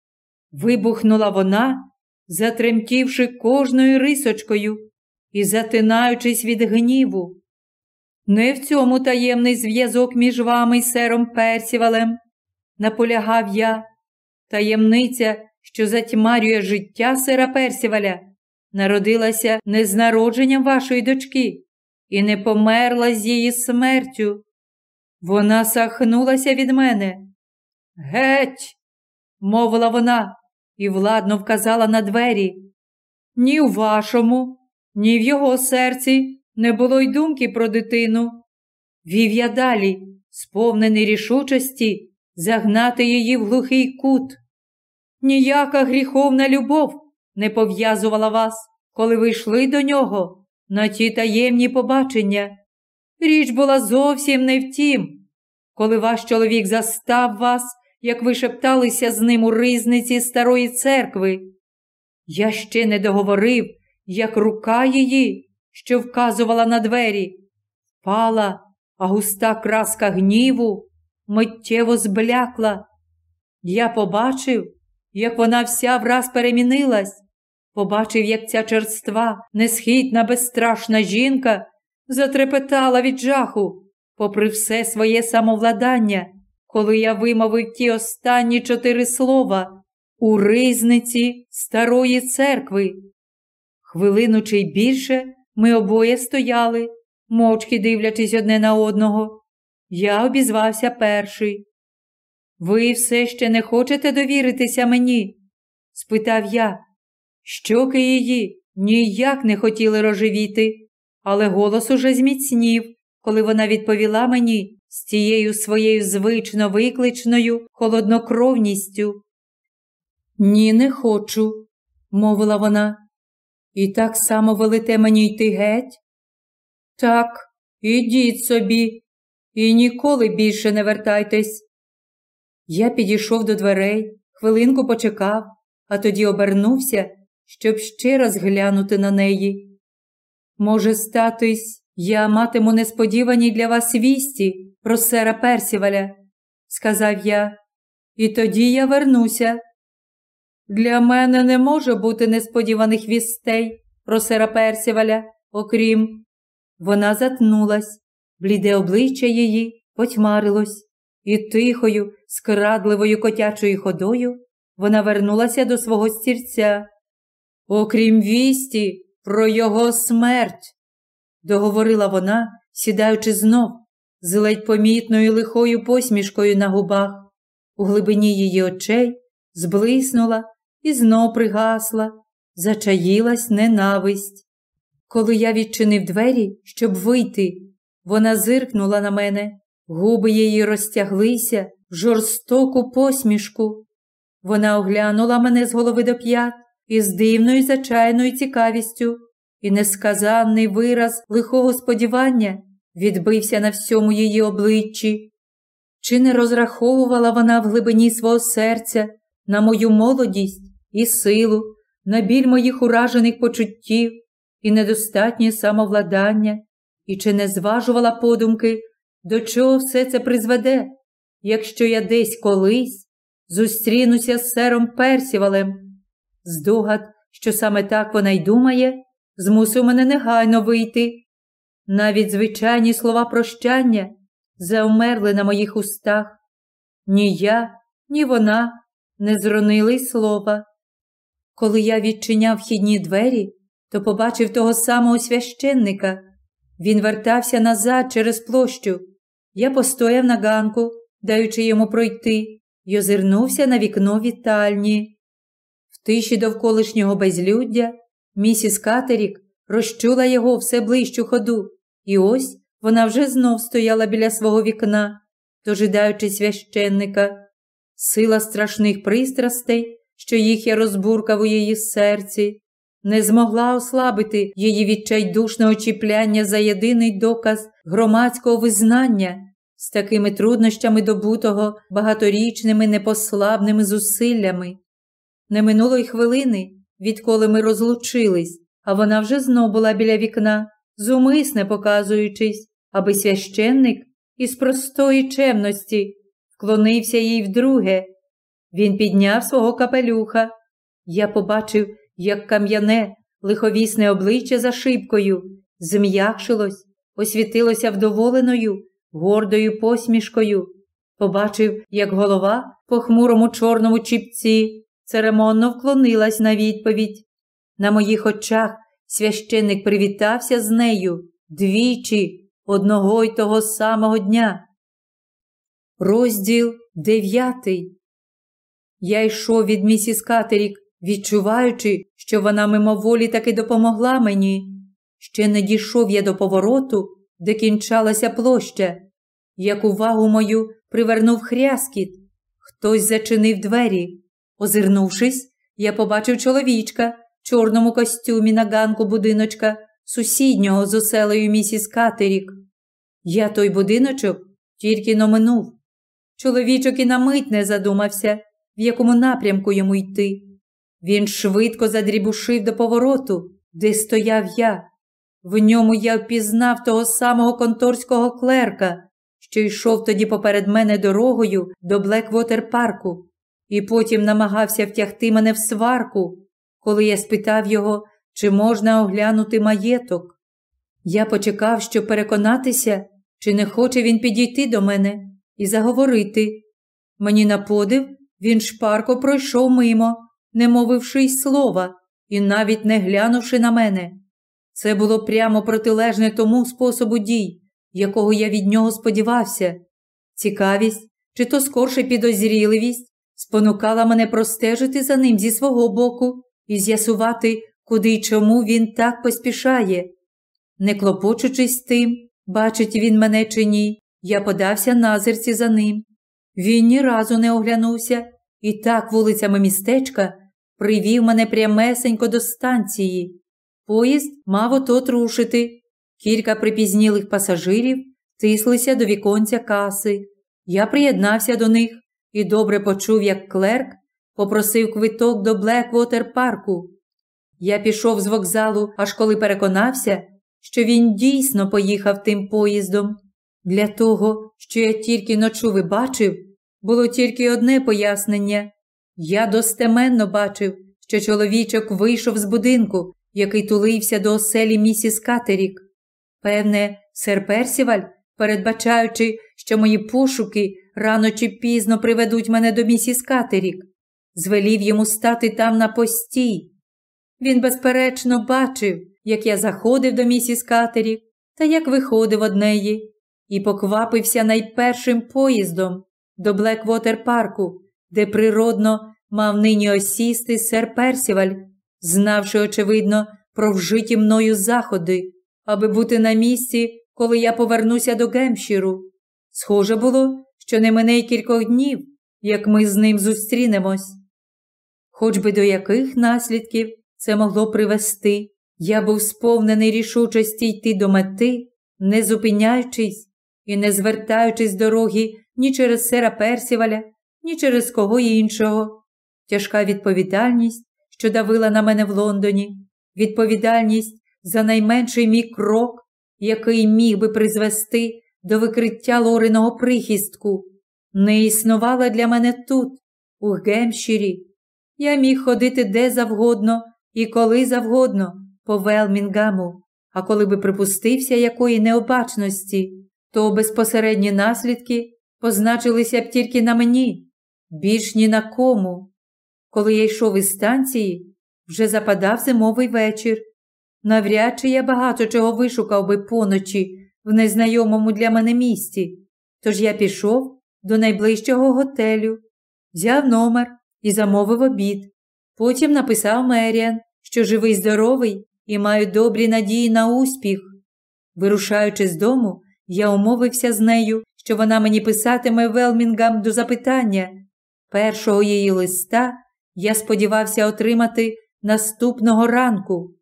Вибухнула вона, затремтівши кожною рисочкою і затинаючись від гніву. Не в цьому таємний зв'язок між вами і сером Персівалем, наполягав я, таємниця, що затьмарює життя сера Персіваля, народилася не з народженням вашої дочки і не померла з її смертю. Вона сахнулася від мене. Геть, мовила вона і владно вказала на двері. Ні у вашому, ні в його серці не було й думки про дитину. Вів я далі, сповнений рішучості, загнати її в глухий кут. Ніяка гріховна любов не пов'язувала вас, коли ви йшли до нього на ті таємні побачення. Річ була зовсім не в тім, коли ваш чоловік застав вас, як ви шепталися з ним у ризниці старої церкви. Я ще не договорив, як рука її, що вказувала на двері, впала, а густа краска гніву миттєво зблякла. Я побачив, як вона вся враз перемінилась, побачив, як ця черства, несхитна, безстрашна жінка затрепетала від жаху, попри все своє самовладання, коли я вимовив ті останні чотири слова у ризниці старої церкви. Хвилину чи більше ми обоє стояли, мовчки дивлячись одне на одного. Я обізвався перший. Ви все ще не хочете довіритися мені? спитав я. Щоки її ніяк не хотіли рожевіти, але голос уже зміцнів, коли вона відповіла мені з тією своєю звично викличною холоднокровністю. Ні, не хочу, мовила вона. І так само велите мені йти геть? Так, ідіть собі, і ніколи більше не вертайтесь. Я підійшов до дверей, хвилинку почекав, а тоді обернувся, щоб ще раз глянути на неї. Може, статись, я матиму несподівані для вас вісті про сера Персіваля, сказав я, і тоді я вернуся. Для мене не може бути несподіваних вістей про сера Персіваля, окрім. Вона затнулась, бліде обличчя її потьмарилось, і тихою, скрадливою котячою ходою вона вернулася до свого стірця. Окрім вісті про його смерть, договорила вона, сідаючи знов, з ледь помітною лихою посмішкою на губах. У глибині її очей зблиснула і знов пригасла, зачаїлась ненависть. Коли я відчинив двері, щоб вийти, вона зиркнула на мене, губи її розтяглися в жорстоку посмішку. Вона оглянула мене з голови до п'ят із дивною зачайною цікавістю, і несказанний вираз лихого сподівання відбився на всьому її обличчі. Чи не розраховувала вона в глибині свого серця на мою молодість і силу, на біль моїх уражених почуттів і недостатнє самовладання, і чи не зважувала подумки, до чого все це призведе, якщо я десь колись зустрінуся з сером Персівалем? Здогад, що саме так вона й думає, змусив мене негайно вийти. Навіть звичайні слова прощання завмерли на моїх устах. Ні я, ні вона не зронили слова. Коли я відчиняв вхідні двері, то побачив того самого священника. Він вертався назад через площу. Я постояв на ганку, даючи йому пройти, й озирнувся на вікно вітальні. Тиші довколишнього безлюддя місіс Катерік розчула його все ближчу ходу, і ось вона вже знов стояла біля свого вікна, дожидаючи священника. Сила страшних пристрастей, що їх я розбуркав у її серці, не змогла ослабити її відчайдушного чіпляння за єдиний доказ громадського визнання з такими труднощами добутого багаторічними непослабними зусиллями. Не минуло й хвилини, відколи ми розлучились, а вона вже знов була біля вікна, зумисне показуючись, аби священник із простої чемності вклонився їй вдруге. Він підняв свого капелюха. Я побачив, як кам'яне, лиховісне обличчя за шибкою зм'якшилось, освітилося вдоволеною, гордою посмішкою. Побачив, як голова по хмурому чорному чіпці церемонно вклонилась на відповідь. На моїх очах священник привітався з нею двічі одного й того самого дня. Розділ дев'ятий. Я йшов від місіс Катерік, відчуваючи, що вона мимоволі таки допомогла мені. Ще не дійшов я до повороту, де кінчалася площа. Як увагу мою привернув хряскіт. Хтось зачинив двері. Озирнувшись, я побачив чоловічка в чорному костюмі на ганку будиночка, сусіднього з оселею місіс Катерік. Я той будиночок тільки номинув. Чоловічок і на мить не задумався, в якому напрямку йому йти. Він швидко задрібушив до повороту, де стояв я. В ньому я впізнав того самого конторського клерка, що йшов тоді поперед мене дорогою до Блеквотер парку, і потім намагався втягти мене в сварку, коли я спитав його, чи можна оглянути маєток. Я почекав, щоб переконатися, чи не хоче він підійти до мене і заговорити. Мені на подив, він шпарко пройшов мимо, не мовивши й слова і навіть не глянувши на мене. Це було прямо протилежне тому способу дій, якого я від нього сподівався. Цікавість, чи то скорше підозріливість, спонукала мене простежити за ним зі свого боку і з'ясувати, куди й чому він так поспішає. Не клопочучись тим, бачить він мене чи ні, я подався назирці за ним. Він ні разу не оглянувся, і так вулицями містечка привів мене прямесенько до станції. Поїзд мав отот рушити. Кілька припізнілих пасажирів тислися до віконця каси. Я приєднався до них і добре почув, як клерк попросив квиток до Блеквотер парку. Я пішов з вокзалу, аж коли переконався, що він дійсно поїхав тим поїздом. Для того, що я тільки ночу і бачив, було тільки одне пояснення. Я достеменно бачив, що чоловічок вийшов з будинку, який тулився до оселі місіс Катерік. Певне, сер Персіваль, передбачаючи, що мої пошуки рано чи пізно приведуть мене до місіс Катерік, звелів йому стати там на постій. Він, безперечно, бачив, як я заходив до місіс Катерік та як виходив од неї, і поквапився найпершим поїздом до Блеквотер парку, де природно мав нині осісти сер Персіваль, знавши, очевидно, про вжиті мною заходи, аби бути на місці, коли я повернуся до Гемшіру. Схоже було, що не мине й кількох днів, як ми з ним зустрінемось. Хоч би до яких наслідків це могло привести, я був сповнений рішучості йти до мети, не зупиняючись і не звертаючись дороги ні через сера Персіваля, ні через кого іншого. Тяжка відповідальність, що давила на мене в Лондоні, відповідальність за найменший мій крок, який міг би призвести до викриття Лориного прихистку, не існувала для мене тут, у Гемщирі. Я міг ходити де завгодно і коли завгодно по Велмінгаму, а коли би припустився якої необачності, то безпосередні наслідки позначилися б тільки на мені, більш ні на кому. Коли я йшов із станції, вже западав зимовий вечір. Навряд чи я багато чого вишукав би поночі в незнайомому для мене місті, тож я пішов до найближчого готелю, взяв номер і замовив обід. Потім написав Меріан, що живий, здоровий і маю добрі надії на успіх. Вирушаючи з дому, я умовився з нею, що вона мені писатиме Велмінгам до запитання. Першого її листа я сподівався отримати наступного ранку.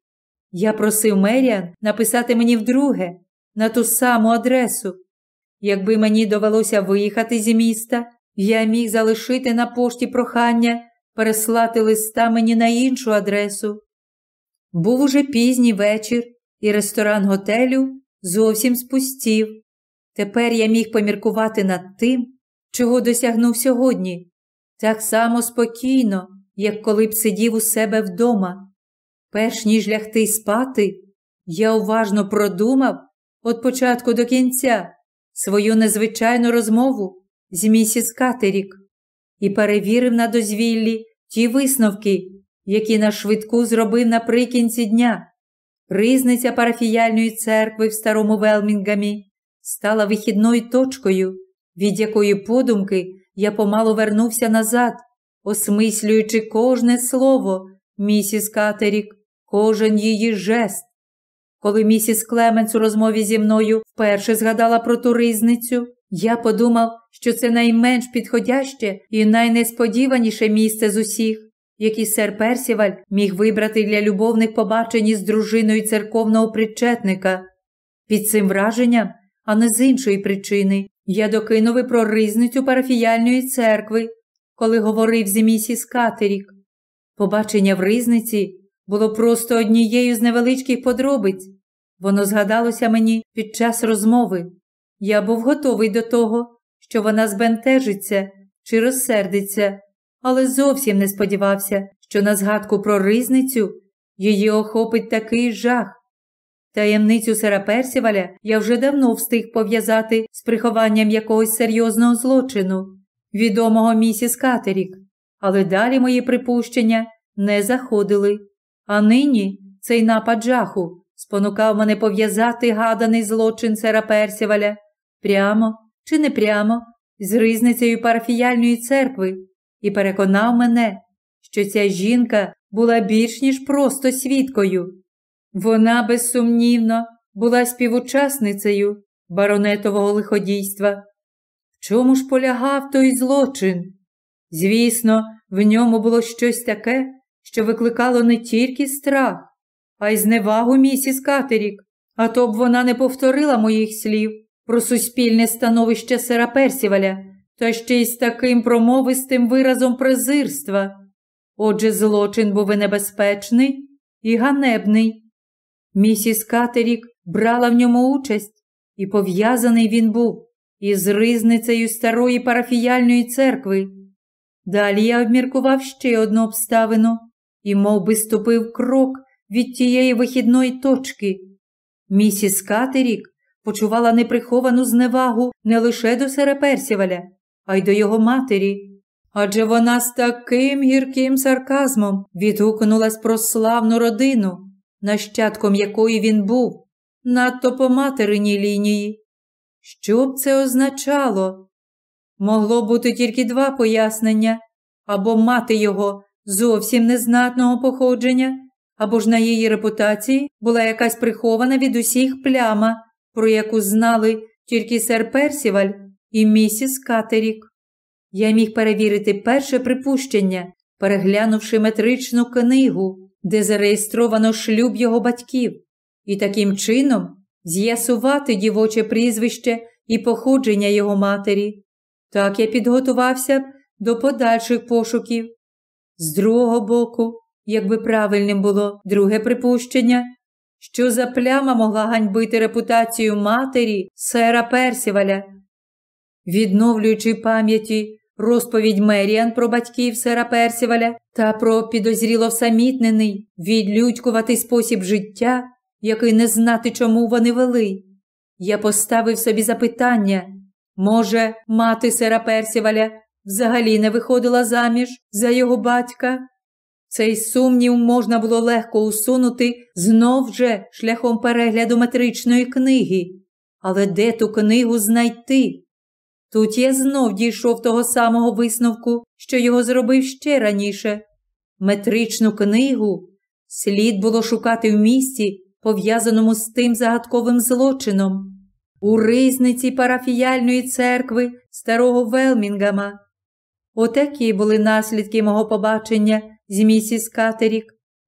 Я просив Меріан написати мені вдруге на ту саму адресу. Якби мені довелося виїхати зі міста, я міг залишити на пошті прохання переслати листа мені на іншу адресу. Був уже пізній вечір, і ресторан готелю зовсім спустів. Тепер я міг поміркувати над тим, чого досягнув сьогодні, так само спокійно, як коли б сидів у себе вдома. Перш ніж лягти спати, я уважно продумав від початку до кінця свою незвичайну розмову з місіс Катерік і перевірив на дозвіллі ті висновки, які на швидку зробив наприкінці дня. Ризниця парафіяльної церкви в старому Велмінгамі стала вихідною точкою, від якої подумки я помалу вернувся назад, осмислюючи кожне слово місіс Катерік, кожен її жест. Коли місіс Клеменс у розмові зі мною вперше згадала про ту ризницю, я подумав, що це найменш підходяще і найнесподіваніше місце з усіх, які сер Персіваль міг вибрати для любовних побачень із дружиною церковного причетника. Під цим враженням, а не з іншої причини, я докинув і про ризницю парафіяльної церкви, коли говорив з місіс Катерік. Побачення в ризниці було просто однією з невеличких подробиць. Воно згадалося мені під час розмови. Я був готовий до того, що вона збентежиться чи розсердиться, але зовсім не сподівався, що на згадку про ризницю її охопить такий жах. Таємницю Сера Персіваля я вже давно встиг пов'язати з прихованням якогось серйозного злочину, відомого місіс Катерік, але далі мої припущення не заходили. А нині цей напад жаху спонукав мене пов'язати гаданий злочин Сера Персіваля прямо чи не прямо з ризницею парафіяльної церкви і переконав мене, що ця жінка була більш ніж просто свідкою. Вона, безсумнівно, була співучасницею баронетового лиходійства. В чому ж полягав той злочин? Звісно, в ньому було щось таке, що викликало не тільки страх, а й зневагу місіс Катерік, а то б вона не повторила моїх слів про суспільне становище сера Персіваля та ще й з таким промовистим виразом презирства. Отже, злочин був і небезпечний і ганебний. Місіс Катерік брала в ньому участь, і пов'язаний він був із ризницею старої парафіяльної церкви. Далі я обміркував ще одну обставину і мов би, ступив крок від тієї вихідної точки. Місіс Катерік почувала неприховану зневагу не лише до Сереперсіваля, а й до його матері. Адже вона з таким гірким сарказмом відгукнулась про славну родину, нащадком якої він був, надто по материній лінії. Що б це означало? Могло бути тільки два пояснення або мати його зовсім незнатного походження, або ж на її репутації була якась прихована від усіх пляма, про яку знали тільки сер Персіваль і місіс Катерік. Я міг перевірити перше припущення, переглянувши метричну книгу, де зареєстровано шлюб його батьків, і таким чином з'ясувати дівоче прізвище і походження його матері. Так я підготувався до подальших пошуків. З другого боку, якби правильним було друге припущення, що за пляма могла ганьбити репутацію матері сера Персіваля. Відновлюючи пам'яті розповідь Меріан про батьків сера Персіваля та про підозріло всамітнений, відлюдькуватий спосіб життя, який не знати, чому вони вели, я поставив собі запитання може, мати сера Персіваля взагалі не виходила заміж за його батька? Цей сумнів можна було легко усунути знов же шляхом перегляду метричної книги. Але де ту книгу знайти? Тут я знов дійшов того самого висновку, що його зробив ще раніше. Метричну книгу слід було шукати в місті, пов'язаному з тим загадковим злочином, у ризниці парафіяльної церкви старого Велмінгама. Отакі були наслідки мого побачення з місіс Катерік.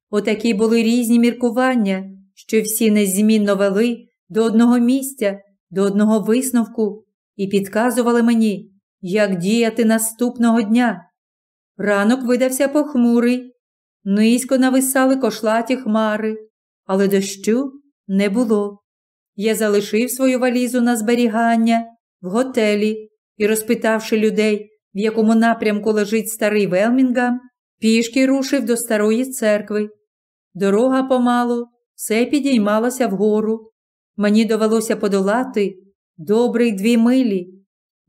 Отакі були різні міркування, що всі незмінно вели до одного місця, до одного висновку і підказували мені, як діяти наступного дня. Ранок видався похмурий, низько нависали кошлаті хмари, але дощу не було. Я залишив свою валізу на зберігання в готелі і, розпитавши людей, в якому напрямку лежить старий Велмінгам, пішки рушив до старої церкви. Дорога помалу все підіймалася вгору. Мені довелося подолати добрих дві милі.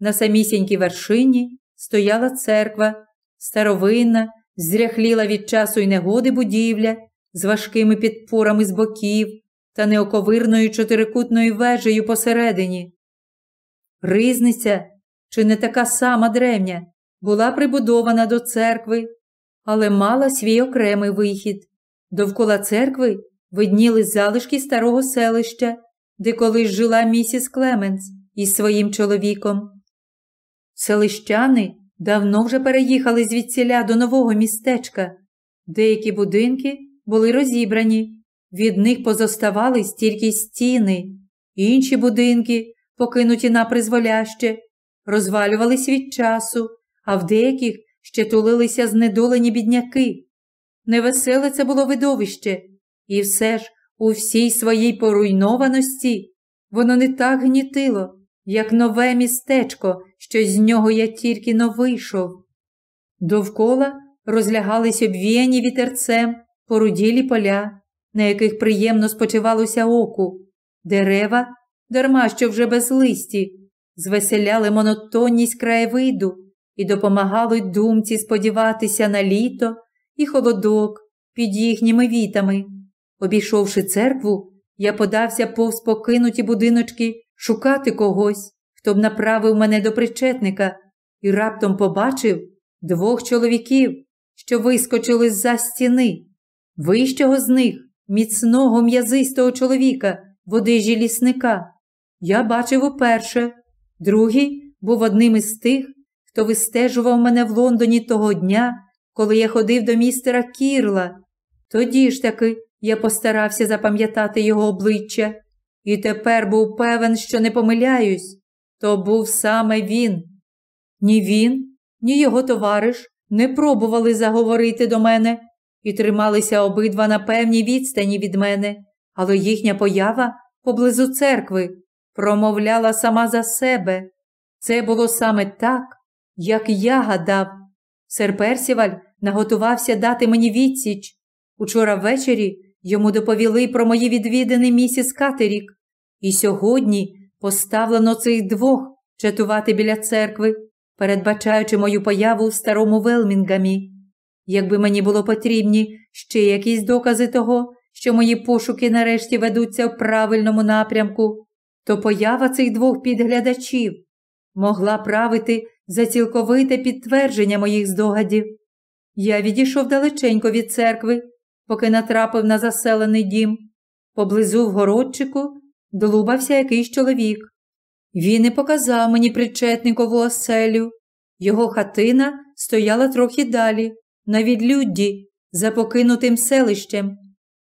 На самісінькій вершині стояла церква, старовинна, зряхліла від часу й негоди будівля з важкими підпорами з боків та неоковирною чотирикутною вежею посередині. Ризниця чи не така сама древня, була прибудована до церкви, але мала свій окремий вихід. Довкола церкви видніли залишки старого селища, де колись жила місіс Клеменс із своїм чоловіком. Селищани давно вже переїхали звідсіля до нового містечка. Деякі будинки були розібрані, від них позоставались тільки стіни, інші будинки, покинуті на призволяще, розвалювались від часу, а в деяких ще тулилися знедолені бідняки. Невеселе це було видовище, і все ж у всій своїй поруйнованості воно не так гнітило, як нове містечко, що з нього я тільки но вийшов. Довкола розлягались обвіяні вітерцем поруділі поля, на яких приємно спочивалося оку, дерева, дарма що вже без листі, звеселяли монотонність краєвиду і допомагали думці сподіватися на літо і холодок під їхніми вітами. Обійшовши церкву, я подався повз покинуті будиночки шукати когось, хто б направив мене до причетника, і раптом побачив двох чоловіків, що вискочили з за стіни. Вищого з них, міцного м'язистого чоловіка в одежі лісника. Я бачив уперше. Другий був одним із тих, хто вистежував мене в Лондоні того дня, коли я ходив до містера Кірла. Тоді ж таки я постарався запам'ятати його обличчя і тепер був певен, що не помиляюсь. То був саме він. Ні він, ні його товариш не пробували заговорити до мене і трималися обидва на певній відстані від мене, але їхня поява поблизу церкви промовляла сама за себе. Це було саме так, як я гадав. Сер Персіваль наготувався дати мені відсіч. Учора ввечері йому доповіли про мої відвідини місіс Катерік, і сьогодні поставлено цих двох чатувати біля церкви, передбачаючи мою появу в старому Велмінгамі. Якби мені було потрібні ще якісь докази того, що мої пошуки нарешті ведуться в правильному напрямку, то поява цих двох підглядачів могла правити за цілковите підтвердження моїх здогадів. Я відійшов далеченько від церкви, поки натрапив на заселений дім. Поблизу в городчику долубався якийсь чоловік. Він і показав мені причетникову оселю. Його хатина стояла трохи далі, на відлюдді, за покинутим селищем.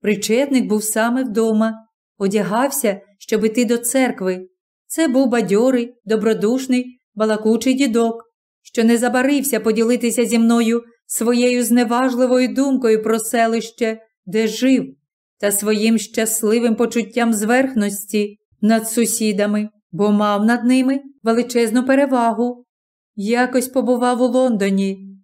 Причетник був саме вдома, одягався, щоб іти до церкви. Це був бадьорий, добродушний, балакучий дідок, що не забарився поділитися зі мною своєю зневажливою думкою про селище, де жив, та своїм щасливим почуттям зверхності над сусідами, бо мав над ними величезну перевагу. Якось побував у Лондоні.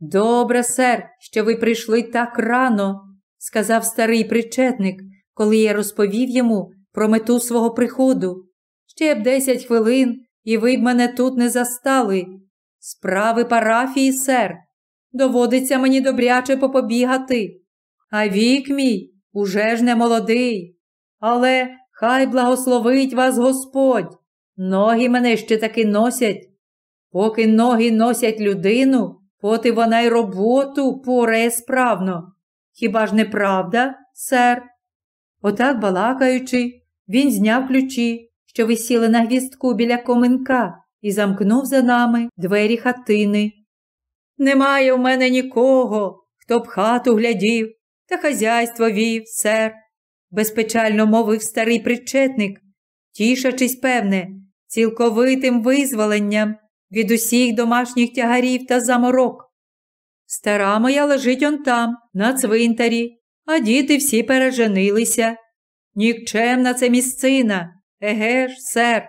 Добре, сер, що ви прийшли так рано, сказав старий причетник, коли я розповів йому про мету свого приходу. Ще б десять хвилин, і ви б мене тут не застали. Справи парафії, сер, доводиться мені добряче попобігати. А вік мій уже ж не молодий. Але хай благословить вас Господь. Ноги мене ще таки носять. Поки ноги носять людину, поти вона й роботу порає справно. Хіба ж не правда, сер? Отак, балакаючи, він зняв ключі, що висіли на гвістку біля коминка, і замкнув за нами двері хатини. Немає в мене нікого, хто б хату глядів та хазяйство вів, сер, безпечально мовив старий причетник, тішачись, певне, цілковитим визволенням від усіх домашніх тягарів та заморок. Стара моя лежить он там, на цвинтарі, а діти всі переженилися. Нікчемна це місцина, еге ж, сер,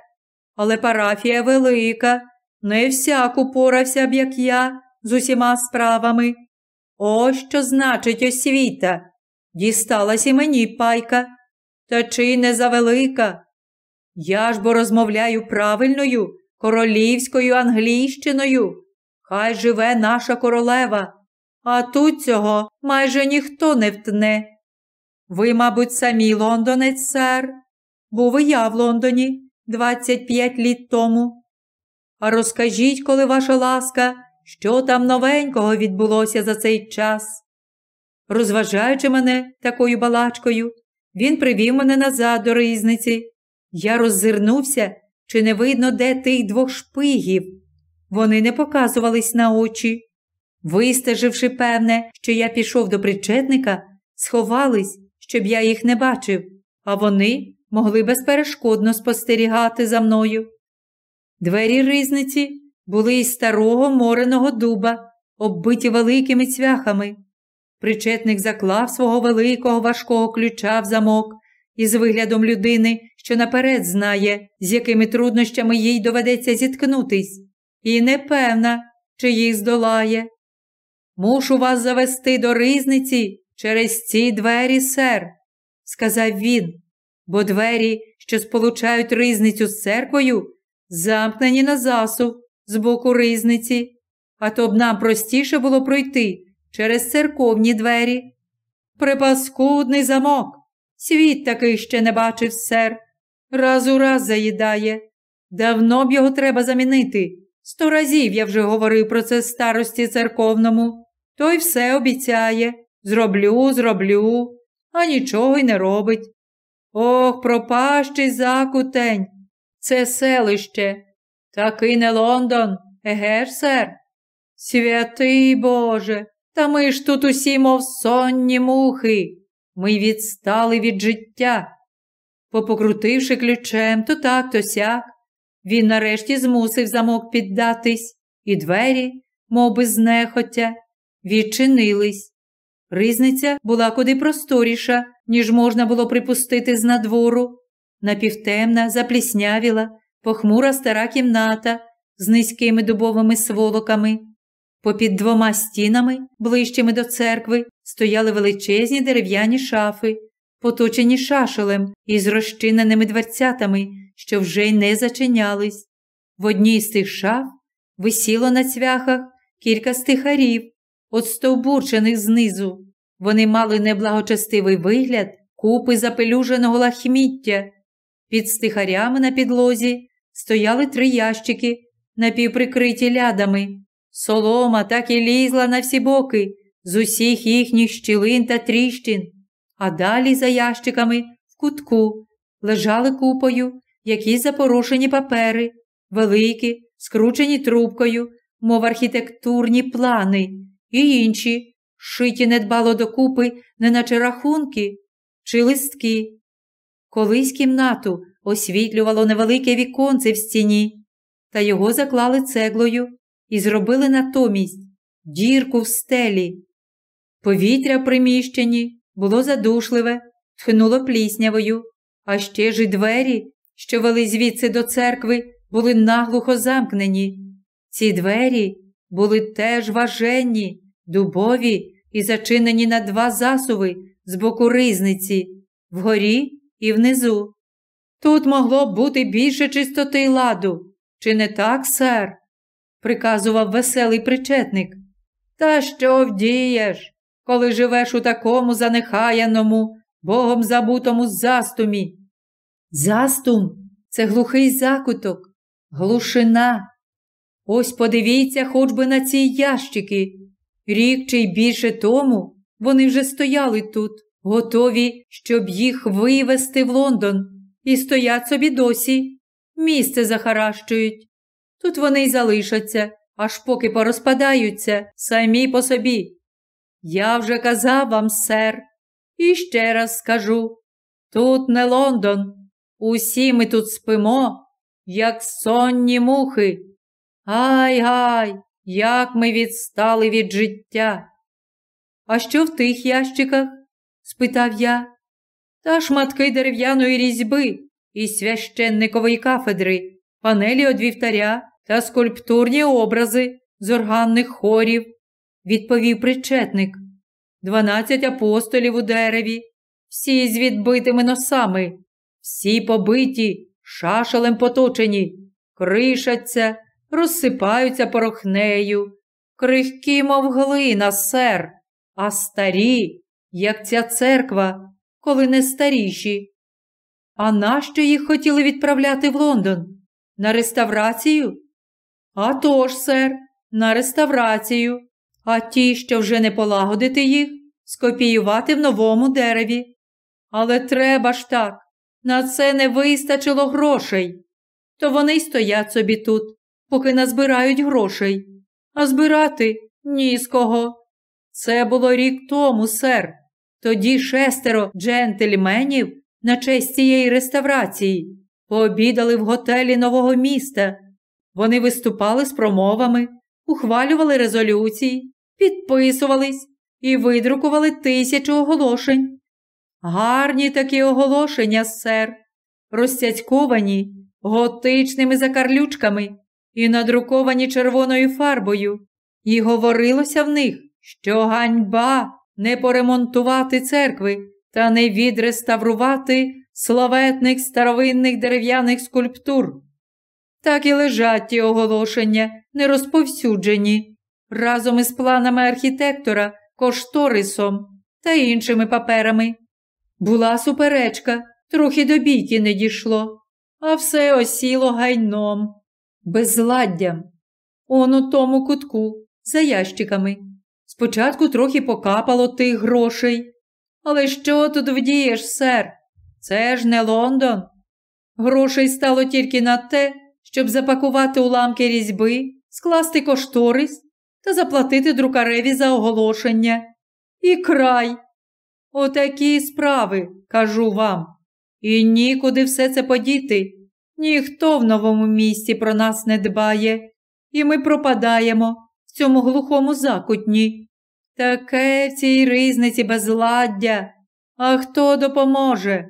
але парафія велика, не всяк упорався б, як я, з усіма справами. Ось що значить освіта. Дісталась і мені пайка, та чи не завелика. Я ж бо розмовляю правильною, королівською англійщиною. Хай живе наша королева, а тут цього майже ніхто не втне. Ви, мабуть, самі лондонець, сер. Був і я в Лондоні 25 літ тому. А розкажіть, коли ваша ласка, що там новенького відбулося за цей час. Розважаючи мене такою балачкою, він привів мене назад до різниці. Я роззирнувся, чи не видно, де тих двох шпигів. Вони не показувались на очі. Вистеживши, певне, що я пішов до причетника, сховались, щоб я їх не бачив, а вони могли безперешкодно спостерігати за мною. Двері різниці були із старого мореного дуба, оббиті великими цвяхами. Причетник заклав свого великого важкого ключа в замок із виглядом людини, що наперед знає, з якими труднощами їй доведеться зіткнутись, і не певна, чи їх здолає. Мушу вас завести до ризниці через ці двері, сер, сказав він, бо двері, що сполучають ризницю з церквою, замкнені на засув з боку ризниці, а то б нам простіше було пройти через церковні двері. Припаскудний замок. Світ такий ще не бачив, сер. Раз у раз заїдає. Давно б його треба замінити. Сто разів я вже говорив про це старості церковному. Той все обіцяє. Зроблю, зроблю, а нічого й не робить. Ох, пропащий закутень. Це селище. Такий не Лондон, еге сер? Святий Боже, та ми ж тут усі, мов сонні мухи. Ми відстали від життя. Попокрутивши ключем то так, то сяк, він нарешті змусив замок піддатись, і двері, мов би знехотя, відчинились. Ризниця була куди просторіша, ніж можна було припустити з надвору. Напівтемна, запліснявіла, похмура стара кімната з низькими дубовими сволоками. Попід двома стінами, ближчими до церкви, стояли величезні дерев'яні шафи, поточені шашелем із розчиненими дверцятами, що вже й не зачинялись. В одній з тих шаф висіло на цвяхах кілька стихарів, отстовбурчених знизу. Вони мали неблагочестивий вигляд купи запелюженого лахміття. Під стихарями на підлозі стояли три ящики, напівприкриті лядами. Солома так і лізла на всі боки з усіх їхніх щілин та тріщин, а далі за ящиками в кутку лежали купою якісь запорошені папери, великі, скручені трубкою, мов архітектурні плани, і інші, шиті недбало докупи, неначе рахунки чи листки. Колись кімнату освітлювало невелике віконце в стіні, та його заклали цеглою і зробили натомість дірку в стелі. Повітря в приміщенні було задушливе, тхнуло пліснявою, а ще ж і двері, що вели звідси до церкви, були наглухо замкнені. Ці двері були теж важенні, дубові і зачинені на два засуви з боку ризниці, вгорі і внизу. Тут могло б бути більше чистоти й ладу. Чи не так, сер? приказував веселий причетник. Та що вдієш, коли живеш у такому занехаяному, богом забутому застумі? Застум це глухий закуток, глушина. Ось подивіться хоч би на ці ящики. Рік чи й більше тому вони вже стояли тут, готові, щоб їх вивезти в Лондон, і стоять собі досі. Місце захаращують. Тут вони й залишаться, аж поки порозпадаються самі по собі. Я вже казав вам, сер, і ще раз скажу тут не Лондон. Усі ми тут спимо, як сонні мухи. Ай гай, як ми відстали від життя. А що в тих ящиках? спитав я. Та шматки дерев'яної різьби і священникової кафедри, панелі од вівтаря та скульптурні образи з органних хорів, відповів причетник. Дванадцять апостолів у дереві, всі з відбитими носами, всі побиті, шашалем поточені, кришаться, розсипаються порохнею, крихкі, мов глина, сер, а старі, як ця церква, коли не старіші. А нащо їх хотіли відправляти в Лондон? На реставрацію? «А тож, сер, на реставрацію, а ті, що вже не полагодити їх, скопіювати в новому дереві. Але треба ж так, на це не вистачило грошей. То вони й стоять собі тут, поки назбирають грошей, а збирати ні з кого. Це було рік тому, сер. Тоді шестеро джентльменів на честь цієї реставрації пообідали в готелі нового міста. Вони виступали з промовами, ухвалювали резолюції, підписувались і видрукували тисячу оголошень. Гарні такі оголошення, сер, розцяцьковані готичними закарлючками і надруковані червоною фарбою, і говорилося в них, що ганьба не поремонтувати церкви та не відреставрувати славетних старовинних дерев'яних скульптур. Так і лежать ті оголошення, не розповсюджені, разом із планами архітектора, кошторисом та іншими паперами. Була суперечка, трохи до бійки не дійшло, а все осіло гайном, безладдям. Он у тому кутку, за ящиками. Спочатку трохи покапало тих грошей. Але що тут вдієш, сер? Це ж не Лондон. Грошей стало тільки на те, щоб запакувати уламки різьби, скласти кошторис та заплатити друкареві за оголошення. І край. Отакі справи, кажу вам. І нікуди все це подіти. Ніхто в новому місті про нас не дбає, і ми пропадаємо в цьому глухому закутні. Таке в цій ризниці безладдя. А хто допоможе?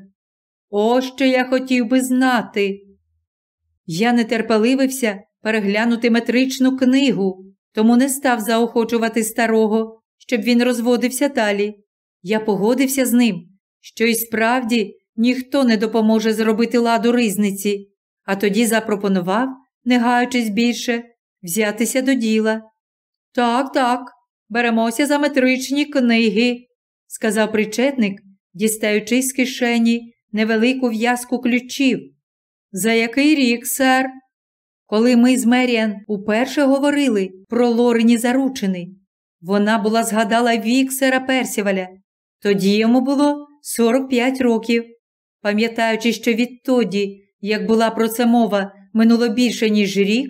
Ось що я хотів би знати. Я не терпеливився переглянути метричну книгу, тому не став заохочувати старого, щоб він розводився далі. Я погодився з ним, що й справді ніхто не допоможе зробити ладу ризниці, а тоді запропонував, не гаючись більше, взятися до діла. Так, так, беремося за метричні книги, сказав причетник, дістаючи з кишені невелику в'язку ключів. За який рік, сер? Коли ми з Меріан уперше говорили про Лорені заручини, вона була згадала вік сера Персіваля. Тоді йому було 45 років. Пам'ятаючи, що відтоді, як була про це мова, минуло більше, ніж рік,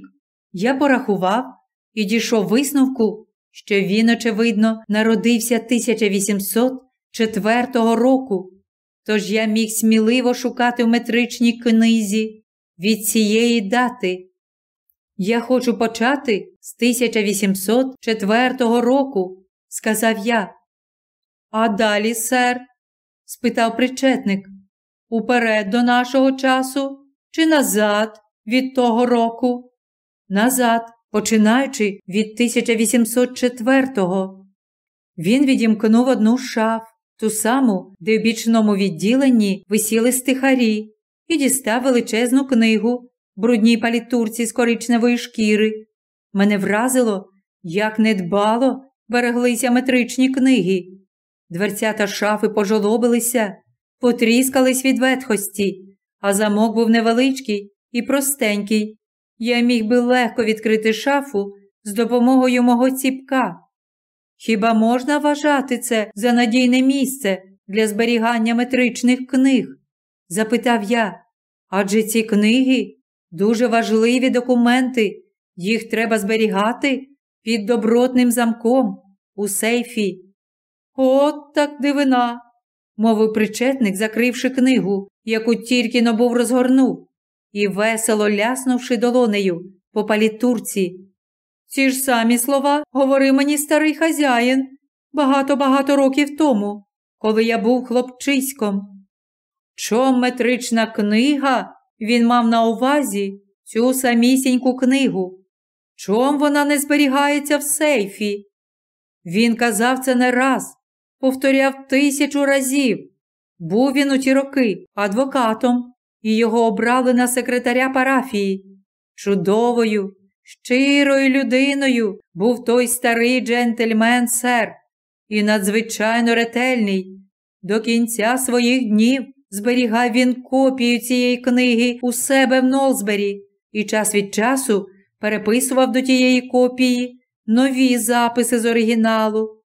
я порахував і дійшов висновку, що він, очевидно, народився 1804 року. Тож я міг сміливо шукати в метричній книзі від цієї дати. Я хочу почати з 1804 року, сказав я. А далі, сер? спитав причетник. Уперед до нашого часу чи назад від того року? Назад, починаючи від 1804-го. Він відімкнув одну шаф, ту саму, де в бічному відділенні висіли стихарі, і дістав величезну книгу, брудній палітурці з коричневої шкіри. Мене вразило, як недбало береглися метричні книги. Дверцята шафи пожолобилися, потріскались від ветхості, а замок був невеличкий і простенький. Я міг би легко відкрити шафу з допомогою мого ціпка. Хіба можна вважати це за надійне місце для зберігання метричних книг? запитав я. Адже ці книги дуже важливі документи, їх треба зберігати під добротним замком у сейфі. От так дивина, мовив причетник, закривши книгу, яку тільки но був розгорнув, і весело ляснувши долонею по палітурці. Ці ж самі слова говорив мені старий хазяїн багато-багато років тому, коли я був хлопчиськом. Чом метрична книга він мав на увазі цю самісіньку книгу. Чом вона не зберігається в сейфі? Він казав це не раз, повторяв тисячу разів. Був він у ті роки адвокатом, і його обрали на секретаря парафії. Чудовою, щирою людиною був той старий джентльмен сер, і надзвичайно ретельний. До кінця своїх днів зберігав він копію цієї книги у себе в Нолсбері і час від часу переписував до тієї копії нові записи з оригіналу.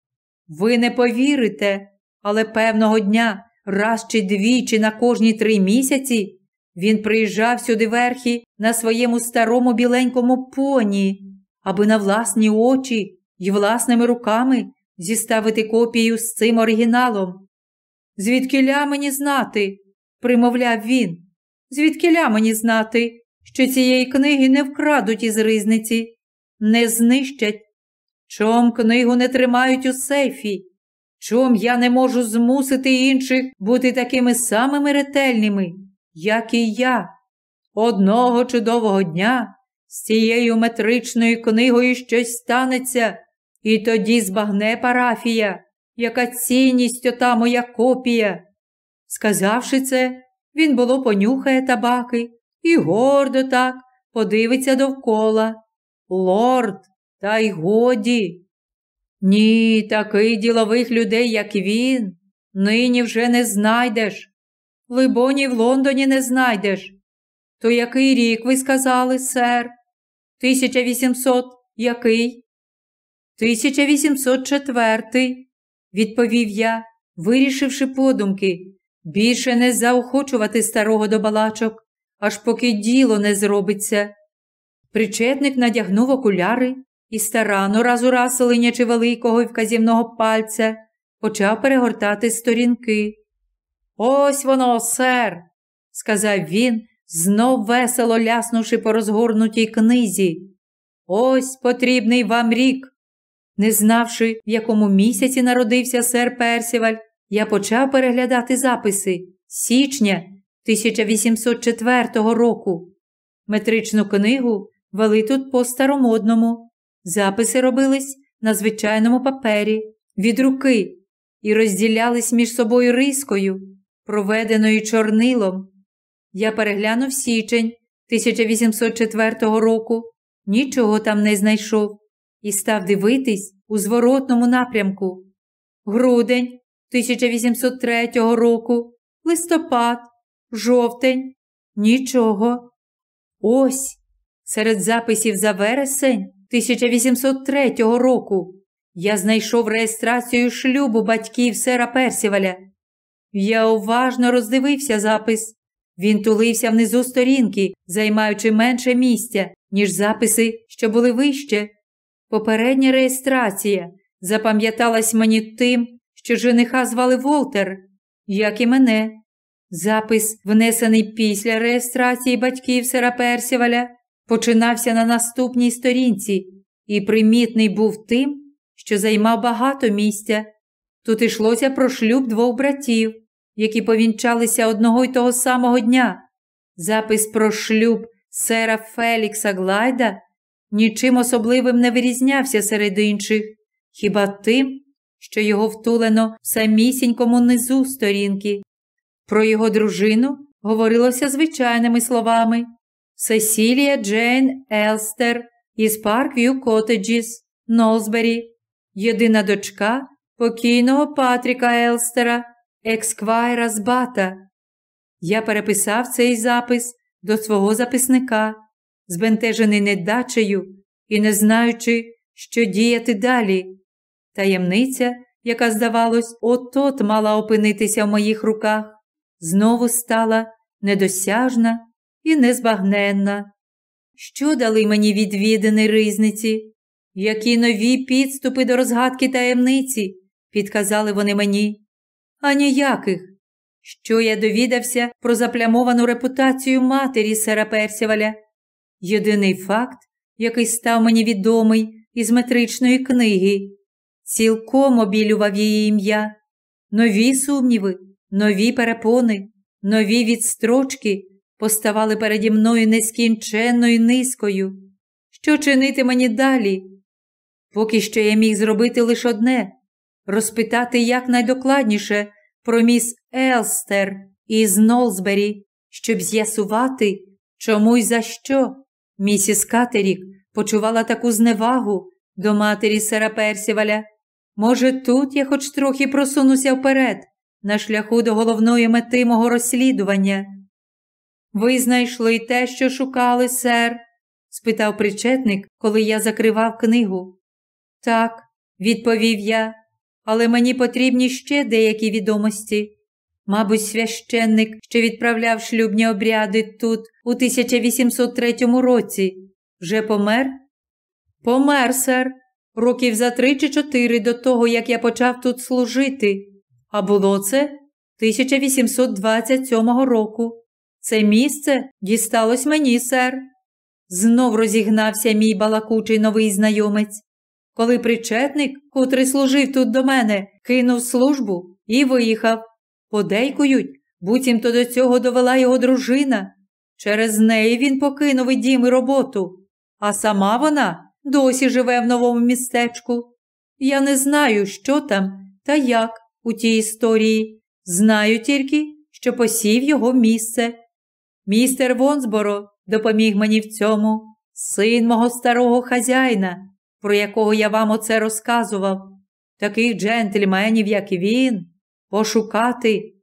Ви не повірите, але певного дня, раз чи двічі на кожні три місяці, він приїжджав сюди верхи на своєму старому біленькому поні, аби на власні очі й власними руками зіставити копію з цим оригіналом. Звідкиля мені знати, примовляв він, звідкиля мені знати, що цієї книги не вкрадуть із ризниці, не знищать. Чом книгу не тримають у сейфі? Чом я не можу змусити інших бути такими самими ретельними, як і я? Одного чудового дня з цією метричною книгою щось станеться, І тоді збагне парафія, яка цінність ота моя копія. Сказавши це, він було понюхає табаки і гордо так подивиться довкола. Лорд, та й годі. Ні, таких ділових людей, як він, нині вже не знайдеш. Либоні в Лондоні не знайдеш. То який рік ви сказали, сер? 1800 який? 1804, відповів я, вирішивши подумки, більше не заохочувати старого до балачок, аж поки діло не зробиться. Причетник надягнув окуляри і старано раз у раз солинячи великого і вказівного пальця, почав перегортати сторінки. Ось воно, сер, сказав він, знов весело ляснувши по розгорнутій книзі. Ось потрібний вам рік. Не знавши, в якому місяці народився сер Персіваль, я почав переглядати записи січня 1804 року. Метричну книгу вели тут по старомодному. Записи робились на звичайному папері від руки і розділялись між собою рискою, проведеною чорнилом. Я переглянув січень 1804 року, нічого там не знайшов і став дивитись у зворотному напрямку. Грудень 1803 року, листопад, жовтень, нічого. Ось серед записів за вересень 1803 року я знайшов реєстрацію шлюбу батьків сера Персіваля. Я уважно роздивився запис. Він тулився внизу сторінки, займаючи менше місця, ніж записи, що були вище. Попередня реєстрація запам'яталась мені тим, що жениха звали Волтер, як і мене. Запис, внесений після реєстрації батьків сера Персіваля, починався на наступній сторінці і примітний був тим, що займав багато місця. Тут йшлося про шлюб двох братів, які повінчалися одного й того самого дня. Запис про шлюб сера Фелікса Глайда нічим особливим не вирізнявся серед інших, хіба тим, що його втулено в самісінькому низу сторінки. Про його дружину говорилося звичайними словами Сесілія Джейн Елстер із Паркв'ю Коттеджіс, Нолсбері, єдина дочка покійного Патріка Елстера, ексквайра з Бата. Я переписав цей запис до свого записника, збентежений недачею і не знаючи, що діяти далі. Таємниця, яка, здавалось, от-от мала опинитися в моїх руках, знову стала недосяжна і незбагненна. Що дали мені відвідини ризниці? Які нові підступи до розгадки таємниці, підказали вони мені, а ніяких. Що я довідався про заплямовану репутацію матері сера Персіваля. Єдиний факт, який став мені відомий із метричної книги, цілком обілював її ім'я, нові сумніви, нові перепони, нові відстрочки поставали переді мною нескінченною низкою. Що чинити мені далі? Поки що я міг зробити лише одне розпитати якнайдокладніше про міс Елстер із Нолсбері, щоб з'ясувати, чому й за що місіс Катерік почувала таку зневагу до матері сера Персіваля. Може, тут я хоч трохи просунуся вперед, на шляху до головної мети мого розслідування. Ви знайшли те, що шукали, сер? спитав причетник, коли я закривав книгу. Так, відповів я, але мені потрібні ще деякі відомості. Мабуть, священник, що відправляв шлюбні обряди тут у 1803 році, вже помер? Помер, сер, років за три чи чотири до того, як я почав тут служити. А було це 1827 року. Це місце дісталось мені, сер. Знов розігнався мій балакучий новий знайомець. Коли причетник, котрий служив тут до мене, кинув службу і виїхав. Подейкують, буцімто до цього довела його дружина. Через неї він покинув і дім і роботу, а сама вона досі живе в новому містечку. Я не знаю, що там та як у тій історії. Знаю тільки, що посів його місце. Містер Вонсборо допоміг мені в цьому, син мого старого хазяїна, про якого я вам оце розказував. Таких джентльменів, як і він, пошукати.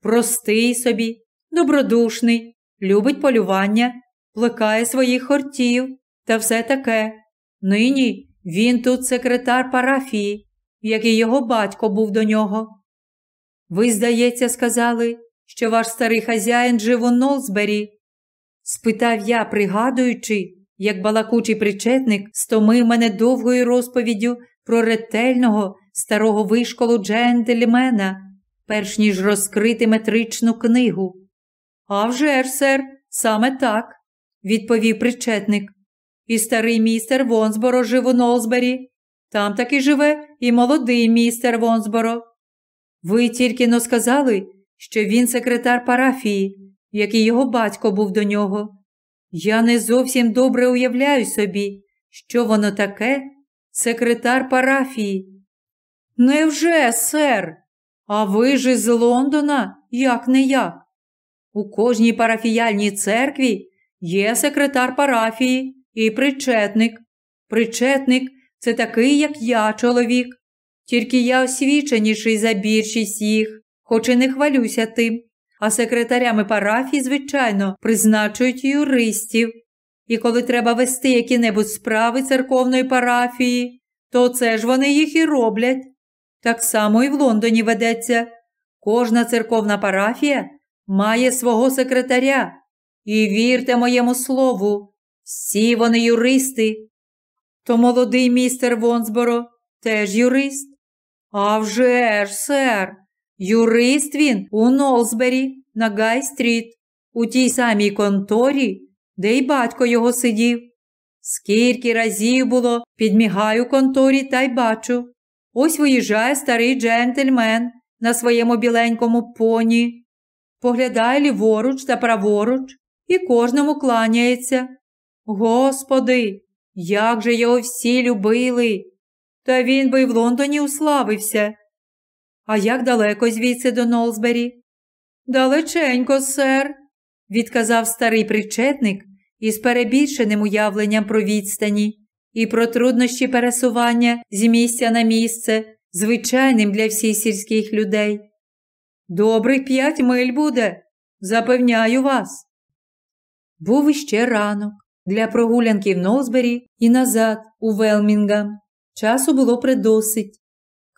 Простий собі, добродушний, любить полювання, плекає своїх хортів та все таке. Нині він тут секретар парафії, як і його батько був до нього. Ви, здається, сказали, що ваш старий хазяїн жив у Нолсбері? спитав я, пригадуючи, як балакучий причетник стомив мене довгою розповіддю про ретельного старого вишколу джентльмена, перш ніж розкрити метричну книгу. «А вже ж, сер, саме так, відповів причетник. І старий містер Вонсборо жив у Нолсбері. Там таки живе і молодий містер Вонсборо. Ви тільки но сказали, що він секретар парафії, як і його батько був до нього. Я не зовсім добре уявляю собі, що воно таке секретар парафії. Невже, сер? А ви ж із Лондона, як не як? У кожній парафіяльній церкві є секретар парафії і причетник. Причетник це такий, як я, чоловік. Тільки я освіченіший за більшість їх, хоч і не хвалюся тим. А секретарями парафії, звичайно, призначують юристів. І коли треба вести які-небудь справи церковної парафії, то це ж вони їх і роблять. Так само і в Лондоні ведеться. Кожна церковна парафія має свого секретаря. І вірте моєму слову, всі вони юристи. То молодий містер Вонсборо теж юрист. «А вже ж, сер, юрист він у Нолсбері на Гай-стріт, у тій самій конторі, де й батько його сидів. Скільки разів було, підмітаю в конторі та й бачу. Ось виїжджає старий джентльмен на своєму біленькому поні, поглядає ліворуч та праворуч і кожному кланяється. Господи, як же його всі любили! Та він би й в Лондоні уславився. А як далеко звідси до Нолсбері? Далеченько, сер, відказав старий причетник із перебільшеним уявленням про відстані і про труднощі пересування з місця на місце, звичайним для всіх сільських людей. Добрих п'ять миль буде, запевняю вас. Був іще ранок для прогулянки в Нолсбері і назад, у Велмінгам. Часу було придосить.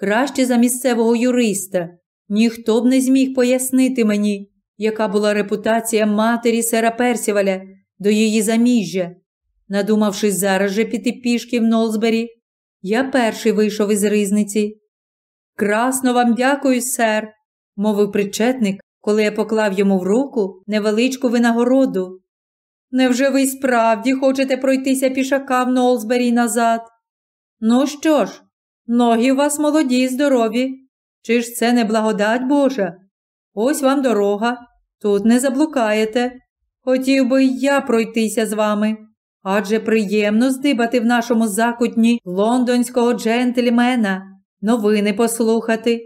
Краще за місцевого юриста. Ніхто б не зміг пояснити мені, яка була репутація матері сера Персіваля до її заміжжя. Надумавшись зараз же піти пішки в Нолсбері, я перший вийшов із ризниці. Красно вам дякую, сер, мовив причетник, коли я поклав йому в руку невеличку винагороду. Невже ви справді хочете пройтися пішака в Нолсбері назад? Ну що ж, ноги у вас молоді й здорові. Чи ж це не благодать Божа? Ось вам дорога, тут не заблукаєте. Хотів би й я пройтися з вами, адже приємно здибати в нашому закутні лондонського джентльмена, новини послухати.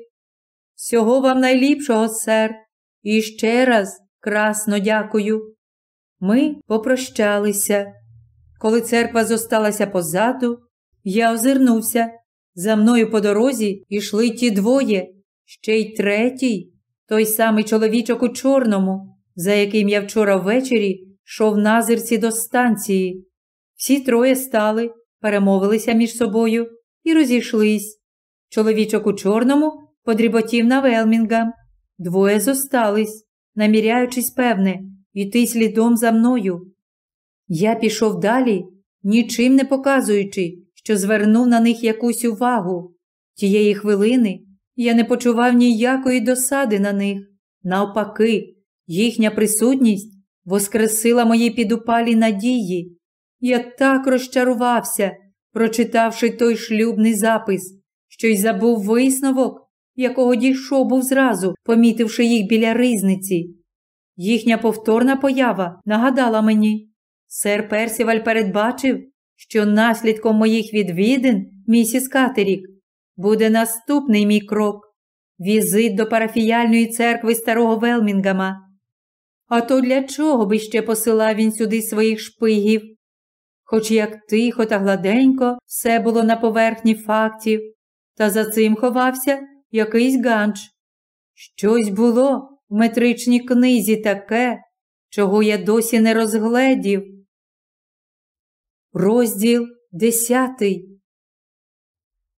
Всього вам найліпшого, сер, і ще раз красно дякую. Ми попрощалися. Коли церква зосталася позаду, я озирнувся. За мною по дорозі йшли ті двоє, ще й третій, той самий чоловічок у чорному, за яким я вчора ввечері йшов назирці до станції. Всі троє стали, перемовилися між собою і розійшлись. Чоловічок у чорному подріботів на Велмінгам. Двоє зостались, наміряючись, певне, йти слідом за мною. Я пішов далі, нічим не показуючи, що звернув на них якусь увагу. Тієї хвилини я не почував ніякої досади на них. Навпаки, їхня присутність воскресила мої підупалі надії. Я так розчарувався, прочитавши той шлюбний запис, що й забув висновок, якого дійшов був зразу, помітивши їх біля ризниці. Їхня повторна поява нагадала мені. Сер Персіваль передбачив, що наслідком моїх відвідин, місіс Катерік, буде наступний мій крок візит до парафіяльної церкви старого Велмінгама. А то для чого би ще посилав він сюди своїх шпигів? Хоч як тихо та гладенько все було на поверхні фактів, та за цим ховався якийсь ганч. Щось було в метричній книзі таке, чого я досі не розгледів. Розділ десятий.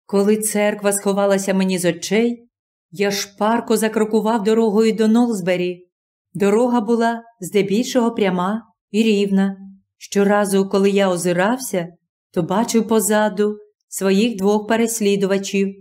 Коли церква сховалася мені з очей, я шпарко закрокував дорогою до Нолсбері. Дорога була здебільшого пряма і рівна. Щоразу, коли я озирався, то бачив позаду своїх двох переслідувачів.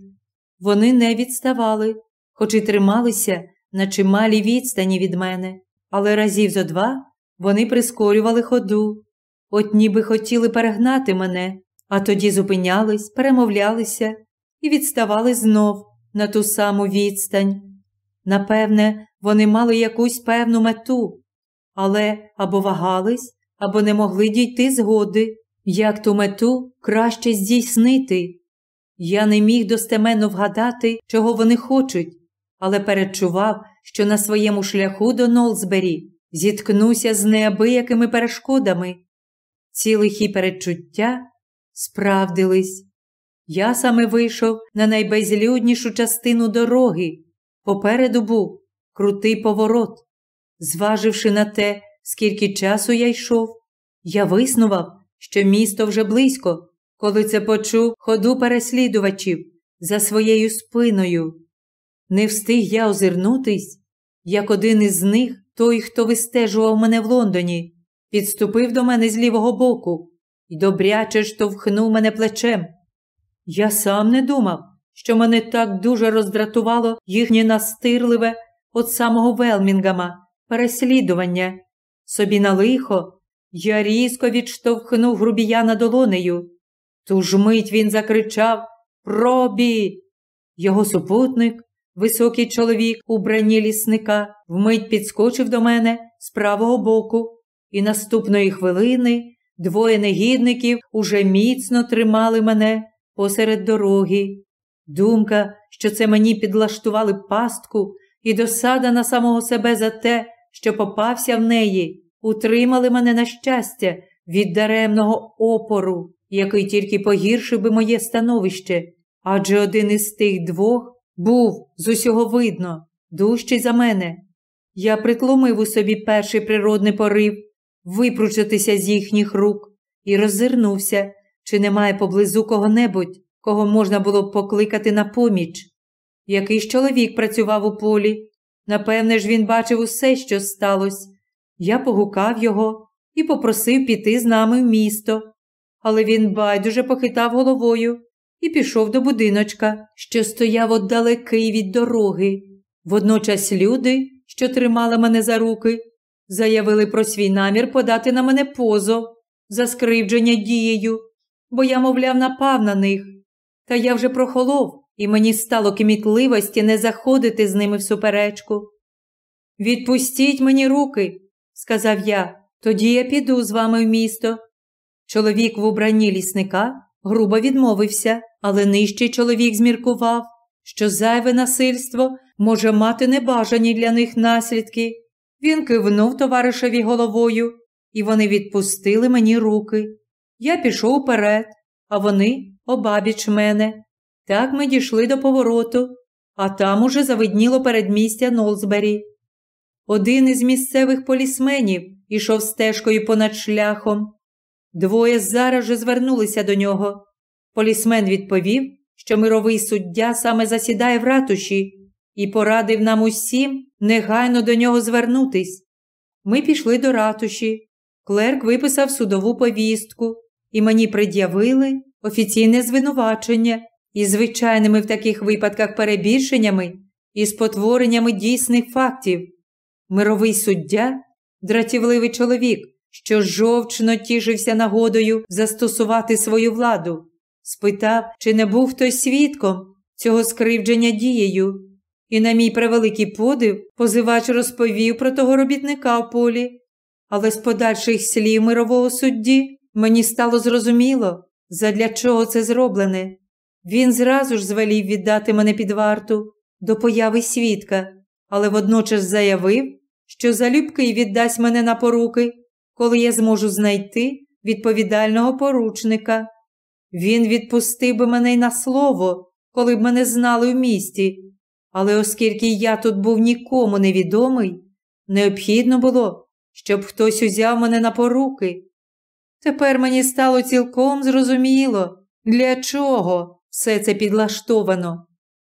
Вони не відставали, хоч і трималися на чималій відстані від мене, але разів зо два вони прискорювали ходу, от ніби хотіли перегнати мене, а тоді зупинялись, перемовлялися і відставали знов на ту саму відстань. Напевне, вони мали якусь певну мету, але або вагались, або не могли дійти згоди, як ту мету краще здійснити. Я не міг достеменно вгадати, чого вони хочуть, але передчував, що на своєму шляху до Нолсбері зіткнуся з неабиякими перешкодами. Ці лихі передчуття справдились. Я саме вийшов на найбезлюднішу частину дороги. Попереду був крутий поворот. Зваживши на те, скільки часу я йшов, я виснував, що місто вже близько, коли це почув ходу переслідувачів за своєю спиною. Не встиг я озирнутись, як один із них, той, хто вистежував мене в Лондоні, підступив до мене з лівого боку і добряче штовхнув мене плечем. Я сам не думав, що мене так дуже роздратувало їхнє настирливе от самого Велмінгама переслідування. Собі на лихо я різко відштовхнув грубіяна долонею. Ту ж мить він закричав Пробі. Його супутник, високий чоловік у бранні лісника, вмить підскочив до мене з правого боку, і наступної хвилини двоє негідників уже міцно тримали мене посеред дороги. Думка, що це мені підлаштували пастку, і досада на самого себе за те, що попався в неї, утримали мене на щастя від даремного опору, який тільки погіршив би моє становище, адже один із тих двох був з усього видно, дужчий за мене. Я притлумив у собі перший природний порив випручатися з їхніх рук і роззирнувся, чи немає поблизу кого-небудь, кого можна було б покликати на поміч. Якийсь чоловік працював у полі. Напевне ж, він бачив усе, що сталося. Я погукав його і попросив піти з нами в місто. Але він байдуже похитав головою і пішов до будиночка, що стояв отдалекий від дороги. Водночас люди, що тримали мене за руки, заявили про свій намір подати на мене позов за скривдження дією, бо я, мовляв, напав на них. Та я вже прохолов, і мені стало кмітливості не заходити з ними в суперечку. Відпустіть мені руки, сказав я, тоді я піду з вами в місто. Чоловік в убранні лісника грубо відмовився, але нижчий чоловік зміркував, що зайве насильство може мати небажані для них наслідки. Він кивнув товаришеві головою, і вони відпустили мені руки. Я пішов вперед, а вони обабіч мене. Так ми дійшли до повороту, а там уже завидніло передмістя Нолсбері. Один із місцевих полісменів ішов стежкою понад шляхом. Двоє зараз же звернулися до нього. Полісмен відповів, що мировий суддя саме засідає в ратуші, і порадив нам усім негайно до нього звернутись. Ми пішли до ратуші. Клерк виписав судову повістку, і мені пред'явили офіційне звинувачення із звичайними в таких випадках перебільшеннями і спотвореннями дійсних фактів. Мировий суддя, дратівливий чоловік, що жовчно тішився нагодою застосувати свою владу, спитав, чи не був хтось свідком цього скривдження дією. І, на мій превеликий подив, позивач розповів про того робітника в полі. Але з подальших слів мирового судді мені стало зрозуміло, задля чого це зроблене. Він зразу ж звелів віддати мене під варту до появи свідка, але водночас заявив, що залюбки віддасть мене на поруки, коли я зможу знайти відповідального поручника. Він відпустив би мене й на слово, коли б мене знали в місті, але оскільки я тут був нікому невідомий, необхідно було, щоб хтось узяв мене на поруки. Тепер мені стало цілком зрозуміло, для чого все це підлаштовано.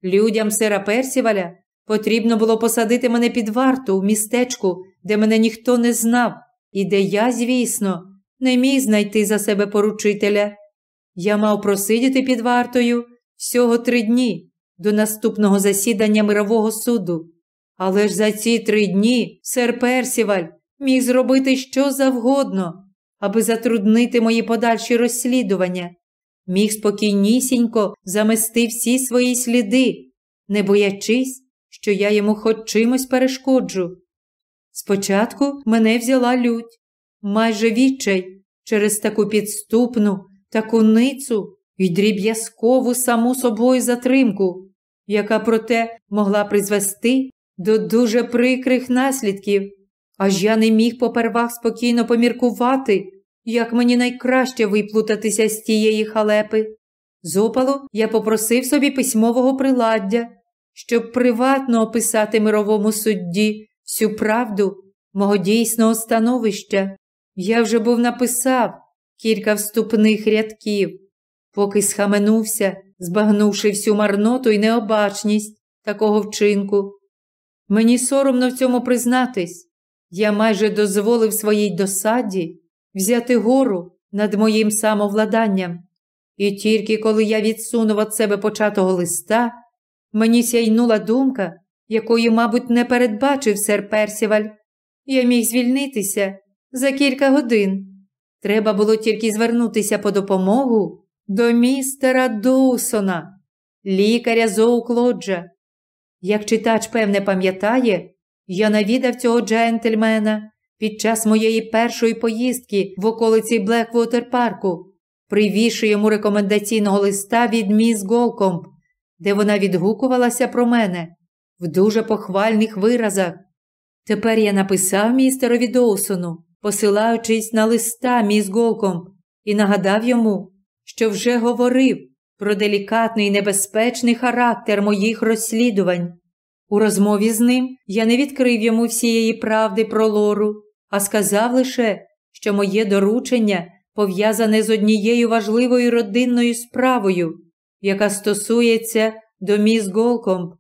Людям сера Персіваля потрібно було посадити мене під варту в містечку, де мене ніхто не знав, і де я, звісно, не міг знайти за себе поручителя. Я мав просидіти під вартою всього три дні до наступного засідання мирового суду. Але ж за ці три дні сер Персіваль міг зробити що завгодно, аби затруднити мої подальші розслідування, міг спокійнісінько замести всі свої сліди, не боячись, що я йому хоч чимось перешкоджу. Спочатку мене взяла лють, майже відчай через таку підступну, таку ницу і дріб'язкову саму собою затримку, яка проте могла призвести до дуже прикрих наслідків, аж я не міг попервах спокійно поміркувати, як мені найкраще виплутатися з тієї халепи. З опалу я попросив собі письмового приладдя, щоб приватно описати мировому судді всю правду мого дійсного становища. Я вже був написав кілька вступних рядків, поки схаменувся, збагнувши всю марноту і необачність такого вчинку. Мені соромно в цьому признатись, я майже дозволив своїй досаді взяти гору над моїм самовладанням. І тільки коли я відсунув від себе початого листа, мені сяйнула думка, якої, мабуть, не передбачив сер Персіваль. Я міг звільнитися за кілька годин. Треба було тільки звернутися по допомогу до містера Доусона, лікаря Зоуклоджа. Як читач, певне, пам'ятає, я навідав цього джентльмена під час моєї першої поїздки в околиці Блеквотер парку, привівши йому рекомендаційного листа від міс Голкомп, де вона відгукувалася про мене в дуже похвальних виразах. Тепер я написав містерові Доусону, посилаючись на листа міс Голкомп, і нагадав йому, що вже говорив про делікатний і небезпечний характер моїх розслідувань. У розмові з ним я не відкрив йому всієї правди про лору, а сказав лише, що моє доручення пов'язане з однією важливою родинною справою, яка стосується до міс Голкомп.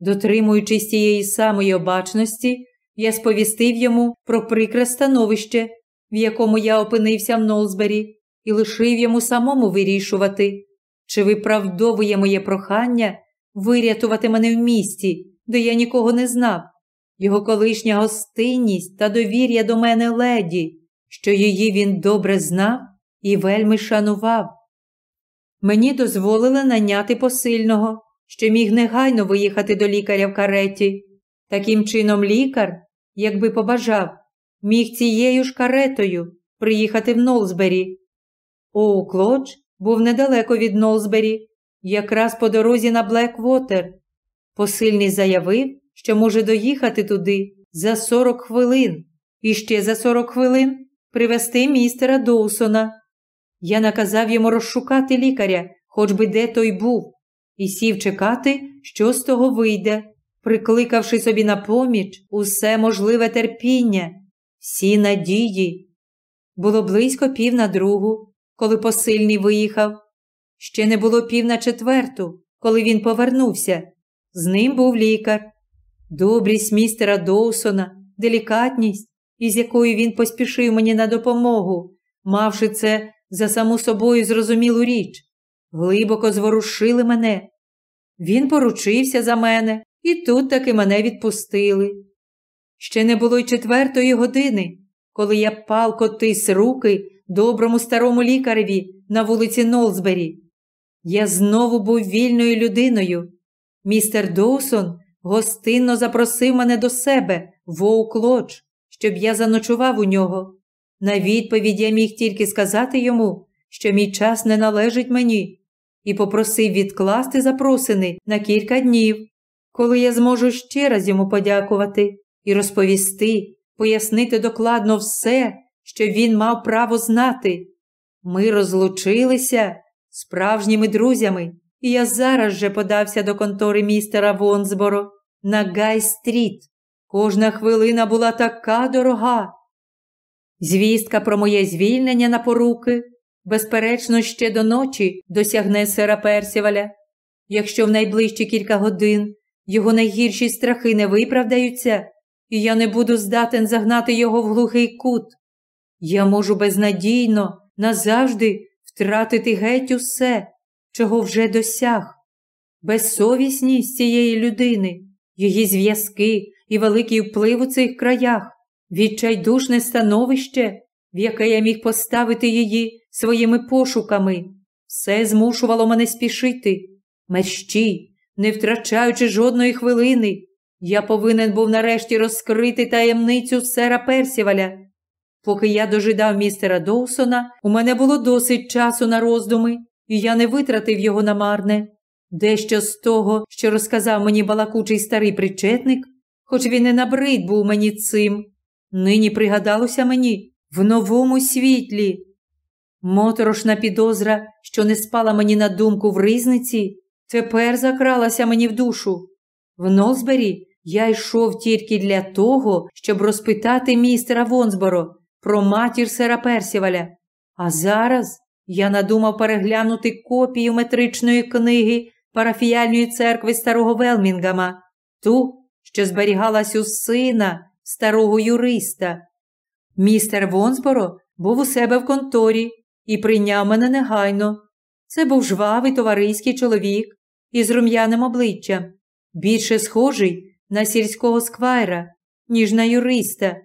Дотримуючись тієї самої обачності, я сповістив йому про прикре становище, в якому я опинився в Нолсбері, і лишив йому самому вирішувати, чи виправдовує моє прохання вирятувати мене в місті, де я нікого не знав, його колишня гостинність та довір'я до мене леді, що її він добре знав і вельми шанував. Мені дозволили наняти посильного, що міг негайно виїхати до лікаря в кареті. Таким чином, лікар, якби побажав, міг цією ж каретою приїхати в Нолсбері. Оуклодж був недалеко від Нолсбері, якраз по дорозі на Блеквотер. Посильний заявив, що може доїхати туди за 40 хвилин і ще за 40 хвилин привезти містера Доусона. Я наказав йому розшукати лікаря, хоч би де той був, і сів чекати, що з того вийде, прикликавши собі на поміч усе можливе терпіння, всі надії. Було близько пів на другу, коли посильний виїхав. Ще не було пів на четверту, коли він повернувся. З ним був лікар. Добрість містера Доусона, делікатність, із якою він поспішив мені на допомогу, мавши це за саму собою зрозумілу річ, глибоко зворушили мене. Він поручився за мене, і тут таки мене відпустили. Ще не було й четвертої години, коли я палко тис руки доброму старому лікареві на вулиці Нолсбері. Я знову був вільною людиною. Містер Доусон гостинно запросив мене до себе в Оуклодж, щоб я заночував у нього. На відповідь я міг тільки сказати йому, що мій час не належить мені, і попросив відкласти запросини на кілька днів, коли я зможу ще раз йому подякувати і розповісти, пояснити докладно все, що він мав право знати. Ми розлучилися справжніми друзями, і я зараз же подався до контори містера Вонсборо на Гай-стріт. Кожна хвилина була така дорога. Звістка про моє звільнення на поруки, безперечно, ще до ночі досягне сера Персіваля. Якщо в найближчі кілька годин його найгірші страхи не виправдаються, і я не буду здатен загнати його в глухий кут, я можу безнадійно назавжди втратити геть усе, чого вже досяг. Безсовісність цієї людини, її зв'язки і великий вплив у цих краях, відчайдушне становище, в яке я міг поставити її своїми пошуками, все змушувало мене спішити. Мерщій, не втрачаючи жодної хвилини, я повинен був нарешті розкрити таємницю сера Персіваля. Поки я дожидав містера Доусона, у мене було досить часу на роздуми, і я не витратив його на марне. Дещо з того, що розказав мені балакучий старий причетник, хоч він і набрид був мені цим, нині пригадалося мені в новому світлі. Моторошна підозра, що не спала мені на думку в ризниці, тепер закралася мені в душу. В Нолсбері я йшов тільки для того, щоб розпитати містера Вонсборо про матір сера Персіваля. А зараз я надумав переглянути копію метричної книги парафіяльної церкви старого Велмінгама, ту, що зберігалась у сина старого юриста. Містер Вонсборо був у себе в конторі і прийняв мене негайно. Це був жвавий товариський чоловік із рум'яним обличчям, більше схожий на сільського сквайра, ніж на юриста.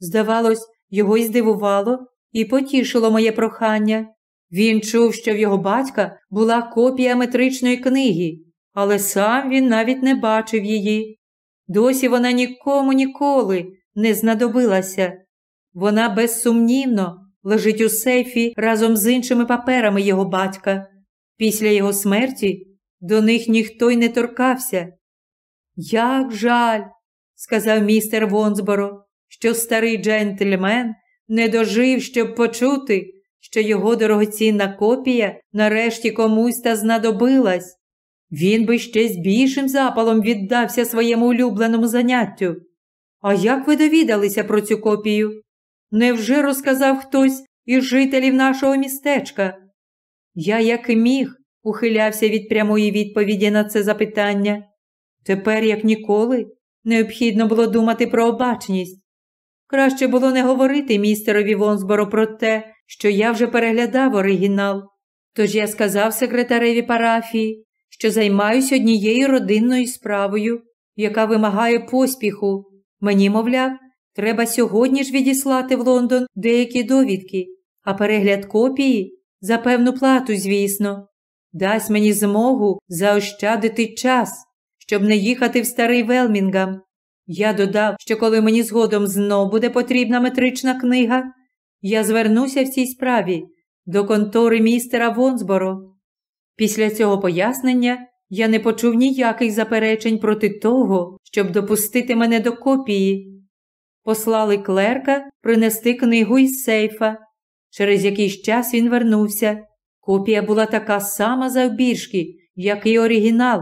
Здавалось, його й здивувало і потішило моє прохання. Він чув, що в його батька була копія метричної книги, але сам він навіть не бачив її. Досі вона нікому ніколи не знадобилася. Вона безсумнівно лежить у сейфі разом з іншими паперами його батька. Після його смерті до них ніхто й не торкався. Як жаль, сказав містер Вонсборо, що старий джентльмен не дожив, щоб почути, що його дорогоцінна копія нарешті комусь та знадобилась. Він би ще з більшим запалом віддався своєму улюбленому заняттю. А як ви довідалися про цю копію? Невже розказав хтось із жителів нашого містечка? Я, як і міг, ухилявся від прямої відповіді на це запитання. Тепер, як ніколи, необхідно було думати про обачність. Краще було не говорити містерові Вонсборо про те, що я вже переглядав оригінал. Тож я сказав секретареві парафії, що займаюся однією родинною справою, яка вимагає поспіху. Мені, мовляв, треба сьогодні ж відіслати в Лондон деякі довідки, а перегляд копії за певну плату, звісно, дасть мені змогу заощадити час, щоб не їхати в старий Велмінгам. Я додав, що коли мені згодом знов буде потрібна метрична книга, я звернуся в цій справі до контори містера Вонсборо. Після цього пояснення я не почув ніяких заперечень проти того, щоб допустити мене до копії. Послали клерка принести книгу із сейфа. Через якийсь час він вернувся. Копія була така сама завбільшки, як і оригінал.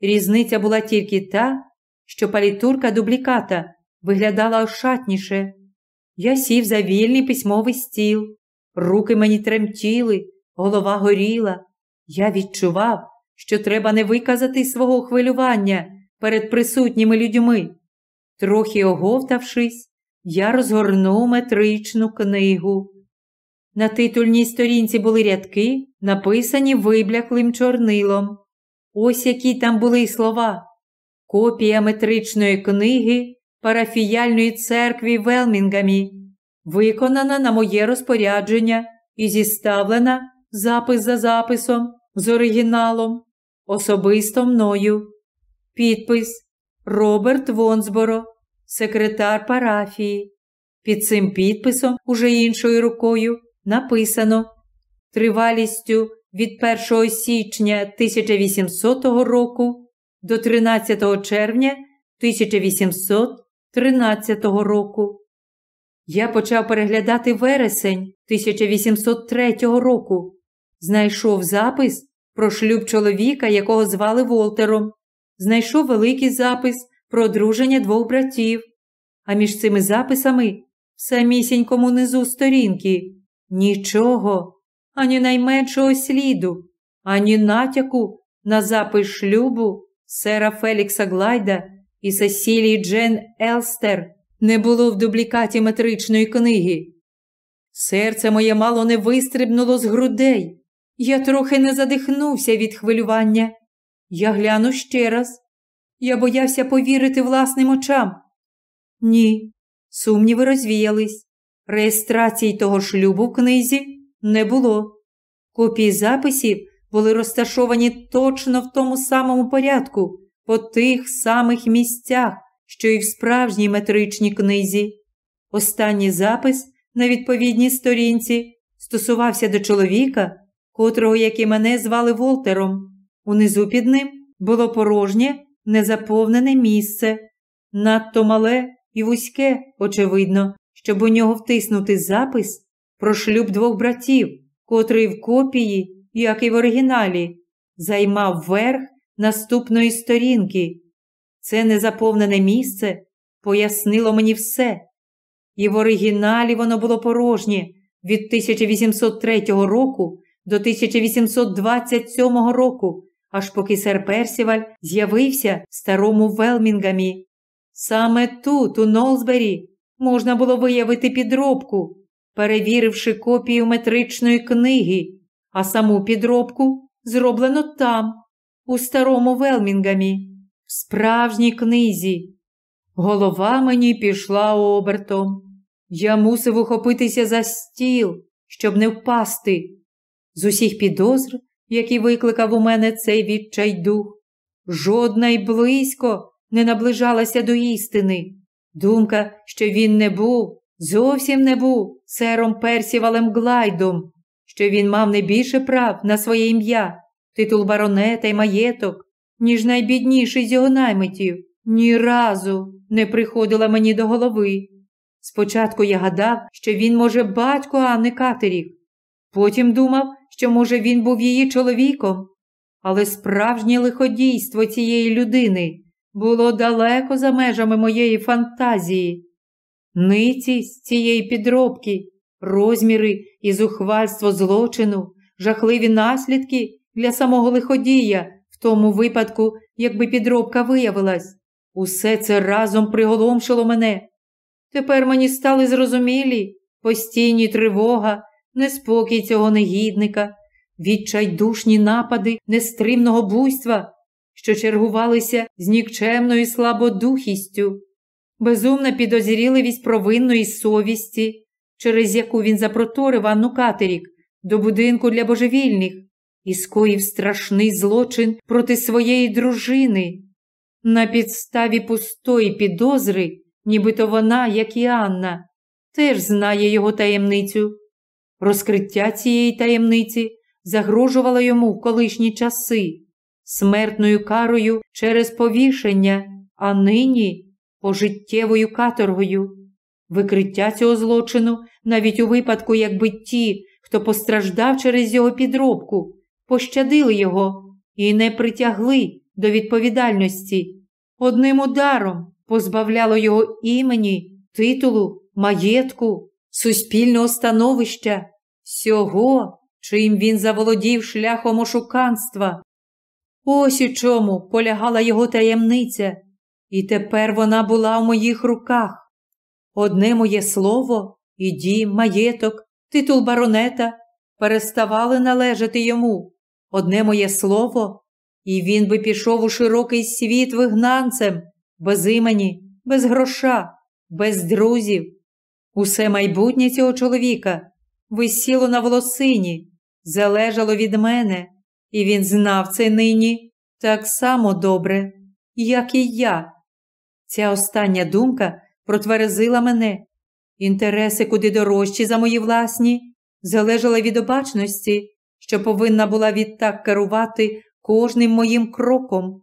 Різниця була тільки та, що палітурка дубліката виглядала ошатніше. Я сів за вільний письмовий стіл, руки мені тремтіли, голова горіла. Я відчував, що треба не виказати свого хвилювання перед присутніми людьми. Трохи оговтавшись, я розгорнув метричну книгу. На титульній сторінці були рядки, написані вибляклим чорнилом. Ось які там були слова. Копія метричної книги парафіяльної церкви Велмінгамі, виконана на моє розпорядження і зіставлена запис за записом з оригіналом, особисто мною. Підпис Роберт Вонсборо, секретар парафії. Під цим підписом, уже іншою рукою, написано тривалістю від 1 січня 1800 року до 13 червня 1813 року. Я почав переглядати вересень 1803 року. Знайшов запис про шлюб чоловіка, якого звали Волтером. Знайшов великий запис про одруження двох братів. А між цими записами в самісінькому низу сторінки нічого, ані найменшого сліду, ані натяку на запис шлюбу сера Фелікса Глайда і Сесілії Джен Елстер не було в дублікаті метричної книги. Серце моє мало не вистрибнуло з грудей. Я трохи не задихнувся від хвилювання. Я гляну ще раз. Я боявся повірити власним очам. Ні, сумніви розвіялись. Реєстрації того шлюбу в книзі не було. Копії записів були розташовані точно в тому самому порядку, по тих самих місцях, що і в справжній метричній книзі. Останній запис на відповідній сторінці стосувався до чоловіка, котрого, як і мене, звали Волтером. Унизу під ним було порожнє, незаповнене місце, надто мале і вузьке, очевидно, щоб у нього втиснути запис про шлюб двох братів, котрий в копії, як і в оригіналі, займав верх наступної сторінки. Це незаповнене місце пояснило мені все. І в оригіналі воно було порожнє від 1803 року до 1827 року, аж поки сер Персіваль з'явився в старому Велмінгамі. Саме тут, у Нолсбері, можна було виявити підробку, перевіривши копію метричної книги, а саму підробку зроблено там, у старому Велмінгамі в справжній книзі. Голова мені пішла обертом. Я мусив ухопитися за стіл, щоб не впасти. З усіх підозр, які викликав у мене цей відчайдух, жодна й близько не наближалася до істини. Думка, що він не був, зовсім не був сером Персівалем Глайдом, що він мав не більше прав на своє ім'я, титул баронета й маєток, ніж найбідніший з його наймитів, ні разу не приходила мені до голови. Спочатку я гадав, що він, може, батько Анни Катерік. Потім думав, що, може, він був її чоловіком. Але справжнє лиходійство цієї людини було далеко за межами моєї фантазії. Ницість цієї підробки, розміри і зухвальство злочину, жахливі наслідки для самого лиходія в тому випадку, якби підробка виявилась, усе це разом приголомшило мене. Тепер мені стали зрозумілі постійні тривога, неспокій цього негідника, відчайдушні напади нестримного буйства, що чергувалися з нікчемною слабодухістю, безумна підозріливість провинної совісті, через яку він запроторив Анну Катерік до будинку для божевільних, і скоїв страшний злочин проти своєї дружини. На підставі пустої підозри, нібито вона, як і Анна, теж знає його таємницю. Розкриття цієї таємниці загрожувало йому в колишні часи, смертною карою через повішення, а нині пожиттєвою каторгою. Викриття цього злочину, навіть у випадку, якби ті, хто постраждав через його підробку, пощадили його і не притягли до відповідальності. Одним ударом позбавляло його імені, титулу, маєтку, суспільного становища, всього, чим він заволодів шляхом ошуканства. Ось у чому полягала його таємниця, і тепер вона була в моїх руках. Одне моє слово, і дім, маєток, титул баронета переставали належати йому одне моє слово, і він би пішов у широкий світ вигнанцем, без імені, без гроша, без друзів. Усе майбутнє цього чоловіка висіло на волосині, залежало від мене, і він знав це нині так само добре, як і я. Ця остання думка протверезила мене. Інтереси куди дорожчі за мої власні, залежали від обачності, що повинна була відтак керувати кожним моїм кроком.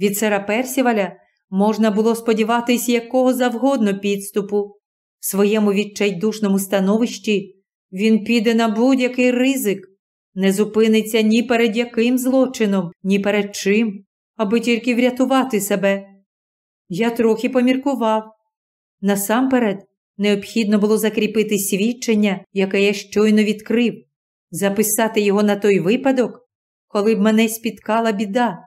Від сера Персіваля можна було сподіватись якого завгодно підступу. В своєму відчайдушному становищі він піде на будь-який ризик, не зупиниться ні перед яким злочином, ні перед чим, аби тільки врятувати себе. Я трохи поміркував. Насамперед, необхідно було закріпити свідчення, яке я щойно відкрив, записати його на той випадок, коли б мене спіткала біда.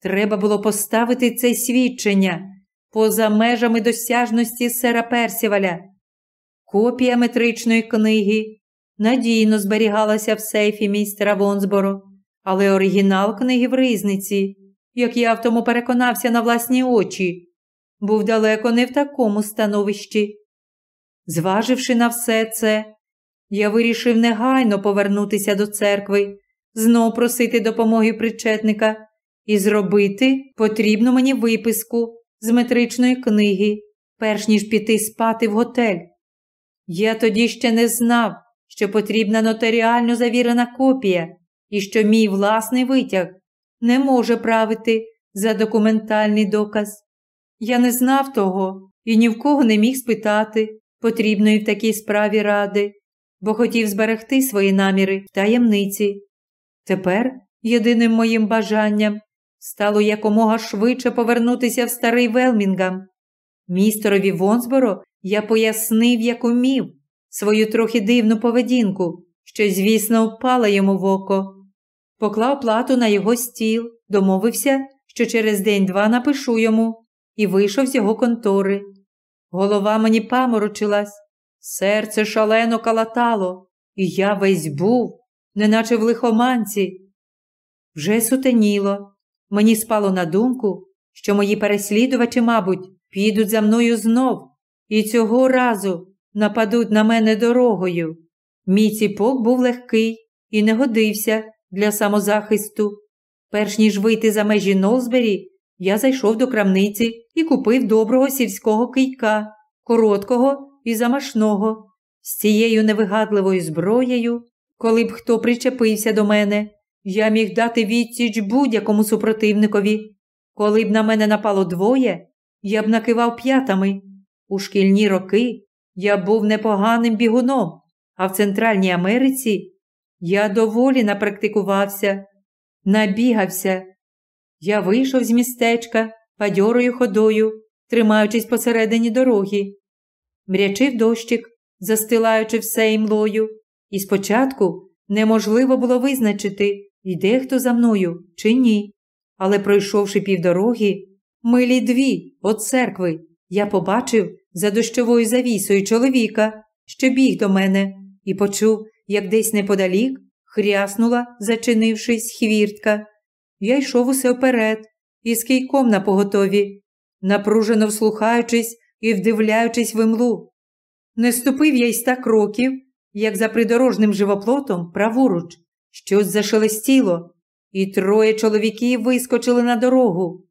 Треба було поставити це свідчення поза межами досяжності сера Персіваля. Копія метричної книги надійно зберігалася в сейфі містера Вонсборо, але оригінал книги в ризниці, як я в тому переконався на власні очі, був далеко не в такому становищі. Зваживши на все це, я вирішив негайно повернутися до церкви, знов просити допомоги причетника і зробити потрібну мені виписку з метричної книги, перш ніж піти спати в готель. Я тоді ще не знав, що потрібна нотаріально завірена копія і що мій власний витяг не може правити за документальний доказ. Я не знав того і ні в кого не міг спитати потрібної в такій справі ради, бо хотів зберегти свої наміри в таємниці. Тепер єдиним моїм бажанням стало якомога швидше повернутися в старий Велмінгам. Містерові Вонсборо я пояснив, як умів, свою трохи дивну поведінку, що, звісно, впала йому в око. Поклав плату на його стіл, домовився, що через день-два напишу йому, і вийшов з його контори. Голова мені паморочилась, серце шалено калатало, і я весь був, неначе в лихоманці. Вже сутеніло. Мені спало на думку, що мої переслідувачі, мабуть, підуть за мною знов і цього разу нападуть на мене дорогою. Мій ціпок був легкий і не годився для самозахисту. Перш ніж вийти за межі Нолсбері, я зайшов до крамниці і купив доброго сільського кийка, короткого і замашного, з цією невигадливою зброєю, коли б хто причепився до мене, я міг дати відсіч будь-якому супротивникові. Коли б на мене напало двоє, я б накивав п'ятами. У шкільні роки я був непоганим бігуном, а в Центральній Америці я доволі напрактикувався, набігався. Я вийшов з містечка падьорою ходою, тримаючись посередині дороги. Мрячив дощик, застилаючи все імлою, і спочатку неможливо було визначити, йде хто за мною чи ні. Але, пройшовши півдороги, милі дві від церкви, я побачив за дощовою завісою чоловіка, що біг до мене, і почув, як десь неподалік хряснула, зачинившись, хвіртка. Я йшов усе вперед, із кийком на поготові, напружено вслухаючись і вдивляючись в імлу. Не ступив я й ста кроків, як за придорожним живоплотом праворуч, щось зашелестіло, і троє чоловіків вискочили на дорогу.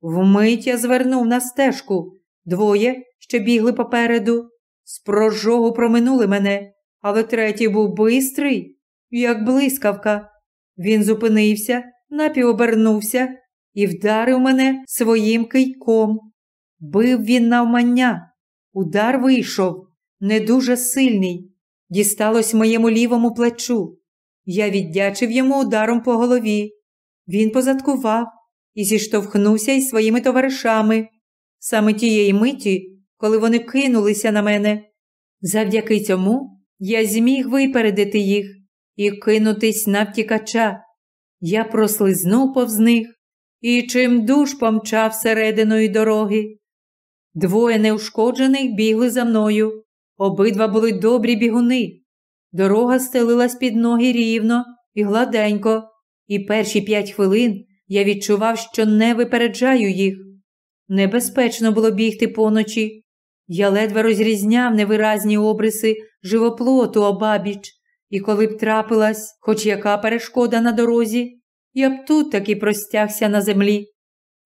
Вмить я звернув на стежку, двоє, що бігли попереду, з прожогу проминули мене, але третій був бистрий, як блискавка. Він зупинився, напівобернувся і вдарив мене своїм кийком. Бив він навмання. Удар вийшов, не дуже сильний. Дісталось моєму лівому плечу. Я віддячив йому ударом по голові. Він позадкував і зіштовхнувся із своїми товаришами. Саме тієї миті, коли вони кинулися на мене. Завдяки цьому я зміг випередити їх і кинутись на втікача. Я прослизнув повз них і чим душ помчав серединою дороги. Двоє неушкоджених бігли за мною. Обидва були добрі бігуни. Дорога стелилась під ноги рівно і гладенько, і перші п'ять хвилин я відчував, що не випереджаю їх. Небезпечно було бігти поночі. Я ледве розрізняв невиразні обриси живоплоту обабіч, і коли б трапилась хоч яка перешкода на дорозі, я б тут таки простягся на землі.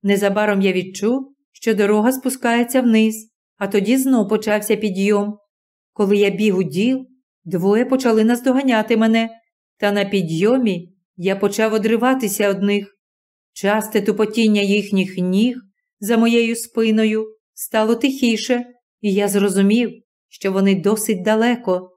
Незабаром я відчув, що дорога спускається вниз, а тоді знов почався підйом. Коли я біг у діл, двоє почали наздоганяти мене, та на підйомі я почав одриватися од них. Часте тупотіння їхніх ніг за моєю спиною стало тихіше, і я зрозумів, що вони досить далеко.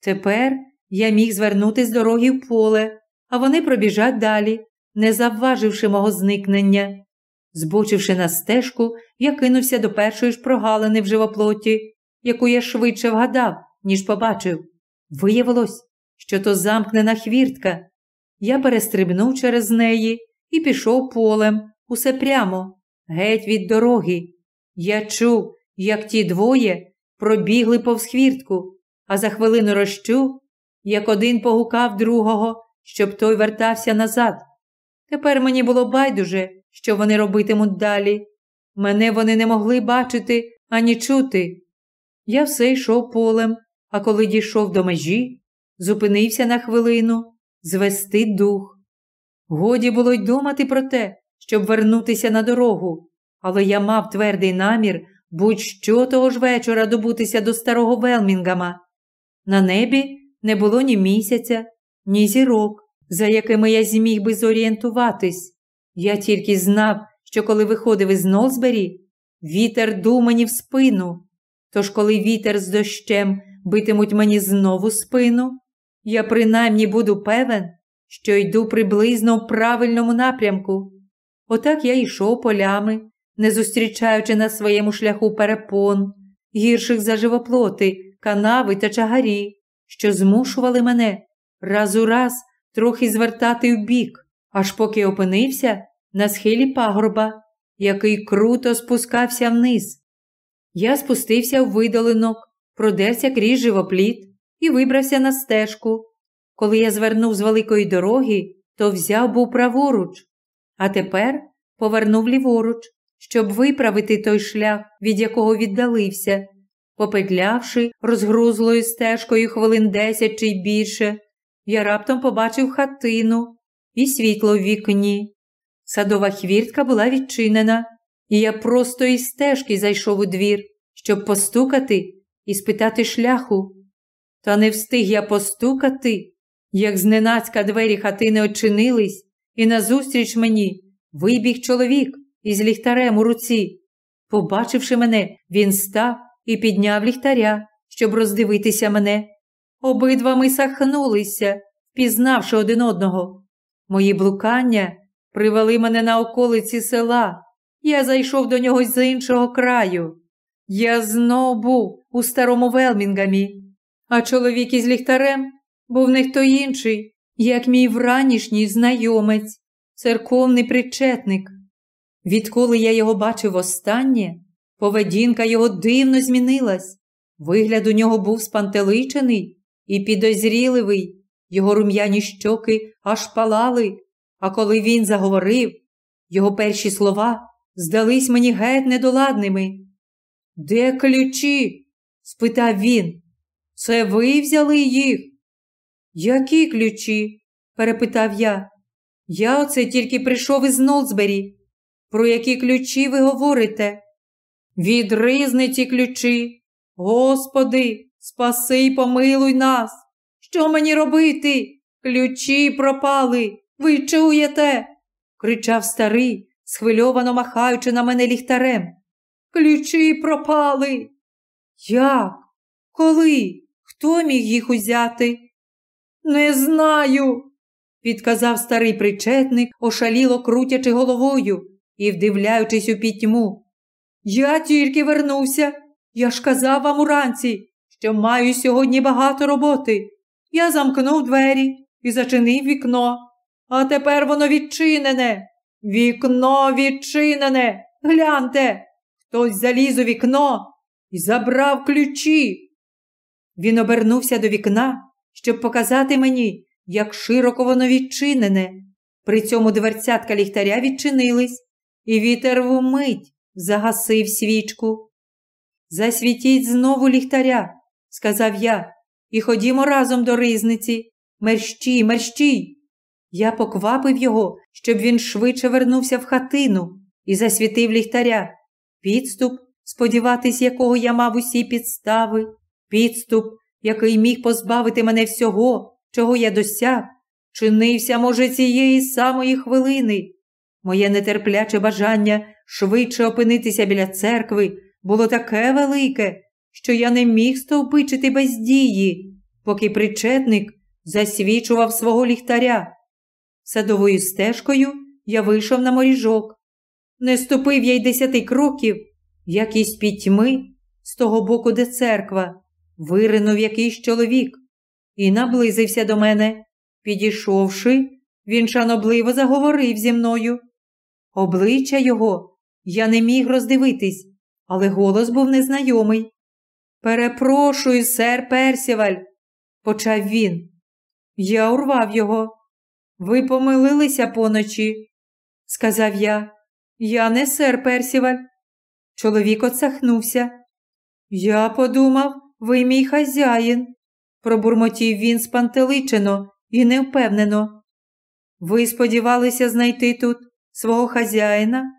Тепер я міг звернути з дороги в поле, а вони пробіжать далі, не завваживши мого зникнення. Збочивши на стежку, я кинувся до першої ж прогалини в живоплоті, яку я швидше вгадав, ніж побачив. Виявилось, що то замкнена хвіртка. Я перестрибнув через неї і пішов полем, усе прямо, геть від дороги. Я чув, як ті двоє пробігли повз хвіртку, а за хвилину розчув, як один погукав другого, щоб той вертався назад. Тепер мені було байдуже, що вони робитимуть далі. Мене вони не могли бачити ані чути. Я все йшов полем, а коли дійшов до межі, зупинився на хвилину звести дух. Годі було й думати про те, щоб вернутися на дорогу, але я мав твердий намір будь-що того ж вечора добутися до старого Велмінгама. На небі не було ні місяця, ні зірок, за якими я зміг би зорієнтуватись. Я тільки знав, що коли виходив із Нолсбері, вітер дув мені в спину. Тож, коли вітер з дощем битимуть мені знову спину, я принаймні буду певен, що йду приблизно в правильному напрямку. Отак я йшов полями, не зустрічаючи на своєму шляху перепон, гірших за живоплоти, канави та чагарі, що змушували мене раз у раз трохи звертати вбік, аж поки опинився на схилі пагорба, який круто спускався вниз. Я спустився в видолинок, продерся крізь живопліт і вибрався на стежку. Коли я звернув з великої дороги, то взяв був праворуч, а тепер повернув ліворуч, щоб виправити той шлях, від якого віддалився. Попетлявши розгрузлою стежкою хвилин десять чи більше, я раптом побачив хатину і світло в вікні. Садова хвіртка була відчинена, і я просто із стежки зайшов у двір, щоб постукати і спитати шляху. Та не встиг я постукати, як зненацька двері хатини очинились, і назустріч мені вибіг чоловік із ліхтарем у руці. Побачивши мене, він став і підняв ліхтаря, щоб роздивитися мене. Обидва ми сахнулися, впізнавши один одного. Мої блукання привели мене на околиці села. Я зайшов до нього з іншого краю. Я знов був у старому Велмінгамі, а чоловік із ліхтарем був не хто інший, як мій вранішній знайомець, церковний причетник. Відколи я його бачив останнє, поведінка його дивно змінилась. Вигляд у нього був спантеличений і підозріливий, його рум'яні щоки аж палали, а коли він заговорив, його перші слова здались мені геть недоладними. Де ключі? спитав він. Це ви взяли їх? Які ключі? перепитав я. Я оце тільки прийшов із Нолсбері. Про які ключі ви говорите? Відризни ті ключі. Господи, спаси й помилуй нас. Що мені робити? Ключі пропали. Ви чуєте? кричав старий, схвильовано махаючи на мене ліхтарем. Ключі пропали. Як? Коли? Хто міг їх узяти? Не знаю, підказав старий причетник, ошаліло крутячи головою і вдивляючись у пітьму. Я тільки вернувся. Я ж казав вам уранці, що маю сьогодні багато роботи. Я замкнув двері і зачинив вікно. А тепер воно відчинене. Вікно відчинене. Гляньте, хтось заліз у вікно і забрав ключі. Він обернувся до вікна, щоб показати мені, як широко воно відчинене. При цьому дверцятка ліхтаря відчинились, і вітер вмить загасив свічку. Засвітіть знову ліхтаря, сказав я, і ходімо разом до ризниці. Мерщій, мерщій. Я поквапив його, щоб він швидше вернувся в хатину і засвітив ліхтаря. Підступ, сподіватись, якого я мав усі підстави, підступ, який міг позбавити мене всього, чого я досяг, чинився, може, цієї самої хвилини. Моє нетерпляче бажання швидше опинитися біля церкви було таке велике, що я не міг стовпичити без дії, поки причетник засвічував свого ліхтаря. Садовою стежкою я вийшов на моріжок. Не ступив я й десяти кроків, як із пітьми, з того боку, де церква, виринув якийсь чоловік і наблизився до мене. Підійшовши, він шанобливо заговорив зі мною. Обличчя його я не міг роздивитись, але голос був незнайомий. Перепрошую, сер Персіваль, почав він. Я урвав його. Ви помилилися поночі, сказав я. Я не сер Персіваль. Чоловік оцахнувся. Я подумав, ви мій хазяїн, пробурмотів він спантеличено і невпевнено. Ви сподівалися знайти тут свого хазяїна?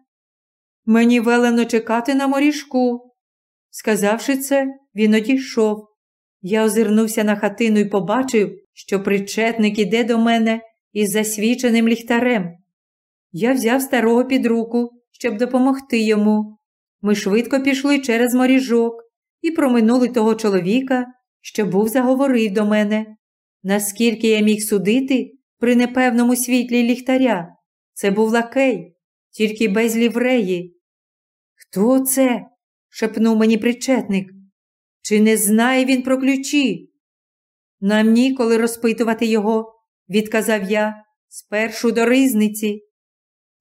Мені велено чекати на морішку. Сказавши це, він одійшов. Я озирнувся на хатину і побачив, що причетник іде до мене із засвіченим ліхтарем. Я взяв старого під руку, щоб допомогти йому. Ми швидко пішли через моріжок і проминули того чоловіка, що був заговорив до мене. Наскільки я міг судити при непевному світлі ліхтаря, це був лакей, тільки без лівреї. Хто це? шепнув мені причетник. Чи не знає він про ключі? Нам ніколи розпитувати його, відказав я, спершу до ризниці.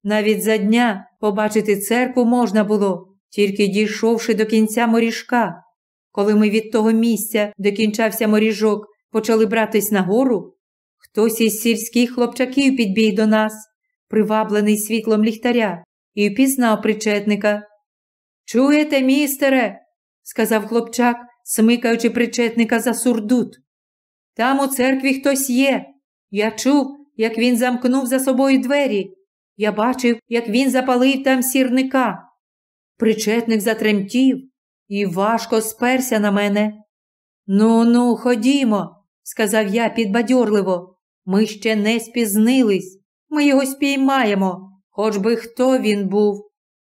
Навіть за дня побачити церкву можна було, тільки дійшовши до кінця моріжка. Коли ми від того місця, де кінчався моріжок, почали братись нагору, хтось із сільських хлопчаків підбіг до нас, приваблений світлом ліхтаря, і впізнав причетника. Чуєте, містере? сказав хлопчак, смикаючи причетника за сурдут. Там у церкві хтось є. Я чув, як він замкнув за собою двері. Я бачив, як він запалив там сірника. Причетник затремтів і важко сперся на мене. Ну, ну, ходімо, сказав я підбадьорливо. Ми ще не спізнились. Ми його спіймаємо, хоч би хто він був.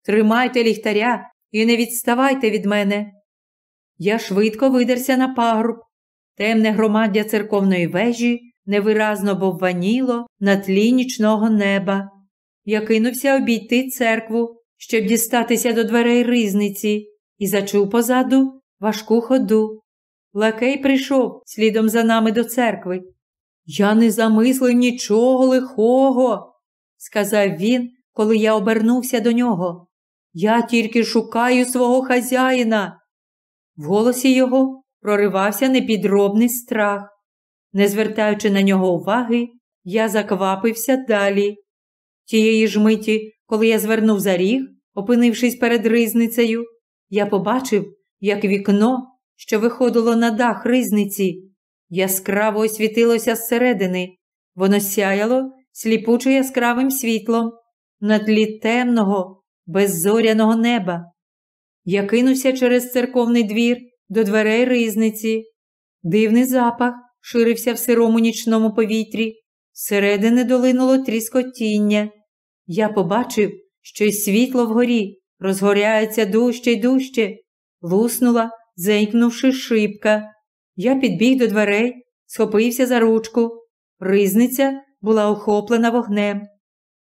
Тримайте ліхтаря і не відставайте від мене. Я швидко видерся на пагруб. Темне громаддя церковної вежі невиразно бовваніло на тлі нічного неба. Я кинувся обійти церкву, щоб дістатися до дверей ризниці, і зачув позаду важку ходу. Лакей прийшов слідом за нами до церкви. Я не замислив нічого лихого, сказав він, коли я обернувся до нього. Я тільки шукаю свого хазяїна. В голосі його проривався непідробний страх. Не звертаючи на нього уваги, я заквапився далі. Тієї ж миті, коли я звернув за ріг, опинившись перед ризницею, я побачив, як вікно, що виходило на дах ризниці, яскраво освітилося зсередини, воно сяяло сліпучо яскравим світлом на тлі темного, беззоряного неба. Я кинувся через церковний двір до дверей ризниці. Дивний запах ширився в сирому нічному повітрі, зсередини долинуло тріскотіння. Я побачив, що й світло вгорі розгоряється дужче й дужче, луснула, зенькнувши шибка. Я підбіг до дверей, схопився за ручку. Ризниця була охоплена вогнем.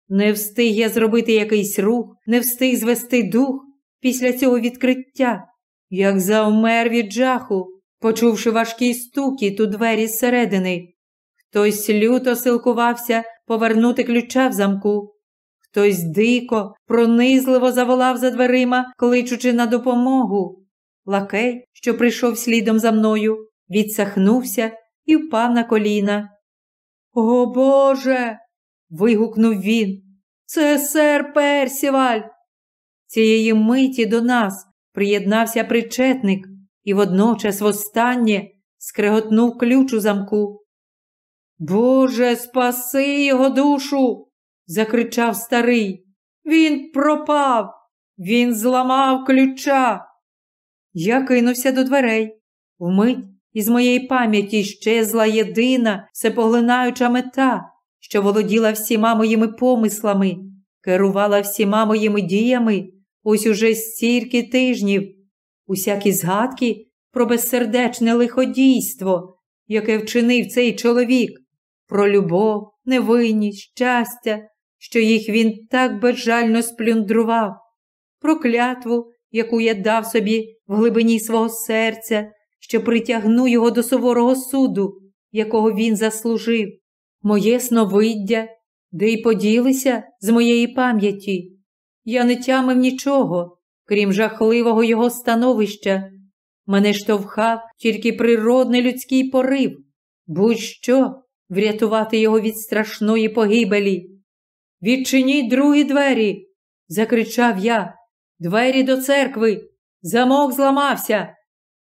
Не встиг я зробити якийсь рух, не встиг звести дух після цього відкриття, як завмер від жаху, почувши важкий стукіт у двері зсередини. Хтось люто силкувався повернути ключа в замку. Хтось дико, пронизливо заволав за дверима, кличучи на допомогу. Лакей, що прийшов слідом за мною, відсахнувся і впав на коліна. О Боже. Вигукнув він. Це сер Персіваль. Цієї миті до нас приєднався причетник і водночас востаннє скреготнув ключ у замку. Боже, спаси його душу закричав старий. Він пропав, він зламав ключа. Я кинувся до дверей. Вмить із моєї пам'яті щезла єдина всепоглинаюча мета що володіла всіма моїми помислами, керувала всіма моїми діями ось уже стільки тижнів, усякі згадки про безсердечне лиходійство, яке вчинив цей чоловік, про любов, невинність, щастя, що їх він так безжально сплюндрував, про клятву, яку я дав собі в глибині свого серця, що притягну його до суворого суду, якого він заслужив, моє сновиддя, де й поділися з моєї пам'яті. Я не тямив нічого, крім жахливого його становища. Мене штовхав тільки природний людський порив, будь-що врятувати його від страшної погибелі. Відчиніть другі двері, закричав я. Двері до церкви. Замок зламався.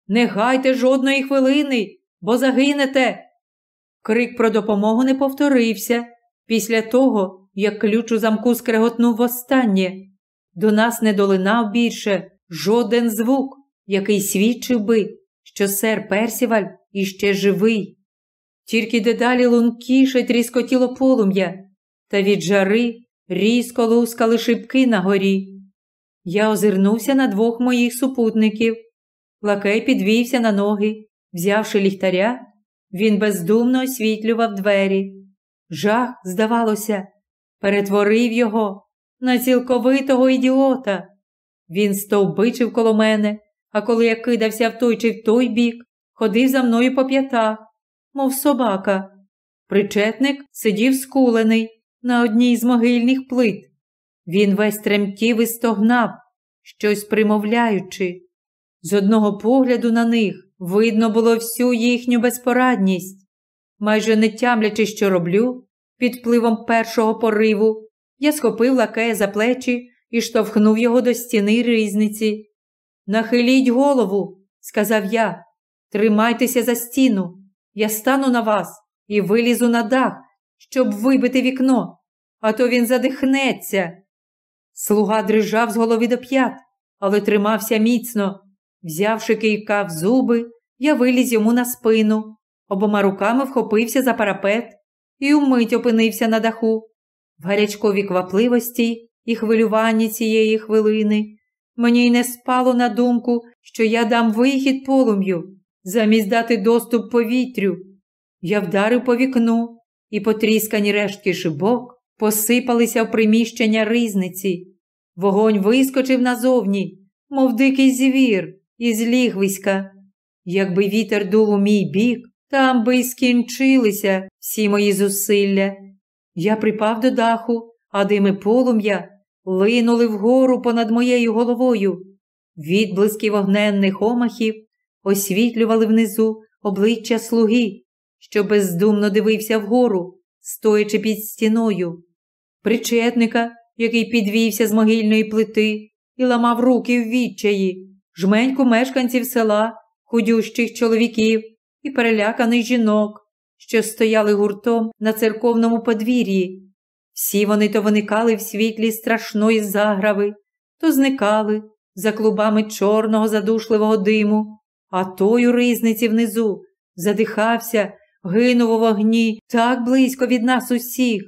Не гайте жодної хвилини, бо загинете. Крик про допомогу не повторився після того, як ключ у замку скреготнув востаннє. До нас не долинав більше жоден звук, який свідчив би, що сер Персіваль іще живий. Тільки дедалі лункіше тріскотіло полум'я, та від жари різко лускали шибки на горі. Я озирнувся на двох моїх супутників. Лакей підвівся на ноги, взявши ліхтаря, він бездумно освітлював двері. Жах, здавалося, перетворив його на цілковитого ідіота. Він стовбичив коло мене, а коли я кидався в той чи в той бік, ходив за мною по п'ятах, мов собака. Причетник сидів скулений на одній з могильних плит. Він весь тремтів і стогнав, щось примовляючи. З одного погляду на них видно було всю їхню безпорадність. Майже не тямлячи, що роблю, під впливом першого пориву, я схопив лакея за плечі і штовхнув його до стіни ризниці. Нахиліть голову, сказав я, тримайтеся за стіну. Я стану на вас і вилізу на дах, щоб вибити вікно, а то він задихнеться. Слуга дрижав з голови до п'ят, але тримався міцно. Взявши кийка в зуби, я виліз йому на спину, обома руками вхопився за парапет і умить опинився на даху. В гарячковій квапливості і хвилюванні цієї хвилини мені й не спало на думку, що я дам вихід полум'ю, замість дати доступ повітрю. Я вдарив по вікну, і потріскані рештки шибок посипалися в приміщення ризниці. Вогонь вискочив назовні, мов дикий звір, із лігвиська. Якби вітер дув у мій бік, там би й скінчилися всі мої зусилля. Я припав до даху, а дими полум'я линули вгору понад моєю головою. Відблиски вогненних омахів освітлювали внизу обличчя слуги, що бездумно дивився вгору, стоячи під стіною. Причетника, який підвівся з могильної плити і ламав руки в відчаї, жменьку мешканців села, худющих чоловіків і переляканих жінок, що стояли гуртом на церковному подвір'ї. Всі вони то виникали в світлі страшної заграви, то зникали за клубами чорного задушливого диму, а той у ризниці внизу задихався, гинув у вогні так близько від нас усіх,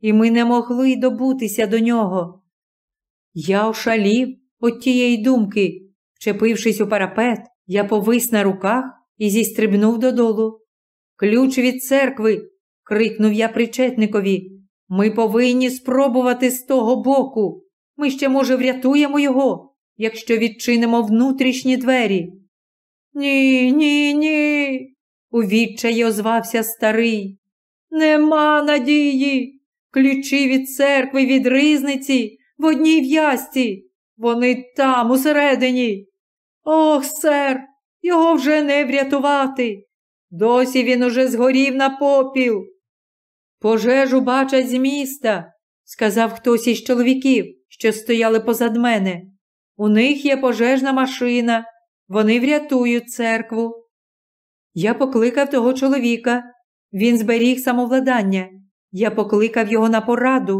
і ми не могли добутися до нього. Я ошалів от тієї думки, вчепившись у парапет, я повис на руках і зістрибнув додолу. Ключ від церкви. крикнув я причетникові. Ми повинні спробувати з того боку. Ми ще, може, врятуємо його, якщо відчинимо внутрішні двері. Ні, ні, ні. у відчаї озвався старий. Нема надії. Ключі від церкви від ризниці в одній в'язці. Вони там, усередині. Ох, сер, його вже не врятувати. Досі він уже згорів на попіл. Пожежу бачать з міста, сказав хтось із чоловіків, що стояли позад мене. У них є пожежна машина, вони врятують церкву. Я покликав того чоловіка. Він зберіг самовладання. Я покликав його на пораду.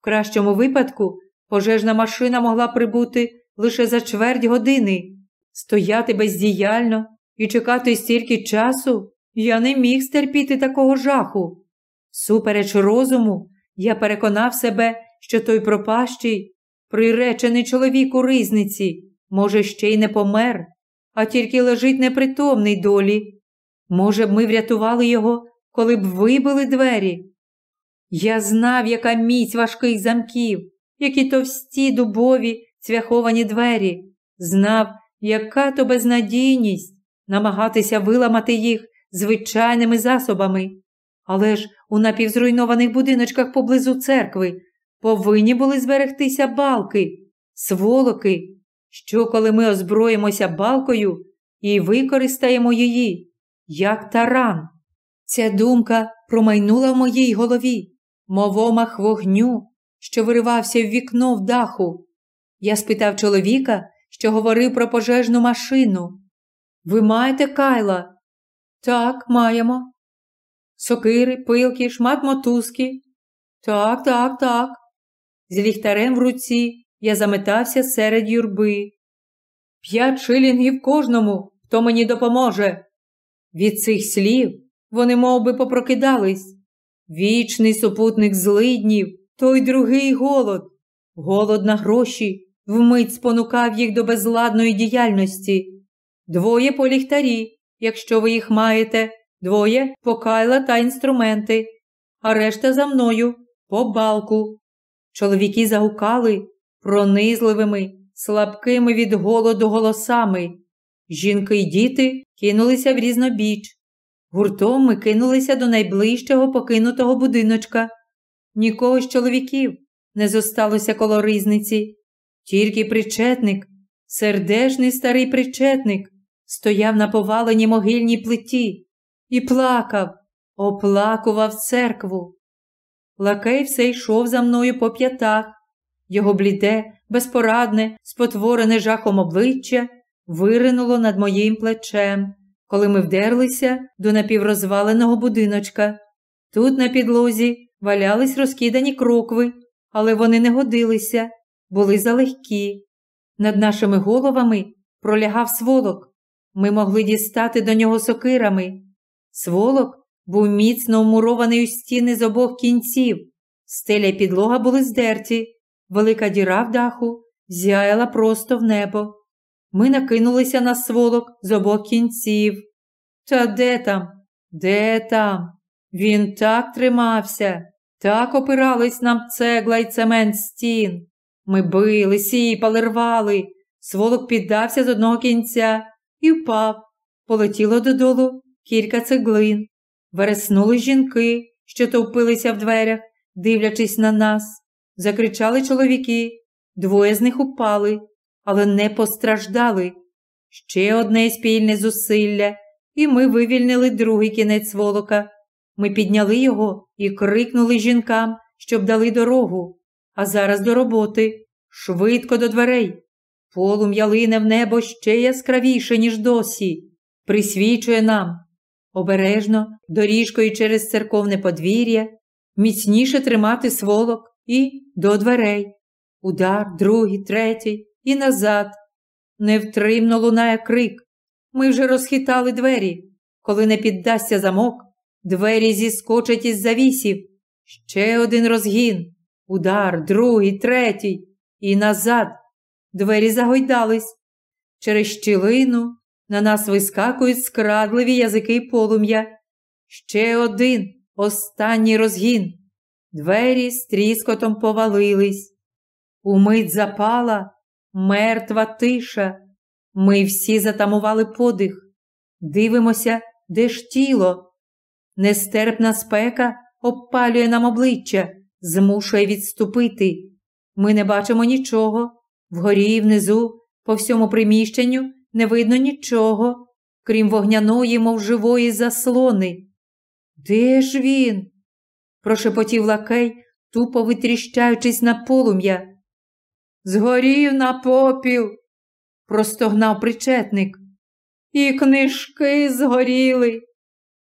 В кращому випадку пожежна машина могла прибути лише за чверть години. Стояти бездіяльно і чекати стільки часу я не міг стерпіти такого жаху. Супереч розуму, я переконав себе, що той пропащий, приречений чоловік у ризниці, може, ще й не помер, а тільки лежить непритомний долі. Може б, ми врятували його, коли б вибили двері. Я знав, яка міць важких замків, які товсті дубові цвяховані двері, знав, яка то безнадійність намагатися виламати їх звичайними засобами. Але ж у напівзруйнованих будиночках поблизу церкви повинні були зберегтися балки, сволоки, що коли ми озброїмося балкою і використаємо її, як таран. Ця думка промайнула в моїй голові, мов омах вогню, що виривався в вікно в даху. Я спитав чоловіка, що говорив про пожежну машину. Ви маєте кайла? Так, маємо. Сокири, пилки, шмат мотузки. Так, так, так. З ліхтарем в руці я заметався серед юрби. П'ять шилінгів кожному, хто мені допоможе. Від цих слів вони мов би, попрокидались. Вічний супутник злиднів, той другий голод. Голод на гроші вмить спонукав їх до безладної діяльності. Двоє по ліхтарі, якщо ви їх маєте, двоє по кайла та інструменти, а решта за мною по балку. Чоловіки загукали пронизливими, слабкими від голоду голосами. Жінки й діти кинулися в різнобіч. Гуртом ми кинулися до найближчого покинутого будиночка. Нікого з чоловіків не зосталося коло ризниці, тільки причетник, сердешний старий причетник, стояв на поваленій могильній плиті і плакав, оплакував церкву. Лакей все йшов за мною по п'ятах. Його бліде, безпорадне, спотворене жахом обличчя виринуло над моїм плечем, коли ми вдерлися до напіврозваленого будиночка. Тут на підлозі валялись розкидані крокви, але вони не годилися, були залегкі. Над нашими головами пролягав сволок. Ми могли дістати до нього сокирами. Сволок був міцно вмурований у стіни з обох кінців. Стеля й підлога були здерті, велика діра в даху зяяла просто в небо. Ми накинулися на сволок з обох кінців. Та де там? Де там? Він так тримався, так опирались нам цегла й цемент стін. Ми били, сіпали, рвали. Сволок піддався з одного кінця і впав. Полетіло додолу кілька цеглин. Вереснули жінки, що товпилися в дверях, дивлячись на нас. Закричали чоловіки. Двоє з них упали, але не постраждали. Ще одне спільне зусилля, і ми вивільнили другий кінець сволока. Ми підняли його і крикнули жінкам, щоб дали дорогу. А зараз до роботи, швидко до дверей. Полум'я лине в небо ще яскравіше, ніж досі, присвічує нам. Обережно, доріжкою через церковне подвір'я, міцніше тримати сволок і до дверей. Удар, другий, третій і назад. Невтримно лунає крик. Ми вже розхитали двері. Коли не піддасться замок, двері зіскочать із завісів. Ще один розгін. Удар, другий, третій. І назад. Двері загойдались. Через щілину на нас вискакують скрадливі язики полум'я. Ще один останній розгін. Двері з тріскотом повалились. Умить запала мертва тиша. Ми всі затамували подих. Дивимося, де ж тіло. Нестерпна спека обпалює нам обличчя, змушує відступити. Ми не бачимо нічого. Вгорі і внизу, по всьому приміщенню, не видно нічого, крім вогняної, мов живої заслони. Де ж він? прошепотів лакей, тупо витріщаючись на полум'я. Згорів на попіл, простогнав причетник. І книжки згоріли.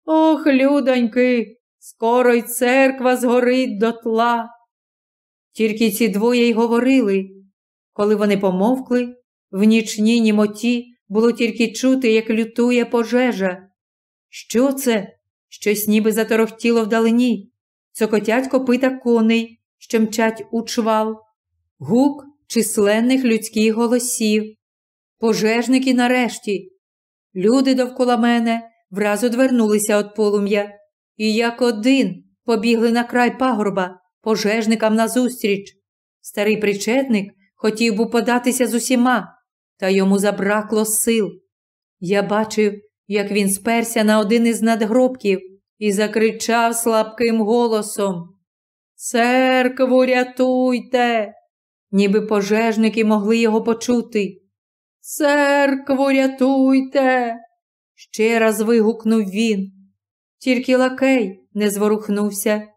Ох, людоньки, скоро й церква згорить дотла. Тільки ці двоє й говорили. Коли вони помовкли, в нічній німоті було тільки чути, як лютує пожежа. Що це? Щось ніби заторохтіло вдалині. цокотять копита коней, що мчать у чвал, гук численних людських голосів, пожежники нарешті. Люди довкола мене враз одвернулися від полум'я, і як один побігли на край пагорба пожежникам назустріч. Старий причетник хотів би податися з усіма, та йому забракло сил. Я бачив, як він сперся на один із надгробків і закричав слабким голосом Церкву рятуйте! Ніби пожежники могли його почути. Церкву рятуйте! Ще раз вигукнув він. Тільки лакей не зворухнувся.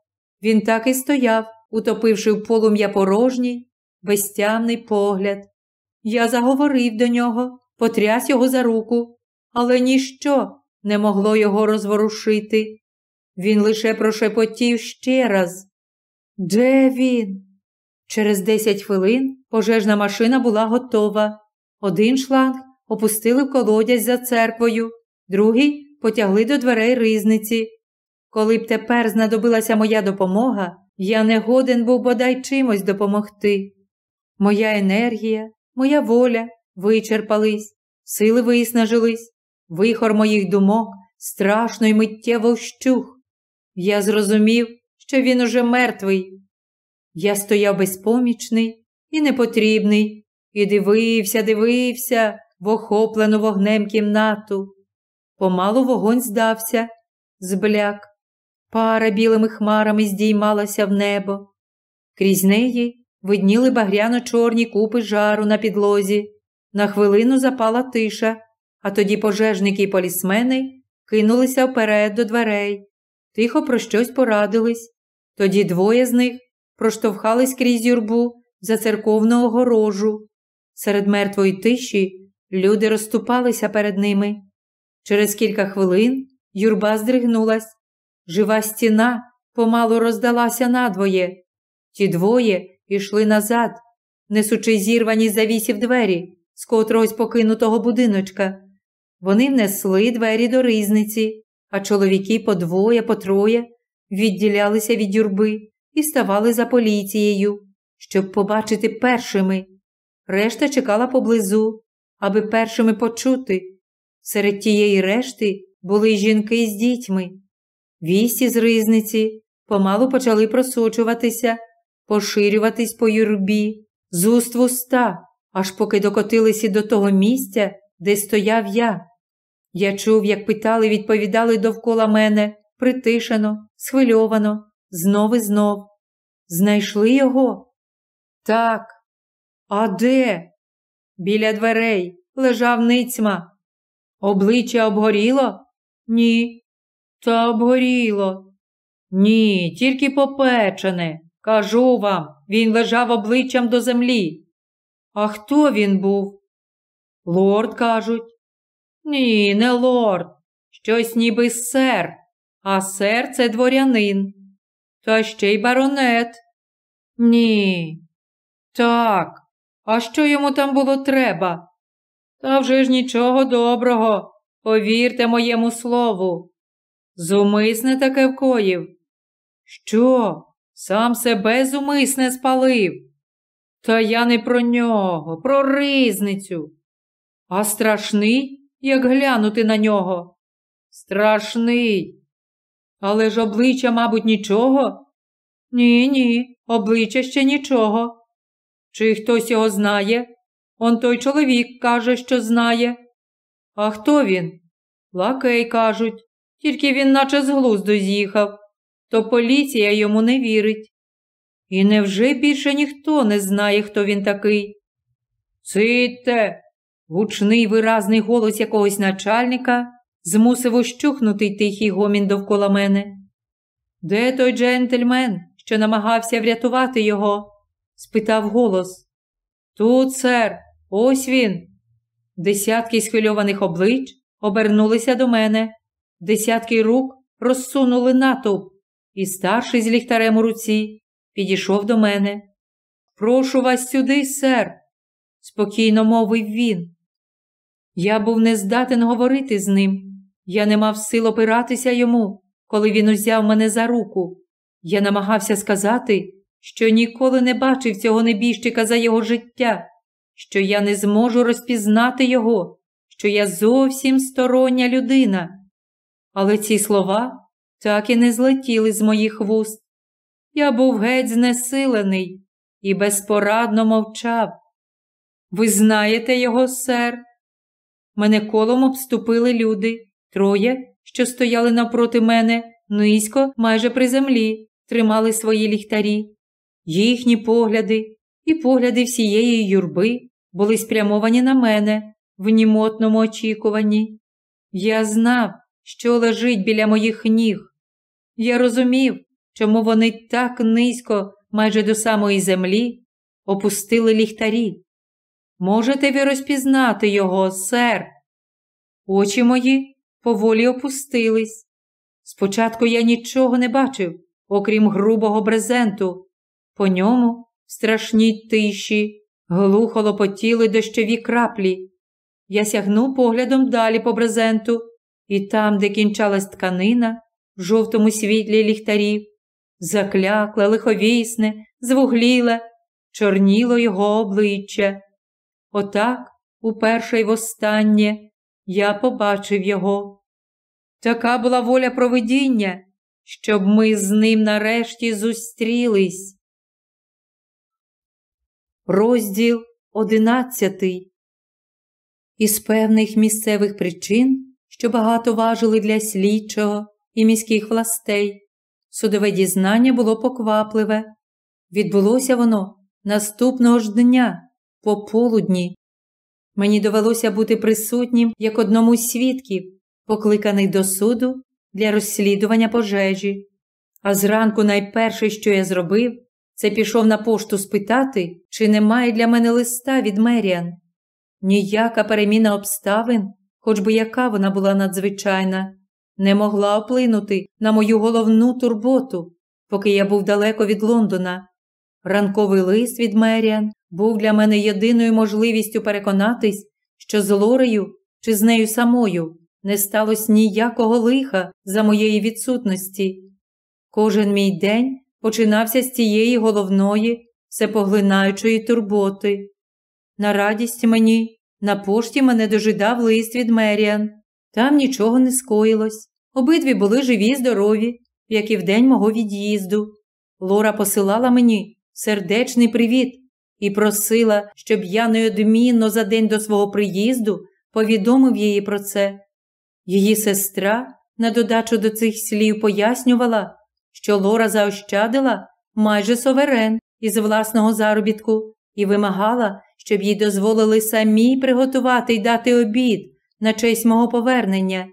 Він так і стояв, утопивши в полум'я порожній, безтямний погляд. Я заговорив до нього, потряс його за руку, але ніщо не могло його розворушити. Він лише прошепотів ще раз. Де він? Через десять хвилин пожежна машина була готова. Один шланг опустили в колодязь за церквою, другий потягли до дверей ризниці. Коли б тепер знадобилася моя допомога, я не годен був бодай чимось допомогти. Моя енергія, моя воля вичерпались, сили виснажились, вихор моїх думок страшно й миттєво вщух. Я зрозумів, що він уже мертвий. Я стояв безпомічний і непотрібний, і дивився, дивився в охоплену вогнем кімнату. Помалу вогонь здався, збляк. Пара білими хмарами здіймалася в небо. Крізь неї видніли багряно чорні купи жару на підлозі. На хвилину запала тиша, а тоді пожежники і полісмени кинулися вперед до дверей. Тихо про щось порадились. Тоді двоє з них проштовхались крізь юрбу за церковну огорожу. Серед мертвої тиші люди розступалися перед ними. Через кілька хвилин юрба здригнулась. Жива стіна помалу роздалася надвоє. Ті двоє йшли назад, несучи зірвані завісів двері з котрогось покинутого будиночка. Вони внесли двері до ризниці, а чоловіки по двоє, по троє відділялися від юрби і ставали за поліцією, щоб побачити першими. Решта чекала поблизу, аби першими почути. Серед тієї решти були жінки з дітьми. Вісті з ризниці помалу почали просочуватися, поширюватись по юрбі, з уст в уста, аж поки докотилися до того місця, де стояв я. Я чув, як питали, відповідали довкола мене, притишено, схвильовано, знов і знов. Знайшли його? Так. А де? Біля дверей лежав ницьма. Обличчя обгоріло? Ні. Та обгоріло. Ні, тільки попечене. Кажу вам, він лежав обличчям до землі. А хто він був? Лорд, кажуть. Ні, не лорд. Щось ніби сер, а сер це дворянин. Та ще й баронет. Ні. Так. А що йому там було треба? Та вже ж нічого доброго. Повірте моєму слову. Зумисне таке вкоїв. Що? Сам себе зумисне спалив? Та я не про нього, про ризницю. А страшний, як глянути на нього. Страшний. Але ж обличчя, мабуть, нічого? Ні, ні, обличчя ще нічого. Чи хтось його знає? Он той чоловік каже, що знає. А хто він? Лакей кажуть, тільки він наче з глузду з'їхав, то поліція йому не вірить. І невже більше ніхто не знає, хто він такий? Цитте. Гучний виразний голос якогось начальника змусив ущухнути тихий гомін довкола мене. Де той джентльмен, що намагався врятувати його? спитав голос. Тут, сер, ось він. Десятки схвильованих облич обернулися до мене, десятки рук розсунули натовп, і старший з ліхтарем у руці підійшов до мене. Прошу вас сюди, сер, спокійно мовив він. Я був не здатен говорити з ним. Я не мав сил опиратися йому, коли він узяв мене за руку. Я намагався сказати, що ніколи не бачив цього небіжчика за його життя, що я не зможу розпізнати його, що я зовсім стороння людина. Але ці слова так і не злетіли з моїх вуст. Я був геть знесилений і безпорадно мовчав. Ви знаєте його, сер? Мене колом обступили люди, троє, що стояли навпроти мене, низько, майже при землі, тримали свої ліхтарі. Їхні погляди і погляди всієї юрби були спрямовані на мене в німотному очікуванні. Я знав, що лежить біля моїх ніг. Я розумів, чому вони так низько, майже до самої землі, опустили ліхтарі. Можете ви розпізнати його, сер? Очі мої поволі опустились. Спочатку я нічого не бачив, окрім грубого брезенту. По ньому, страшній тиші, глухо лопотіли дощові краплі. Я сягнув поглядом далі по брезенту, і там, де кінчалась тканина, в жовтому світлі ліхтарів, заклякле, лиховісне, звугліле, чорніло його обличчя. Отак, уперше й востаннє, я побачив його. Така була воля провидіння, щоб ми з ним нарешті зустрілись. Розділ одинадцятий. Із певних місцевих причин, що багато важили для слідчого і міських властей, судове дізнання було поквапливе. Відбулося воно наступного ж дня, по полудні. Мені довелося бути присутнім як одному з свідків, покликаний до суду для розслідування пожежі. А зранку найперше, що я зробив, це пішов на пошту спитати, чи немає для мене листа від Меріан. Ніяка переміна обставин, хоч би яка вона була надзвичайна, не могла вплинути на мою головну турботу, поки я був далеко від Лондона. Ранковий лист від Меріан був для мене єдиною можливістю переконатись, що з Лорею чи з нею самою не сталося ніякого лиха за моєї відсутності. Кожен мій день починався з цієї головної, всепоглинаючої турботи. На радість мені, на пошті мене дожидав лист від Меріан. Там нічого не скоїлось. Обидві були живі й здорові, як і в день мого від'їзду. Лора посилала мені сердечний привіт і просила, щоб я неодмінно за день до свого приїзду повідомив її про це. Її сестра, на додачу до цих слів, пояснювала, що Лора заощадила майже соверен із власного заробітку і вимагала, щоб їй дозволили самій приготувати й дати обід на честь мого повернення.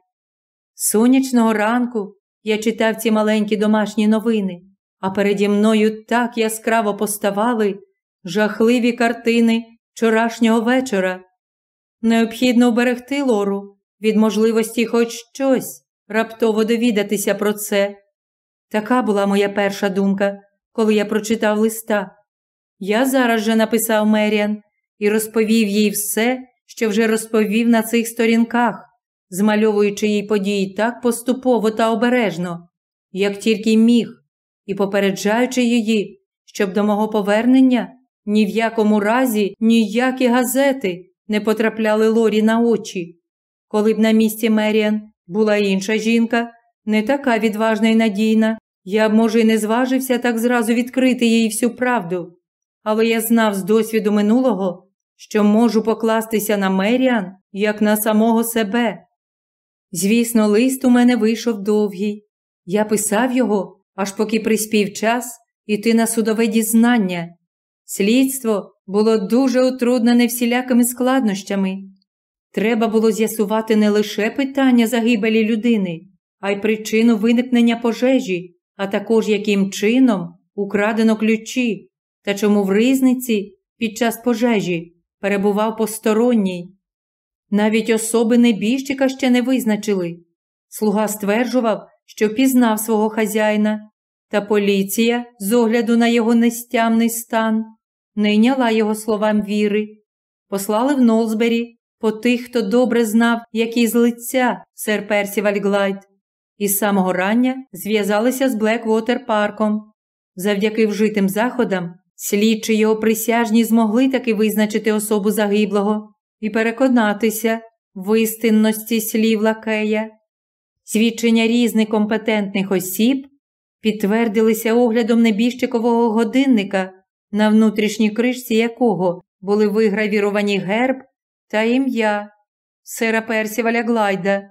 Сонячного ранку я читав ці маленькі домашні новини, а переді мною так яскраво поставали жахливі картини вчорашнього вечора. Необхідно вберегти Лору від можливості хоч щось раптово довідатися про це. Така була моя перша думка, коли я прочитав листа. Я зараз же написав Меріан і розповів їй все, що вже розповів на цих сторінках, змальовуючи їй події так поступово та обережно, як тільки міг, і попереджаючи її, щоб до мого повернення ні в якому разі ніякі газети не потрапляли Лорі на очі. Коли б на місці Меріан була інша жінка, не така відважна і надійна, я б, може, й не зважився так зразу відкрити їй всю правду. Але я знав з досвіду минулого, що можу покластися на Меріан як на самого себе. Звісно, лист у мене вийшов довгий. Я писав його, аж поки приспів час іти на судове дізнання. Слідство було дуже утруднене всілякими складнощами. Треба було з'ясувати не лише питання загибелі людини, а й причину виникнення пожежі, а також яким чином украдено ключі та чому в ризниці під час пожежі перебував посторонній. Навіть особи небіжчика ще не визначили. Слуга стверджував, що пізнав свого хазяїна, та поліція, з огляду на його нестямний стан, не йняла його словам віри. Послали в Нолсбері по тих, хто добре знав, який з лиця сер Персіваль Глайд, і з самого рання зв'язалися з Блеквотер парком. Завдяки вжитим заходам слідчий і його присяжні змогли таки визначити особу загиблого і переконатися в істинності слів лакея. Свідчення різних компетентних осіб підтвердилися оглядом небіжчикового годинника, на внутрішній кришці якого були вигравіровані герб та ім'я сера Персіваля Глайда.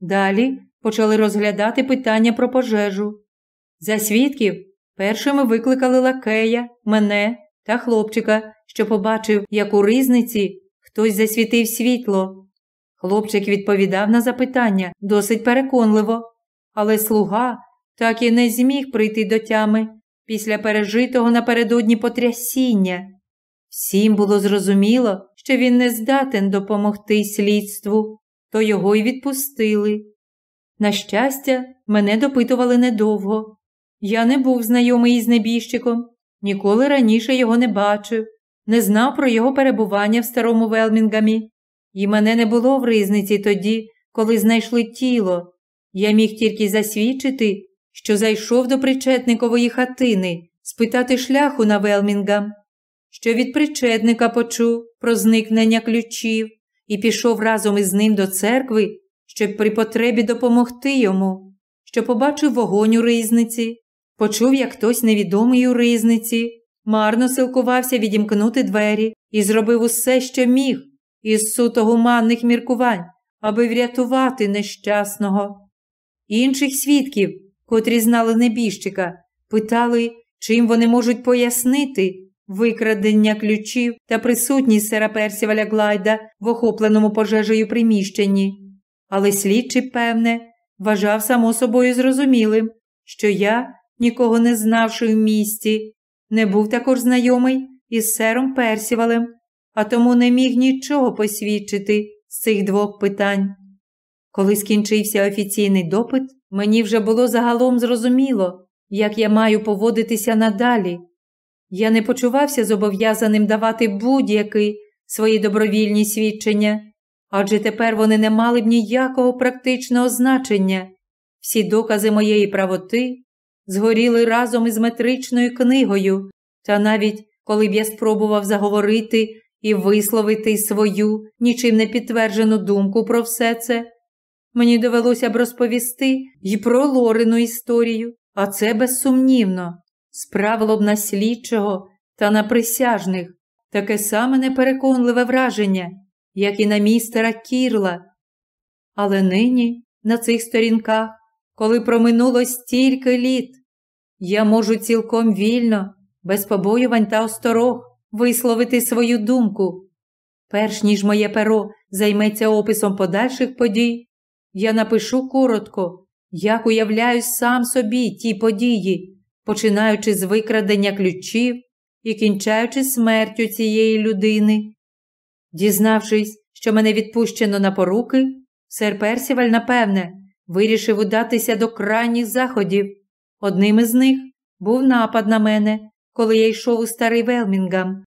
Далі почали розглядати питання про пожежу. За свідків першими викликали лакея, мене та хлопчика, що побачив, як у ризниці хтось засвітив світло. Хлопчик відповідав на запитання досить переконливо, але слуга так і не зміг прийти до тями після пережитого напередодні потрясіння. Всім було зрозуміло, що він не здатен допомогти слідству, то його й відпустили. На щастя, мене допитували недовго. Я не був знайомий із небіжчиком, ніколи раніше його не бачив, не знав про його перебування в старому Велмінгамі, і мене не було в ризниці тоді, коли знайшли тіло. Я міг тільки засвідчити, що зайшов до причетникової хатини спитати шляху на Велмінгам, що від причетника почув про зникнення ключів і пішов разом із ним до церкви, щоб при потребі допомогти йому, що побачив вогонь у ризниці, почув, як хтось невідомий у ризниці, марно силкувався відімкнути двері і зробив усе, що міг, із суто гуманних міркувань, аби врятувати нещасного. Інших свідків, котрі знали небіжчика, питали, чим вони можуть пояснити викрадення ключів та присутність сера Персіваля Глайда в охопленому пожежею приміщенні. Але слідчий, певне, вважав само собою зрозумілим, що я, нікого не знавши в місті, не був також знайомий із сером Персівалем, а тому не міг нічого посвідчити з цих двох питань. Коли скінчився офіційний допит, мені вже було загалом зрозуміло, як я маю поводитися надалі. Я не почувався зобов'язаним давати будь-які свої добровільні свідчення, адже тепер вони не мали б ніякого практичного значення. Всі докази моєї правоти згоріли разом із метричною книгою, та навіть коли б я спробував заговорити і висловити свою нічим не підтверджену думку про все це, мені довелося б розповісти й про Лорину історію, а це безсумнівно, справило б на слідчого та на присяжних. Таке саме непереконливе враження, як і на містера Кірла. Але нині, на цих сторінках, коли проминуло стільки літ, я можу цілком вільно, без побоювань та осторог, висловити свою думку. Перш ніж моє перо займеться описом подальших подій, я напишу коротко, як уявляю сам собі ті події, починаючи з викрадення ключів і кінчаючи смертю цієї людини. Дізнавшись, що мене відпущено на поруки, сер Персіваль, напевне, вирішив удатися до крайніх заходів. Одним із них був напад на мене, коли я йшов у старий Велмінгам.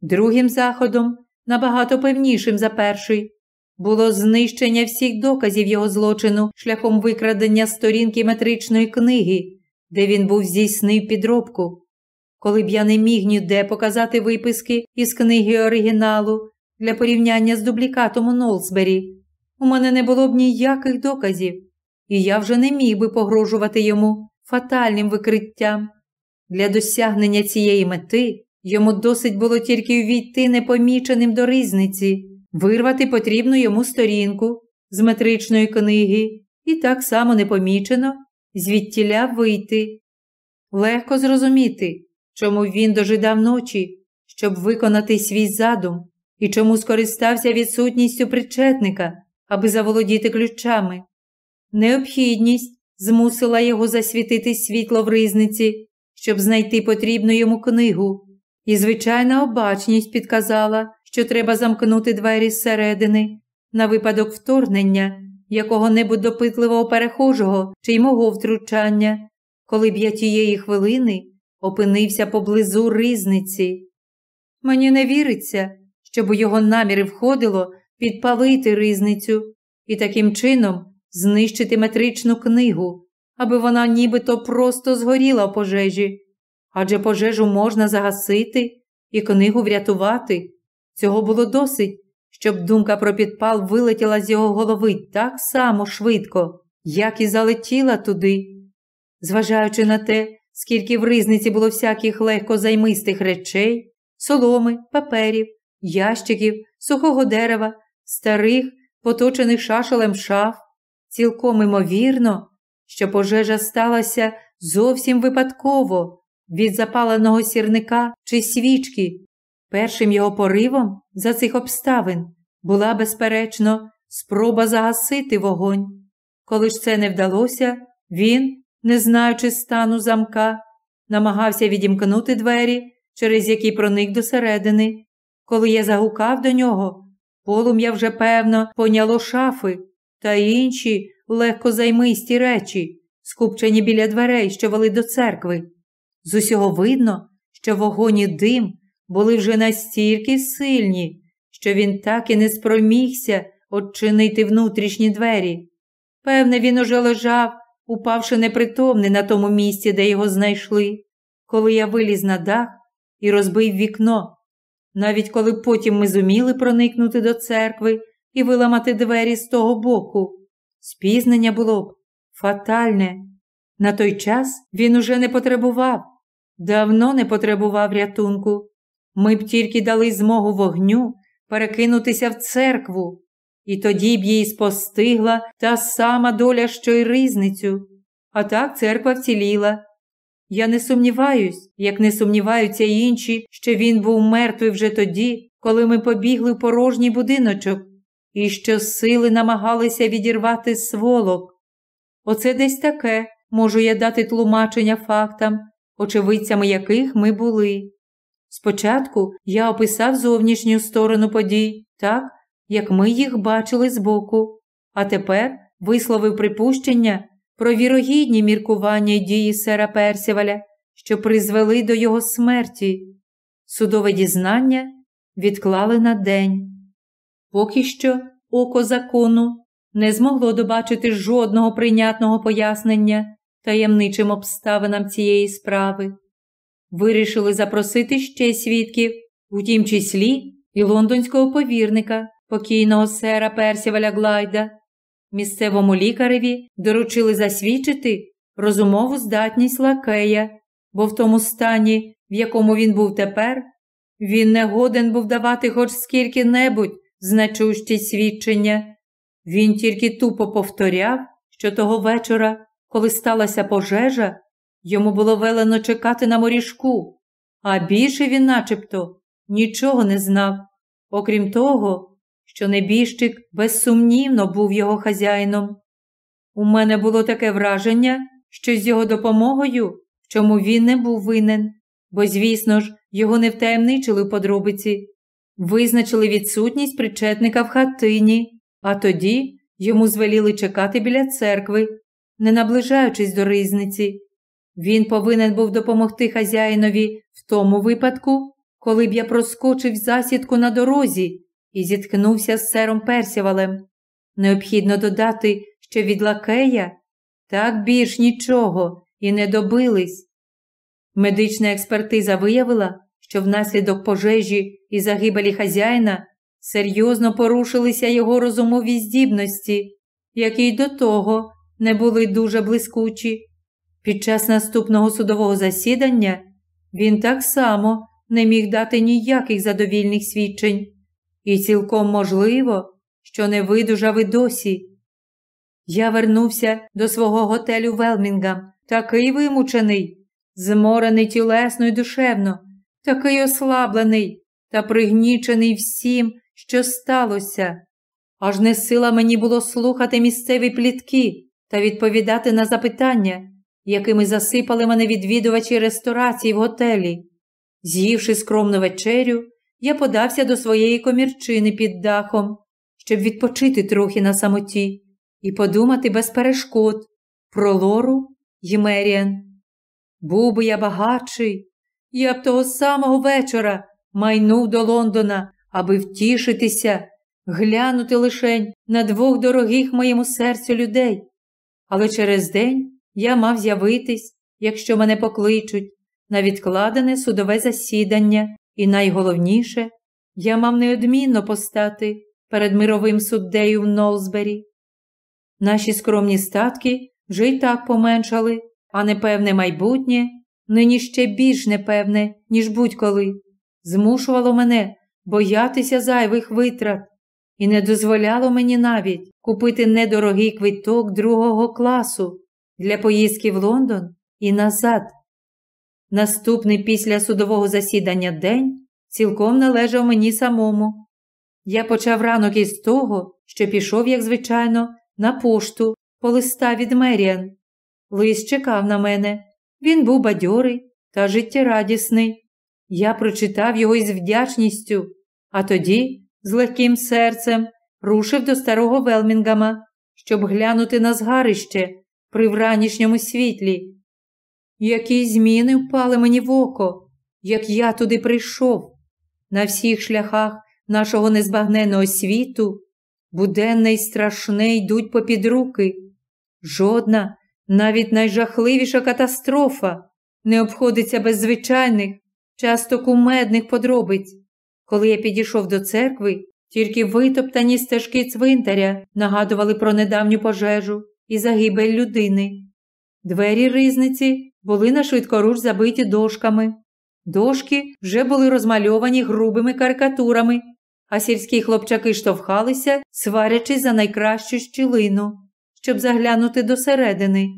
Другим заходом, набагато певнішим за перший, було знищення всіх доказів його злочину шляхом викрадення сторінки метричної книги, де він був здійснив підробку. Коли б я не міг ніде показати виписки із книги оригіналу для порівняння з дублікатом у Нолсбері, у мене не було б ніяких доказів, і я вже не міг би погрожувати йому фатальним викриттям. Для досягнення цієї мети йому досить було тільки ввійти непоміченим до різниці, вирвати потрібну йому сторінку з метричної книги і так само непомічено звідтіля вийти. Легко зрозуміти, чому він дожидав ночі, щоб виконати свій задум, і чому скористався відсутністю причетника, аби заволодіти ключами. Необхідність змусила його засвітити світло в ризниці, щоб знайти потрібну йому книгу, і звичайна обачність підказала, що треба замкнути двері зсередини на випадок вторгнення якого-небудь допитливого перехожого чи й мого втручання, коли б я тієї хвилини опинився поблизу ризниці. Мені не віриться, щоб у його наміри входило підпалити ризницю і таким чином знищити метричну книгу, аби вона нібито просто згоріла в пожежі. Адже пожежу можна загасити і книгу врятувати. Цього було досить, щоб думка про підпал вилетіла з його голови так само швидко, як і залетіла туди. Зважаючи на те, скільки в ризниці було всяких легкозаймистих речей, соломи, паперів, ящиків, сухого дерева, старих, поточених шашелем шаф, цілком імовірно, що пожежа сталася зовсім випадково від запаленого сірника чи свічки. Першим його поривом за цих обставин була, безперечно, спроба загасити вогонь. Коли ж це не вдалося, він, не знаючи стану замка, намагався відімкнути двері, через які проник досередини. Коли я загукав до нього, полум'я вже, певно, поняло шафи та інші легкозаймисті речі, скупчені біля дверей, що вели до церкви. З усього видно, що вогонь і дим були вже настільки сильні, що він так і не спромігся odчинити внутрішні двері. Певне, він уже лежав, упавши непритомний на тому місці, де його знайшли, коли я виліз на дах і розбив вікно. Навіть коли потім ми зуміли проникнути до церкви і виламати двері з того боку, спізнення було б фатальне. На той час він уже не потребував, давно не потребував рятунку. Ми б тільки дали змогу вогню перекинутися в церкву, і тоді б їй спостигла та сама доля, що й різницю. А так церква вціліла. Я не сумніваюсь, як не сумніваються інші, що він був мертвий вже тоді, коли ми побігли в порожній будиночок, і що сили намагалися відірвати сволок. Оце десь таке можу я дати тлумачення фактам, очевидцями яких ми були. Спочатку я описав зовнішню сторону подій так, як ми їх бачили збоку, а тепер висловив припущення про вірогідні міркування дії сера Персіваля, що призвели до його смерті. Судове дізнання відклали на день. Поки що око закону не змогло добачити жодного прийнятного пояснення таємничим обставинам цієї справи вирішили запросити ще свідків, у тім числі і лондонського повірника, покійного сера Персіваля Глайда. Місцевому лікареві доручили засвідчити розумову здатність лакея, бо в тому стані, в якому він був тепер, він не годен був давати хоч скільки-небудь значущі свідчення. Він тільки тупо повторяв, що того вечора, коли сталася пожежа, Йому було велено чекати на морішку, а більше він начебто нічого не знав, окрім того, що небіжчик безсумнівно був його хазяїном. У мене було таке враження, що з його допомогою, в чому він не був винен, бо, звісно ж, його не втаємничили в подробиці, визначили відсутність причетника в хатині, а тоді йому звеліли чекати біля церкви, не наближаючись до ризниці. Він повинен був допомогти хазяїнові в тому випадку, коли б я проскочив засідку на дорозі і зіткнувся з сером Персівалем. Необхідно додати, що від лакея так більш нічого і не добились. Медична експертиза виявила, що внаслідок пожежі і загибелі хазяїна серйозно порушилися його розумові здібності, які й до того не були дуже блискучі. Під час наступного судового засідання він так само не міг дати ніяких задовільних свідчень, і цілком можливо, що не видужав і досі. Я вернувся до свого готелю Велмінгам, такий вимучений, зморений тілесно і душевно, такий ослаблений та пригнічений всім, що сталося. Аж не сила мені було слухати місцеві плітки та відповідати на запитання якими засипали мене відвідувачі ресторації в готелі. З'ївши скромну вечерю, я подався до своєї комірчини під дахом, щоб відпочити трохи на самоті і подумати без перешкод про Лору й Меріан. Був би я багатший, я б того самого вечора майнув до Лондона, аби втішитися глянути лишень на двох дорогих моєму серцю людей. Але через день я мав з'явитись, якщо мене покличуть, на відкладене судове засідання, і найголовніше, я мав неодмінно постати перед мировим суддею в Нолсбері. Наші скромні статки вже й так поменшали, а непевне майбутнє нині ще більш непевне, ніж будь-коли, змушувало мене боятися зайвих витрат і не дозволяло мені навіть купити недорогий квиток другого класу для поїздки в Лондон і назад. Наступний після судового засідання день цілком належав мені самому. Я почав ранок із того, що пішов, як звичайно, на пошту по листа від Меріан. Лист чекав на мене. Він був бадьорий та життєрадісний. Я прочитав його із вдячністю, а тоді, з легким серцем, рушив до старого Велмінгама, щоб глянути на згарище при вранішньому світлі. Які зміни впали мені в око, як я туди прийшов. На всіх шляхах нашого незбагненого світу буденне й страшне йдуть попід руки. Жодна, навіть найжахливіша катастрофа не обходиться без звичайних, часто кумедних подробиць. Коли я підійшов до церкви, тільки витоптані стежки цвинтаря нагадували про недавню пожежу і загибель людини. Двері ризниці були на швидкоруч забиті дошками. Дошки вже були розмальовані грубими карикатурами, а сільські хлопчаки штовхалися, сварячись за найкращу щілину, щоб заглянути досередини.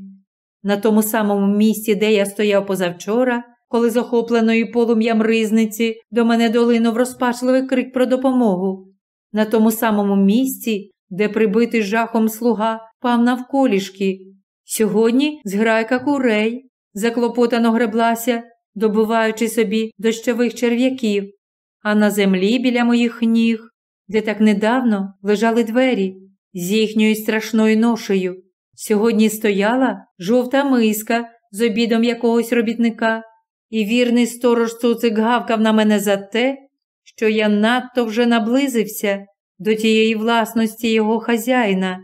На тому самому місці, де я стояв позавчора, коли з охопленої полум'ям ризниці до мене долинув розпачливий крик про допомогу. На тому самому місці, де прибитий жахом слуга пав навколішки. Сьогодні зграйка курей заклопотано греблася, добуваючи собі дощових черв'яків, а на землі біля моїх ніг, де так недавно лежали двері з їхньою страшною ношею. Сьогодні стояла жовта миска з обідом якогось робітника, і вірний сторож цуцик гавкав на мене за те, що я надто вже наблизився до тієї власності його хазяїна.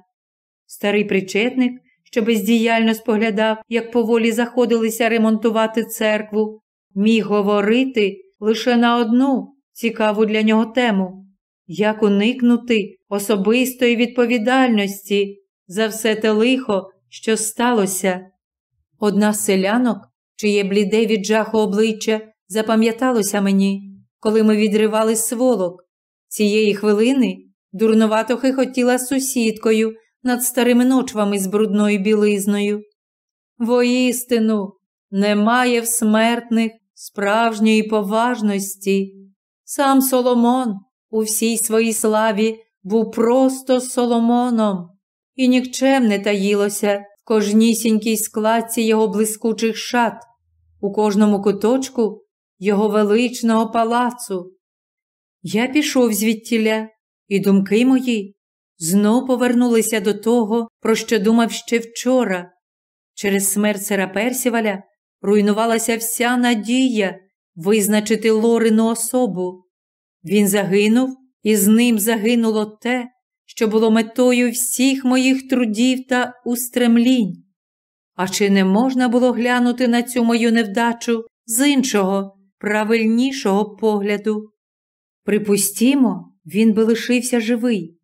Старий причетник, що бездіяльно споглядав, як поволі заходилися ремонтувати церкву, міг говорити лише на одну цікаву для нього тему як уникнути особистої відповідальності за все те лихо, що сталося. Одна з селянок, чиє бліде від жаху обличчя, запам'яталося мені, коли ми відривали сволок. Цієї хвилини дурновато хихотіла сусідкою над старими ночвами з брудною білизною. Воістину, немає в смертних справжньої поважності. Сам Соломон у всій своїй славі був просто Соломоном, і нікчем не таїлося в кожнісінькій складці його блискучих шат, у кожному куточку його величного палацу. Я пішов звідтіля, і думки мої знов повернулися до того, про що думав ще вчора. Через смерть сера Персіваля руйнувалася вся надія визначити Лорину особу. Він загинув, і з ним загинуло те, що було метою всіх моїх трудів та устремлінь. А чи не можна було глянути на цю мою невдачу з іншого, правильнішого погляду? Припустімо, він би лишився живий.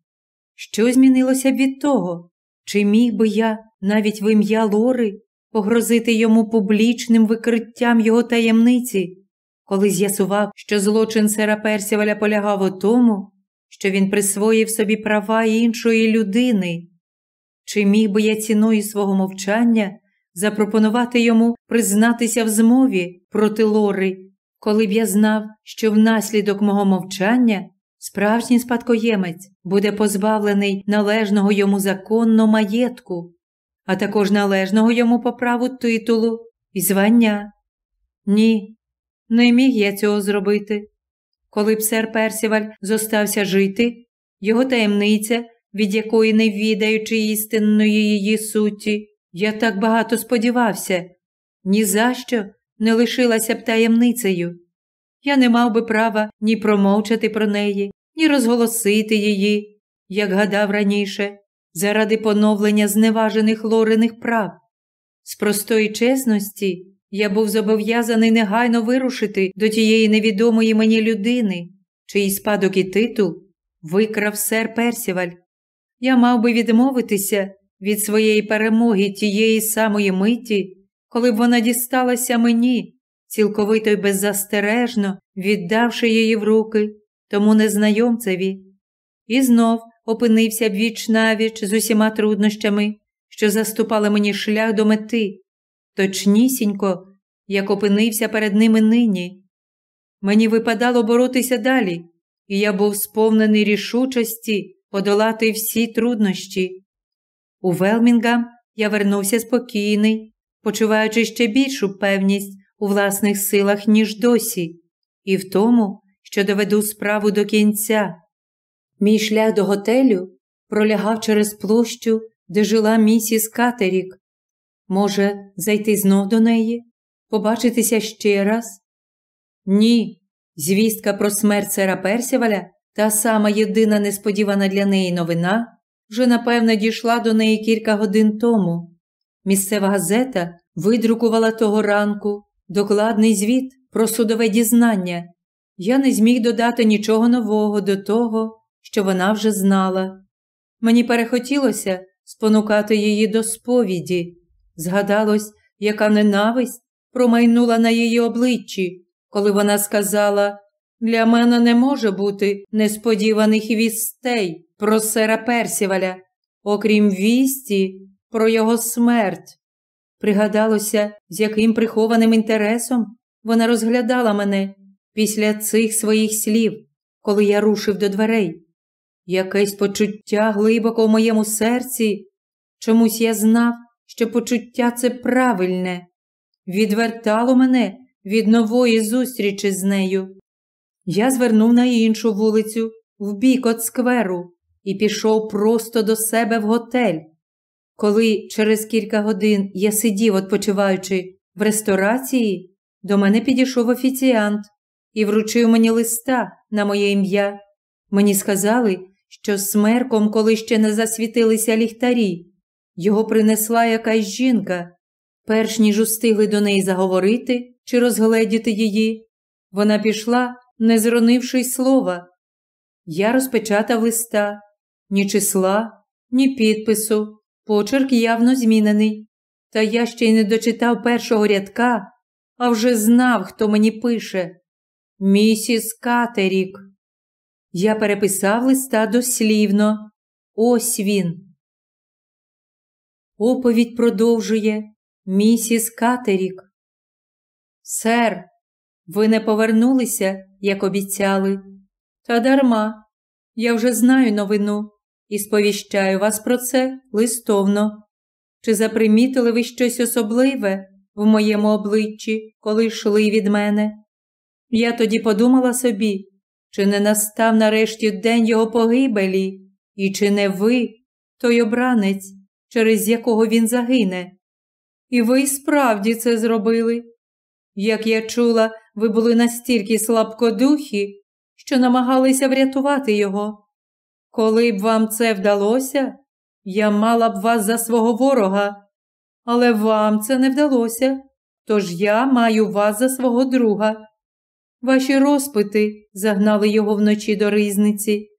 Що змінилося б від того? Чи міг би я навіть в ім'я Лори погрозити йому публічним викриттям його таємниці, коли з'ясував, що злочин сера Персіваля полягав у тому, що він присвоїв собі права іншої людини? Чи міг би я ціною свого мовчання запропонувати йому признатися в змові проти Лори, коли б я знав, що внаслідок мого мовчання справжній спадкоємець буде позбавлений належного йому законно маєтку, а також належного йому по праву титулу і звання? Ні, не міг я цього зробити. Коли б сер Персіваль зостався жити, його таємниця, від якої не відаючи істинної її суті, я так багато сподівався, ні за що не лишилася б таємницею. Я не мав би права ні промовчати про неї, ні розголосити її, як гадав раніше, заради поновлення зневажених лорених прав. З простої чесності я був зобов'язаний негайно вирушити до тієї невідомої мені людини, чиї спадок і титул викрав сер Персіваль. Я мав би відмовитися від своєї перемоги тієї самої миті, коли б вона дісталася мені, цілковито й беззастережно віддавши її в руки тому незнайомцеві, і знов опинився б віч навіч з усіма труднощами, що заступали мені шлях до мети, точнісінько, як опинився перед ними нині. Мені випадало боротися далі, і я був сповнений рішучості подолати всі труднощі. У Велмінгам я вернувся спокійний, почуваючи ще більшу певність у власних силах, ніж досі, і в тому, що доведу справу до кінця. Мій шлях до готелю пролягав через площу, де жила місіс Катерік. Може, зайти знов до неї, побачитися ще раз? Ні, звістка про смерть сера Персіваля, та сама єдина несподівана для неї новина, вже напевно дійшла до неї кілька годин тому. Місцева газета видрукувала того ранку докладний звіт про судове дізнання. Я не зміг додати нічого нового до того, що вона вже знала. Мені перехотілося спонукати її до сповіді. Згадалось, яка ненависть промайнула на її обличчі, коли вона сказала: Для мене не може бути несподіваних вістей про сера Персіваля, окрім вісті про його смерть. Пригадалося, з яким прихованим інтересом вона розглядала мене після цих своїх слів, коли я рушив до дверей. Якесь почуття глибоко в моєму серці. Чомусь я знав, що почуття це правильне, відвертало мене від нової зустрічі з нею. Я звернув на іншу вулицю, в бік от скверу, і пішов просто до себе в готель. Коли через кілька годин я сидів, відпочиваючи в ресторації, до мене підійшов офіціант і вручив мені листа на моє ім'я. Мені сказали, що смерком, коли ще не засвітилися ліхтарі, його принесла якась жінка. Перш ніж устигли до неї заговорити чи розгледіти її, вона пішла, не зронивши й слова. Я розпечатав листа ні числа, ні підпису, почерк явно змінений. Та я ще й не дочитав першого рядка, а вже знав, хто мені пише. Місіс Катерік. Я переписав листа дослівно. Ось він. Оповідь продовжує місіс Катерік. Сер, ви не повернулися, як обіцяли. Та дарма. Я вже знаю новину і сповіщаю вас про це листовно. Чи запримітили ви щось особливе в моєму обличчі, коли йшли від мене? Я тоді подумала собі, чи не настав нарешті день його погибелі, і чи не ви, той обранець, через якого він загине? І ви справді це зробили. Як я чула, ви були настільки слабкодухі, що намагалися врятувати його. Коли б вам це вдалося, я мала б вас за свого ворога, але вам це не вдалося, тож я маю вас за свого друга. Ваші розпити загнали його вночі до ризниці.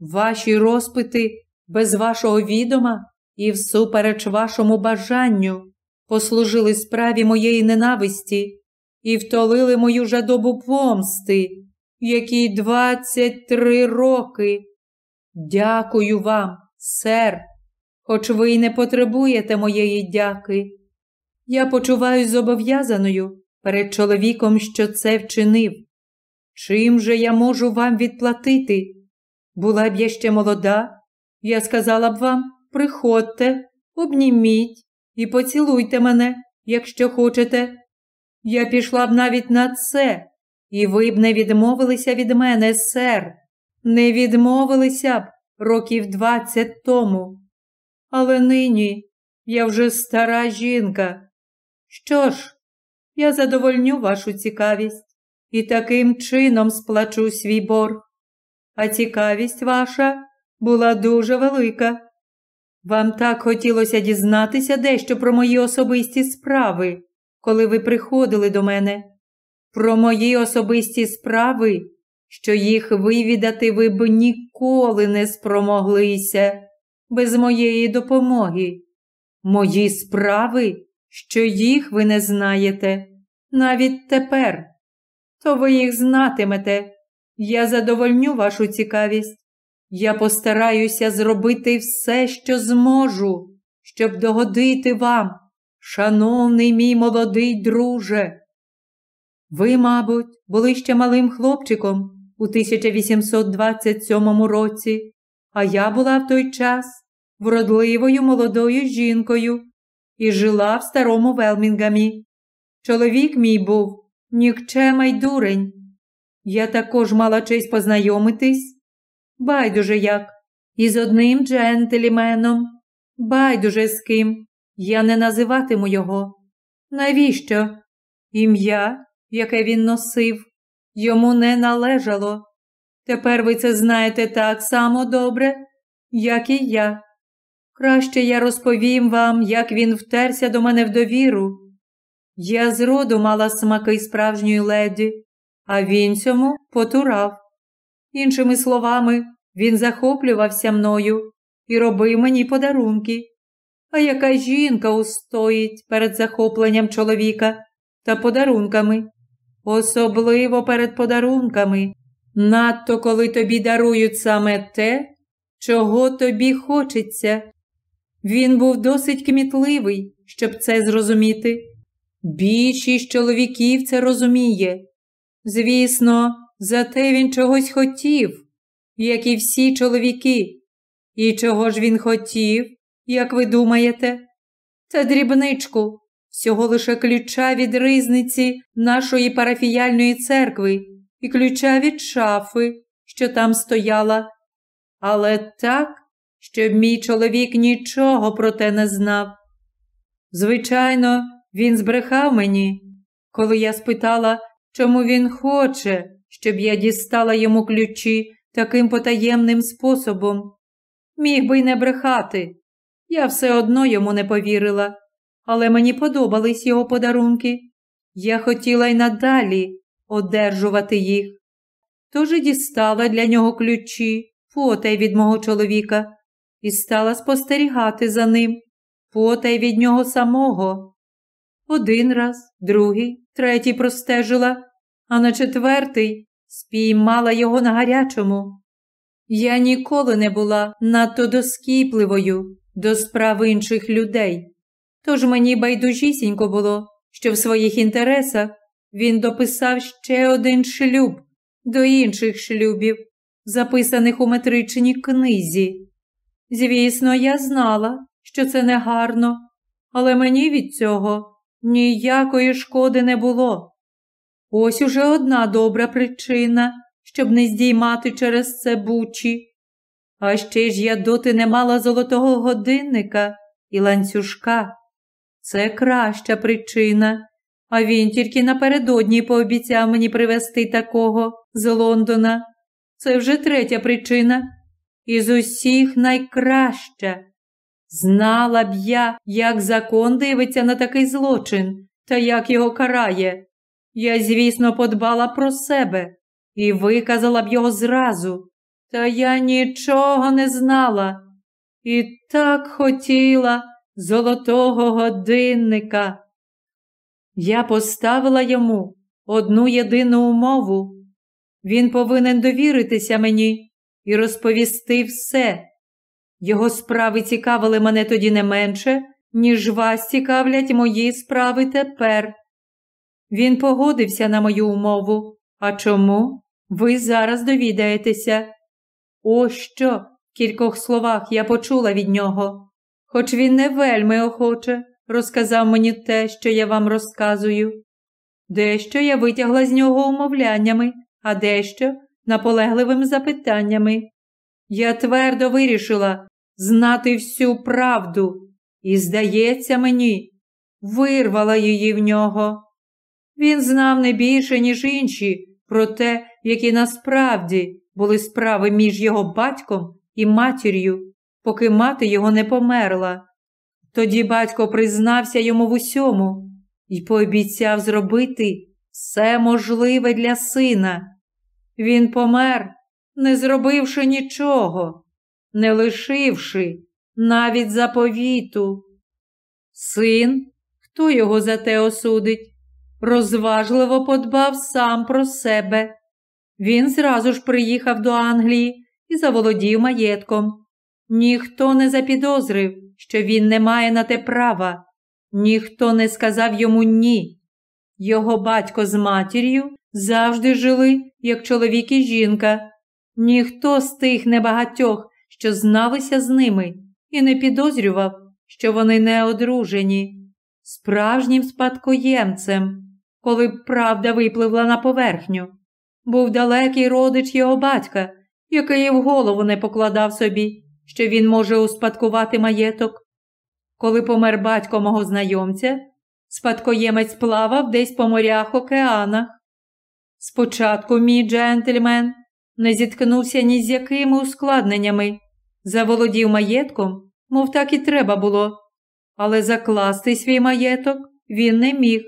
Ваші розпити без вашого відома і всупереч вашому бажанню послужили справі моєї ненависті і втолили мою жадобу помсти, якій двадцять три роки. Дякую вам, сер, хоч ви й не потребуєте моєї дяки. Я почуваюсь зобов'язаною перед чоловіком, що це вчинив. Чим же я можу вам відплатити? Була б я ще молода, я сказала б вам приходьте, обніміть і поцілуйте мене, якщо хочете. Я пішла б навіть на це, і ви б не відмовилися від мене, сер, не відмовилися б років двадцять тому. Але нині я вже стара жінка. Що ж, я задовольню вашу цікавість і таким чином сплачу свій борг. а цікавість ваша була дуже велика. Вам так хотілося дізнатися дещо про мої особисті справи, коли ви приходили до мене, про мої особисті справи, що їх вивідати ви б ніколи не спромоглися без моєї допомоги. Мої справи, що їх ви не знаєте, навіть тепер. То ви їх знатимете. Я задовольню вашу цікавість. Я постараюся зробити все, що зможу, щоб догодити вам, шановний мій молодий друже. Ви, мабуть, були ще малим хлопчиком у 1827 році, а я була в той час вродливою молодою жінкою і жила в старому Велмінгамі. Чоловік мій був нікчема й дурень. Я також мала честь познайомитись, байдуже як, із одним джентльменом, байдуже з ким. Я не називатиму його. Навіщо? Ім'я, яке він носив, йому не належало. Тепер ви це знаєте так само добре, як і я. Краще я розповім вам, як він втерся до мене в довіру. Я зроду мала смаки справжньої леді, а він цьому потурав. Іншими словами, він захоплювався мною і робив мені подарунки. А яка жінка устоїть перед захопленням чоловіка та подарунками, особливо перед подарунками, надто коли тобі дарують саме те, чого тобі хочеться. Він був досить кмітливий, щоб це зрозуміти. Більшість чоловіків це розуміє. Звісно, зате він чогось хотів, як і всі чоловіки. І чого ж він хотів, як ви думаєте? Це дрібничку, всього лише ключа від ризниці нашої парафіяльної церкви і ключа від шафи, що там стояла. Але так, щоб мій чоловік нічого про те не знав. Звичайно, він збрехав мені, коли я спитала, чому він хоче, щоб я дістала йому ключі таким потаємним способом. Міг би й не брехати. Я все одно йому не повірила, але мені подобались його подарунки. Я хотіла й надалі одержувати їх. Тож і дістала для нього ключі, потай від мого чоловіка, і стала спостерігати за ним, потай від нього самого. Один раз, другий, третій простежила, а на четвертий спіймала його на гарячому. Я ніколи не була надто доскіпливою до справ інших людей, тож мені байдужісінько було, що в своїх інтересах він дописав ще один шлюб до інших шлюбів, записаних у метричній книзі. Звісно, я знала, що це негарно, але мені від цього ніякої шкоди не було. Ось уже одна добра причина, щоб не здіймати через це бучі. А ще ж я доти не мала золотого годинника і ланцюжка. Це краща причина, а він тільки напередодні пообіцяв мені привезти такого з Лондона. Це вже третя причина. Із усіх найкраща. Знала б я, як закон дивиться на такий злочин та як його карає. Я, звісно, подбала про себе і виказала б його зразу, та я нічого не знала. І так хотіла золотого годинника. Я поставила йому одну єдину умову. Він повинен довіритися мені і розповісти все. Його справи цікавили мене тоді не менше, ніж вас цікавлять мої справи тепер. Він погодився на мою умову. А чому? Ви зараз довідаєтеся. Ось що в кількох словах я почула від нього, хоч він не вельми охоче розказав мені те, що я вам розказую. Дещо я витягла з нього умовляннями, а дещо наполегливими запитаннями. Я твердо вирішила знати всю правду, і, здається мені, вирвала її в нього. Він знав не більше, ніж інші, про те, які насправді були справи між його батьком і матір'ю, поки мати його не померла. Тоді батько признався йому в усьому і пообіцяв зробити все можливе для сина. Він помер, не зробивши нічого, не лишивши навіть заповіту. Син, хто його за те осудить, розважливо подбав сам про себе. Він зразу ж приїхав до Англії і заволодів маєтком. Ніхто не запідозрив, що він не має на те права, ніхто не сказав йому ні. Його батько з матір'ю завжди жили, як чоловік і жінка. Ніхто з тих небагатьох, що зналися з ними, і не підозрював, що вони не одружені. Справжнім спадкоємцем, коли б правда випливла на поверхню, був далекий родич його батька, який в голову не покладав собі, що він може успадкувати маєток. Коли помер батько мого знайомця, спадкоємець плавав десь по морях океанах. Спочатку мій джентльмен не зіткнувся ні з якими ускладненнями, заволодів маєтком, мов так і треба було, але закласти свій маєток він не міг.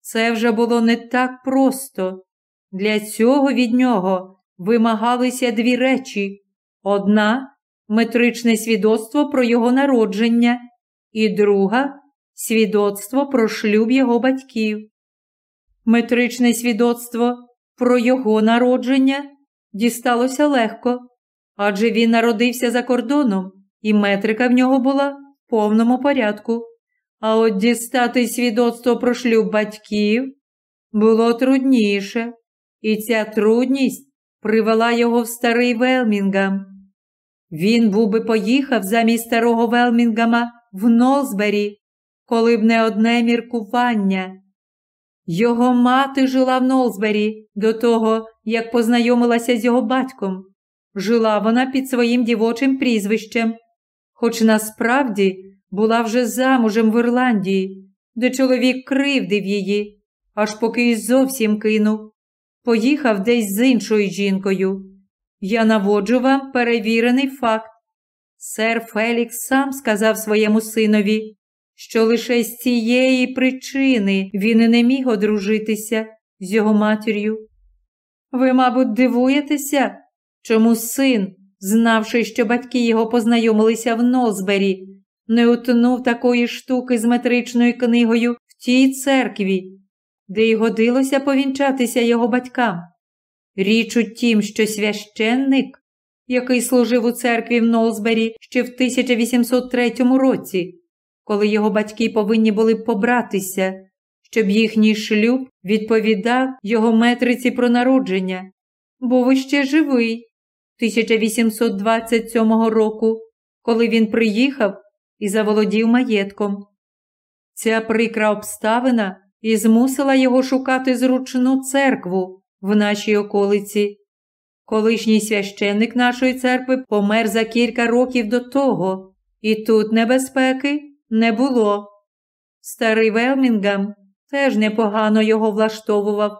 Це вже було не так просто. Для цього від нього вимагалися дві речі: одна метричне свідоцтво про його народження, і друга свідоцтво про шлюб його батьків. Метричне свідоцтво про його народження дісталося легко, адже він народився за кордоном, і метрика в нього була в повному порядку. А от дістати свідоцтво про шлюб батьків було трудніше, і ця трудність привела його в старий Велмінгам. Він був би поїхав замість старого Велмінгама в Нолсбері, коли б не одне міркування. Його мати жила в Нолсбері до того, як познайомилася з його батьком. Жила вона під своїм дівочим прізвищем, хоч насправді була вже замужем в Ірландії, де чоловік кривдив її, аж поки й зовсім кинув. Поїхав десь з іншою жінкою. Я наводжу вам перевірений факт. Сер Фелікс сам сказав своєму синові, що лише з цієї причини він і не міг одружитися з його матір'ю. Ви, мабуть, дивуєтеся, чому син, знавши, що батьки його познайомилися в Нолсбері, не утнув такої штуки з метричною книгою в тій церкві, де й годилося повінчатися його батькам. Річ у тім, що священник, який служив у церкві в Нолсбері ще в 1803 році, коли його батьки повинні були побратися, щоб їхній шлюб відповідав його метриці про народження, був іще живий 1827 року, коли він приїхав і заволодів маєтком. Ця прикра обставина і змусила його шукати зручну церкву в нашій околиці. Колишній священник нашої церкви помер за кілька років до того, і тут небезпеки не було. Старий Велмінгам теж непогано його влаштовував.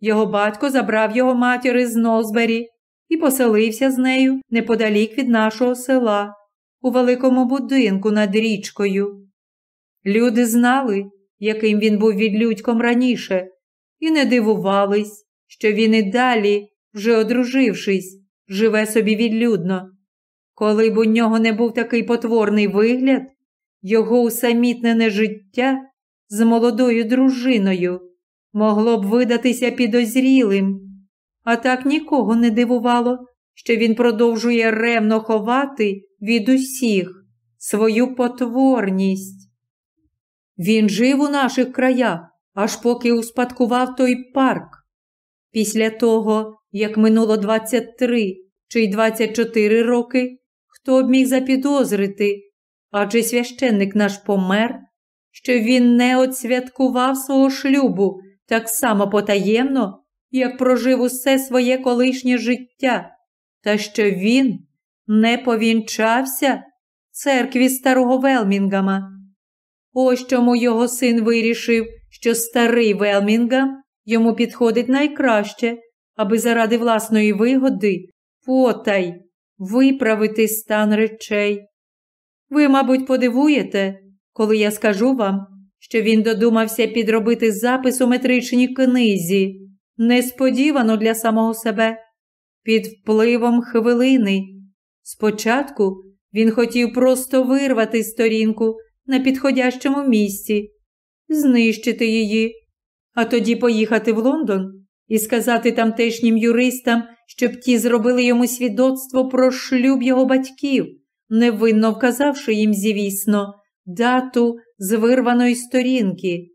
Його батько забрав його матір з Нозбері і поселився з нею неподалік від нашого села, у великому будинку над річкою. Люди знали, яким він був відлюдьком раніше, і не дивувались, що він і далі, вже одружившись, живе собі відлюдно. Коли б у нього не був такий потворний вигляд, його усамітнене життя з молодою дружиною могло б видатися підозрілим, а так нікого не дивувало, що він продовжує ревно ховати від усіх свою потворність. Він жив у наших краях, аж поки успадкував той парк. Після того, як минуло 23 чи й 24 роки, хто б міг запідозрити, адже священник наш помер, що він не отсвяткував свого шлюбу так само потаємно, як прожив усе своє колишнє життя, та що він не повінчався церкві старого Велмінгама. Ось чому його син вирішив, що старий Велмінгам йому підходить найкраще, аби заради власної вигоди потай виправити стан речей. Ви, мабуть, подивуєте, коли я скажу вам, що він додумався підробити запис у метричній книзі, несподівано для самого себе, під впливом хвилини. Спочатку він хотів просто вирвати сторінку на підходящому місці, знищити її, а тоді поїхати в Лондон і сказати тамтешнім юристам, щоб ті зробили йому свідоцтво про шлюб його батьків, невинно вказавши їм, звісно, дату з вирваної сторінки.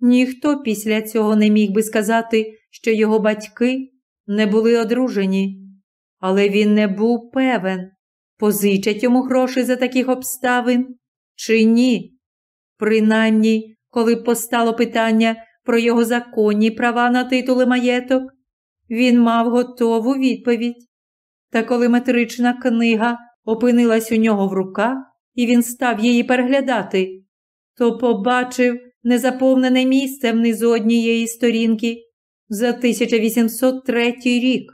Ніхто після цього не міг би сказати, що його батьки не були одружені, але він не був певен, позичать йому гроші за таких обставин чи ні. Принаймні, коли постало питання про його законні права на титули маєток, він мав готову відповідь. Та коли метрична книга опинилась у нього в руках, і він став її переглядати, то побачив незаповнене місце внизу однієї сторінки за 1803 рік.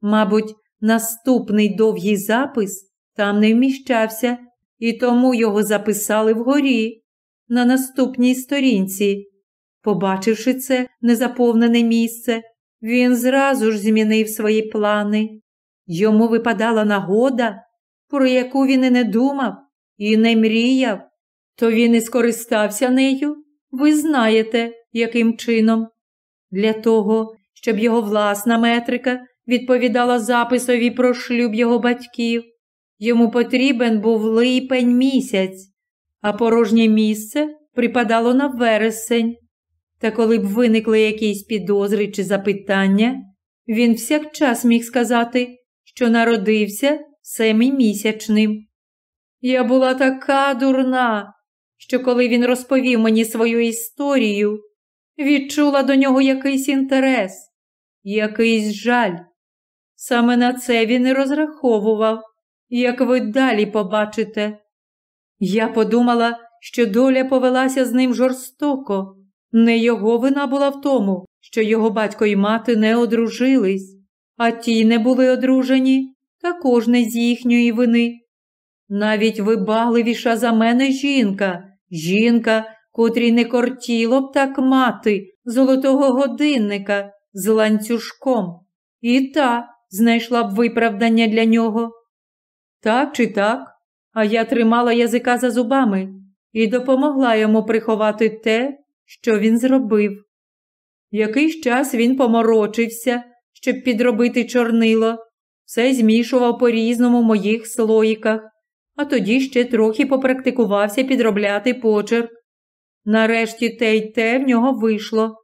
Мабуть, наступний довгий запис там не вміщався, і тому його записали вгорі, на наступній сторінці. Побачивши це незаповнене місце, він зразу ж змінив свої плани. Йому випадала нагода, про яку він і не думав, і не мріяв, то він і скористався нею, ви знаєте, яким чином. Для того, щоб його власна метрика відповідала записові про шлюб його батьків, йому потрібен був липень місяць, а порожнє місце припадало на вересень. Та коли б виникли якісь підозри чи запитання, він всякчас міг сказати, що народився семимісячним. Я була така дурна, що коли він розповів мені свою історію, відчула до нього якийсь інтерес, якийсь жаль. Саме на це він і розраховував, як ви далі побачите. Я подумала, що доля повелася з ним жорстоко. Не його вина була в тому, що його батько і мати не одружились, а ті не були одружені, також не з їхньої вини. Навіть вибагливіша за мене жінка, жінка, котрій не кортіло б так мати золотого годинника з ланцюжком, і та знайшла б виправдання для нього. Так чи так, а я тримала язика за зубами і допомогла йому приховати те, що він зробив. Якийсь час він поморочився, щоб підробити чорнило, все змішував по різному моїх слоїках, а тоді ще трохи попрактикувався підробляти почерк. Нарешті те й те в нього вийшло,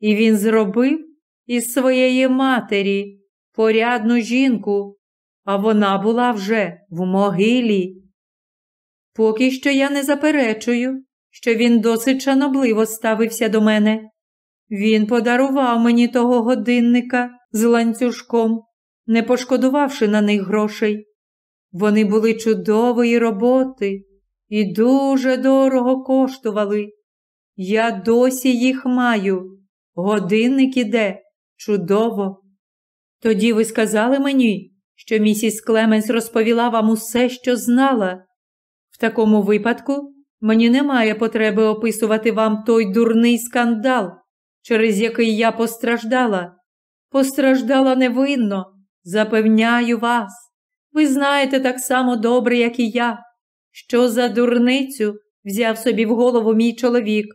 і він зробив із своєї матері порядну жінку, а вона була вже в могилі. Поки що я не заперечую, що він досить шанобливо ставився до мене. Він подарував мені того годинника з ланцюжком, не пошкодувавши на них грошей. Вони були чудової роботи і дуже дорого коштували. Я досі їх маю. Годинник іде чудово. Тоді ви сказали мені, що місіс Клеменс розповіла вам усе, що знала. В такому випадку мені немає потреби описувати вам той дурний скандал, через який я постраждала. Постраждала невинно, запевняю вас. Ви знаєте так само добре, як і я, що за дурницю взяв собі в голову мій чоловік,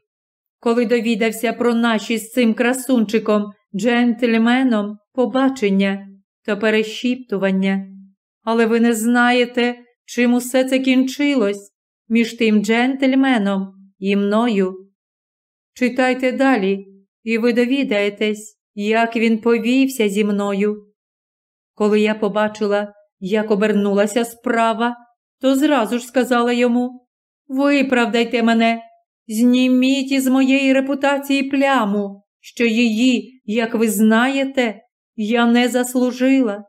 коли довідався про наші з цим красунчиком, джентльменом, побачення та перешіптування. Але ви не знаєте, чим усе це кінчилось між тим джентльменом і мною. Читайте далі, і ви довідаєтесь, як він повівся зі мною. Коли я побачила, як обернулася справа, то зразу ж сказала йому Виправдайте мене, зніміть із моєї репутації пляму, що її, як ви знаєте, я не заслужила.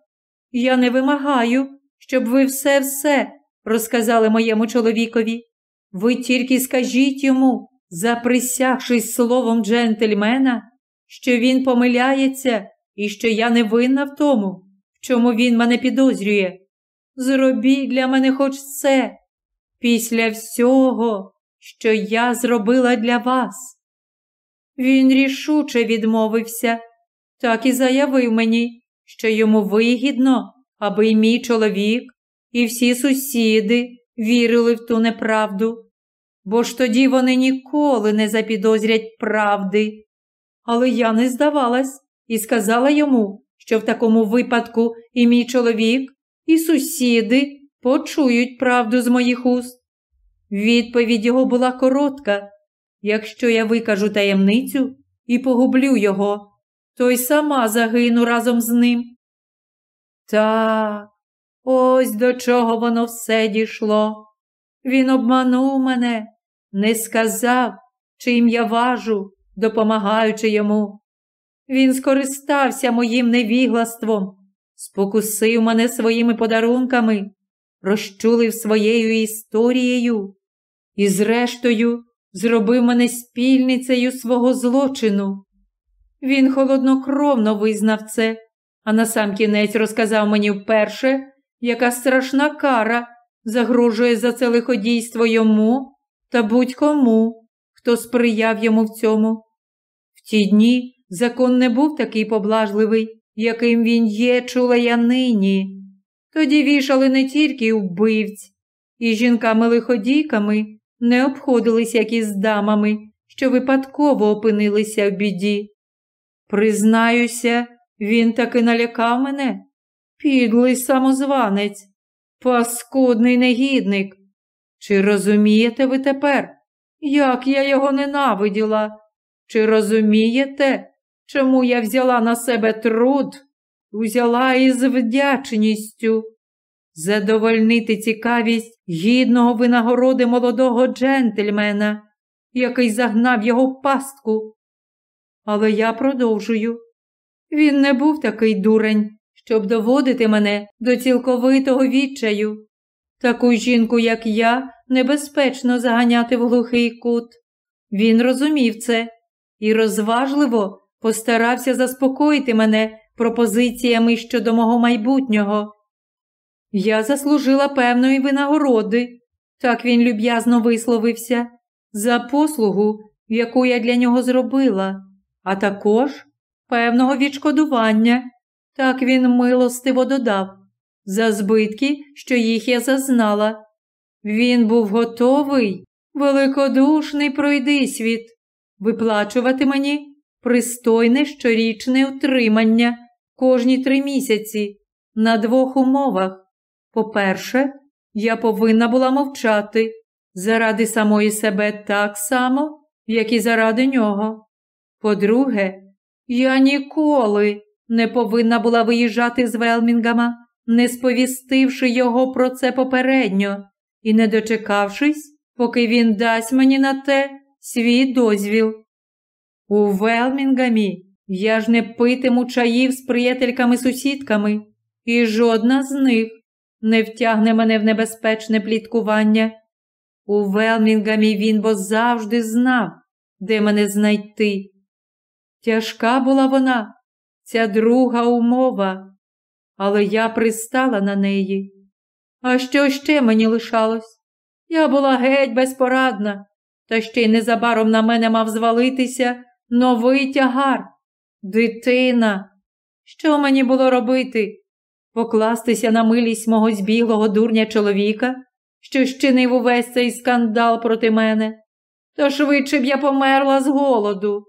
Я не вимагаю, щоб ви все-все розказали моєму чоловікові. Ви тільки скажіть йому, заприсягшись словом джентльмена, що він помиляється і що я не винна в тому, в чому він мене підозрює. Зробіть для мене хоч це, після всього, що я зробила для вас. Він рішуче відмовився, так і заявив мені, що йому вигідно, аби й мій чоловік, і всі сусіди вірили в ту неправду, бо ж тоді вони ніколи не запідозрять правди. Але я не здавалась і сказала йому, що в такому випадку і мій чоловік, і сусіди почують правду з моїх уст. Відповідь його була коротка. Якщо я викажу таємницю і погублю його, то й сама загину разом з ним. Так, ось до чого воно все дійшло. Він обманув мене, не сказав, чим я важу, допомагаючи йому. Він скористався моїм невіглаством, спокусив мене своїми подарунками, розчулив своєю історією і, зрештою, зробив мене спільницею свого злочину. Він холоднокровно визнав це, а насамкінець розказав мені вперше, яка страшна кара загрожує за це лиходійство йому та будь-кому, хто сприяв йому в цьому. В ті дні закон не був такий поблажливий, яким він є, чула я нині. Тоді вішали не тільки вбивць, і жінками-лиходійками не обходились як із дамами, що випадково опинилися в біді. Признаюся, він таки налякав мене, підлий самозванець, паскудний негідник. Чи розумієте ви тепер, як я його ненавиділа? Чи розумієте, чому я взяла на себе труд, взяла із вдячністю? Задовольнити цікавість гідного винагороди молодого джентльмена, який загнав його в пастку. Але я продовжую. Він не був такий дурень, щоб доводити мене до цілковитого відчаю. Таку жінку, як я, небезпечно заганяти в глухий кут. Він розумів це і розважливо постарався заспокоїти мене пропозиціями щодо мого майбутнього. Я заслужила певної винагороди, так він люб'язно висловився, за послугу, яку я для нього зробила, а також певного відшкодування, так він милостиво додав, за збитки, що їх я зазнала. Він був готовий, великодушний пройди світ, виплачувати мені пристойне щорічне утримання кожні три місяці на двох умовах. По-перше, я повинна була мовчати заради самої себе так само, як і заради нього. По-друге, я ніколи не повинна була виїжджати з Велмінгама, не сповістивши його про це попередньо і не дочекавшись, поки він дасть мені на те свій дозвіл. У Велмінгамі я ж не питиму чаїв з приятельками-сусідками, і жодна з них не втягне мене в небезпечне пліткування. У Велмінгамі він бо завжди знав, де мене знайти. Тяжка була вона, ця друга умова, але я пристала на неї. А що ще мені лишалось? Я була геть безпорадна, та ще й незабаром на мене мав звалитися новий тягар, дитина. Що мені було робити? Покластися на милість мого збіглого дурня чоловіка, що щинив увесь цей скандал проти мене, то швидше б я померла з голоду.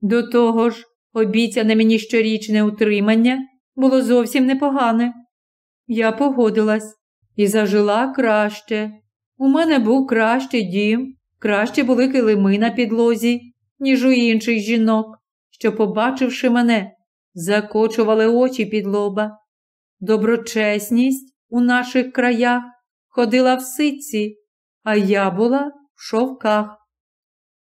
До того ж, обіцяне мені щорічне утримання було зовсім непогане. Я погодилась і зажила краще. У мене був кращий дім, краще були килими на підлозі, ніж у інших жінок, що, побачивши мене, закочували очі під лоба. Доброчесність у наших краях ходила в ситці, а я була в шовках.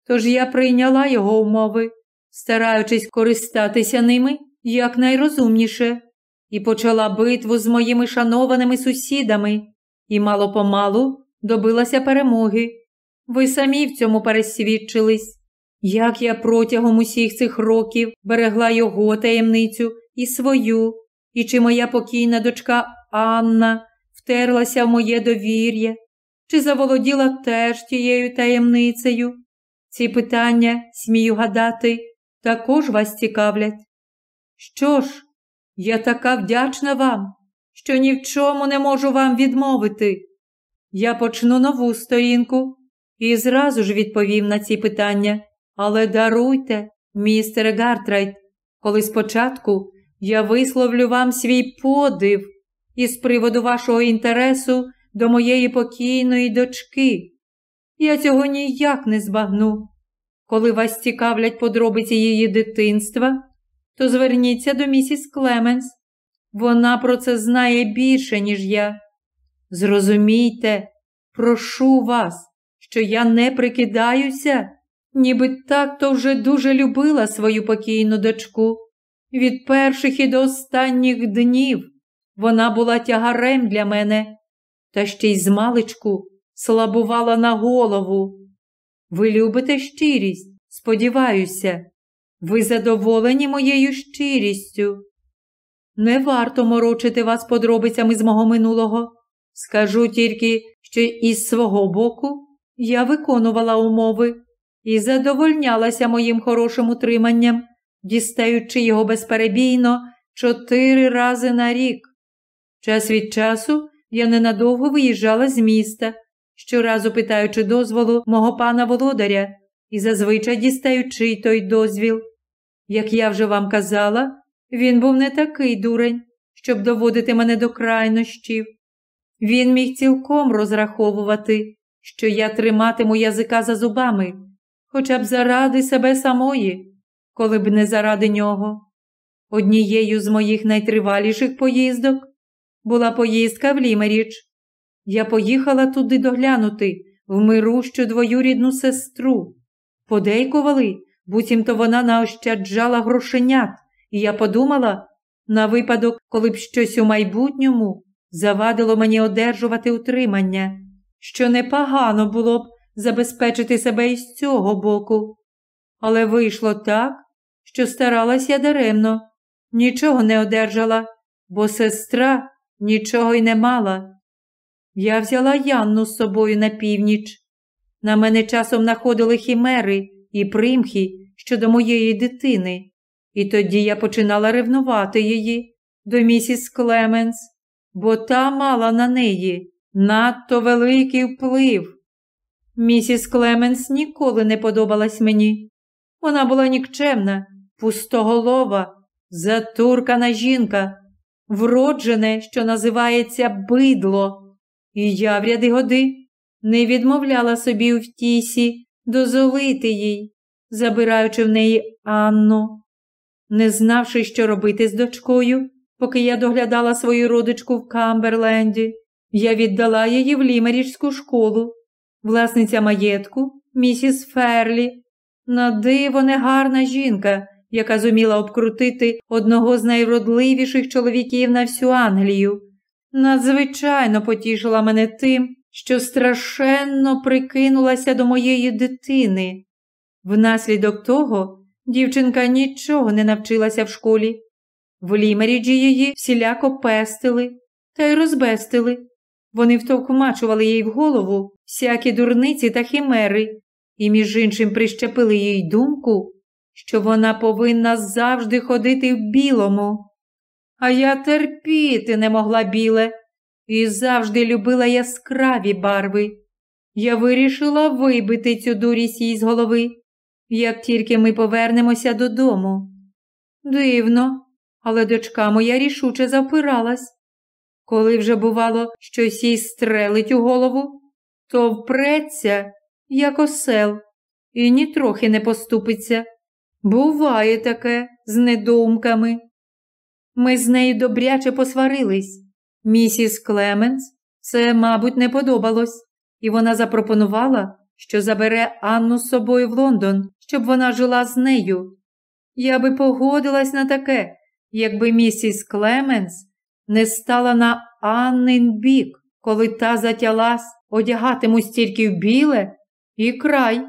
Тож я прийняла його умови, стараючись користатися ними якнайрозумніше, і почала битву з моїми шанованими сусідами і мало помалу добилася перемоги. Ви самі в цьому пересвідчились, як я протягом усіх цих років берегла його таємницю і свою, і чи моя покійна дочка Анна втерлася в моє довір'я, чи заволоділа теж тією таємницею. Ці питання, смію гадати, також вас цікавлять. Що ж, я така вдячна вам, що ні в чому не можу вам відмовити. Я почну нову сторінку і зразу ж відповім на ці питання. Але даруйте, містере Гартрайт, коли спочатку я висловлю вам свій подив із приводу вашого інтересу до моєї покійної дочки. Я цього ніяк не збагну. Коли вас цікавлять подробиці її дитинства, то зверніться до місіс Клеменс. Вона про це знає більше, ніж я. Зрозумійте, прошу вас, що я не прикидаюся, ніби так то вже дуже любила свою покійну дочку. Від перших і до останніх днів вона була тягарем для мене, та ще й змалечку слабувала на голову. Ви любите щирість, сподіваюся, ви задоволені моєю щирістю. Не варто морочити вас подробицями з мого минулого. Скажу тільки, що із свого боку я виконувала умови і задовольнялася моїм хорошим утриманням, дістаючи його безперебійно чотири рази на рік. Час від часу я ненадовго виїжджала з міста, щоразу питаючи дозволу мого пана володаря і зазвичай дістаючи той дозвіл. Як я вже вам казала, він був не такий дурень, щоб доводити мене до крайнощів. Він міг цілком розраховувати, що я триматиму язика за зубами, хоча б заради себе самої, коли б не заради нього. Однією з моїх найтриваліших поїздок була поїздка в Лімеріч. Я поїхала туди доглянути в мирущу двоюрідну сестру. Подейкували, буцімто вона наощаджала грошенят, і я подумала, на випадок, коли б щось у майбутньому завадило мені одержувати утримання, що непогано було б забезпечити себе із цього боку. Але вийшло так, що старалась я даремно, нічого не одержала, бо сестра нічого й не мала. Я взяла Анну з собою на північ. На мене часом находили хімери і примхи щодо моєї дитини, і тоді я починала ревнувати її до місіс Клеменс, бо та мала на неї надто великий вплив. Місіс Клеменс ніколи не подобалась мені. Вона була нікчемна, пустоголова, затуркана жінка, вроджене, що називається бидло. І я в ряди годи не відмовляла собі у втісі дозолити їй, забираючи в неї Анну. Не знавши, що робити з дочкою, поки я доглядала свою родичку в Камберленді, я віддала її в лімерічську школу. Власниця маєтку, місіс Ферлі, на диво негарна жінка, яка зуміла обкрутити одного з найвродливіших чоловіків на всю Англію. Надзвичайно потішила мене тим, що страшенно прикинулася до моєї дитини. Внаслідок того дівчинка нічого не навчилася в школі. В Лімеріджі її всіляко пестили та й розбестили. Вони втовкмачували їй в голову всякі дурниці та химери, і, між іншим, прищепили їй думку, що вона повинна завжди ходити в білому. А я терпіти не могла біле і завжди любила яскраві барви. Я вирішила вибити цю дурість їй з голови, як тільки ми повернемося додому. Дивно, але дочка моя рішуче запиралась. Коли вже, бувало, щось їй стрелить у голову, то впреться, як осел, і нітрохи не поступиться. Буває таке з недоумками. Ми з нею добряче посварились. Місіс Клеменс це, мабуть, не подобалось, і вона запропонувала, що забере Анну з собою в Лондон, щоб вона жила з нею. Я би погодилась на таке, якби місіс Клеменс не стала на Аннин бік, коли та затялась, одягатимусь тільки в біле і край.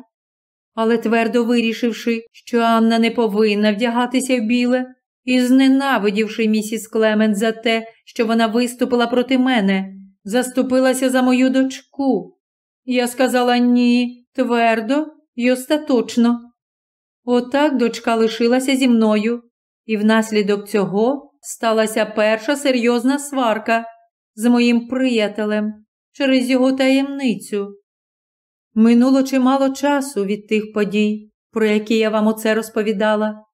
Але твердо вирішивши, що Анна не повинна вдягатися в біле, і, зненавидівши місіс Клемент за те, що вона виступила проти мене, заступилася за мою дочку. Я сказала ні, твердо й остаточно. Отак дочка лишилася зі мною, і внаслідок цього сталася перша серйозна сварка з моїм приятелем через його таємницю. Минуло чимало часу від тих подій, про які я вам оце розповідала.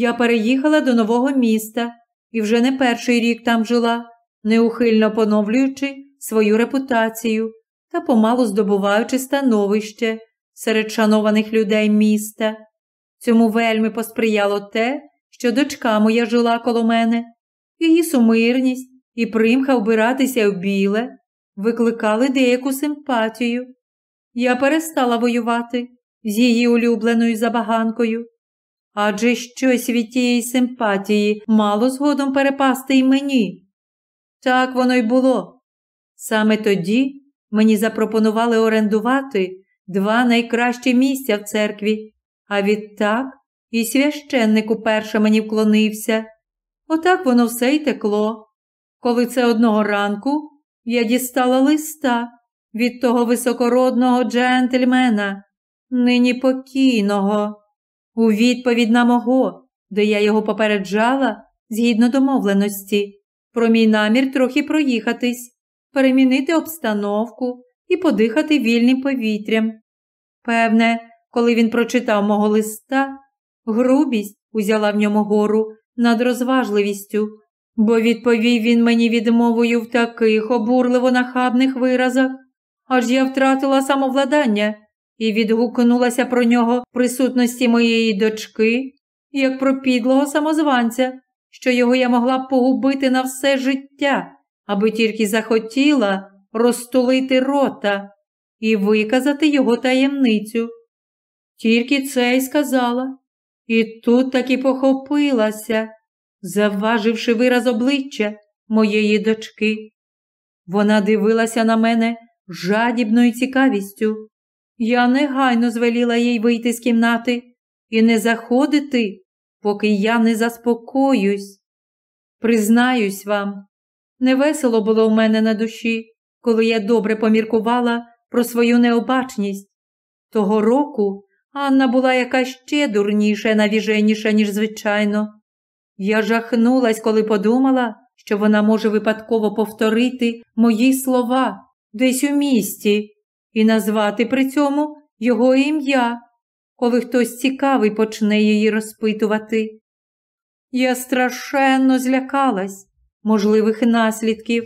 Я переїхала до нового міста і вже не перший рік там жила, неухильно поновлюючи свою репутацію та помалу здобуваючи становище серед шанованих людей міста. Цьому вельми посприяло те, що дочка моя жила коло мене, її сумирність і примха вбиратися в біле викликали деяку симпатію. Я перестала воювати з її улюбленою забаганкою, адже щось від тієї симпатії мало згодом перепасти й мені. Так воно й було. Саме тоді мені запропонували орендувати два найкращі місця в церкві, а відтак і священник уперше мені вклонився. Отак воно все й текло. Коли це одного ранку я дістала листа від того високородного джентльмена, нині покійного, у відповідь на мого, де я його попереджала, згідно домовленості, про мій намір трохи проїхатись, перемінити обстановку і подихати вільним повітрям. Певне, коли він прочитав мого листа, грубість узяла в ньому гору над розважливістю, бо відповів він мені відмовою в таких обурливо нахабних виразах, аж я втратила самовладання і відгукнулася про нього в присутності моєї дочки, як про підлого самозванця, що його я могла б погубити на все життя, аби тільки захотіла розтулити рота і виказати його таємницю. Тільки це й сказала, і тут таки похопилася, завваживши вираз обличчя моєї дочки. Вона дивилася на мене жадібною цікавістю. Я негайно звеліла їй вийти з кімнати і не заходити, поки я не заспокоюсь. Признаюсь вам, невесело було в мене на душі, коли я добре поміркувала про свою необачність. Того року Анна була якась ще дурніша навіженіша, ніж звичайно. Я жахнулась, коли подумала, що вона може випадково повторити мої слова десь у місті і назвати при цьому його ім'я, коли хтось цікавий почне її розпитувати. Я страшенно злякалась можливих наслідків.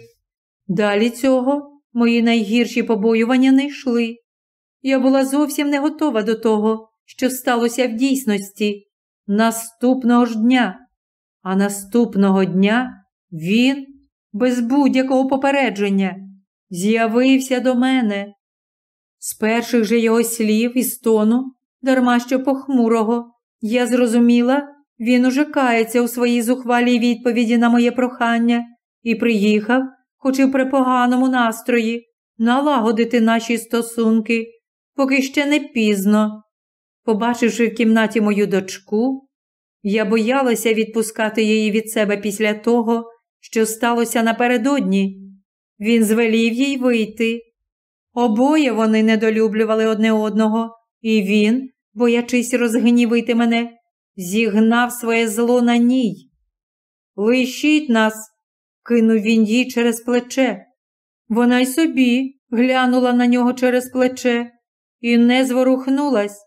Далі цього мої найгірші побоювання не йшли. Я була зовсім не готова до того, що сталося в дійсності наступного ж дня. А наступного дня він, без будь-якого попередження, з'явився до мене. З перших же його слів і стону, дарма що похмурого, я зрозуміла, він уже кається у своїй зухвалій відповіді на моє прохання і приїхав, хоч і при поганому настрої, налагодити наші стосунки, поки ще не пізно. Побачивши в кімнаті мою дочку, я боялася відпускати її від себе після того, що сталося напередодні. Він звелів їй вийти. Обоє вони недолюблювали одне одного, і він, боячись розгнівити мене, зігнав своє зло на ній. Лишіть нас, кинув він їй через плече. Вона й собі глянула на нього через плече і не зворухнулась.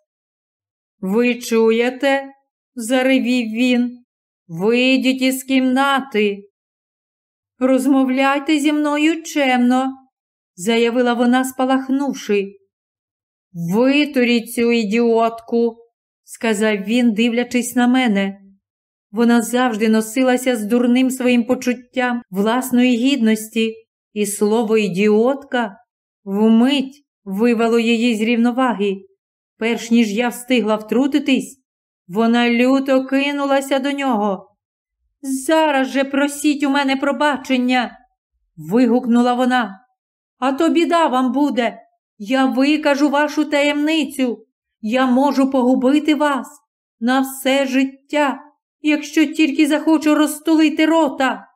Ви чуєте? заревів він. Вийдіть із кімнати. Розмовляйте зі мною чемно, заявила вона, спалахнувши. Витуріть цю ідіотку, сказав він, дивлячись на мене. Вона завжди носилася з дурним своїм почуттям власної гідності, і слово ідіотка вмить вивело її з рівноваги. Перш ніж я встигла втрутитись, вона люто кинулася до нього. Зараз же просіть у мене пробачення, вигукнула вона. А то біда вам буде. Я викажу вашу таємницю. Я можу погубити вас на все життя якщо тільки захочу розтулити рота.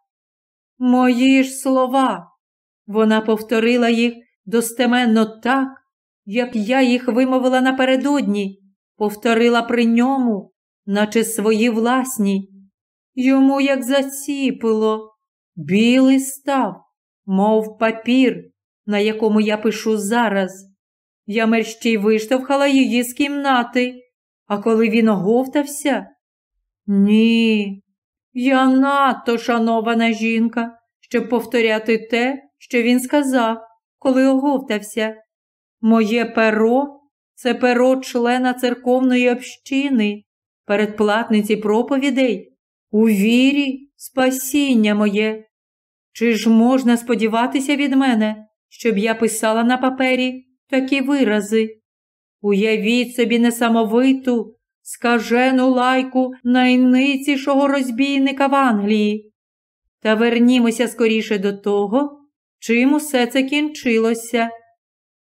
Мої ж слова. Вона повторила їх достеменно так, як я їх вимовила напередодні, повторила при ньому, наче свої власні. Йому як заціпило, білий став, мов папір, на якому я пишу зараз. Я мерщій виштовхала її з кімнати, а коли він оговтався, ні, я надто шанована жінка, щоб повторяти те, що він сказав, коли оговтався. Моє перо це перо члена церковної общини, передплатниці проповідей, у вірі, спасіння моє. Чи ж можна сподіватися від мене, щоб я писала на папері такі вирази? Уявіть собі несамовиту, скажену лайку найницішого розбійника в Англії. Та вернімося скоріше до того, чим усе це кінчилося.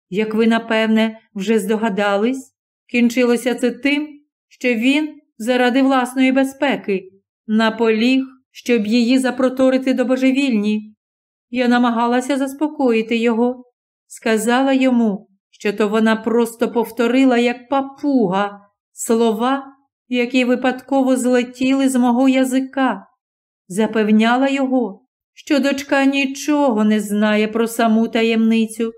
Як ви, напевне, вже здогадались, кінчилося це тим, що він, заради власної безпеки, наполіг, щоб її запроторити до божевільні. Я намагалася заспокоїти його, сказала йому, що то вона просто повторила, як папуга, слова, які випадково злетіли з мого язика, запевняла його, що дочка нічого не знає про саму таємницю,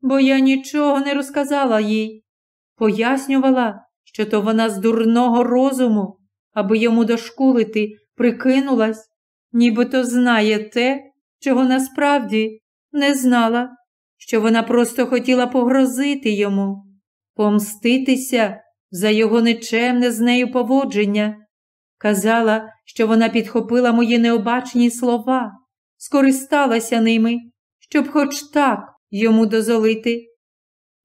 бо я нічого не розказала їй. Пояснювала, що то вона з дурного розуму, аби йому дошкулити, прикинулась, нібито знає те, чого насправді не знала, що вона просто хотіла погрозити йому, помститися за його нечемне з нею поводження. Казала, що вона підхопила мої необачні слова, скористалася ними, щоб хоч так йому дозолити.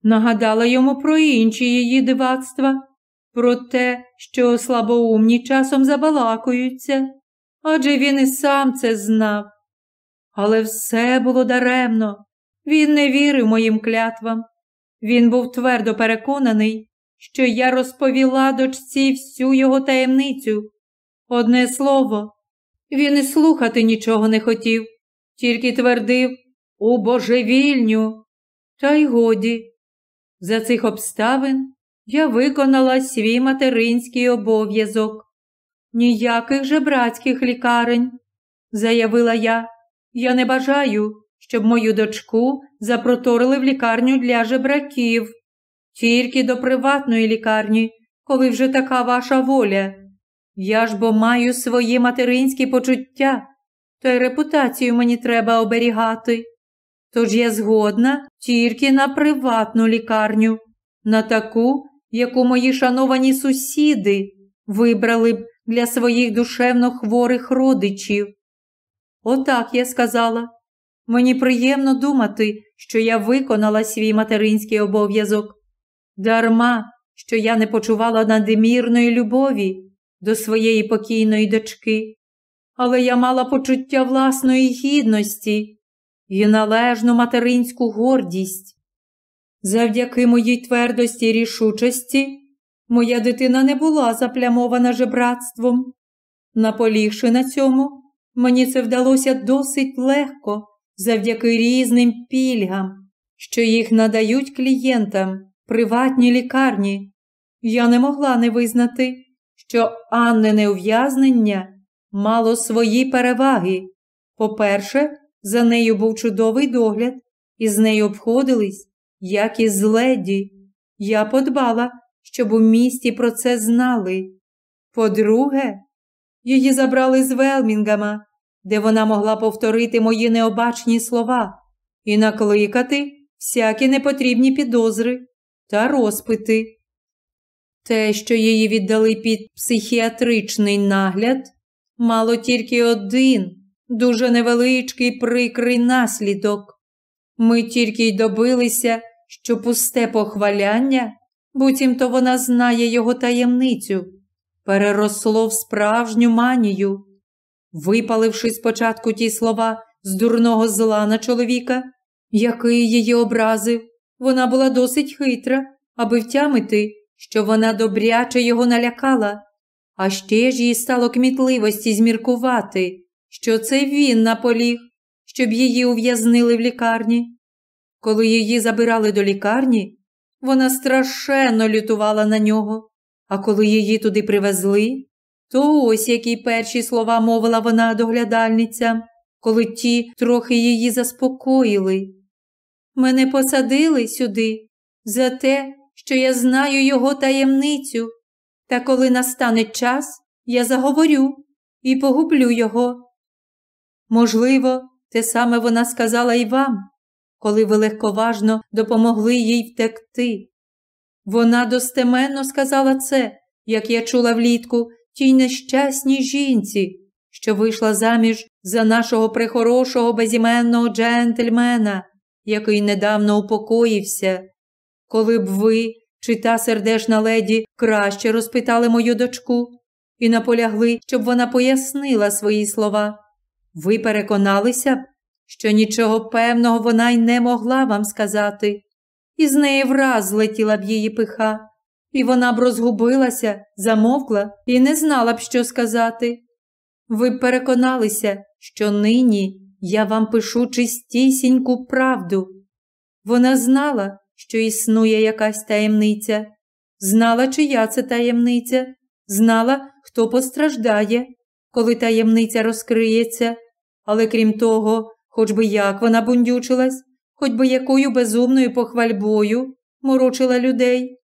Нагадала йому про інші її дивацтва, про те, що слабоумні часом забалакуються, адже він і сам це знав. Але все було даремно. Він не вірив моїм клятвам. Він був твердо переконаний, що я розповіла дочці всю його таємницю. Одне слово, він і слухати нічого не хотів, тільки твердив у божевільню. Та й годі. За цих обставин я виконала свій материнський обов'язок. Ніяких же братських лікарень, заявила я, я не бажаю, щоб мою дочку запроторили в лікарню для жебраків, тільки до приватної лікарні, коли вже така ваша воля. Я ж бо маю свої материнські почуття, та й репутацію мені треба оберігати. Тож я згодна тільки на приватну лікарню, на таку, яку мої шановані сусіди вибрали б для своїх душевно хворих родичів. Отак я сказала. Мені приємно думати, що я виконала свій материнський обов'язок. Дарма, що я не почувала надмірної любові до своєї покійної дочки, але я мала почуття власної гідності і належну материнську гордість. Завдяки моїй твердості і рішучості, моя дитина не була заплямована жебратством. Наполігши на цьому, мені це вдалося досить легко завдяки різним пільгам, що їх надають клієнтам приватні лікарні. Я не могла не визнати, що Аннине ув'язнення мало свої переваги. По-перше, за нею був чудовий догляд, і з нею обходились, як і з леді. Я подбала, щоб у місті про це знали. По-друге, її забрали з Велмінгама, де вона могла повторити мої необачні слова і накликати всякі непотрібні підозри та розпити. Те, що її віддали під психіатричний нагляд, мало тільки один дуже невеличкий прикрий наслідок. Ми тільки й добилися, що пусте похваляння, буцімто вона знає його таємницю, переросло в справжню манію. Випаливши спочатку ті слова з дурного зла на чоловіка, який її образив, вона була досить хитра, аби втямити, що вона добряче його налякала, А ще ж їй стало кмітливості зміркувати, що це він наполіг, щоб її ув'язнили в лікарні. Коли її забирали до лікарні, вона страшенно лютувала на нього, а коли її туди привезли, то ось які перші слова мовила вона доглядальницям, коли ті трохи її заспокоїли. Мене посадили сюди за те, що я знаю його таємницю, та коли настане час, я заговорю і погублю його. Можливо, те саме вона сказала і вам, коли ви легковажно допомогли їй втекти. Вона достеменно сказала це, як я чула влітку тій нещасній жінці, що вийшла заміж за нашого прихорошого безіменного джентльмена, який недавно упокоївся. Коли б ви, чи та сердешна леді, краще розпитали мою дочку і наполягли, щоб вона пояснила свої слова, ви переконалися б, що нічого певного вона й не могла вам сказати, і з неї враз злетіла б її пиха, і вона б розгубилася, замовкла і не знала б, що сказати. Ви б переконалися, що нині я вам пишу чистісіньку правду. Вона знала, що існує якась таємниця, знала, чия це таємниця, знала, хто постраждає, коли таємниця розкриється, але крім того, хоч би як вона бундючилась, хоч би якою безумною похвальбою морочила людей,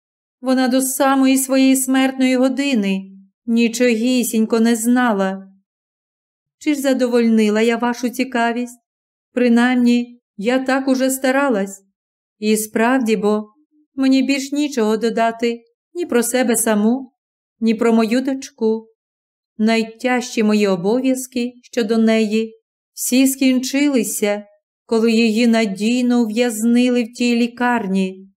вона до самої своєї смертної години нічогісінько не знала. Чи ж задовольнила я вашу цікавість? Принаймні, я так уже старалась. І справді, бо мені більш нічого додати ні про себе саму, ні про мою дочку. Найтяжчі мої обов'язки щодо неї всі скінчилися, коли її надійно ув'язнили в тій лікарні.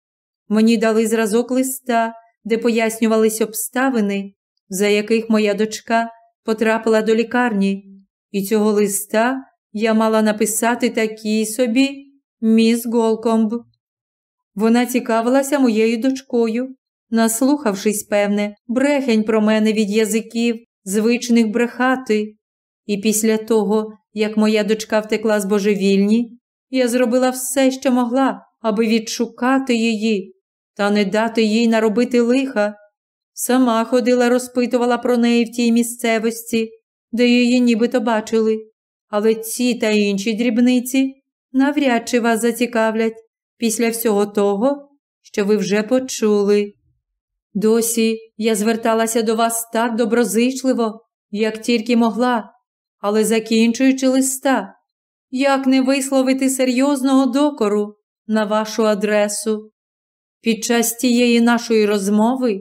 Мені дали зразок листа, де пояснювались обставини, за яких моя дочка потрапила до лікарні, і цього листа я мала написати такій собі міс Голкомб. Вона цікавилася моєю дочкою, наслухавшись, певне, брехень про мене від язиків, звичних брехати. І після того, як моя дочка втекла з божевільні, я зробила все, що могла, аби відшукати її та не дати їй наробити лиха. Сама ходила, розпитувала про неї в тій місцевості, де її нібито бачили. Але ці та інші дрібниці навряд чи вас зацікавлять після всього того, що ви вже почули. Досі я зверталася до вас так доброзичливо, як тільки могла, але закінчуючи листа, як не висловити серйозного докору на вашу адресу. Під час тієї нашої розмови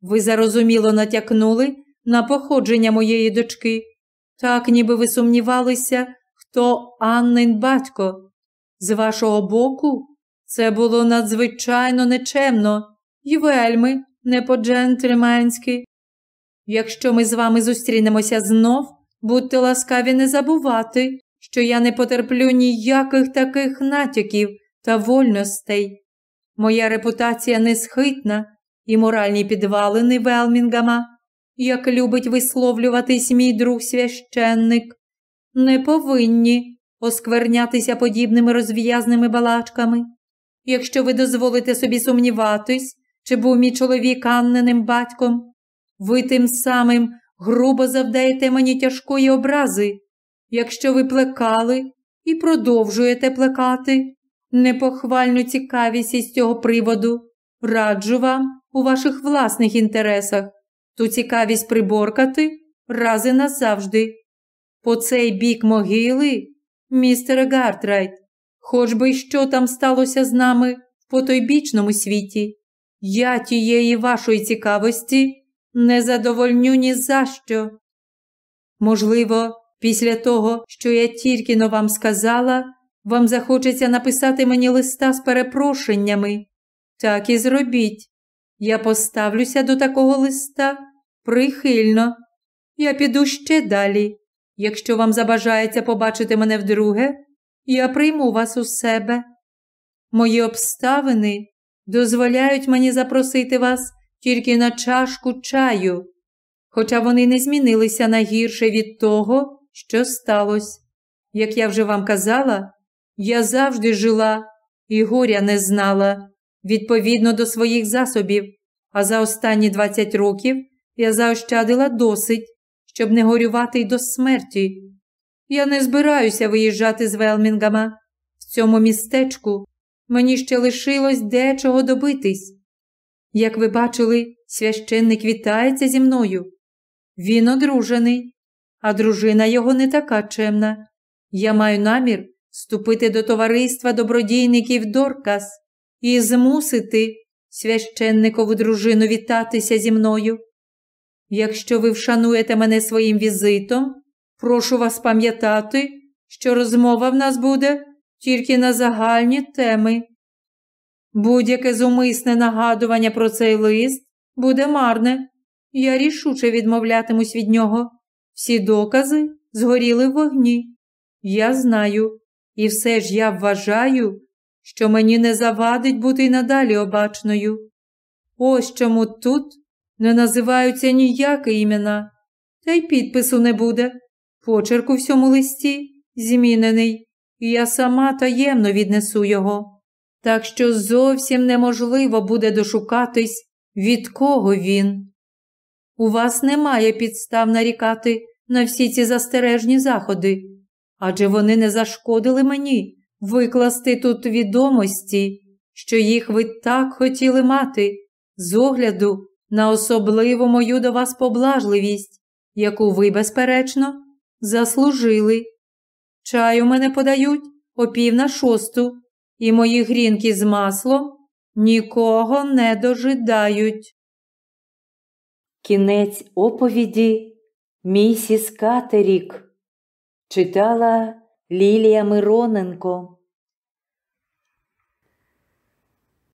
ви зарозуміло натякнули на походження моєї дочки, так ніби ви сумнівалися, хто Аннин батько. З вашого боку, це було надзвичайно нечемно і вельми не по-джентльменськи. Якщо ми з вами зустрінемося знов, будьте ласкаві не забувати, що я не потерплю ніяких таких натяків та вольностей. Моя репутація несхитна і моральні підвалини Велмінгама, як любить висловлюватись мій друг священник, не повинні осквернятися подібними розв'язними балачками. Якщо ви дозволите собі сумніватись, чи був мій чоловік Анненим батьком, ви тим самим грубо завдаєте мені тяжкої образи, якщо ви плекали і продовжуєте плекати непохвальну цікавість із цього приводу, раджу вам у ваших власних інтересах ту цікавість приборкати раз і назавжди. По цей бік могили, містере Гартрайт, хоч би що там сталося з нами в потойбічному світі, я тієї вашої цікавості не задовольню ні за що. Можливо, після того, що я тільки но вам сказала, вам захочеться написати мені листа з перепрошеннями. Так і зробіть. Я поставлюся до такого листа прихильно. Я піду ще далі. Якщо вам забажається побачити мене вдруге, я прийму вас у себе. Мої обставини дозволяють мені запросити вас тільки на чашку чаю. хоча вони не змінилися на гірше від того, що сталося. Як я вже вам казала, я завжди жила і горя не знала відповідно до своїх засобів, а за останні 20 років я заощадила досить, щоб не горювати й до смерті. Я не збираюся виїжджати з Велмінгама. В цьому містечку мені ще лишилось дечого добитись. Як ви бачили, священник вітається зі мною. Він одружений, а дружина його не така чемна. Я маю намір вступити до товариства добродійників Доркас і змусити священникову дружину вітатися зі мною. Якщо ви вшануєте мене своїм візитом, прошу вас пам'ятати, що розмова в нас буде тільки на загальні теми. Будь-яке зумисне нагадування про цей лист буде марне. Я рішуче відмовлятимусь від нього. Всі докази згоріли в вогні. Я знаю, і все ж я вважаю, що мені не завадить бути й надалі обачною. Ось чому тут не називаються ніякі імена, та й підпису не буде. Почерк у всьому листі змінений, і я сама таємно віднесу його. Так що зовсім неможливо буде дошукатись, від кого він. У вас немає підстав нарікати на всі ці застережні заходи, адже вони не зашкодили мені викласти тут відомості, що їх ви так хотіли мати, з огляду на особливу мою до вас поблажливість, яку ви, безперечно, заслужили. Чай у мене подають о пів на шосту, і мої грінки з маслом нікого не дожидають. Кінець оповіді Місіс Катерік читала Лілія Мироненко